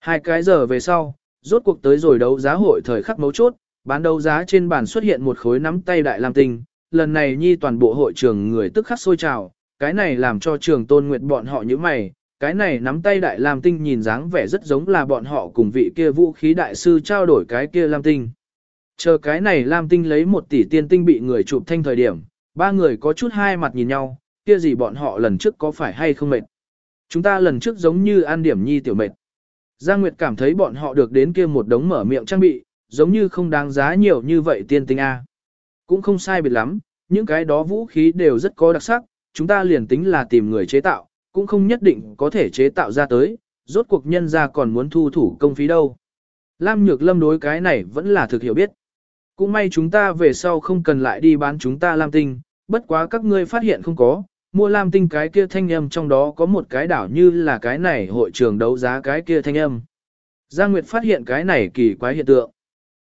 Hai cái giờ về sau, rốt cuộc tới rồi đấu giá hội thời khắc mấu chốt, bán đấu giá trên bàn xuất hiện một khối nắm tay đại lam tinh, lần này nhi toàn bộ hội trường người tức khắc sôi trào, cái này làm cho trường tôn nguyệt bọn họ như mày, cái này nắm tay đại lam tinh nhìn dáng vẻ rất giống là bọn họ cùng vị kia vũ khí đại sư trao đổi cái kia lam tinh. Chờ cái này lam tinh lấy một tỷ tiên tinh bị người chụp thanh thời điểm, ba người có chút hai mặt nhìn nhau, kia gì bọn họ lần trước có phải hay không mệt. Chúng ta lần trước giống như an điểm nhi tiểu mệt. Giang Nguyệt cảm thấy bọn họ được đến kia một đống mở miệng trang bị, giống như không đáng giá nhiều như vậy tiên tinh A. Cũng không sai biệt lắm, những cái đó vũ khí đều rất có đặc sắc, chúng ta liền tính là tìm người chế tạo, cũng không nhất định có thể chế tạo ra tới, rốt cuộc nhân ra còn muốn thu thủ công phí đâu. Lam Nhược Lâm đối cái này vẫn là thực hiểu biết. Cũng may chúng ta về sau không cần lại đi bán chúng ta Lam Tinh, bất quá các ngươi phát hiện không có, mua Lam Tinh cái kia thanh âm trong đó có một cái đảo như là cái này hội trường đấu giá cái kia thanh âm. Giang Nguyệt phát hiện cái này kỳ quái hiện tượng.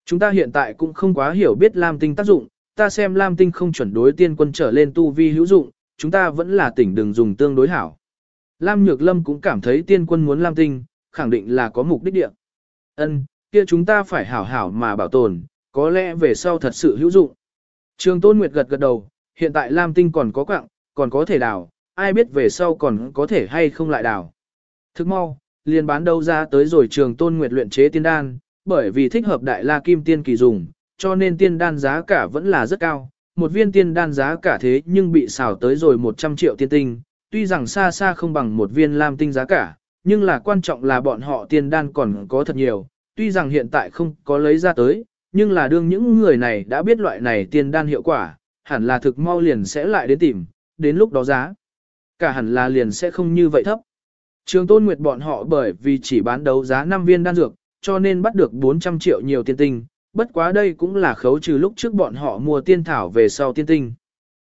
Chúng ta hiện tại cũng không quá hiểu biết Lam Tinh tác dụng, ta xem Lam Tinh không chuẩn đối tiên quân trở lên tu vi hữu dụng, chúng ta vẫn là tỉnh đừng dùng tương đối hảo. Lam Nhược Lâm cũng cảm thấy tiên quân muốn Lam Tinh, khẳng định là có mục đích địa. Ân, kia chúng ta phải hảo hảo mà bảo tồn, có lẽ về sau thật sự hữu dụng. Trường Tôn Nguyệt gật gật đầu, hiện tại Lam Tinh còn có quạng, còn có thể đào, ai biết về sau còn có thể hay không lại đào. Thức mau, liền bán đấu ra tới rồi trường tôn nguyệt luyện chế tiên đan, bởi vì thích hợp đại la kim tiên kỳ dùng, cho nên tiên đan giá cả vẫn là rất cao. Một viên tiên đan giá cả thế nhưng bị xào tới rồi 100 triệu tiên tinh, tuy rằng xa xa không bằng một viên lam tinh giá cả, nhưng là quan trọng là bọn họ tiên đan còn có thật nhiều, tuy rằng hiện tại không có lấy ra tới, nhưng là đương những người này đã biết loại này tiên đan hiệu quả, hẳn là thực mau liền sẽ lại đến tìm, đến lúc đó giá. Cả hẳn là liền sẽ không như vậy thấp. Trường Tôn Nguyệt bọn họ bởi vì chỉ bán đấu giá 5 viên đan dược, cho nên bắt được 400 triệu nhiều tiên tinh, bất quá đây cũng là khấu trừ lúc trước bọn họ mua tiên thảo về sau tiên tinh.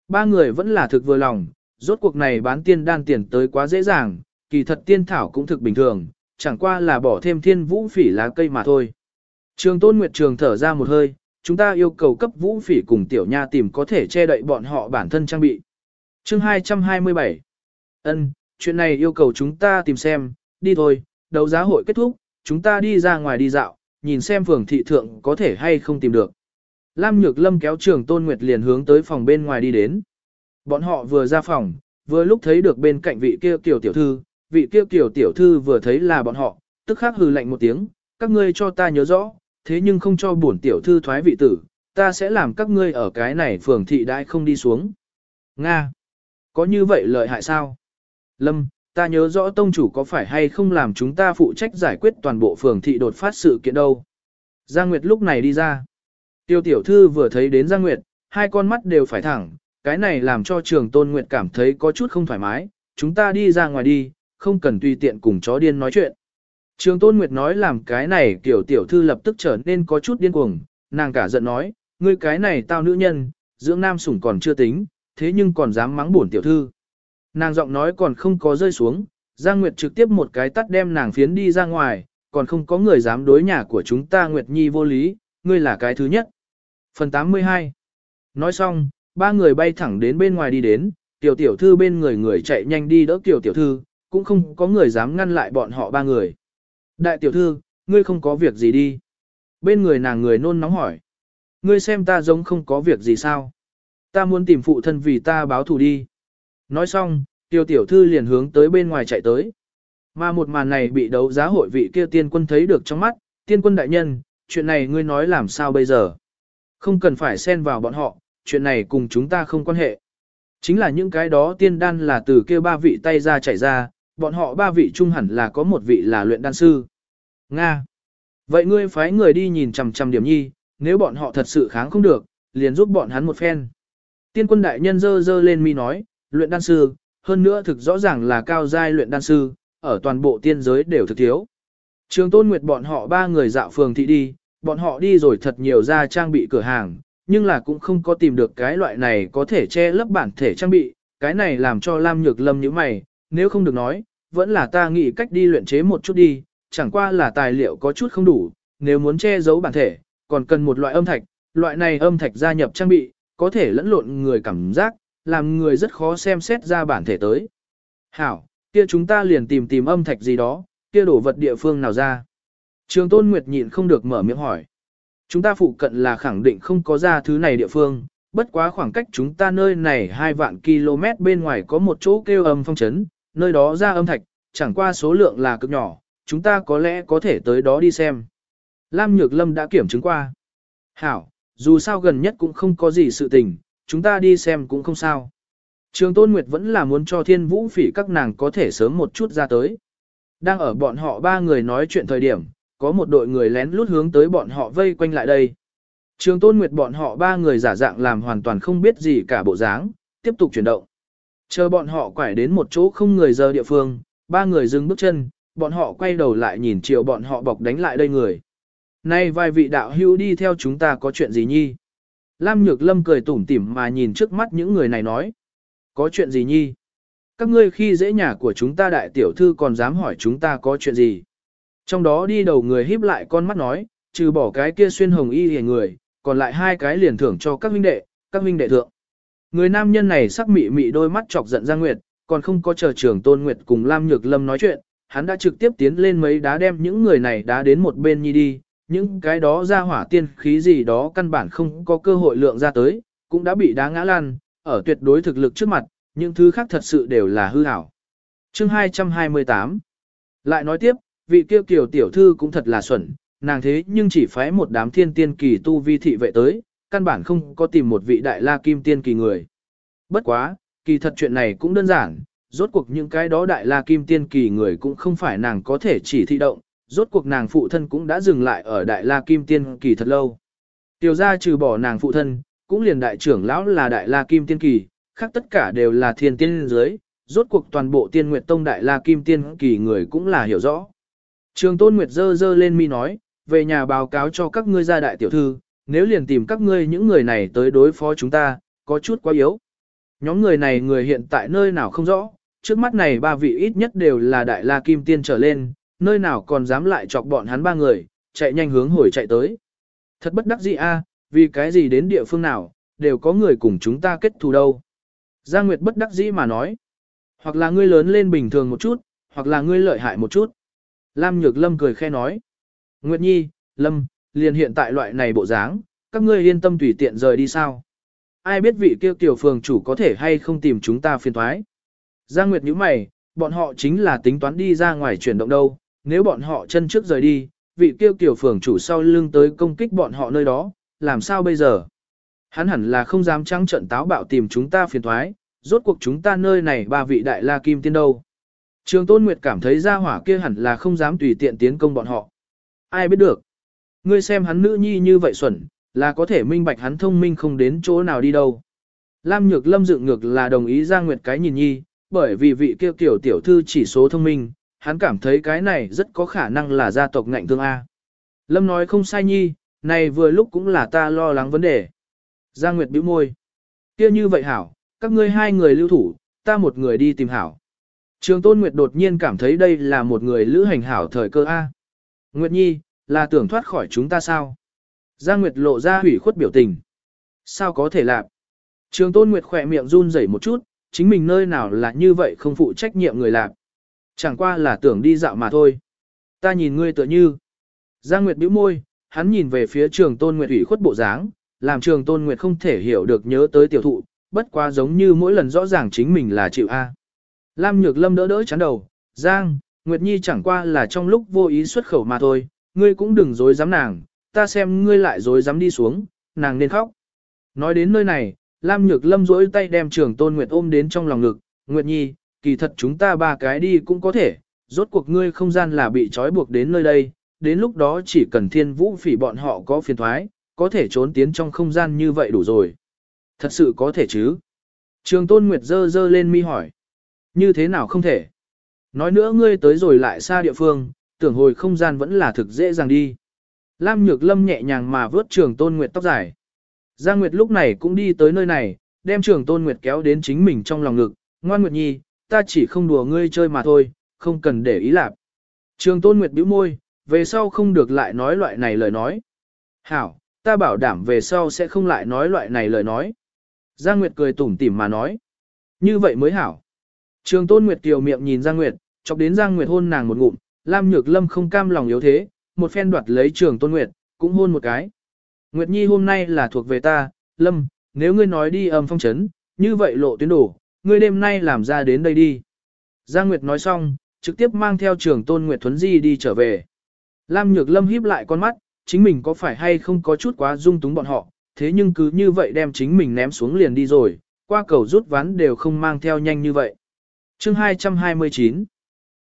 Ba người vẫn là thực vừa lòng, rốt cuộc này bán tiên đan tiền tới quá dễ dàng, kỳ thật tiên thảo cũng thực bình thường, chẳng qua là bỏ thêm thiên vũ phỉ lá cây mà thôi. Trường Tôn Nguyệt Trường thở ra một hơi, chúng ta yêu cầu cấp vũ phỉ cùng tiểu nha tìm có thể che đậy bọn họ bản thân trang bị. Chương 227 Ân, chuyện này yêu cầu chúng ta tìm xem, đi thôi, đấu giá hội kết thúc, chúng ta đi ra ngoài đi dạo, nhìn xem phường thị thượng có thể hay không tìm được. Lam Nhược Lâm kéo trường Tôn Nguyệt liền hướng tới phòng bên ngoài đi đến. Bọn họ vừa ra phòng, vừa lúc thấy được bên cạnh vị kia tiểu tiểu thư, vị kia tiểu tiểu thư vừa thấy là bọn họ, tức khắc hừ lạnh một tiếng, các ngươi cho ta nhớ rõ, thế nhưng không cho bổn tiểu thư thoái vị tử, ta sẽ làm các ngươi ở cái này phường thị đại không đi xuống. Nga! Có như vậy lợi hại sao? Lâm, ta nhớ rõ tông chủ có phải hay không làm chúng ta phụ trách giải quyết toàn bộ phường thị đột phát sự kiện đâu. Giang Nguyệt lúc này đi ra. Tiêu tiểu thư vừa thấy đến Giang Nguyệt, hai con mắt đều phải thẳng, cái này làm cho trường tôn Nguyệt cảm thấy có chút không thoải mái, chúng ta đi ra ngoài đi, không cần tùy tiện cùng chó điên nói chuyện. Trường tôn Nguyệt nói làm cái này tiểu tiểu thư lập tức trở nên có chút điên cuồng, nàng cả giận nói, ngươi cái này tao nữ nhân, dưỡng nam sủng còn chưa tính, thế nhưng còn dám mắng bổn tiểu thư. Nàng giọng nói còn không có rơi xuống, Giang Nguyệt trực tiếp một cái tắt đem nàng phiến đi ra ngoài, còn không có người dám đối nhà của chúng ta Nguyệt Nhi vô lý, ngươi là cái thứ nhất. Phần 82 Nói xong, ba người bay thẳng đến bên ngoài đi đến, tiểu tiểu thư bên người người chạy nhanh đi đỡ tiểu tiểu thư, cũng không có người dám ngăn lại bọn họ ba người. Đại tiểu thư, ngươi không có việc gì đi. Bên người nàng người nôn nóng hỏi. Ngươi xem ta giống không có việc gì sao? Ta muốn tìm phụ thân vì ta báo thù đi. Nói xong, tiêu tiểu thư liền hướng tới bên ngoài chạy tới. Mà một màn này bị đấu giá hội vị kia tiên quân thấy được trong mắt, tiên quân đại nhân, chuyện này ngươi nói làm sao bây giờ? Không cần phải xen vào bọn họ, chuyện này cùng chúng ta không quan hệ. Chính là những cái đó tiên đan là từ kia ba vị tay ra chạy ra, bọn họ ba vị trung hẳn là có một vị là luyện đan sư. Nga. Vậy ngươi phái người đi nhìn chằm chằm điểm nhi, nếu bọn họ thật sự kháng không được, liền giúp bọn hắn một phen. Tiên quân đại nhân dơ dơ lên mi nói, luyện đan sư, hơn nữa thực rõ ràng là cao giai luyện đan sư, ở toàn bộ tiên giới đều thực thiếu. Trường Tôn Nguyệt bọn họ ba người dạo phường thị đi, bọn họ đi rồi thật nhiều ra trang bị cửa hàng, nhưng là cũng không có tìm được cái loại này có thể che lấp bản thể trang bị, cái này làm cho Lam Nhược Lâm như mày, nếu không được nói, vẫn là ta nghĩ cách đi luyện chế một chút đi, chẳng qua là tài liệu có chút không đủ, nếu muốn che giấu bản thể, còn cần một loại âm thạch, loại này âm thạch gia nhập trang bị, có thể lẫn lộn người cảm giác, làm người rất khó xem xét ra bản thể tới. Hảo, kia chúng ta liền tìm tìm âm thạch gì đó, kia đổ vật địa phương nào ra. Trường Tôn Nguyệt nhịn không được mở miệng hỏi. Chúng ta phụ cận là khẳng định không có ra thứ này địa phương, bất quá khoảng cách chúng ta nơi này 2 vạn km bên ngoài có một chỗ kêu âm phong trấn, nơi đó ra âm thạch, chẳng qua số lượng là cực nhỏ, chúng ta có lẽ có thể tới đó đi xem. Lam Nhược Lâm đã kiểm chứng qua. Hảo, dù sao gần nhất cũng không có gì sự tình, chúng ta đi xem cũng không sao. Trường Tôn Nguyệt vẫn là muốn cho thiên vũ phỉ các nàng có thể sớm một chút ra tới. Đang ở bọn họ ba người nói chuyện thời điểm, có một đội người lén lút hướng tới bọn họ vây quanh lại đây. Trường Tôn Nguyệt bọn họ ba người giả dạng làm hoàn toàn không biết gì cả bộ dáng, tiếp tục chuyển động. Chờ bọn họ quải đến một chỗ không người giờ địa phương, ba người dừng bước chân, bọn họ quay đầu lại nhìn chiều bọn họ bọc đánh lại đây người. Nay vài vị đạo hữu đi theo chúng ta có chuyện gì nhi? Lam Nhược Lâm cười tủm tỉm mà nhìn trước mắt những người này nói. Có chuyện gì nhi? Các ngươi khi dễ nhà của chúng ta đại tiểu thư còn dám hỏi chúng ta có chuyện gì? Trong đó đi đầu người híp lại con mắt nói, trừ bỏ cái kia xuyên hồng y hề người, còn lại hai cái liền thưởng cho các huynh đệ, các huynh đệ thượng. Người nam nhân này sắc mị mị đôi mắt chọc giận Giang Nguyệt, còn không có chờ trưởng Tôn Nguyệt cùng Lam Nhược Lâm nói chuyện, hắn đã trực tiếp tiến lên mấy đá đem những người này đá đến một bên nhi đi, những cái đó ra hỏa tiên khí gì đó căn bản không có cơ hội lượng ra tới, cũng đã bị đá ngã lan, ở tuyệt đối thực lực trước mặt, những thứ khác thật sự đều là hư ảo. Chương 228 Lại nói tiếp, vị kia kiểu tiểu thư cũng thật là xuẩn, nàng thế nhưng chỉ phái một đám thiên tiên kỳ tu vi thị vệ tới, căn bản không có tìm một vị đại la kim tiên kỳ người. Bất quá, kỳ thật chuyện này cũng đơn giản, rốt cuộc những cái đó đại la kim tiên kỳ người cũng không phải nàng có thể chỉ thị động, rốt cuộc nàng phụ thân cũng đã dừng lại ở đại la kim tiên kỳ thật lâu. Tiểu ra trừ bỏ nàng phụ thân, cũng liền đại trưởng lão là đại la kim tiên kỳ, khác tất cả đều là thiên tiên dưới, rốt cuộc toàn bộ tiên nguyệt tông đại la kim tiên kỳ người cũng là hiểu rõ. Trường tôn nguyệt dơ dơ lên mi nói, về nhà báo cáo cho các ngươi gia đại tiểu thư, nếu liền tìm các ngươi những người này tới đối phó chúng ta, có chút quá yếu. Nhóm người này người hiện tại nơi nào không rõ, trước mắt này ba vị ít nhất đều là đại la kim tiên trở lên, nơi nào còn dám lại chọc bọn hắn ba người, chạy nhanh hướng hồi chạy tới. Thật bất đắc dĩ a, vì cái gì đến địa phương nào, đều có người cùng chúng ta kết thù đâu. Giang Nguyệt bất đắc dĩ mà nói, hoặc là ngươi lớn lên bình thường một chút, hoặc là ngươi lợi hại một chút. Lam Nhược Lâm cười khe nói, Nguyệt Nhi, Lâm, liền hiện tại loại này bộ dáng, các ngươi yên tâm tùy tiện rời đi sao. Ai biết vị kia tiểu phường chủ có thể hay không tìm chúng ta phiền thoái. Giang Nguyệt nhíu mày, bọn họ chính là tính toán đi ra ngoài chuyển động đâu, nếu bọn họ chân trước rời đi, vị kêu tiểu phường chủ sau lưng tới công kích bọn họ nơi đó, làm sao bây giờ? Hắn hẳn là không dám trắng trận táo bạo tìm chúng ta phiền thoái, rốt cuộc chúng ta nơi này ba vị đại la kim tiên đâu. Trường Tôn Nguyệt cảm thấy gia hỏa kia hẳn là không dám tùy tiện tiến công bọn họ. Ai biết được? Ngươi xem hắn nữ nhi như vậy xuẩn, là có thể minh bạch hắn thông minh không đến chỗ nào đi đâu. Lam Nhược Lâm dựng ngược là đồng ý ra Nguyệt cái nhìn nhi, bởi vì vị kia tiểu tiểu thư chỉ số thông minh, hắn cảm thấy cái này rất có khả năng là gia tộc ngạnh thương A. Lâm nói không sai nhi, này vừa lúc cũng là ta lo lắng vấn đề. Giang Nguyệt bĩu môi. kia như vậy hảo, các ngươi hai người lưu thủ, ta một người đi tìm hảo. Trường Tôn Nguyệt đột nhiên cảm thấy đây là một người lữ hành hảo thời cơ A. Nguyệt Nhi, là tưởng thoát khỏi chúng ta sao? Giang Nguyệt lộ ra hủy khuất biểu tình. Sao có thể làm? Trường Tôn Nguyệt khỏe miệng run rẩy một chút, chính mình nơi nào là như vậy không phụ trách nhiệm người làm. Chẳng qua là tưởng đi dạo mà thôi. Ta nhìn ngươi tựa như. Giang Nguyệt bĩu môi, hắn nhìn về phía trường Tôn Nguyệt ủy khuất bộ dáng, làm trường Tôn Nguyệt không thể hiểu được nhớ tới tiểu thụ, bất quá giống như mỗi lần rõ ràng chính mình là chịu A. Lam Nhược Lâm đỡ đỡ chán đầu, Giang, Nguyệt Nhi chẳng qua là trong lúc vô ý xuất khẩu mà thôi, ngươi cũng đừng dối dám nàng, ta xem ngươi lại dối dám đi xuống, nàng nên khóc. Nói đến nơi này, Lam Nhược Lâm duỗi tay đem trường Tôn Nguyệt ôm đến trong lòng ngực, Nguyệt Nhi, kỳ thật chúng ta ba cái đi cũng có thể, rốt cuộc ngươi không gian là bị trói buộc đến nơi đây, đến lúc đó chỉ cần thiên vũ phỉ bọn họ có phiền thoái, có thể trốn tiến trong không gian như vậy đủ rồi. Thật sự có thể chứ? Trường Tôn Nguyệt dơ dơ lên mi hỏi. Như thế nào không thể? Nói nữa ngươi tới rồi lại xa địa phương, tưởng hồi không gian vẫn là thực dễ dàng đi. Lam Nhược Lâm nhẹ nhàng mà vớt trường Tôn Nguyệt tóc dài. Giang Nguyệt lúc này cũng đi tới nơi này, đem trường Tôn Nguyệt kéo đến chính mình trong lòng ngực. Ngoan Nguyệt Nhi, ta chỉ không đùa ngươi chơi mà thôi, không cần để ý lạp. Trường Tôn Nguyệt bĩu môi, về sau không được lại nói loại này lời nói. Hảo, ta bảo đảm về sau sẽ không lại nói loại này lời nói. Giang Nguyệt cười tủm tỉm mà nói. Như vậy mới hảo. Trường Tôn Nguyệt kiều miệng nhìn Giang Nguyệt, chọc đến Giang Nguyệt hôn nàng một ngụm, Lam Nhược Lâm không cam lòng yếu thế, một phen đoạt lấy Trường Tôn Nguyệt, cũng hôn một cái. Nguyệt Nhi hôm nay là thuộc về ta, Lâm, nếu ngươi nói đi âm phong chấn, như vậy lộ tuyến đổ, ngươi đêm nay làm ra đến đây đi. Giang Nguyệt nói xong, trực tiếp mang theo Trường Tôn Nguyệt Thuấn Di đi trở về. Lam Nhược Lâm híp lại con mắt, chính mình có phải hay không có chút quá dung túng bọn họ, thế nhưng cứ như vậy đem chính mình ném xuống liền đi rồi, qua cầu rút ván đều không mang theo nhanh như vậy. Chương 229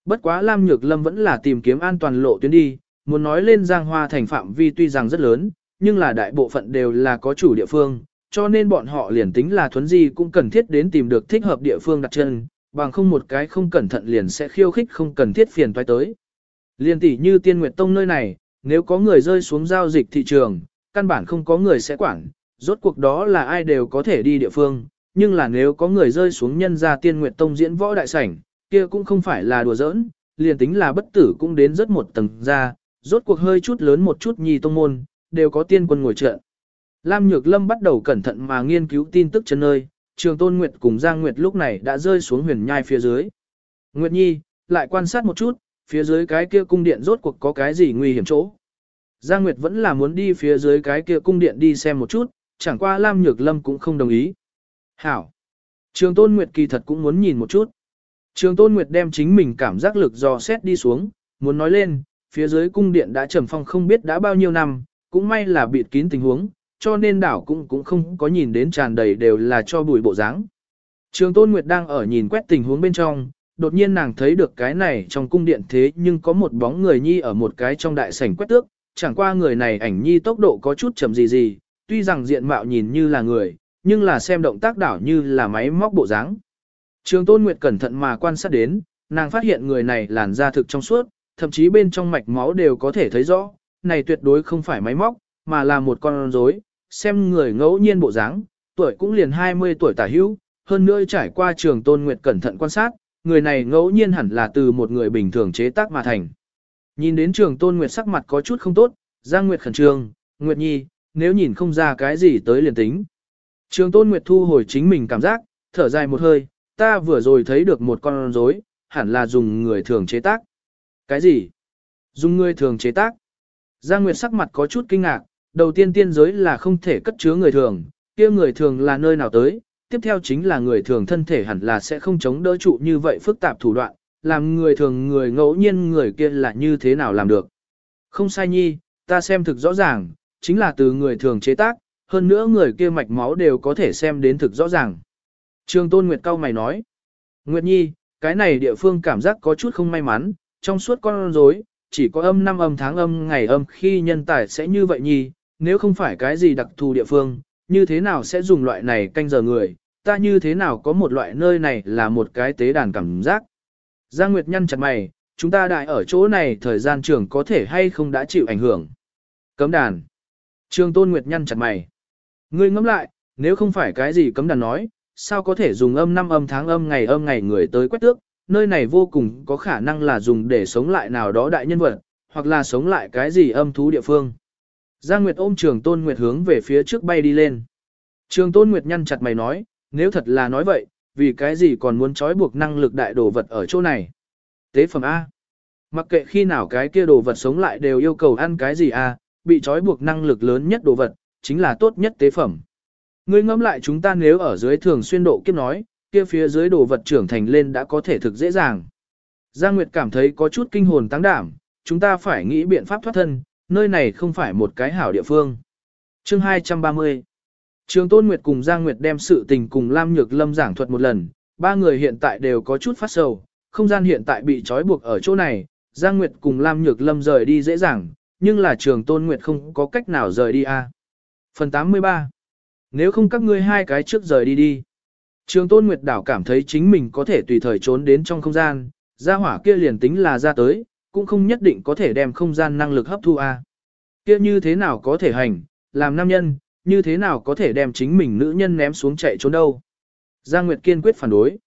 Bất quá Lam Nhược Lâm vẫn là tìm kiếm an toàn lộ tuyến đi, muốn nói lên Giang Hoa thành phạm vi tuy rằng rất lớn, nhưng là đại bộ phận đều là có chủ địa phương, cho nên bọn họ liền tính là thuấn di cũng cần thiết đến tìm được thích hợp địa phương đặt chân, bằng không một cái không cẩn thận liền sẽ khiêu khích không cần thiết phiền toái tới. Liên tỷ như Tiên Nguyệt Tông nơi này, nếu có người rơi xuống giao dịch thị trường, căn bản không có người sẽ quản, rốt cuộc đó là ai đều có thể đi địa phương, nhưng là nếu có người rơi xuống nhân gia Tiên Nguyệt Tông diễn võ đại sảnh, kia cũng không phải là đùa giỡn, liền tính là bất tử cũng đến rất một tầng ra, rốt cuộc hơi chút lớn một chút nhì tông môn, đều có tiên quân ngồi trợ. Lam Nhược Lâm bắt đầu cẩn thận mà nghiên cứu tin tức chân nơi, Trường Tôn Nguyệt cùng Giang Nguyệt lúc này đã rơi xuống huyền nhai phía dưới. Nguyệt Nhi, lại quan sát một chút, phía dưới cái kia cung điện rốt cuộc có cái gì nguy hiểm chỗ. Giang Nguyệt vẫn là muốn đi phía dưới cái kia cung điện đi xem một chút, chẳng qua Lam Nhược Lâm cũng không đồng ý. Hảo! Trường Tôn Nguyệt kỳ thật cũng muốn nhìn một chút. Trường Tôn Nguyệt đem chính mình cảm giác lực dò xét đi xuống, muốn nói lên, phía dưới cung điện đã trầm phong không biết đã bao nhiêu năm, cũng may là bịt kín tình huống, cho nên đảo cũng cũng không có nhìn đến tràn đầy đều là cho bụi bộ dáng. Trường Tôn Nguyệt đang ở nhìn quét tình huống bên trong, đột nhiên nàng thấy được cái này trong cung điện thế nhưng có một bóng người nhi ở một cái trong đại sảnh quét tước, chẳng qua người này ảnh nhi tốc độ có chút chậm gì gì, tuy rằng diện mạo nhìn như là người, nhưng là xem động tác đảo như là máy móc bộ dáng. Trường Tôn Nguyệt cẩn thận mà quan sát đến, nàng phát hiện người này làn da thực trong suốt, thậm chí bên trong mạch máu đều có thể thấy rõ, này tuyệt đối không phải máy móc, mà là một con rối, xem người ngẫu nhiên bộ dáng, tuổi cũng liền 20 tuổi tả hữu, hơn nữa trải qua trường Tôn Nguyệt cẩn thận quan sát, người này ngẫu nhiên hẳn là từ một người bình thường chế tác mà thành. Nhìn đến trường Tôn Nguyệt sắc mặt có chút không tốt, Giang Nguyệt khẩn trương, Nguyệt Nhi, nếu nhìn không ra cái gì tới liền tính. Trường Tôn Nguyệt thu hồi chính mình cảm giác, thở dài một hơi, ta vừa rồi thấy được một con rối, hẳn là dùng người thường chế tác. Cái gì? Dùng người thường chế tác? Giang Nguyệt sắc mặt có chút kinh ngạc, đầu tiên tiên giới là không thể cất chứa người thường, kia người thường là nơi nào tới, tiếp theo chính là người thường thân thể hẳn là sẽ không chống đỡ trụ như vậy phức tạp thủ đoạn, làm người thường người ngẫu nhiên người kia là như thế nào làm được. Không sai nhi, ta xem thực rõ ràng, chính là từ người thường chế tác, hơn nữa người kia mạch máu đều có thể xem đến thực rõ ràng. Trường Tôn Nguyệt cao mày nói, Nguyệt Nhi, cái này địa phương cảm giác có chút không may mắn, trong suốt con rối chỉ có âm năm âm tháng âm ngày âm khi nhân tài sẽ như vậy Nhi, nếu không phải cái gì đặc thù địa phương, như thế nào sẽ dùng loại này canh giờ người, ta như thế nào có một loại nơi này là một cái tế đàn cảm giác. Giang Nguyệt nhăn chặt mày, chúng ta đại ở chỗ này thời gian trường có thể hay không đã chịu ảnh hưởng. Cấm đàn. Trường Tôn Nguyệt nhăn chặt mày. Ngươi ngẫm lại, nếu không phải cái gì cấm đàn nói, sao có thể dùng âm năm âm tháng âm ngày âm ngày người tới quét tước, nơi này vô cùng có khả năng là dùng để sống lại nào đó đại nhân vật, hoặc là sống lại cái gì âm thú địa phương. Giang Nguyệt ôm Trường Tôn Nguyệt hướng về phía trước bay đi lên. Trường Tôn Nguyệt nhăn chặt mày nói, nếu thật là nói vậy, vì cái gì còn muốn trói buộc năng lực đại đồ vật ở chỗ này. Tế phẩm A. Mặc kệ khi nào cái kia đồ vật sống lại đều yêu cầu ăn cái gì A, bị trói buộc năng lực lớn nhất đồ vật, chính là tốt nhất tế phẩm. Ngươi ngẫm lại chúng ta nếu ở dưới thường xuyên độ kiếp nói, kia phía dưới đồ vật trưởng thành lên đã có thể thực dễ dàng. Giang Nguyệt cảm thấy có chút kinh hồn tăng đảm, chúng ta phải nghĩ biện pháp thoát thân, nơi này không phải một cái hảo địa phương. Chương 230 Trường Tôn Nguyệt cùng Giang Nguyệt đem sự tình cùng Lam Nhược Lâm giảng thuật một lần, ba người hiện tại đều có chút phát sầu, không gian hiện tại bị trói buộc ở chỗ này, Giang Nguyệt cùng Lam Nhược Lâm rời đi dễ dàng, nhưng là Trường Tôn Nguyệt không có cách nào rời đi a. À. Phần 83 Nếu không các ngươi hai cái trước rời đi đi. Trường Tôn Nguyệt đảo cảm thấy chính mình có thể tùy thời trốn đến trong không gian, ra hỏa kia liền tính là ra tới, cũng không nhất định có thể đem không gian năng lực hấp thu a. Kia như thế nào có thể hành, làm nam nhân, như thế nào có thể đem chính mình nữ nhân ném xuống chạy trốn đâu. Giang Nguyệt kiên quyết phản đối.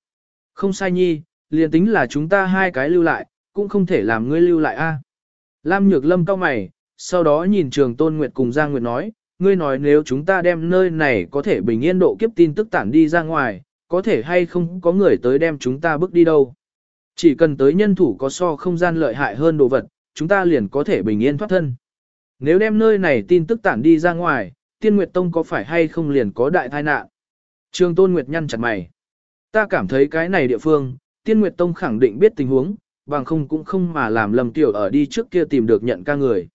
Không sai nhi, liền tính là chúng ta hai cái lưu lại, cũng không thể làm ngươi lưu lại a. Lam Nhược Lâm cau mày, sau đó nhìn Trường Tôn Nguyệt cùng Giang Nguyệt nói, ngươi nói nếu chúng ta đem nơi này có thể bình yên độ kiếp tin tức tản đi ra ngoài, có thể hay không có người tới đem chúng ta bước đi đâu. Chỉ cần tới nhân thủ có so không gian lợi hại hơn đồ vật, chúng ta liền có thể bình yên thoát thân. Nếu đem nơi này tin tức tản đi ra ngoài, tiên nguyệt tông có phải hay không liền có đại tai nạn? trương tôn nguyệt nhăn chặt mày. Ta cảm thấy cái này địa phương, tiên nguyệt tông khẳng định biết tình huống, bằng không cũng không mà làm lầm tiểu ở đi trước kia tìm được nhận ca người.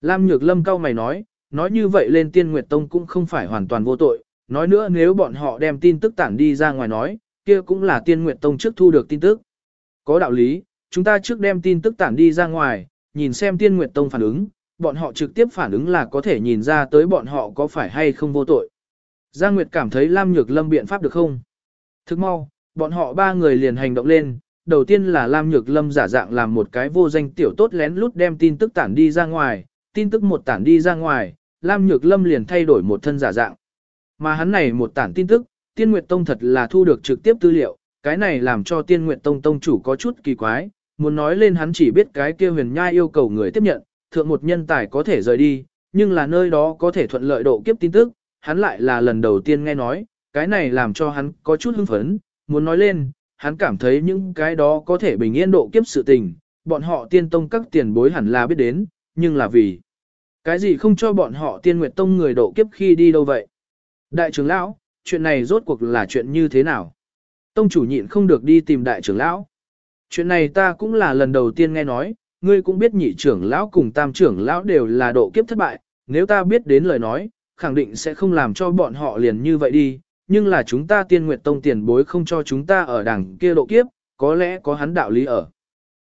Lam nhược lâm cao mày nói, nói như vậy lên tiên nguyệt tông cũng không phải hoàn toàn vô tội, nói nữa nếu bọn họ đem tin tức tản đi ra ngoài nói, kia cũng là tiên nguyệt tông trước thu được tin tức. Có đạo lý, chúng ta trước đem tin tức tản đi ra ngoài, nhìn xem tiên nguyệt tông phản ứng, bọn họ trực tiếp phản ứng là có thể nhìn ra tới bọn họ có phải hay không vô tội. Giang Nguyệt cảm thấy Lam Nhược Lâm biện pháp được không? Thức mau, bọn họ ba người liền hành động lên, đầu tiên là Lam Nhược Lâm giả dạng làm một cái vô danh tiểu tốt lén lút đem tin tức tản đi ra ngoài, tin tức một tản đi ra ngoài, Lam Nhược Lâm liền thay đổi một thân giả dạng. Mà hắn này một tản tin tức, Tiên Nguyệt Tông thật là thu được trực tiếp tư liệu, cái này làm cho Tiên nguyện Tông Tông chủ có chút kỳ quái, muốn nói lên hắn chỉ biết cái kia huyền nhai yêu cầu người tiếp nhận, thượng một nhân tài có thể rời đi, nhưng là nơi đó có thể thuận lợi độ kiếp tin tức, hắn lại là lần đầu tiên nghe nói, cái này làm cho hắn có chút hưng phấn, muốn nói lên, hắn cảm thấy những cái đó có thể bình yên độ kiếp sự tình, bọn họ tiên tông các tiền bối hẳn là biết đến, nhưng là vì cái gì không cho bọn họ tiên nguyệt tông người độ kiếp khi đi đâu vậy? Đại trưởng lão, chuyện này rốt cuộc là chuyện như thế nào? Tông chủ nhịn không được đi tìm đại trưởng lão. Chuyện này ta cũng là lần đầu tiên nghe nói, ngươi cũng biết nhị trưởng lão cùng tam trưởng lão đều là độ kiếp thất bại, nếu ta biết đến lời nói, khẳng định sẽ không làm cho bọn họ liền như vậy đi, nhưng là chúng ta tiên nguyệt tông tiền bối không cho chúng ta ở đằng kia độ kiếp, có lẽ có hắn đạo lý ở.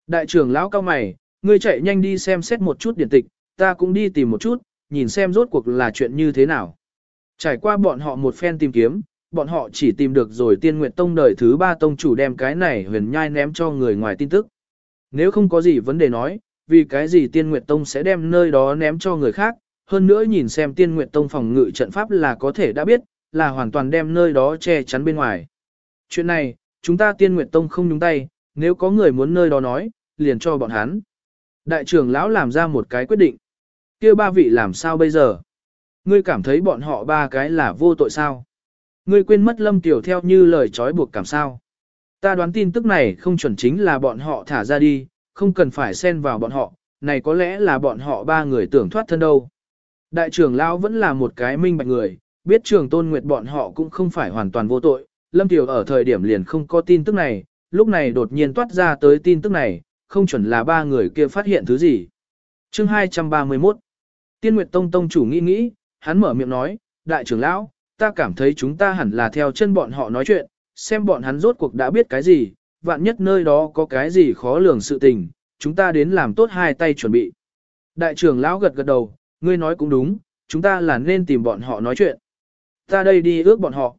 Đại trưởng lão cao mày, ngươi chạy nhanh đi xem xét một chút điển tịch, ta cũng đi tìm một chút, nhìn xem rốt cuộc là chuyện như thế nào. Trải qua bọn họ một phen tìm kiếm, bọn họ chỉ tìm được rồi tiên nguyệt tông đời thứ ba tông chủ đem cái này huyền nhai ném cho người ngoài tin tức. Nếu không có gì vấn đề nói, vì cái gì tiên nguyệt tông sẽ đem nơi đó ném cho người khác, hơn nữa nhìn xem tiên nguyệt tông phòng ngự trận pháp là có thể đã biết, là hoàn toàn đem nơi đó che chắn bên ngoài. Chuyện này, chúng ta tiên nguyệt tông không nhúng tay, nếu có người muốn nơi đó nói, liền cho bọn hắn. Đại trưởng lão làm ra một cái quyết định. kia ba vị làm sao bây giờ? Ngươi cảm thấy bọn họ ba cái là vô tội sao? Ngươi quên mất lâm tiểu theo như lời trói buộc cảm sao? Ta đoán tin tức này không chuẩn chính là bọn họ thả ra đi, không cần phải xen vào bọn họ, này có lẽ là bọn họ ba người tưởng thoát thân đâu. Đại trưởng lão vẫn là một cái minh bạch người, biết trường tôn nguyệt bọn họ cũng không phải hoàn toàn vô tội, Lâm Tiểu ở thời điểm liền không có tin tức này, lúc này đột nhiên toát ra tới tin tức này, không chuẩn là ba người kia phát hiện thứ gì. Chương 231 Tiên Nguyệt Tông Tông chủ nghĩ nghĩ, hắn mở miệng nói, Đại trưởng lão, ta cảm thấy chúng ta hẳn là theo chân bọn họ nói chuyện, xem bọn hắn rốt cuộc đã biết cái gì, vạn nhất nơi đó có cái gì khó lường sự tình, chúng ta đến làm tốt hai tay chuẩn bị. Đại trưởng lão gật gật đầu, ngươi nói cũng đúng, chúng ta là nên tìm bọn họ nói chuyện. Ta đây đi ước bọn họ.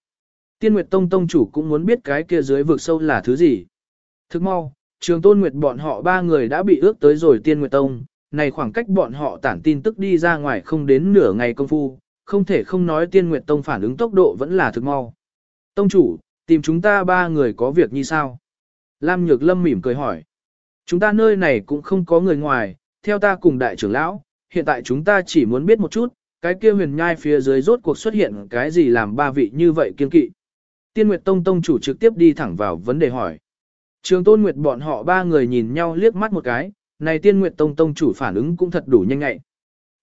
Tiên Nguyệt Tông Tông chủ cũng muốn biết cái kia dưới vực sâu là thứ gì. Thức mau, trường tôn Nguyệt bọn họ ba người đã bị ước tới rồi Tiên Nguyệt Tông, này khoảng cách bọn họ tản tin tức đi ra ngoài không đến nửa ngày công phu, không thể không nói Tiên Nguyệt Tông phản ứng tốc độ vẫn là thực mau. Tông chủ, tìm chúng ta ba người có việc như sao? Lam Nhược Lâm mỉm cười hỏi. Chúng ta nơi này cũng không có người ngoài, theo ta cùng đại trưởng lão, hiện tại chúng ta chỉ muốn biết một chút, cái kia huyền nhai phía dưới rốt cuộc xuất hiện cái gì làm ba vị như vậy kiên kỵ. Tiên Nguyệt Tông Tông chủ trực tiếp đi thẳng vào vấn đề hỏi. Trường Tôn Nguyệt bọn họ ba người nhìn nhau liếc mắt một cái, này Tiên Nguyệt Tông Tông chủ phản ứng cũng thật đủ nhanh ngại.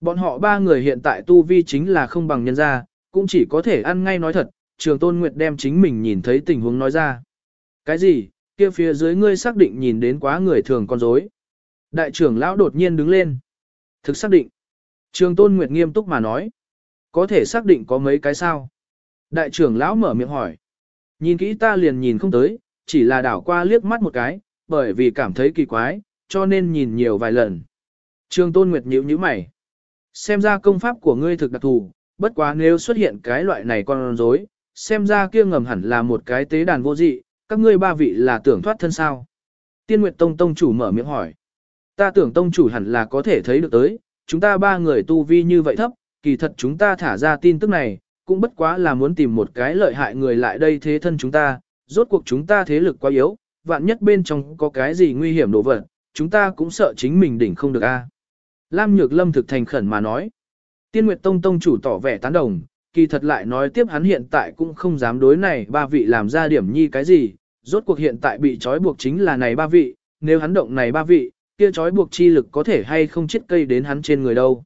Bọn họ ba người hiện tại tu vi chính là không bằng nhân gia, cũng chỉ có thể ăn ngay nói thật, Trường Tôn Nguyệt đem chính mình nhìn thấy tình huống nói ra. Cái gì, kia phía dưới ngươi xác định nhìn đến quá người thường con dối. Đại trưởng lão đột nhiên đứng lên. Thực xác định. Trường Tôn Nguyệt nghiêm túc mà nói. Có thể xác định có mấy cái sao? Đại trưởng lão mở miệng hỏi. Nhìn kỹ ta liền nhìn không tới, chỉ là đảo qua liếc mắt một cái, bởi vì cảm thấy kỳ quái, cho nên nhìn nhiều vài lần. Trường Tôn Nguyệt nhíu nhíu mày. Xem ra công pháp của ngươi thực đặc thù, bất quá nếu xuất hiện cái loại này con rối, xem ra kia ngầm hẳn là một cái tế đàn vô dị, các ngươi ba vị là tưởng thoát thân sao? Tiên Nguyệt Tông Tông chủ mở miệng hỏi. Ta tưởng Tông chủ hẳn là có thể thấy được tới, chúng ta ba người tu vi như vậy thấp, kỳ thật chúng ta thả ra tin tức này, cũng bất quá là muốn tìm một cái lợi hại người lại đây thế thân chúng ta, rốt cuộc chúng ta thế lực quá yếu, vạn nhất bên trong có cái gì nguy hiểm đổ vật, chúng ta cũng sợ chính mình đỉnh không được a. Lam Nhược Lâm thực thành khẩn mà nói. Tiên Nguyệt Tông Tông chủ tỏ vẻ tán đồng, kỳ thật lại nói tiếp hắn hiện tại cũng không dám đối này ba vị làm ra điểm nhi cái gì, rốt cuộc hiện tại bị trói buộc chính là này ba vị, nếu hắn động này ba vị, kia trói buộc chi lực có thể hay không chết cây đến hắn trên người đâu.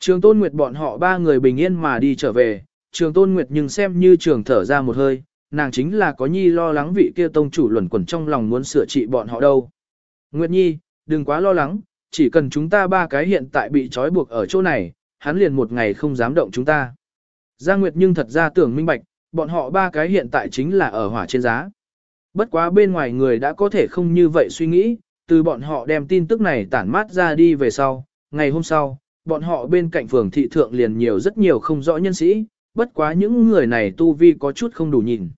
Trường Tôn Nguyệt bọn họ ba người bình yên mà đi trở về, Trường Tôn Nguyệt nhưng xem như trường thở ra một hơi, nàng chính là có nhi lo lắng vị kia tông chủ luẩn quẩn trong lòng muốn sửa trị bọn họ đâu. Nguyệt Nhi, đừng quá lo lắng, chỉ cần chúng ta ba cái hiện tại bị trói buộc ở chỗ này, hắn liền một ngày không dám động chúng ta. Giang Nguyệt nhưng thật ra tưởng minh bạch, bọn họ ba cái hiện tại chính là ở hỏa trên giá. Bất quá bên ngoài người đã có thể không như vậy suy nghĩ, từ bọn họ đem tin tức này tản mát ra đi về sau, ngày hôm sau, bọn họ bên cạnh phường thị thượng liền nhiều rất nhiều không rõ nhân sĩ, bất quá những người này tu vi có chút không đủ nhìn.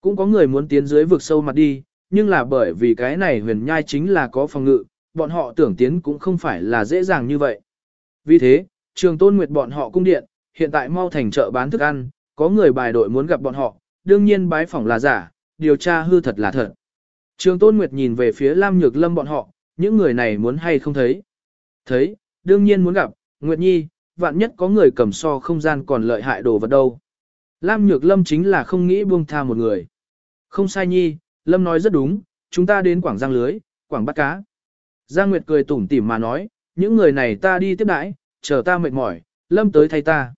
Cũng có người muốn tiến dưới vực sâu mặt đi, nhưng là bởi vì cái này huyền nhai chính là có phòng ngự, bọn họ tưởng tiến cũng không phải là dễ dàng như vậy. Vì thế, trường tôn nguyệt bọn họ cung điện, hiện tại mau thành chợ bán thức ăn, có người bài đội muốn gặp bọn họ, đương nhiên bái phỏng là giả, điều tra hư thật là thật. Trường Tôn Nguyệt nhìn về phía Lam Nhược Lâm bọn họ, những người này muốn hay không thấy. Thấy, đương nhiên muốn gặp, Nguyệt Nhi, vạn nhất có người cầm so không gian còn lợi hại đồ vật đâu. Lam Nhược Lâm chính là không nghĩ buông tha một người. Không sai Nhi, Lâm nói rất đúng, chúng ta đến Quảng Giang lưới, Quảng bắt cá. Giang Nguyệt cười tủm tỉm mà nói, những người này ta đi tiếp đãi, chờ ta mệt mỏi, Lâm tới thay ta.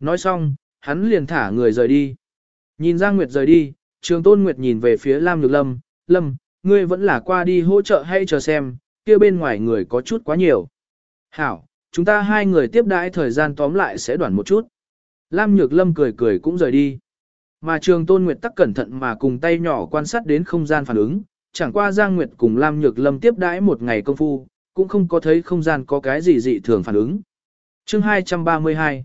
Nói xong, hắn liền thả người rời đi. Nhìn Giang Nguyệt rời đi, Trường Tôn Nguyệt nhìn về phía Lam Nhược Lâm, Lâm, ngươi vẫn là qua đi hỗ trợ hay chờ xem, kia bên ngoài người có chút quá nhiều. Hảo, chúng ta hai người tiếp đãi thời gian tóm lại sẽ đoạn một chút. Lam Nhược Lâm cười cười cũng rời đi. Mà Trường Tôn Nguyệt tắc cẩn thận mà cùng tay nhỏ quan sát đến không gian phản ứng, chẳng qua Giang Nguyệt cùng Lam Nhược Lâm tiếp đãi một ngày công phu, cũng không có thấy không gian có cái gì dị thường phản ứng. Chương 232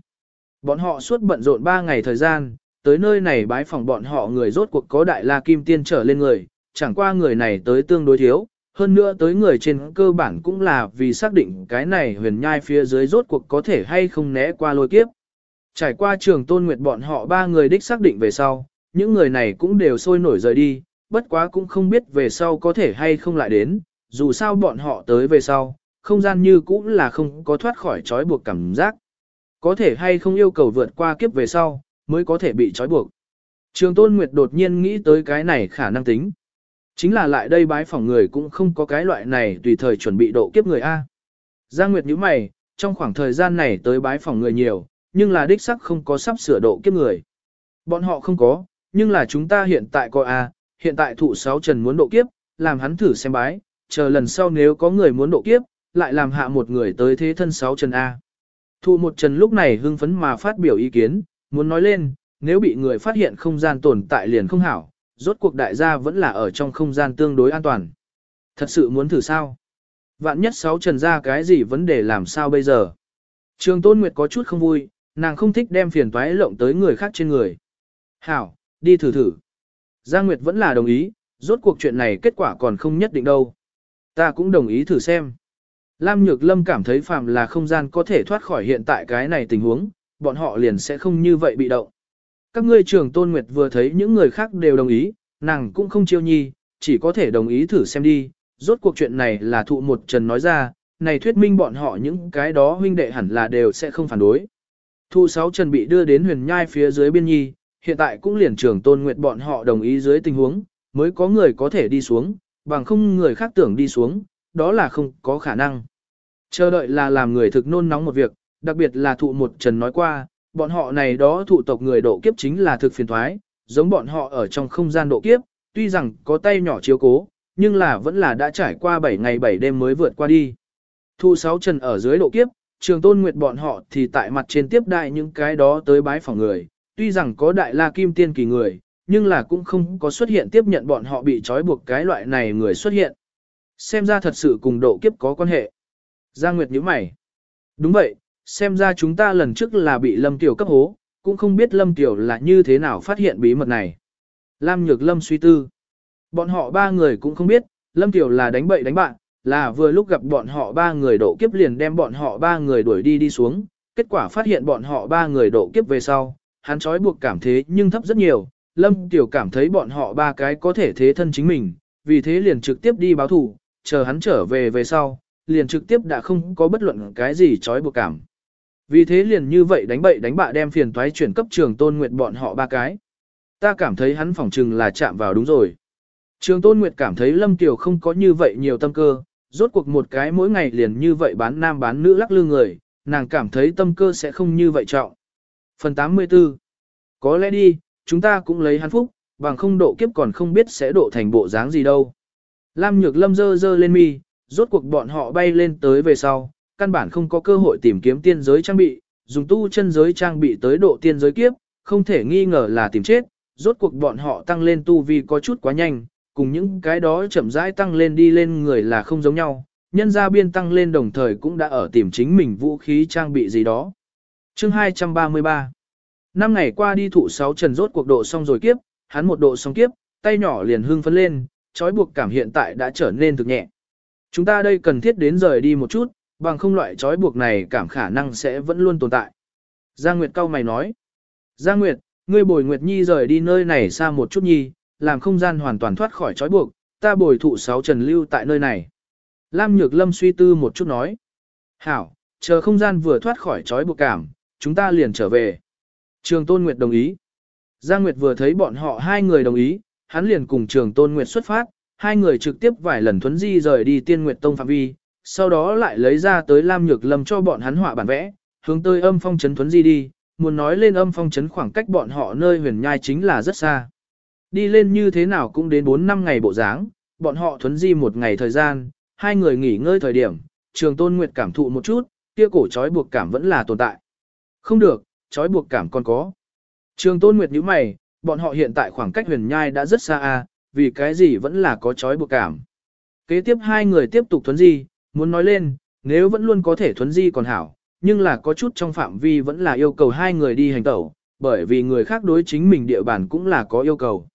Bọn họ suốt bận rộn 3 ngày thời gian, tới nơi này bái phòng bọn họ người rốt cuộc có đại la kim tiên trở lên người, chẳng qua người này tới tương đối thiếu, hơn nữa tới người trên cơ bản cũng là vì xác định cái này huyền nhai phía dưới rốt cuộc có thể hay không né qua lôi kiếp. Trải qua trường tôn nguyệt bọn họ ba người đích xác định về sau, những người này cũng đều sôi nổi rời đi, bất quá cũng không biết về sau có thể hay không lại đến, dù sao bọn họ tới về sau, không gian như cũng là không có thoát khỏi trói buộc cảm giác. Có thể hay không yêu cầu vượt qua kiếp về sau, mới có thể bị trói buộc. Trường Tôn Nguyệt đột nhiên nghĩ tới cái này khả năng tính. Chính là lại đây bái phỏng người cũng không có cái loại này tùy thời chuẩn bị độ kiếp người A. Giang Nguyệt như mày, trong khoảng thời gian này tới bái phỏng người nhiều, nhưng là đích sắc không có sắp sửa độ kiếp người. Bọn họ không có, nhưng là chúng ta hiện tại có A, hiện tại thụ sáu trần muốn độ kiếp, làm hắn thử xem bái, chờ lần sau nếu có người muốn độ kiếp, lại làm hạ một người tới thế thân sáu trần A. Thụ một trần lúc này hưng phấn mà phát biểu ý kiến, muốn nói lên, nếu bị người phát hiện không gian tồn tại liền không hảo, rốt cuộc đại gia vẫn là ở trong không gian tương đối an toàn. Thật sự muốn thử sao? Vạn nhất sáu trần ra cái gì vấn đề làm sao bây giờ? Trường Tôn Nguyệt có chút không vui, nàng không thích đem phiền toái lộng tới người khác trên người. Hảo, đi thử thử. Giang Nguyệt vẫn là đồng ý, rốt cuộc chuyện này kết quả còn không nhất định đâu. Ta cũng đồng ý thử xem. Lam Nhược Lâm cảm thấy phàm là không gian có thể thoát khỏi hiện tại cái này tình huống, bọn họ liền sẽ không như vậy bị động. Các ngươi trưởng Tôn Nguyệt vừa thấy những người khác đều đồng ý, nàng cũng không chiêu nhi, chỉ có thể đồng ý thử xem đi, rốt cuộc chuyện này là thụ một trần nói ra, này thuyết minh bọn họ những cái đó huynh đệ hẳn là đều sẽ không phản đối. Thụ sáu trần bị đưa đến huyền nhai phía dưới biên nhi, hiện tại cũng liền trưởng Tôn Nguyệt bọn họ đồng ý dưới tình huống, mới có người có thể đi xuống, bằng không người khác tưởng đi xuống, đó là không có khả năng. Chờ đợi là làm người thực nôn nóng một việc, đặc biệt là thụ một trần nói qua, bọn họ này đó thụ tộc người độ kiếp chính là thực phiền thoái, giống bọn họ ở trong không gian độ kiếp, tuy rằng có tay nhỏ chiếu cố, nhưng là vẫn là đã trải qua 7 ngày 7 đêm mới vượt qua đi. Thụ sáu trần ở dưới độ kiếp, trường tôn nguyệt bọn họ thì tại mặt trên tiếp đại những cái đó tới bái phòng người, tuy rằng có đại la kim tiên kỳ người, nhưng là cũng không có xuất hiện tiếp nhận bọn họ bị trói buộc cái loại này người xuất hiện. Xem ra thật sự cùng độ kiếp có quan hệ. Giang Nguyệt nhíu mày. Đúng vậy, xem ra chúng ta lần trước là bị Lâm Tiểu cấp hố, cũng không biết Lâm Tiểu là như thế nào phát hiện bí mật này. Lam Nhược Lâm suy tư. Bọn họ ba người cũng không biết, Lâm Tiểu là đánh bậy đánh bạn, là vừa lúc gặp bọn họ ba người độ kiếp liền đem bọn họ ba người đuổi đi đi xuống, kết quả phát hiện bọn họ ba người độ kiếp về sau, hắn trói buộc cảm thế nhưng thấp rất nhiều, Lâm Tiểu cảm thấy bọn họ ba cái có thể thế thân chính mình, vì thế liền trực tiếp đi báo thủ, chờ hắn trở về về sau, liền trực tiếp đã không có bất luận cái gì trói buộc cảm. Vì thế liền như vậy đánh bậy đánh bạ đem phiền toái chuyển cấp trường tôn nguyệt bọn họ ba cái. Ta cảm thấy hắn phỏng chừng là chạm vào đúng rồi. Trường tôn nguyệt cảm thấy lâm tiểu không có như vậy nhiều tâm cơ, rốt cuộc một cái mỗi ngày liền như vậy bán nam bán nữ lắc lư người, nàng cảm thấy tâm cơ sẽ không như vậy trọng. Phần 84 Có lẽ đi, chúng ta cũng lấy hắn phúc, bằng không độ kiếp còn không biết sẽ độ thành bộ dáng gì đâu. Lam Nhược Lâm dơ dơ lên mi, rốt cuộc bọn họ bay lên tới về sau, căn bản không có cơ hội tìm kiếm tiên giới trang bị, dùng tu chân giới trang bị tới độ tiên giới kiếp, không thể nghi ngờ là tìm chết, rốt cuộc bọn họ tăng lên tu vi có chút quá nhanh, cùng những cái đó chậm rãi tăng lên đi lên người là không giống nhau, nhân gia biên tăng lên đồng thời cũng đã ở tìm chính mình vũ khí trang bị gì đó. Chương 233 Năm ngày qua đi thụ sáu trần rốt cuộc độ xong rồi kiếp, hắn một độ xong kiếp, tay nhỏ liền hưng phấn lên, trói buộc cảm hiện tại đã trở nên thực nhẹ. Chúng ta đây cần thiết đến rời đi một chút, bằng không loại trói buộc này cảm khả năng sẽ vẫn luôn tồn tại. Giang Nguyệt cao mày nói. Giang Nguyệt, ngươi bồi Nguyệt Nhi rời đi nơi này xa một chút nhi, làm không gian hoàn toàn thoát khỏi trói buộc, ta bồi thụ sáu trần lưu tại nơi này. Lam Nhược Lâm suy tư một chút nói. Hảo, chờ không gian vừa thoát khỏi trói buộc cảm, chúng ta liền trở về. Trường Tôn Nguyệt đồng ý. Giang Nguyệt vừa thấy bọn họ hai người đồng ý, hắn liền cùng Trường Tôn Nguyệt xuất phát, hai người trực tiếp vài lần thuấn di rời đi Tiên Nguyệt Tông phạm vi, sau đó lại lấy ra tới Lam Nhược Lâm cho bọn hắn họa bản vẽ, hướng tới âm phong trấn thuấn di đi, muốn nói lên âm phong trấn khoảng cách bọn họ nơi huyền nhai chính là rất xa. đi lên như thế nào cũng đến 4 năm ngày bộ dáng, bọn họ thuấn di một ngày thời gian, hai người nghỉ ngơi thời điểm, trường tôn nguyệt cảm thụ một chút, kia cổ trói buộc cảm vẫn là tồn tại. Không được, trói buộc cảm còn có. Trường tôn nguyệt nhíu mày, bọn họ hiện tại khoảng cách huyền nhai đã rất xa a, vì cái gì vẫn là có trói buộc cảm. Kế tiếp hai người tiếp tục thuấn di, muốn nói lên, nếu vẫn luôn có thể thuấn di còn hảo, nhưng là có chút trong phạm vi vẫn là yêu cầu hai người đi hành tẩu, bởi vì người khác đối chính mình địa bàn cũng là có yêu cầu.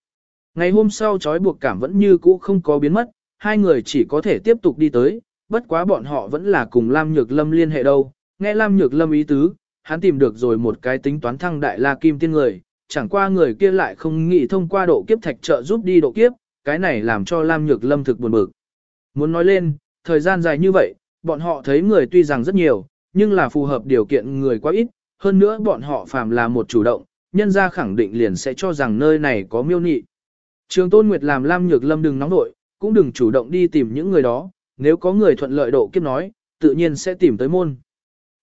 Ngày hôm sau trói buộc cảm vẫn như cũ không có biến mất, hai người chỉ có thể tiếp tục đi tới, bất quá bọn họ vẫn là cùng Lam Nhược Lâm liên hệ đâu. Nghe Lam Nhược Lâm ý tứ, hắn tìm được rồi một cái tính toán thăng đại la kim tiên người, chẳng qua người kia lại không nghĩ thông qua độ kiếp thạch trợ giúp đi độ kiếp, cái này làm cho Lam Nhược Lâm thực buồn bực. Muốn nói lên, thời gian dài như vậy, bọn họ thấy người tuy rằng rất nhiều, nhưng là phù hợp điều kiện người quá ít, hơn nữa bọn họ phàm là một chủ động, nhân ra khẳng định liền sẽ cho rằng nơi này có miêu nị. Trường Tôn Nguyệt làm Lam Nhược Lâm đừng nóng nội, cũng đừng chủ động đi tìm những người đó, nếu có người thuận lợi độ kiếp nói, tự nhiên sẽ tìm tới môn.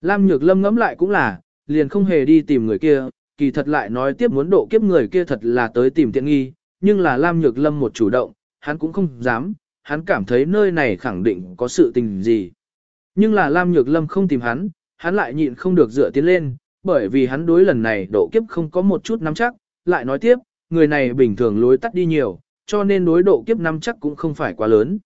Lam Nhược Lâm ngẫm lại cũng là, liền không hề đi tìm người kia, kỳ thật lại nói tiếp muốn độ kiếp người kia thật là tới tìm tiện nghi, nhưng là Lam Nhược Lâm một chủ động, hắn cũng không dám, hắn cảm thấy nơi này khẳng định có sự tình gì. Nhưng là Lam Nhược Lâm không tìm hắn, hắn lại nhịn không được dựa tiến lên, bởi vì hắn đối lần này độ kiếp không có một chút nắm chắc, lại nói tiếp, người này bình thường lối tắt đi nhiều, cho nên đối độ kiếp nắm chắc cũng không phải quá lớn.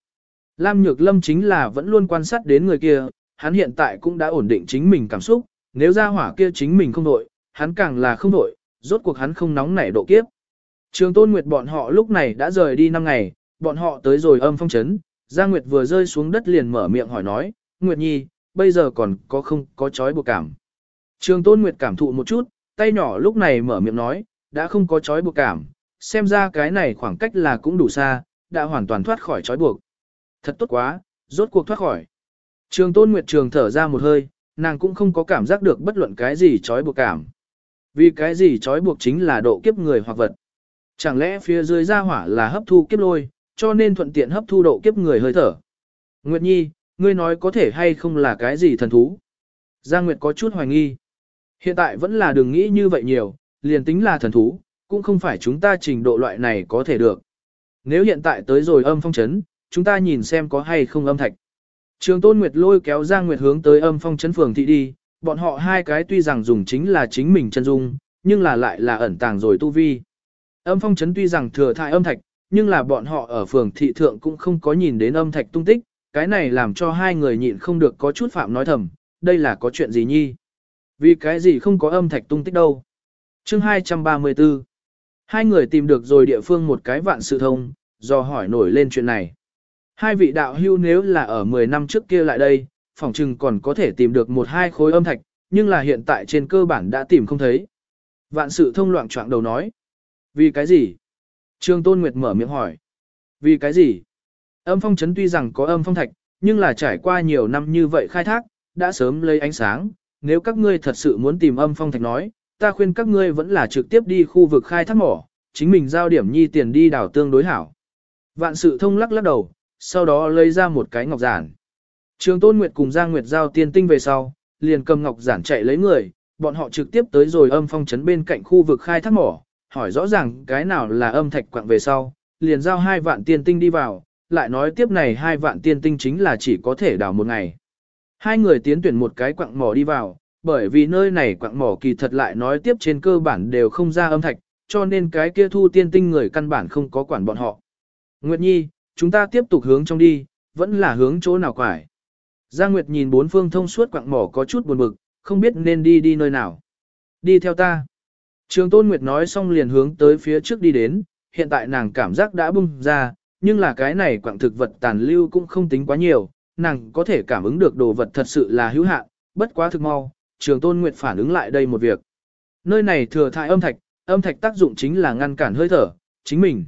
Lam Nhược Lâm chính là vẫn luôn quan sát đến người kia, hắn hiện tại cũng đã ổn định chính mình cảm xúc, nếu ra hỏa kia chính mình không đội, hắn càng là không đội, rốt cuộc hắn không nóng nảy độ kiếp. Trường Tôn Nguyệt bọn họ lúc này đã rời đi 5 ngày, bọn họ tới rồi âm phong chấn, Giang Nguyệt vừa rơi xuống đất liền mở miệng hỏi nói, Nguyệt Nhi, bây giờ còn có không có chói buộc cảm. Trường Tôn Nguyệt cảm thụ một chút, tay nhỏ lúc này mở miệng nói, đã không có chói buộc cảm, xem ra cái này khoảng cách là cũng đủ xa, đã hoàn toàn thoát khỏi chói buộc. Thật tốt quá, rốt cuộc thoát khỏi. Trường Tôn Nguyệt Trường thở ra một hơi, nàng cũng không có cảm giác được bất luận cái gì trói buộc cảm. Vì cái gì trói buộc chính là độ kiếp người hoặc vật. Chẳng lẽ phía dưới ra hỏa là hấp thu kiếp lôi, cho nên thuận tiện hấp thu độ kiếp người hơi thở. Nguyệt Nhi, ngươi nói có thể hay không là cái gì thần thú? Giang Nguyệt có chút hoài nghi. Hiện tại vẫn là đừng nghĩ như vậy nhiều, liền tính là thần thú, cũng không phải chúng ta trình độ loại này có thể được. Nếu hiện tại tới rồi âm phong chấn, chúng ta nhìn xem có hay không âm thạch. Trường Tôn Nguyệt lôi kéo Giang Nguyệt hướng tới âm phong chấn phường thị đi, bọn họ hai cái tuy rằng dùng chính là chính mình chân dung, nhưng là lại là ẩn tàng rồi tu vi. Âm phong chấn tuy rằng thừa thai âm thạch, nhưng là bọn họ ở phường thị thượng cũng không có nhìn đến âm thạch tung tích, cái này làm cho hai người nhịn không được có chút phạm nói thầm, đây là có chuyện gì nhi? Vì cái gì không có âm thạch tung tích đâu? Chương 234 Hai người tìm được rồi địa phương một cái vạn sự thông, do hỏi nổi lên chuyện này. Hai vị đạo hưu nếu là ở 10 năm trước kia lại đây, phòng chừng còn có thể tìm được một hai khối âm thạch, nhưng là hiện tại trên cơ bản đã tìm không thấy. Vạn sự thông loạn trọng đầu nói. Vì cái gì? Trương Tôn Nguyệt mở miệng hỏi. Vì cái gì? Âm phong chấn tuy rằng có âm phong thạch, nhưng là trải qua nhiều năm như vậy khai thác, đã sớm lấy ánh sáng. Nếu các ngươi thật sự muốn tìm âm phong thạch nói, ta khuyên các ngươi vẫn là trực tiếp đi khu vực khai thác mỏ, chính mình giao điểm nhi tiền đi đảo tương đối hảo. Vạn sự thông lắc lắc đầu, sau đó lấy ra một cái ngọc giản. Trường Tôn Nguyệt cùng Giang Nguyệt giao tiên tinh về sau, liền cầm ngọc giản chạy lấy người, bọn họ trực tiếp tới rồi âm phong trấn bên cạnh khu vực khai thác mỏ, hỏi rõ ràng cái nào là âm thạch quạng về sau, liền giao hai vạn tiên tinh đi vào, lại nói tiếp này hai vạn tiên tinh chính là chỉ có thể đào một ngày. Hai người tiến tuyển một cái quạng mỏ đi vào, bởi vì nơi này quạng mỏ kỳ thật lại nói tiếp trên cơ bản đều không ra âm thạch, cho nên cái kia thu tiên tinh người căn bản không có quản bọn họ. Nguyệt Nhi, chúng ta tiếp tục hướng trong đi, vẫn là hướng chỗ nào quải. Giang Nguyệt nhìn bốn phương thông suốt quạng mỏ có chút buồn bực, không biết nên đi đi nơi nào. Đi theo ta. Trường Tôn Nguyệt nói xong liền hướng tới phía trước đi đến, hiện tại nàng cảm giác đã bung ra, nhưng là cái này quạng thực vật tàn lưu cũng không tính quá nhiều, nàng có thể cảm ứng được đồ vật thật sự là hữu hạn, bất quá thực mau, Trường Tôn Nguyệt phản ứng lại đây một việc. Nơi này thừa thải âm thạch, âm thạch tác dụng chính là ngăn cản hơi thở, chính mình.